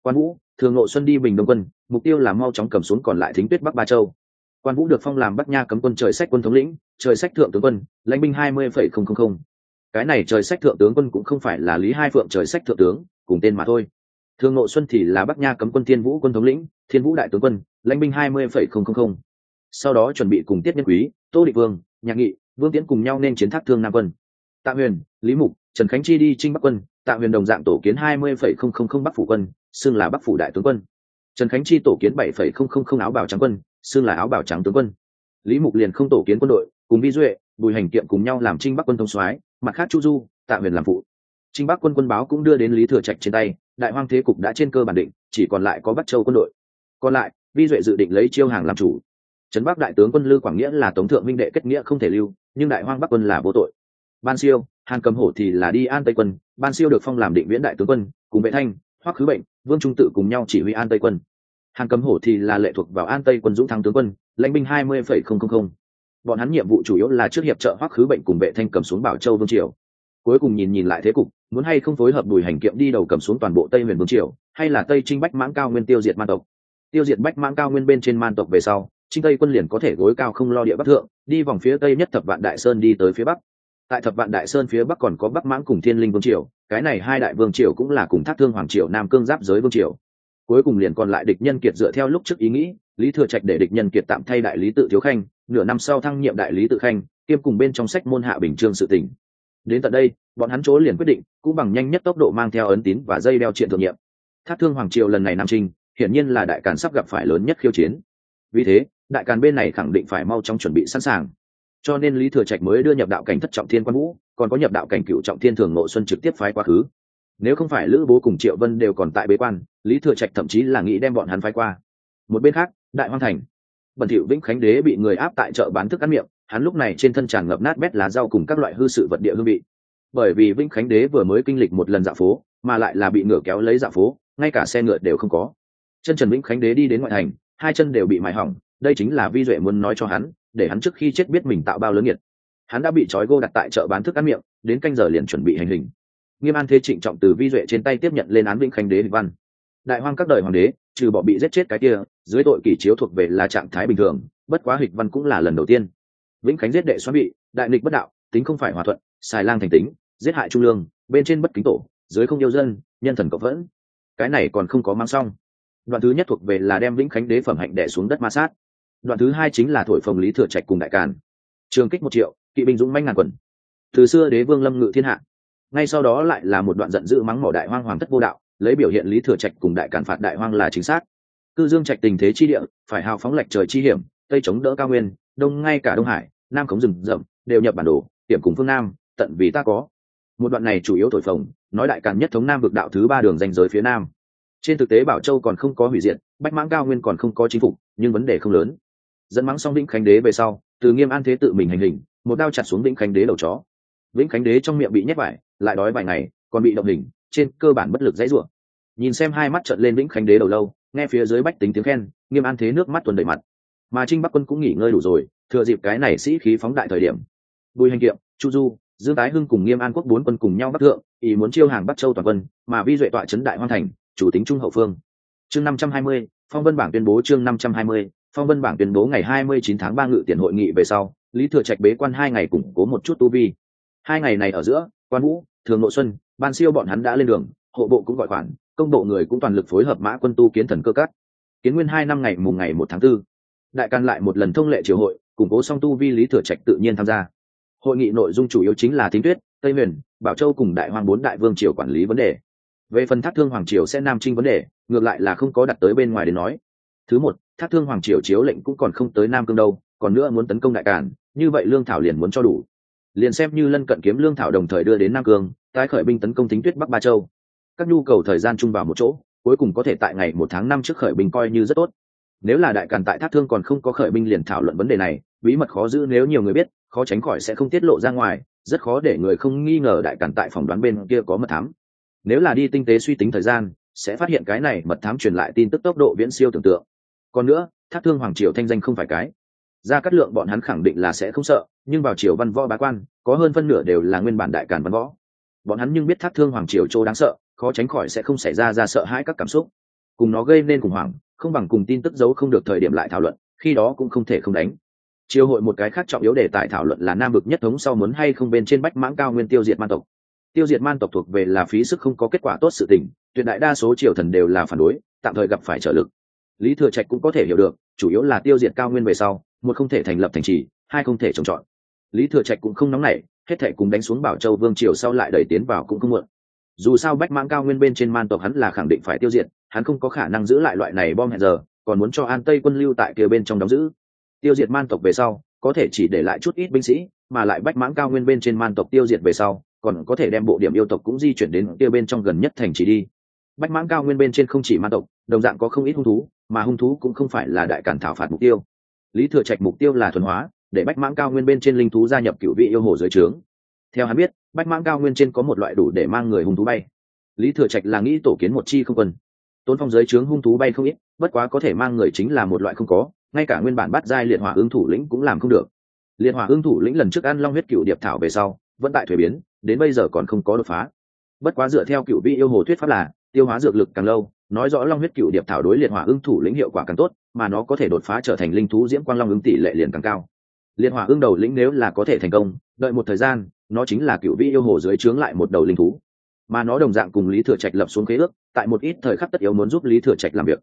Quan vũ, thường nội xuân đi bình đông quân, mục tiêu là mau chóng cầm xuống còn lại thính tuyết bắc ba châu. Quan vũ được phong làm bắc nha cấm quân trời sách quân thống lĩnh, trời sách thượng tướng quân, lãnh binh hai mươi phẩy không không không. Cái này trời sách thượng tướng quân cũng không phải là lý hai phượng trời sách thượng tướng, cùng tên mà thôi thường nội xuân thì là bắc nha cấm quân thiên vũ quân thống lĩnh, thiên vũ đại tướng quân, lãnh binh hai mươi phẩy không không không. Sau đó chuẩn bị cùng tiết nhân quý, tô Địch vương, nhạc nghị, vương Tiến cùng nhau nên chiến thác thương nam quân. Tạ huyền, lý mục, trần khánh chi đi trinh bắc quân, tạ huyền đồng dạng tổ kiến hai mươi phẩy không không không bắc phủ quân, xưng là bắc phủ đại tướng quân. Trần khánh chi tổ kiến bảy phẩy không không không áo bảo trắng quân, xưng là áo bảo trắng tướng quân. Lý mục liền không tổ kiến quân đội, cùng vi duệ, bùi hành kiệm cùng nhau làm trinh bắc quân thông soái, mặt khác chu du, tạ huyền làm phụ. Trinh bắc quân quân báo cũng đưa đến lý thừa trạch trên tay đại hoang thế cục đã trên cơ bản định, chỉ còn lại có bắc châu quân đội. Còn lại, vi duệ dự định lấy chiêu hàng làm chủ. Trấn bắc đại tướng quân lư quảng nghĩa là tống thượng minh đệ kết nghĩa không thể lưu, nhưng đại hoang bắc quân là vô tội. Ban siêu, hàn cầm hổ thì là đi an tây quân, ban siêu được phong làm định viễn đại tướng quân, cùng vệ thanh, hoắc khứ bệnh, vương trung tự cùng nhau chỉ huy an tây quân. Hàn cầm hổ thì là lệ thuộc vào an tây quân dũng thắng tướng quân, lãnh binh hai mươi phẩy không không không. Bọn hắn nhiệm vụ chủ yếu là trước hiệp trợ hoắc khứ bệnh cùng vệ thanh cầm xuống bảo châu vương triều. Cuối cùng nhìn nhìn lại thế cục muốn hay không phối hợp bùi hành kiệm đi đầu cầm xuống toàn bộ tây huyền vương triều, hay là tây trinh bách mãng cao nguyên tiêu diệt man tộc? Tiêu diệt bách mãng cao nguyên bên trên man tộc về sau, trinh tây quân liền có thể gối cao không lo địa bắc thượng, đi vòng phía tây nhất thập vạn đại sơn đi tới phía bắc. Tại thập vạn đại sơn phía bắc còn có bắc mãng cùng thiên linh vương triều, cái này hai đại vương triều cũng là cùng thác thương hoàng triều, nam cương giáp giới vương triều. Cuối cùng liền còn lại địch nhân kiệt dựa theo lúc trước ý nghĩ, lý thừa trạch để địch nhân kiệt tạm thay đại lý tự thiếu khanh, nửa năm sau thăng nhiệm đại lý tự khanh, kiêm cùng bên trong sách môn hạ bình trương sự tỉnh đến tận đây, bọn hắn chỗ liền quyết định, cũng bằng nhanh nhất tốc độ mang theo ấn tín và dây đeo triện thượng nhiệm. Thác thương hoàng triều lần này nam trinh hiển nhiên là đại càn sắp gặp phải lớn nhất khiêu chiến. Vì thế, đại càn bên này khẳng định phải mau chóng chuẩn bị sẵn sàng. Cho nên lý thừa trạch mới đưa nhập đạo cảnh thất trọng thiên quan vũ, còn có nhập đạo cảnh cựu trọng thiên thường nội xuân trực tiếp phái quá khứ. Nếu không phải lữ bố cùng triệu vân đều còn tại bế quan, lý thừa trạch thậm chí là nghĩ đem bọn hắn phái qua. Một bên khác, đại hoang thành bẩn thiệu vĩnh khánh đế bị người áp tại chợ bán thức ăn miệng hắn lúc này trên thân tràn ngập nát bét lá rau cùng các loại hư sự vật địa hương vị. Bởi vì vĩnh khánh đế vừa mới kinh lịch một lần dạo phố, mà lại là bị ngựa kéo lấy dạo phố, ngay cả xe ngựa đều không có. Chân trần vĩnh khánh đế đi đến ngoại thành, hai chân đều bị mài hỏng, đây chính là vi duệ muốn nói cho hắn, để hắn trước khi chết biết mình tạo bao lớn nhiệt hắn đã bị trói gô đặt tại chợ bán thức ăn miệng, đến canh giờ liền chuẩn bị hành hình. Nghiêm an thế trịnh trọng từ vi duệ trên tay tiếp nhận lên án vĩnh khánh đế văn. Đại hoang các đời hoàng đế, trừ bỏ bị giết chết cái kia, dưới tội kỷ chiếu thuộc về là trạng thái bình thường, bất quá hịch văn cũng là lần đầu tiên vĩnh khánh giết đệ xoắn bị, đại nghịch bất đạo, tính không phải hòa thuận, xài lang thành tính, giết hại trung lương, bên trên bất kính tổ, dưới không yêu dân, nhân thần cộng vẫn. Cái này còn không có mang xong. Đoạn thứ nhất thuộc về là đem vĩnh khánh đế phẩm hạnh đẻ xuống đất ma sát. Đoạn thứ hai chính là thổi phồng lý thừa trạch cùng đại càn. Trường kích một triệu, kỵ binh dũng manh ngàn quần. Từ xưa đế vương lâm ngự thiên hạ. Ngay sau đó lại là một đoạn giận dữ mắng mỏ đại hoang hoàng thất vô đạo, lấy biểu hiện lý thừa trạch cùng đại càn phạt đại hoang là chính xác. Cư dương trạch tình thế chi địa, phải hào phóng lệch trời chi hiểm, tây chống đỡ cao nguyên đông ngay cả đông hải, nam cống rừng rậm, đều nhập bản đồ hiểm cùng phương nam, tận vì ta có. Một đoạn này chủ yếu thổi phồng, nói đại càn nhất thống nam vực đạo thứ ba đường danh giới phía nam. Trên thực tế bảo châu còn không có hủy diệt, bách mãng cao nguyên còn không có chính phủ nhưng vấn đề không lớn. Dẫn mắng xong vĩnh khánh đế về sau, từ nghiêm an thế tự mình hành hình, một đao chặt xuống vĩnh khánh đế đầu chó. Vĩnh khánh đế trong miệng bị nhét vải, lại đói vài ngày, còn bị động hình, trên cơ bản bất lực dãy ruộng nhìn xem hai mắt trợn lên vĩnh khánh đế đầu lâu, nghe phía dưới bách tính tiếng khen, nghiêm an thế nước mắt tuần đầy mặt mà trinh bắc quân cũng nghỉ ngơi đủ rồi, thừa dịp cái này sĩ khí phóng đại thời điểm. Bùi hành kiệm, chu du, dương tái hưng cùng nghiêm an quốc bốn quân cùng nhau bắc thượng, ý muốn chiêu hàng bắc châu toàn quân, mà vi duệ tọa trấn đại hoan thành, chủ tính trung hậu phương. Chương năm trăm hai mươi, phong vân bảng tuyên bố chương năm trăm hai mươi, phong vân bảng tuyên bố ngày hai mươi chín tháng ba ngự tiền hội nghị về sau, lý thừa trạch bế quan hai ngày củng cố một chút tu vi. Hai ngày này ở giữa, quan vũ, thường nội xuân, ban siêu bọn hắn đã lên đường, hộ bộ cũng gọi khoản, công bộ người cũng toàn lực phối hợp mã quân tu kiến thần cơ cát kiến nguyên hai năm ngày mùng ngày một tháng 4 đại can lại một lần thông lệ triều hội, củng cố song tu vi lý thừa trạch tự nhiên tham gia. Hội nghị nội dung chủ yếu chính là thính tuyết, tây huyền, bảo châu cùng đại hoàng bốn đại vương triều quản lý vấn đề. Về phần thác thương hoàng triều sẽ nam trinh vấn đề, ngược lại là không có đặt tới bên ngoài để nói. Thứ một, thác thương hoàng triều chiếu lệnh cũng còn không tới nam cương đâu, còn nữa muốn tấn công đại càn, như vậy lương thảo liền muốn cho đủ. Liền xem như lân cận kiếm lương thảo đồng thời đưa đến nam cương, tái khởi binh tấn công thính tuyết bắc ba châu. Các nhu cầu thời gian chung vào một chỗ, cuối cùng có thể tại ngày một tháng năm trước khởi binh coi như rất tốt nếu là đại càn tại thác thương còn không có khởi binh liền thảo luận vấn đề này, bí mật khó giữ nếu nhiều người biết, khó tránh khỏi sẽ không tiết lộ ra ngoài, rất khó để người không nghi ngờ đại càn tại phòng đoán bên kia có mật thám. Nếu là đi tinh tế suy tính thời gian, sẽ phát hiện cái này mật thám truyền lại tin tức tốc độ viễn siêu tưởng tượng. Còn nữa, thác thương hoàng triều thanh danh không phải cái. Ra cắt lượng bọn hắn khẳng định là sẽ không sợ, nhưng vào triều văn võ bá quan, có hơn phân nửa đều là nguyên bản đại càn văn võ. Bọn hắn nhưng biết thác thương hoàng triều châu đáng sợ, khó tránh khỏi sẽ không xảy ra ra sợ hãi các cảm xúc. Cùng nó gây nên khủng hoảng không bằng cùng tin tức giấu không được thời điểm lại thảo luận, khi đó cũng không thể không đánh. Triều hội một cái khác trọng yếu đề tài thảo luận là nam vực nhất thống sau muốn hay không bên trên bách mãng cao nguyên tiêu diệt man tộc. Tiêu diệt man tộc thuộc về là phí sức không có kết quả tốt sự tình, tuyệt đại đa số triều thần đều là phản đối, tạm thời gặp phải trở lực. Lý thừa trạch cũng có thể hiểu được, chủ yếu là tiêu diệt cao nguyên về sau, một không thể thành lập thành trì, hai không thể trồng trọt. Lý thừa trạch cũng không nóng nảy, hết thể cùng đánh xuống bảo châu vương triều sau lại đẩy tiến vào cũng không muộn dù sao bách mãng cao nguyên bên trên man tộc hắn là khẳng định phải tiêu diệt, hắn không có khả năng giữ lại loại này bom hẹn giờ, còn muốn cho an tây quân lưu tại kia bên trong đóng giữ. Tiêu diệt man tộc về sau, có thể chỉ để lại chút ít binh sĩ, mà lại bách mãng cao nguyên bên trên man tộc tiêu diệt về sau, còn có thể đem bộ điểm yêu tộc cũng di chuyển đến kia bên trong gần nhất thành trì đi. Bách mãng cao nguyên bên trên không chỉ man tộc, đồng dạng có không ít hung thú, mà hung thú cũng không phải là đại cản thảo phạt mục tiêu. Lý thừa trạch mục tiêu là thuần hóa, để bách mãng cao nguyên bên trên linh thú gia nhập cựu vị yêu hồ dưới trướng theo hắn biết, bách mãng cao nguyên trên có một loại đủ để mang người hung thú bay. Lý thừa trạch là nghĩ tổ kiến một chi không quân. Tôn phong giới trướng hung thú bay không ít, bất quá có thể mang người chính là một loại không có, ngay cả nguyên bản bắt giai liệt hỏa ứng thủ lĩnh cũng làm không được. Liệt hỏa ứng thủ lĩnh lần trước ăn long huyết cựu điệp thảo về sau, vẫn tại thuế biến, đến bây giờ còn không có đột phá. Bất quá dựa theo cựu vị yêu hồ thuyết pháp là, tiêu hóa dược lực càng lâu, nói rõ long huyết cựu điệp thảo đối liệt hỏa ưng thủ lĩnh hiệu quả càng tốt, mà nó có thể đột phá trở thành linh thú diễm quang long ứng tỷ lệ liền càng cao. Liệt hỏa ưng đầu lĩnh nếu là có thể thành công, đợi một thời gian nó chính là cựu vị yêu hồ dưới trướng lại một đầu linh thú. Mà nó đồng dạng cùng lý thừa trạch lập xuống khế ước, tại một ít thời khắc tất yếu muốn giúp lý thừa trạch làm việc.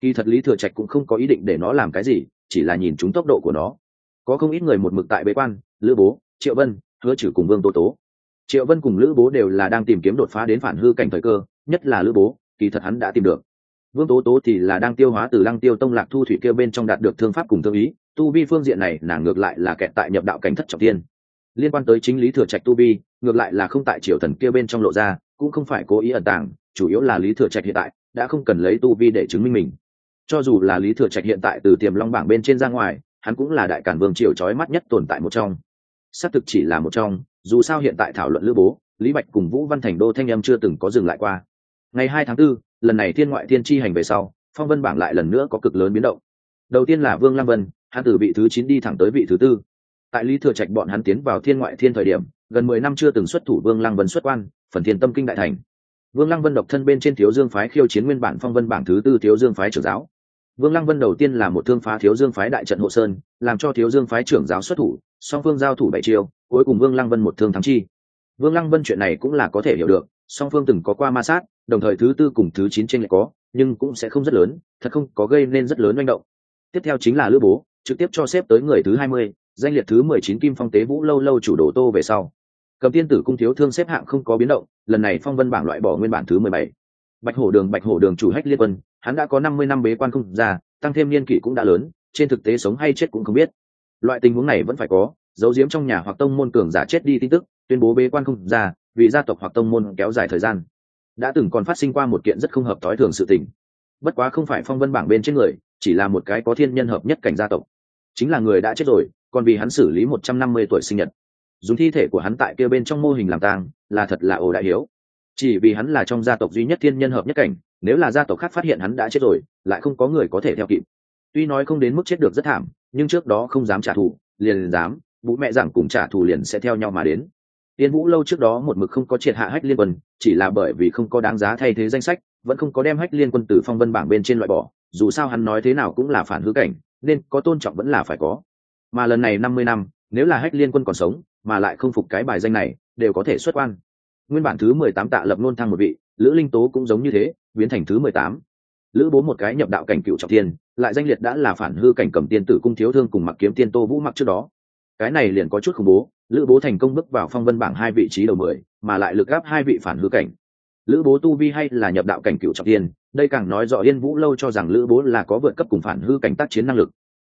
Kỳ thật lý thừa trạch cũng không có ý định để nó làm cái gì, chỉ là nhìn chúng tốc độ của nó. Có không ít người một mực tại bế quan, lữ bố, triệu vân, hứa trừ cùng vương tô tố. Triệu vân cùng lữ bố đều là đang tìm kiếm đột phá đến phản hư cảnh thời cơ, nhất là lữ bố, kỳ thật hắn đã tìm được. Vương tố tố thì là đang tiêu hóa từ lăng tiêu tông lạc thu thủy kêu bên trong đạt được thương pháp cùng thương ý, tu vi phương diện này nàng ngược lại là kẹt tại nhập đạo cảnh thất trọng tiên liên quan tới chính lý thừa trạch tu vi ngược lại là không tại triều thần kia bên trong lộ ra cũng không phải cố ý ẩn tàng chủ yếu là lý thừa trạch hiện tại đã không cần lấy tu vi để chứng minh mình. Cho dù là lý thừa trạch hiện tại từ tiềm long bảng bên trên ra ngoài hắn cũng là đại cản vương triều trói mắt nhất tồn tại một trong. Xác thực chỉ là một trong dù sao hiện tại thảo luận lữ bố lý bạch cùng vũ văn thành đô thanh em chưa từng có dừng lại qua. Ngày hai tháng 4, lần này thiên ngoại thiên chi hành về sau phong vân bảng lại lần nữa có cực lớn biến động. Đầu tiên là vương lam vân hắn từ vị thứ chín đi thẳng tới vị thứ tư tại lý thừa trạch bọn hắn tiến vào thiên ngoại thiên thời điểm, gần mười năm chưa từng xuất thủ vương lăng vân xuất quan, phần thiên tâm kinh đại thành. Vương lăng vân độc thân bên trên thiếu dương phái khiêu chiến nguyên bản phong vân bảng thứ tư thiếu dương phái trưởng giáo. Vương lăng vân đầu tiên là một thương phá thiếu dương phái đại trận hộ sơn, làm cho thiếu dương phái trưởng giáo xuất thủ, song phương giao thủ bảy chiêu, cuối cùng vương lăng vân một thương thắng chi. Vương lăng vân chuyện này cũng là có thể hiểu được, song phương từng có qua ma sát, đồng thời thứ tư cùng thứ chín trên lại có, nhưng cũng sẽ không rất lớn, thật không có gây nên rất lớn manh động. Tiếp theo chính là lữ bố, trực tiếp cho xếp tới người thứ hai mươi danh liệt thứ mười chín kim phong tế vũ lâu lâu chủ đồ tô về sau. Cầm tiên tử cung thiếu thương xếp hạng không có biến động, lần này phong vân bảng loại bỏ nguyên bản thứ mười bảy. Bạch hổ đường, bạch hổ đường chủ hách liên quân, hắn đã có năm mươi năm bế quan không ra, tăng thêm niên kỷ cũng đã lớn, trên thực tế sống hay chết cũng không biết. Loại tình huống này vẫn phải có, giấu giếm trong nhà hoặc tông môn cường giả chết đi tin tức, tuyên bố bế quan không ra, vì gia tộc hoặc tông môn kéo dài thời gian. Đã từng còn phát sinh qua một kiện rất không hợp t thường sự tình. Bất quá không phải phong vân bảng bên trên người, chỉ là một cái có thiên nhân hợp nhất cảnh gia tộc. Chính là người đã chết rồi còn vì hắn xử lý một trăm năm mươi tuổi sinh nhật. Dùng thi thể của hắn tại kia bên trong mô hình làm tang, là thật là ồ đại hiếu. Chỉ vì hắn là trong gia tộc duy nhất thiên nhân hợp nhất cảnh, nếu là gia tộc khác phát hiện hắn đã chết rồi, lại không có người có thể theo kịp. Tuy nói không đến mức chết được rất thảm, nhưng trước đó không dám trả thù, liền dám vũ mẹ giảng cùng trả thù liền sẽ theo nhau mà đến. Tiên vũ lâu trước đó một mực không có triệt hạ hách liên quân, chỉ là bởi vì không có đáng giá thay thế danh sách, vẫn không có đem hách liên quân từ phong vân bảng bên trên loại bỏ, dù sao hắn nói thế nào cũng là phản hư cảnh, nên có tôn trọng vẫn là phải có mà lần này năm mươi năm, nếu là hách liên quân còn sống, mà lại không phục cái bài danh này, đều có thể xuất quan. Nguyên bản thứ mười tám tạ lập nôn thăng một vị, lữ linh tố cũng giống như thế, biến thành thứ mười tám. Lữ bố một cái nhập đạo cảnh cựu trọng tiên, lại danh liệt đã là phản hư cảnh cầm tiên tử cung thiếu thương cùng mặc kiếm tiên tô vũ mặc trước đó. Cái này liền có chút khủng bố, lữ bố thành công bước vào phong vân bảng hai vị trí đầu mười, mà lại lực gáp hai vị phản hư cảnh. Lữ bố tu vi hay là nhập đạo cảnh cựu trọng tiên, đây càng nói rõ yên vũ lâu cho rằng lữ bố là có vượt cấp cùng phản hư cảnh tác chiến năng lực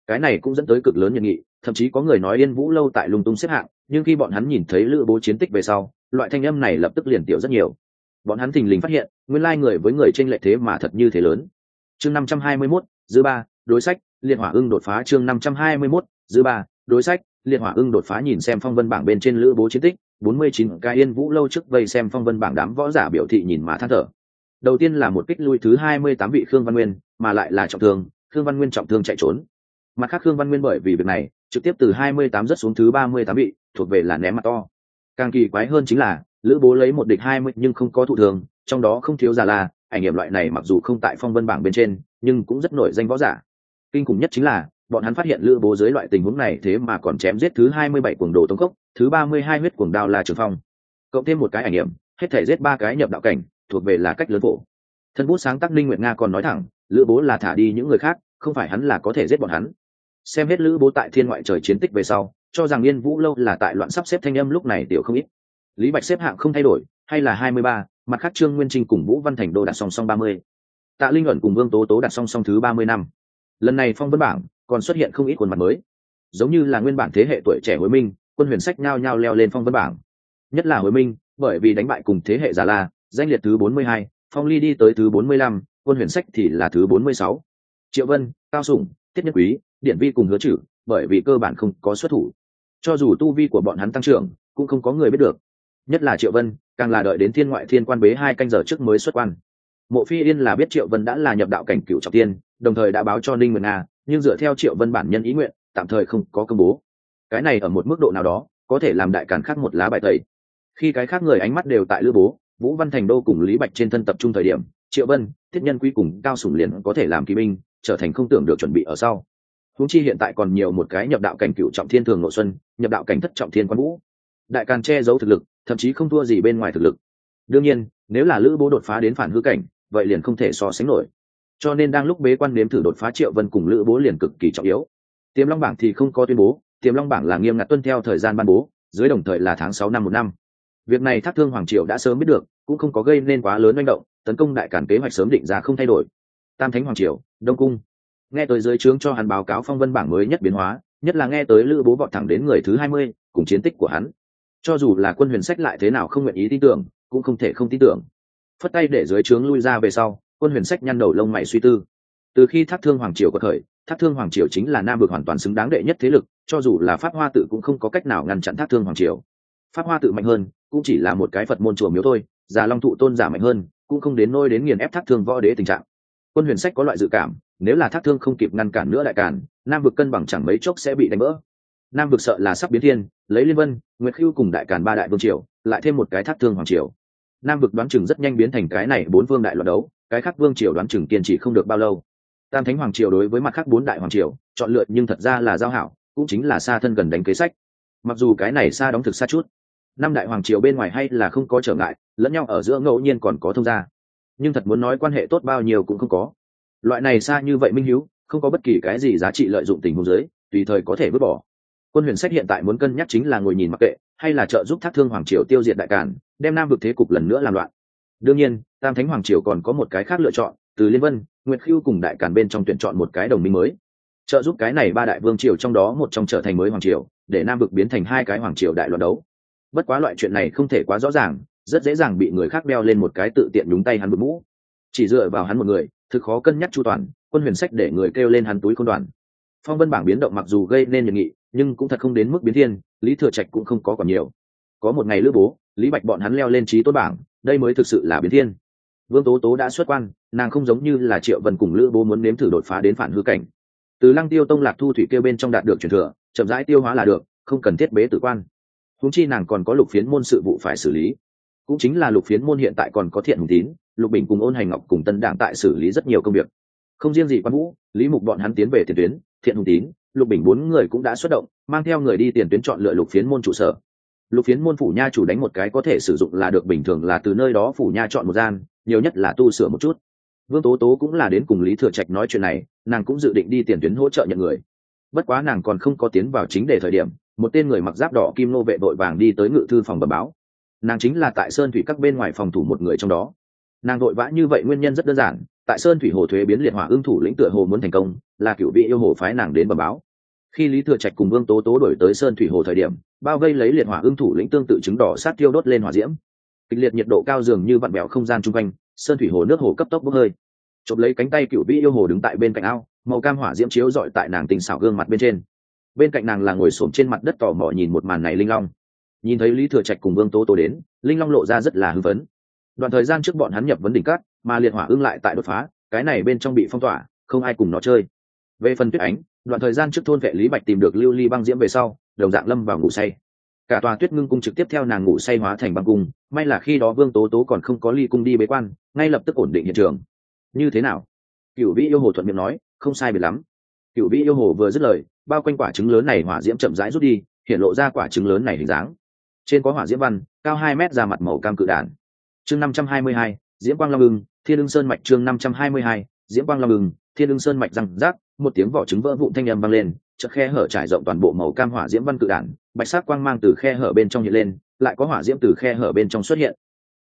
cái này cũng dẫn tới cực lớn nhận nghị thậm chí có người nói yên vũ lâu tại lung tung xếp hạng nhưng khi bọn hắn nhìn thấy lữ bố chiến tích về sau loại thanh âm này lập tức liền tiểu rất nhiều. Bọn hắn thình lình phát hiện nguyên lai người với người trên lệ thế mà thật như thế lớn. Chương năm trăm hai mươi 521, dư ba đối sách liệt hỏa ưng đột phá chương năm trăm hai mươi 521, dư ba đối sách liệt hỏa ưng đột phá nhìn xem phong vân bảng bên trên lữ bố chiến tích bốn mươi chín ca yên vũ lâu trước vây xem phong vân bảng đám võ giả biểu thị nhìn mà than thở. Đầu tiên là một kích lui thứ hai mươi tám vị khương văn nguyên mà lại là trọng thương khương văn nguyên trọng thương chạy trốn mặt khác khương văn nguyên bởi vì việc này, trực tiếp từ hai mươi tám rất xuống thứ ba mươi tám vị, thuộc về là ném mặt to. Càng kỳ quái hơn chính là, lữ bố lấy một địch hai mươi nhưng không có thụ thường, trong đó không thiếu giả là, ảnh nghiệm loại này mặc dù không tại phong vân bảng bên trên, nhưng cũng rất nổi danh võ giả. Kinh khủng nhất chính là, bọn hắn phát hiện lữ bố dưới loại tình huống này thế mà còn chém giết thứ hai mươi bảy cuồng đồ tống cốc, thứ ba mươi hai huyết cuồng đao là trường phong. Cộng thêm một cái ảnh nghiệm, hết thể giết ba cái nhập đạo cảnh, thuộc về là cách lớn phổ. Thân bút sáng tác linh nguyệt nga còn nói thẳng, lữ bố là thả đi những người khác, không phải hắn là có thể giết bọn hắn xem hết lữ bố tại thiên ngoại trời chiến tích về sau, cho rằng yên vũ lâu là tại loạn sắp xếp thanh âm lúc này tiểu không ít. Lý bạch xếp hạng không thay đổi, hay là hai mươi ba, mặt khác trương nguyên trinh cùng vũ văn thành đô đặt song song ba mươi. Tạ linh ẩn cùng vương tố tố đặt song song thứ ba mươi năm. Lần này phong vân bảng, còn xuất hiện không ít khuôn mặt mới. Giống như là nguyên bản thế hệ tuổi trẻ hối minh, quân huyền sách nhao nhao leo lên phong vân bảng. Nhất là hối minh, bởi vì đánh bại cùng thế hệ giả la, danh liệt thứ bốn mươi hai, phong ly đi tới thứ bốn mươi lăm, quân huyền sách thì là thứ bốn mươi sáu. Triệu vân, cao sủng, tiết nhất quý điển vi cùng hứa chử bởi vì cơ bản không có xuất thủ. Cho dù tu vi của bọn hắn tăng trưởng, cũng không có người biết được. Nhất là triệu vân, càng là đợi đến thiên ngoại thiên quan bế hai canh giờ trước mới xuất quan. Mộ phi yên là biết triệu vân đã là nhập đạo cảnh cựu trọng tiên, đồng thời đã báo cho ninh nguyệt nga, nhưng dựa theo triệu vân bản nhân ý nguyện, tạm thời không có công bố. Cái này ở một mức độ nào đó, có thể làm đại càn khác một lá bài tẩy. Khi cái khác người ánh mắt đều tại lữ bố, vũ văn thành đô cùng lý bạch trên thân tập trung thời điểm, triệu vân, thiết nhân quy cùng cao sủng liền có thể làm kỳ binh, trở thành không tưởng được chuẩn bị ở sau húng chi hiện tại còn nhiều một cái nhập đạo cảnh cựu trọng thiên thường nội xuân, nhập đạo cảnh thất trọng thiên quan vũ. Đại càn che giấu thực lực, thậm chí không thua gì bên ngoài thực lực. Đương nhiên, nếu là lữ bố đột phá đến phản hư cảnh, vậy liền không thể so sánh nổi. Cho nên đang lúc bế quan nếm thử đột phá triệu vân cùng lữ bố liền cực kỳ trọng yếu. Tiềm long bảng thì không có tuyên bố, tiềm long bảng là nghiêm ngặt tuân theo thời gian ban bố, dưới đồng thời là tháng sáu năm một năm. Việc này thác thương hoàng triều đã sớm biết được, cũng không có gây nên quá lớn manh động, tấn công đại cản kế hoạch sớm định ra không thay đổi. Tam thánh hoàng triều, đông cung nghe tới dưới trướng cho hắn báo cáo phong vân bảng mới nhất biến hóa, nhất là nghe tới lữ bố vọt thẳng đến người thứ hai mươi, cùng chiến tích của hắn. Cho dù là quân huyền sách lại thế nào không nguyện ý tin tưởng, cũng không thể không tin tưởng. Phất tay để dưới trướng lui ra về sau, quân huyền sách nhăn đầu lông mày suy tư. Từ khi thác thương hoàng triều có thời, thác thương hoàng triều chính là nam vực hoàn toàn xứng đáng đệ nhất thế lực, cho dù là pháp hoa tự cũng không có cách nào ngăn chặn thác thương hoàng triều. Pháp hoa tự mạnh hơn, cũng chỉ là một cái phật môn chùa miếu thôi, già long thụ tôn giả mạnh hơn, cũng không đến nôi đến nghiền ép thác thương võ đế tình trạng. Quân huyền sách có loại dự cảm nếu là thác thương không kịp ngăn cản nữa đại cản nam vực cân bằng chẳng mấy chốc sẽ bị đánh vỡ. Nam vực sợ là sắp biến thiên, lấy liên vân, nguyệt khưu cùng đại cản ba đại vương triều, lại thêm một cái thác thương hoàng triều. Nam vực đoán chừng rất nhanh biến thành cái này bốn vương đại loạt đấu, cái khác vương triều đoán chừng kiên trì không được bao lâu. Tam thánh hoàng triều đối với mặt khác bốn đại hoàng triều, chọn lựa nhưng thật ra là giao hảo, cũng chính là xa thân gần đánh kế sách. Mặc dù cái này xa đóng thực xa chút, năm đại hoàng triều bên ngoài hay là không có trở ngại, lẫn nhau ở giữa ngẫu nhiên còn có thông gia. Nhưng thật muốn nói quan hệ tốt bao nhiêu cũng không có loại này xa như vậy minh hiếu, không có bất kỳ cái gì giá trị lợi dụng tình huống giới tùy thời có thể vứt bỏ. Quân huyền sách hiện tại muốn cân nhắc chính là ngồi nhìn mặc kệ, hay là trợ giúp thác thương hoàng triều tiêu diệt đại cản đem nam vực thế cục lần nữa làm loạn. Đương nhiên, tam thánh hoàng triều còn có một cái khác lựa chọn, từ liên vân, nguyệt khiêu cùng đại cản bên trong tuyển chọn một cái đồng minh mới. Trợ giúp cái này ba đại vương triều trong đó một trong trở thành mới hoàng triều, để nam vực biến thành hai cái hoàng triều đại loạn đấu. Bất quá loại chuyện này không thể quá rõ ràng, rất dễ dàng bị người khác đeo lên một cái tự tiện nhúng tay hắn bực mũ. Chỉ dựa vào hắn một người thực khó cân nhắc chu toàn, quân huyền sách để người kêu lên hắn túi quân đoàn. Phong vân bảng biến động mặc dù gây nên nhiệt nghị, nhưng cũng thật không đến mức biến thiên, lý thừa trạch cũng không có còn nhiều. Có một ngày lữ bố, lý bạch bọn hắn leo lên trí tốt bảng, đây mới thực sự là biến thiên. Vương tố tố đã xuất quan, nàng không giống như là triệu vân cùng lữ bố muốn nếm thử đột phá đến phản hư cảnh. Từ lăng tiêu tông lạc thu thủy kêu bên trong đạt được truyền thừa, chậm rãi tiêu hóa là được, không cần thiết bế tử quan. Húng chi nàng còn có lục phiến môn sự vụ phải xử lý cũng chính là lục phiến môn hiện tại còn có thiện hùng tín, lục bình cùng ôn hành ngọc cùng tân đảng tại xử lý rất nhiều công việc. Không riêng gì quan vũ, lý mục bọn hắn tiến về tiền tuyến, thiện hùng tín, lục bình bốn người cũng đã xuất động, mang theo người đi tiền tuyến chọn lựa lục phiến môn trụ sở. Lục phiến môn phủ nha chủ đánh một cái có thể sử dụng là được bình thường là từ nơi đó phủ nha chọn một gian, nhiều nhất là tu sửa một chút. Vương tố tố cũng là đến cùng lý thừa trạch nói chuyện này, nàng cũng dự định đi tiền tuyến hỗ trợ nhận người. Bất quá nàng còn không có tiến vào chính đề thời điểm, một tên người mặc giáp đỏ kim nô vệ đội vàng đi tới ngự thư phòng bờ báo nàng chính là tại sơn thủy các bên ngoài phòng thủ một người trong đó. Nàng vội vã như vậy nguyên nhân rất đơn giản, tại sơn thủy hồ thuế biến liệt hỏa ưng thủ lĩnh tựa hồ muốn thành công, là cựu vị yêu hồ phái nàng đến bẩm báo. Khi lý thừa trạch cùng vương tố tố đổi tới sơn thủy hồ thời điểm, bao vây lấy liệt hỏa ưng thủ lĩnh tương tự chứng đỏ sát tiêu đốt lên hỏa diễm. Kịch liệt nhiệt độ cao dường như vặn bẹo không gian chung quanh, sơn thủy hồ nước hồ cấp tốc bốc hơi. Chộp lấy cánh tay cựu vĩ yêu hồ đứng tại bên cạnh ao, màu cam hỏa diễm chiếu dọi tại nàng tình xảo gương mặt bên trên. Bên cạnh nàng là ngồi xổm trên mặt đất tò mò nhìn một màn này linh long nhìn thấy lý thừa trạch cùng vương tố tố đến, linh long lộ ra rất là hưng phấn. Đoạn thời gian trước bọn hắn nhập vấn đỉnh cát, mà liệt hỏa ưng lại tại đột phá, cái này bên trong bị phong tỏa, không ai cùng nó chơi. Về phần tuyết ánh, đoạn thời gian trước thôn vệ lý bạch tìm được lưu ly băng diễm về sau, đồng dạng lâm vào ngủ say. Cả tòa tuyết ngưng cung trực tiếp theo nàng ngủ say hóa thành băng cung, may là khi đó vương tố tố còn không có ly cung đi bế quan, ngay lập tức ổn định hiện trường. Như thế nào? Cựu vĩ yêu hồ thuận miệng nói, không sai biệt lắm. Cựu vĩ yêu hồ vừa dứt lời, bao quanh quả trứng lớn này hỏa diễm chậm rãi rút đi, hiện lộ ra quả trứng lớn này hình dáng trên có hỏa diễm văn, cao hai mét ra mặt màu cam cự đản. Chương năm trăm hai mươi hai, diễm quang long ưng, thiên ưng sơn mạch chương năm trăm hai mươi hai, diễm quang long ưng, thiên ưng sơn mạch răng rác, một tiếng vỏ trứng vỡ vụn thanh âm vang lên, chợt khe hở trải rộng toàn bộ màu cam hỏa diễm văn cự đản, bạch sắc quang mang từ khe hở bên trong hiện lên, lại có hỏa diễm từ khe hở bên trong xuất hiện.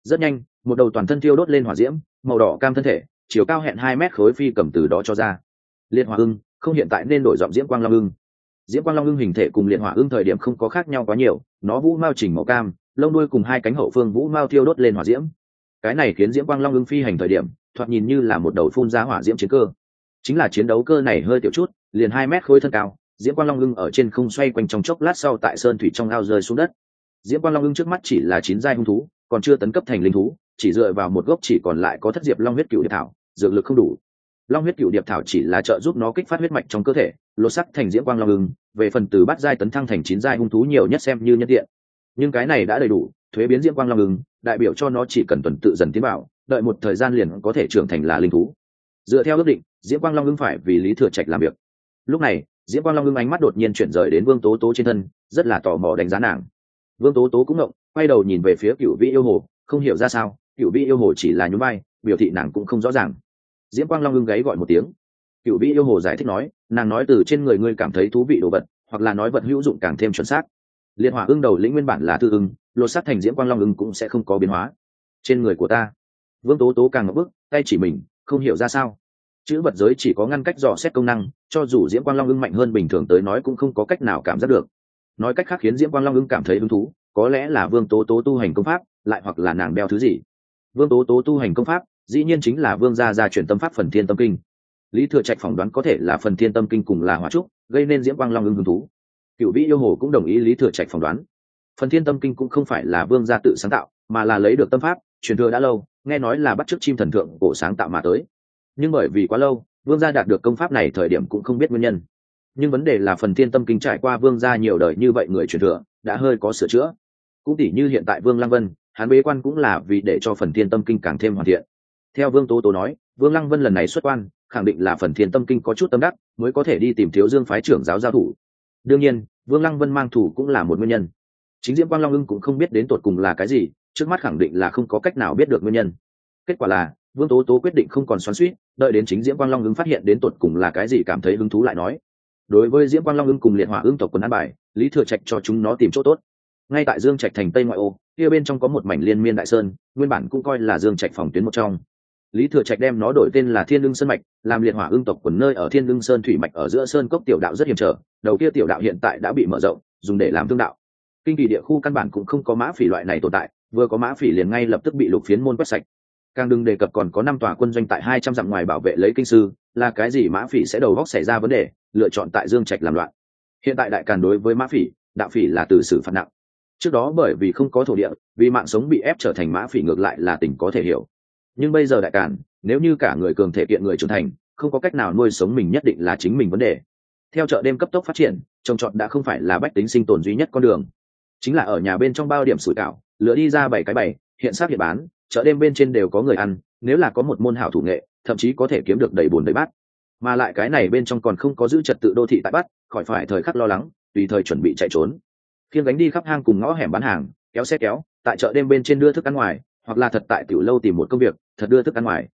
Rất nhanh, một đầu toàn thân thiêu đốt lên hỏa diễm, màu đỏ cam thân thể, chiều cao hẹn hai mét khối phi cầm từ đó cho ra. Liệt hỏa ưng, không hiện tại nên đổi giọng diễm quang long ưng diễm quang long ưng hình thể cùng liệt hỏa ưng thời điểm không có khác nhau quá nhiều, nó vũ mao chỉnh màu cam, lông đuôi cùng hai cánh hậu phương vũ mao thiêu đốt lên hỏa diễm. Cái này khiến diễm quang long ưng phi hành thời điểm, thoạt nhìn như là một đầu phun ra hỏa diễm chiến cơ. Chính là chiến đấu cơ này hơi tiểu chút, liền hai mét khối thân cao, diễm quang long ưng ở trên không xoay quanh trong chốc lát sau tại sơn thủy trong ao rơi xuống đất. Diễm quang long ưng trước mắt chỉ là chín giai hung thú, còn chưa tấn cấp thành linh thú, chỉ dựa vào một gốc chỉ còn lại có thất diệp long huyết cựu địa thảo, dược lực không đủ long huyết cựu điệp thảo chỉ là trợ giúp nó kích phát huyết mạch trong cơ thể, lột sắc thành diễm quang long ưng, về phần từ bắt giai tấn thăng thành chín giai hung thú nhiều nhất xem như nhân tiện. Nhưng cái này đã đầy đủ, thuế biến diễm quang long ưng, đại biểu cho nó chỉ cần tuần tự dần tiến bảo, đợi một thời gian liền có thể trưởng thành là linh thú. Dựa theo ước định, diễm quang long ưng phải vì lý thừa trạch làm việc. Lúc này, diễm quang long ưng ánh mắt đột nhiên chuyển rời đến vương tố tố trên thân, rất là tò mò đánh giá nàng. Vương tố tố cũng ngộng, quay đầu nhìn về phía cựu vị yêu hồ, không hiểu ra sao cựu vị yêu hồ chỉ là nhún vai, biểu thị nàng cũng không rõ ràng diễm quang long ưng gáy gọi một tiếng. Cựu vĩ yêu hồ giải thích nói, nàng nói từ trên người ngươi cảm thấy thú vị đồ vật, hoặc là nói vật hữu dụng càng thêm chuẩn xác. Liệt hỏa ưng đầu lĩnh nguyên bản là thư ưng, lột sát thành diễm quang long ưng cũng sẽ không có biến hóa. Trên người của ta, vương tố tố càng ngập bức, tay chỉ mình, không hiểu ra sao. Chữ vật giới chỉ có ngăn cách dò xét công năng, cho dù diễm quang long ưng mạnh hơn bình thường tới nói cũng không có cách nào cảm giác được. Nói cách khác khiến diễm quang long ưng cảm thấy hứng thú, có lẽ là vương tố tố tu hành công pháp, lại hoặc là nàng đeo thứ gì. Vương tố tố tu hành công pháp dĩ nhiên chính là vương gia gia truyền tâm pháp phần thiên tâm kinh. Lý thừa trạch phỏng đoán có thể là phần thiên tâm kinh cùng là hóa trúc, gây nên diễm quang long ưng hứng thú. Cựu vĩ yêu hồ cũng đồng ý lý thừa trạch phỏng đoán. Phần thiên tâm kinh cũng không phải là vương gia tự sáng tạo, mà là lấy được tâm pháp, truyền thừa đã lâu, nghe nói là bắt chước chim thần thượng cổ sáng tạo mà tới. Nhưng bởi vì quá lâu, vương gia đạt được công pháp này thời điểm cũng không biết nguyên nhân. Nhưng vấn đề là phần thiên tâm kinh trải qua vương gia nhiều đời như vậy người truyền thừa, đã hơi có sửa chữa. Cũng tỉ như hiện tại vương lăng vân, hắn bế quan cũng là vì để cho phần thiên tâm kinh càng thêm hoàn thiện theo vương tố tố nói, vương lăng vân lần này xuất quan, khẳng định là phần thiên tâm kinh có chút tâm đắc, mới có thể đi tìm thiếu dương phái trưởng giáo giao thủ. Đương nhiên, vương lăng vân mang thủ cũng là một nguyên nhân. Chính diễm quang long ưng cũng không biết đến tột cùng là cái gì, trước mắt khẳng định là không có cách nào biết được nguyên nhân. Kết quả là, vương tố tố quyết định không còn xoắn suýt, đợi đến chính diễm quang long ưng phát hiện đến tột cùng là cái gì cảm thấy hứng thú lại nói. Đối với diễm quang long ưng cùng liệt hỏa ưng tộc quân an bài, lý thừa trạch cho chúng nó tìm chỗ tốt. Ngay tại dương trạch thành tây ngoại ô, kia bên trong có một mảnh liên miên đại sơn, nguyên bản cũng coi là dương trạch phòng tuyến một trong lý thừa trạch đem nó đổi tên là thiên lương sơn mạch, làm liệt hỏa ương tộc quần nơi ở thiên lương sơn thủy mạch ở giữa sơn cốc tiểu đạo rất hiểm trở, đầu kia tiểu đạo hiện tại đã bị mở rộng, dùng để làm thương đạo. Kinh kỳ địa khu căn bản cũng không có mã phỉ loại này tồn tại, vừa có mã phỉ liền ngay lập tức bị lục phiến môn quét sạch. Càng đừng đề cập còn có năm tòa quân doanh tại hai trăm dặm ngoài bảo vệ lấy kinh sư, là cái gì mã phỉ sẽ đầu góc xảy ra vấn đề, lựa chọn tại dương trạch làm loạn. Hiện tại đại càn đối với mã phỉ, đạo phỉ là từ xử phạt nặng. Trước đó bởi vì không có thổ địa, vì mạng sống bị ép trở thành mã phỉ ngược lại là tỉnh có thể hiểu nhưng bây giờ đại càn nếu như cả người cường thể kiện người trưởng thành, không có cách nào nuôi sống mình nhất định là chính mình vấn đề. Theo chợ đêm cấp tốc phát triển, trồng trọt đã không phải là bách tính sinh tồn duy nhất con đường. Chính là ở nhà bên trong bao điểm sủi cảo, lựa đi ra bảy cái bảy, hiện sát hiện bán, chợ đêm bên trên đều có người ăn, nếu là có một môn hảo thủ nghệ, thậm chí có thể kiếm được đầy bùn đầy bát. Mà lại cái này bên trong còn không có giữ trật tự đô thị tại bắt khỏi phải thời khắc lo lắng, tùy thời chuẩn bị chạy trốn. Khiêng gánh đi khắp hang cùng ngõ hẻm bán hàng, kéo xe kéo, tại chợ đêm bên trên đưa thức ăn ngoài hoặc là thật tại tiểu lâu tìm một công việc, thật đưa thức ăn ngoài.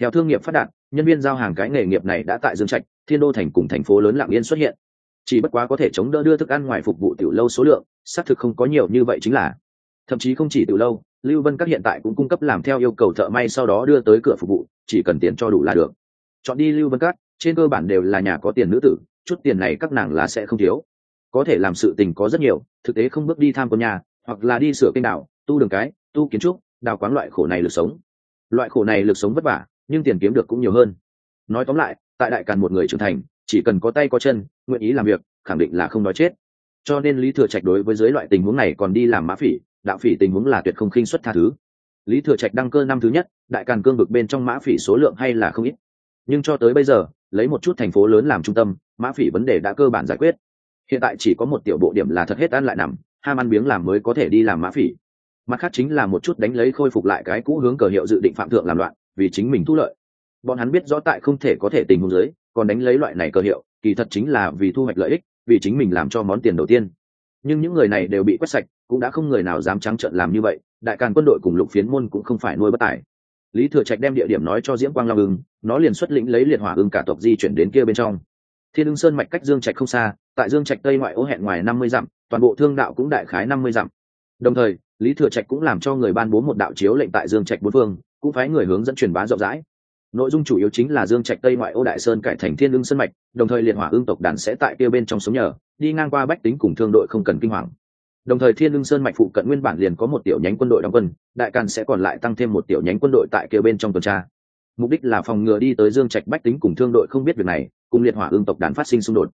Theo thương nghiệp phát đạt, nhân viên giao hàng cái nghề nghiệp này đã tại dương trạch, thiên đô thành cùng thành phố lớn lạng yên xuất hiện. Chỉ bất quá có thể chống đỡ đưa thức ăn ngoài phục vụ tiểu lâu số lượng, xác thực không có nhiều như vậy chính là. Thậm chí không chỉ tiểu lâu, lưu vân các hiện tại cũng cung cấp làm theo yêu cầu thợ may sau đó đưa tới cửa phục vụ, chỉ cần tiền cho đủ là được. Chọn đi lưu vân các, trên cơ bản đều là nhà có tiền nữ tử, chút tiền này các nàng là sẽ không thiếu. Có thể làm sự tình có rất nhiều, thực tế không bước đi tham con nhà, hoặc là đi sửa kênh đảo, tu đường cái, tu kiến trúc đào quán loại khổ này lực sống. Loại khổ này lực sống vất vả, nhưng tiền kiếm được cũng nhiều hơn. Nói tóm lại, tại đại càn một người trưởng thành, chỉ cần có tay có chân, nguyện ý làm việc, khẳng định là không nói chết. Cho nên lý thừa trạch đối với dưới loại tình huống này còn đi làm mã phỉ, đạo phỉ tình huống là tuyệt không khinh xuất tha thứ. Lý thừa trạch đăng cơ năm thứ nhất, đại càn cương vực bên trong mã phỉ số lượng hay là không ít. Nhưng cho tới bây giờ, lấy một chút thành phố lớn làm trung tâm, mã phỉ vấn đề đã cơ bản giải quyết. Hiện tại chỉ có một tiểu bộ điểm là thật hết ăn lại nằm, ham ăn biếng làm mới có thể đi làm mã phỉ mặt khác chính là một chút đánh lấy khôi phục lại cái cũ hướng cờ hiệu dự định phạm thượng làm loạn, vì chính mình thu lợi. Bọn hắn biết rõ tại không thể có thể tình huống giới còn đánh lấy loại này cờ hiệu, kỳ thật chính là vì thu hoạch lợi ích, vì chính mình làm cho món tiền đầu tiên. Nhưng những người này đều bị quét sạch, cũng đã không người nào dám trắng trợn làm như vậy, đại càn quân đội cùng lục phiến môn cũng không phải nuôi bất tài. Lý thừa trạch đem địa điểm nói cho diễm quang long ưng, nó liền xuất lĩnh lấy liệt hỏa ưng cả tộc di chuyển đến kia bên trong. Thiên ưng sơn mạch cách dương trạch không xa, tại dương trạch tây ngoại ô hẹn ngoài năm mươi dặm, toàn bộ thương đạo cũng đại khái năm mươi dặm đồng thời, lý thừa trạch cũng làm cho người ban bố một đạo chiếu lệnh tại dương trạch bốn phương, cũng phái người hướng dẫn truyền bá rộng rãi. Nội dung chủ yếu chính là dương trạch tây ngoại ô đại sơn cải thành thiên ưng sơn mạch, đồng thời liệt hỏa ương tộc đàn sẽ tại kia bên trong sống nhờ, đi ngang qua bách tính cùng thương đội không cần kinh hoàng. Đồng thời thiên ưng sơn mạch phụ cận nguyên bản liền có một tiểu nhánh quân đội đóng quân, đại càn sẽ còn lại tăng thêm một tiểu nhánh quân đội tại kia bên trong tuần tra. Mục đích là phòng ngừa đi tới dương trạch bách tính cùng thương đội không biết việc này, cùng liệt hỏa ương tộc đàn phát sinh xung đột.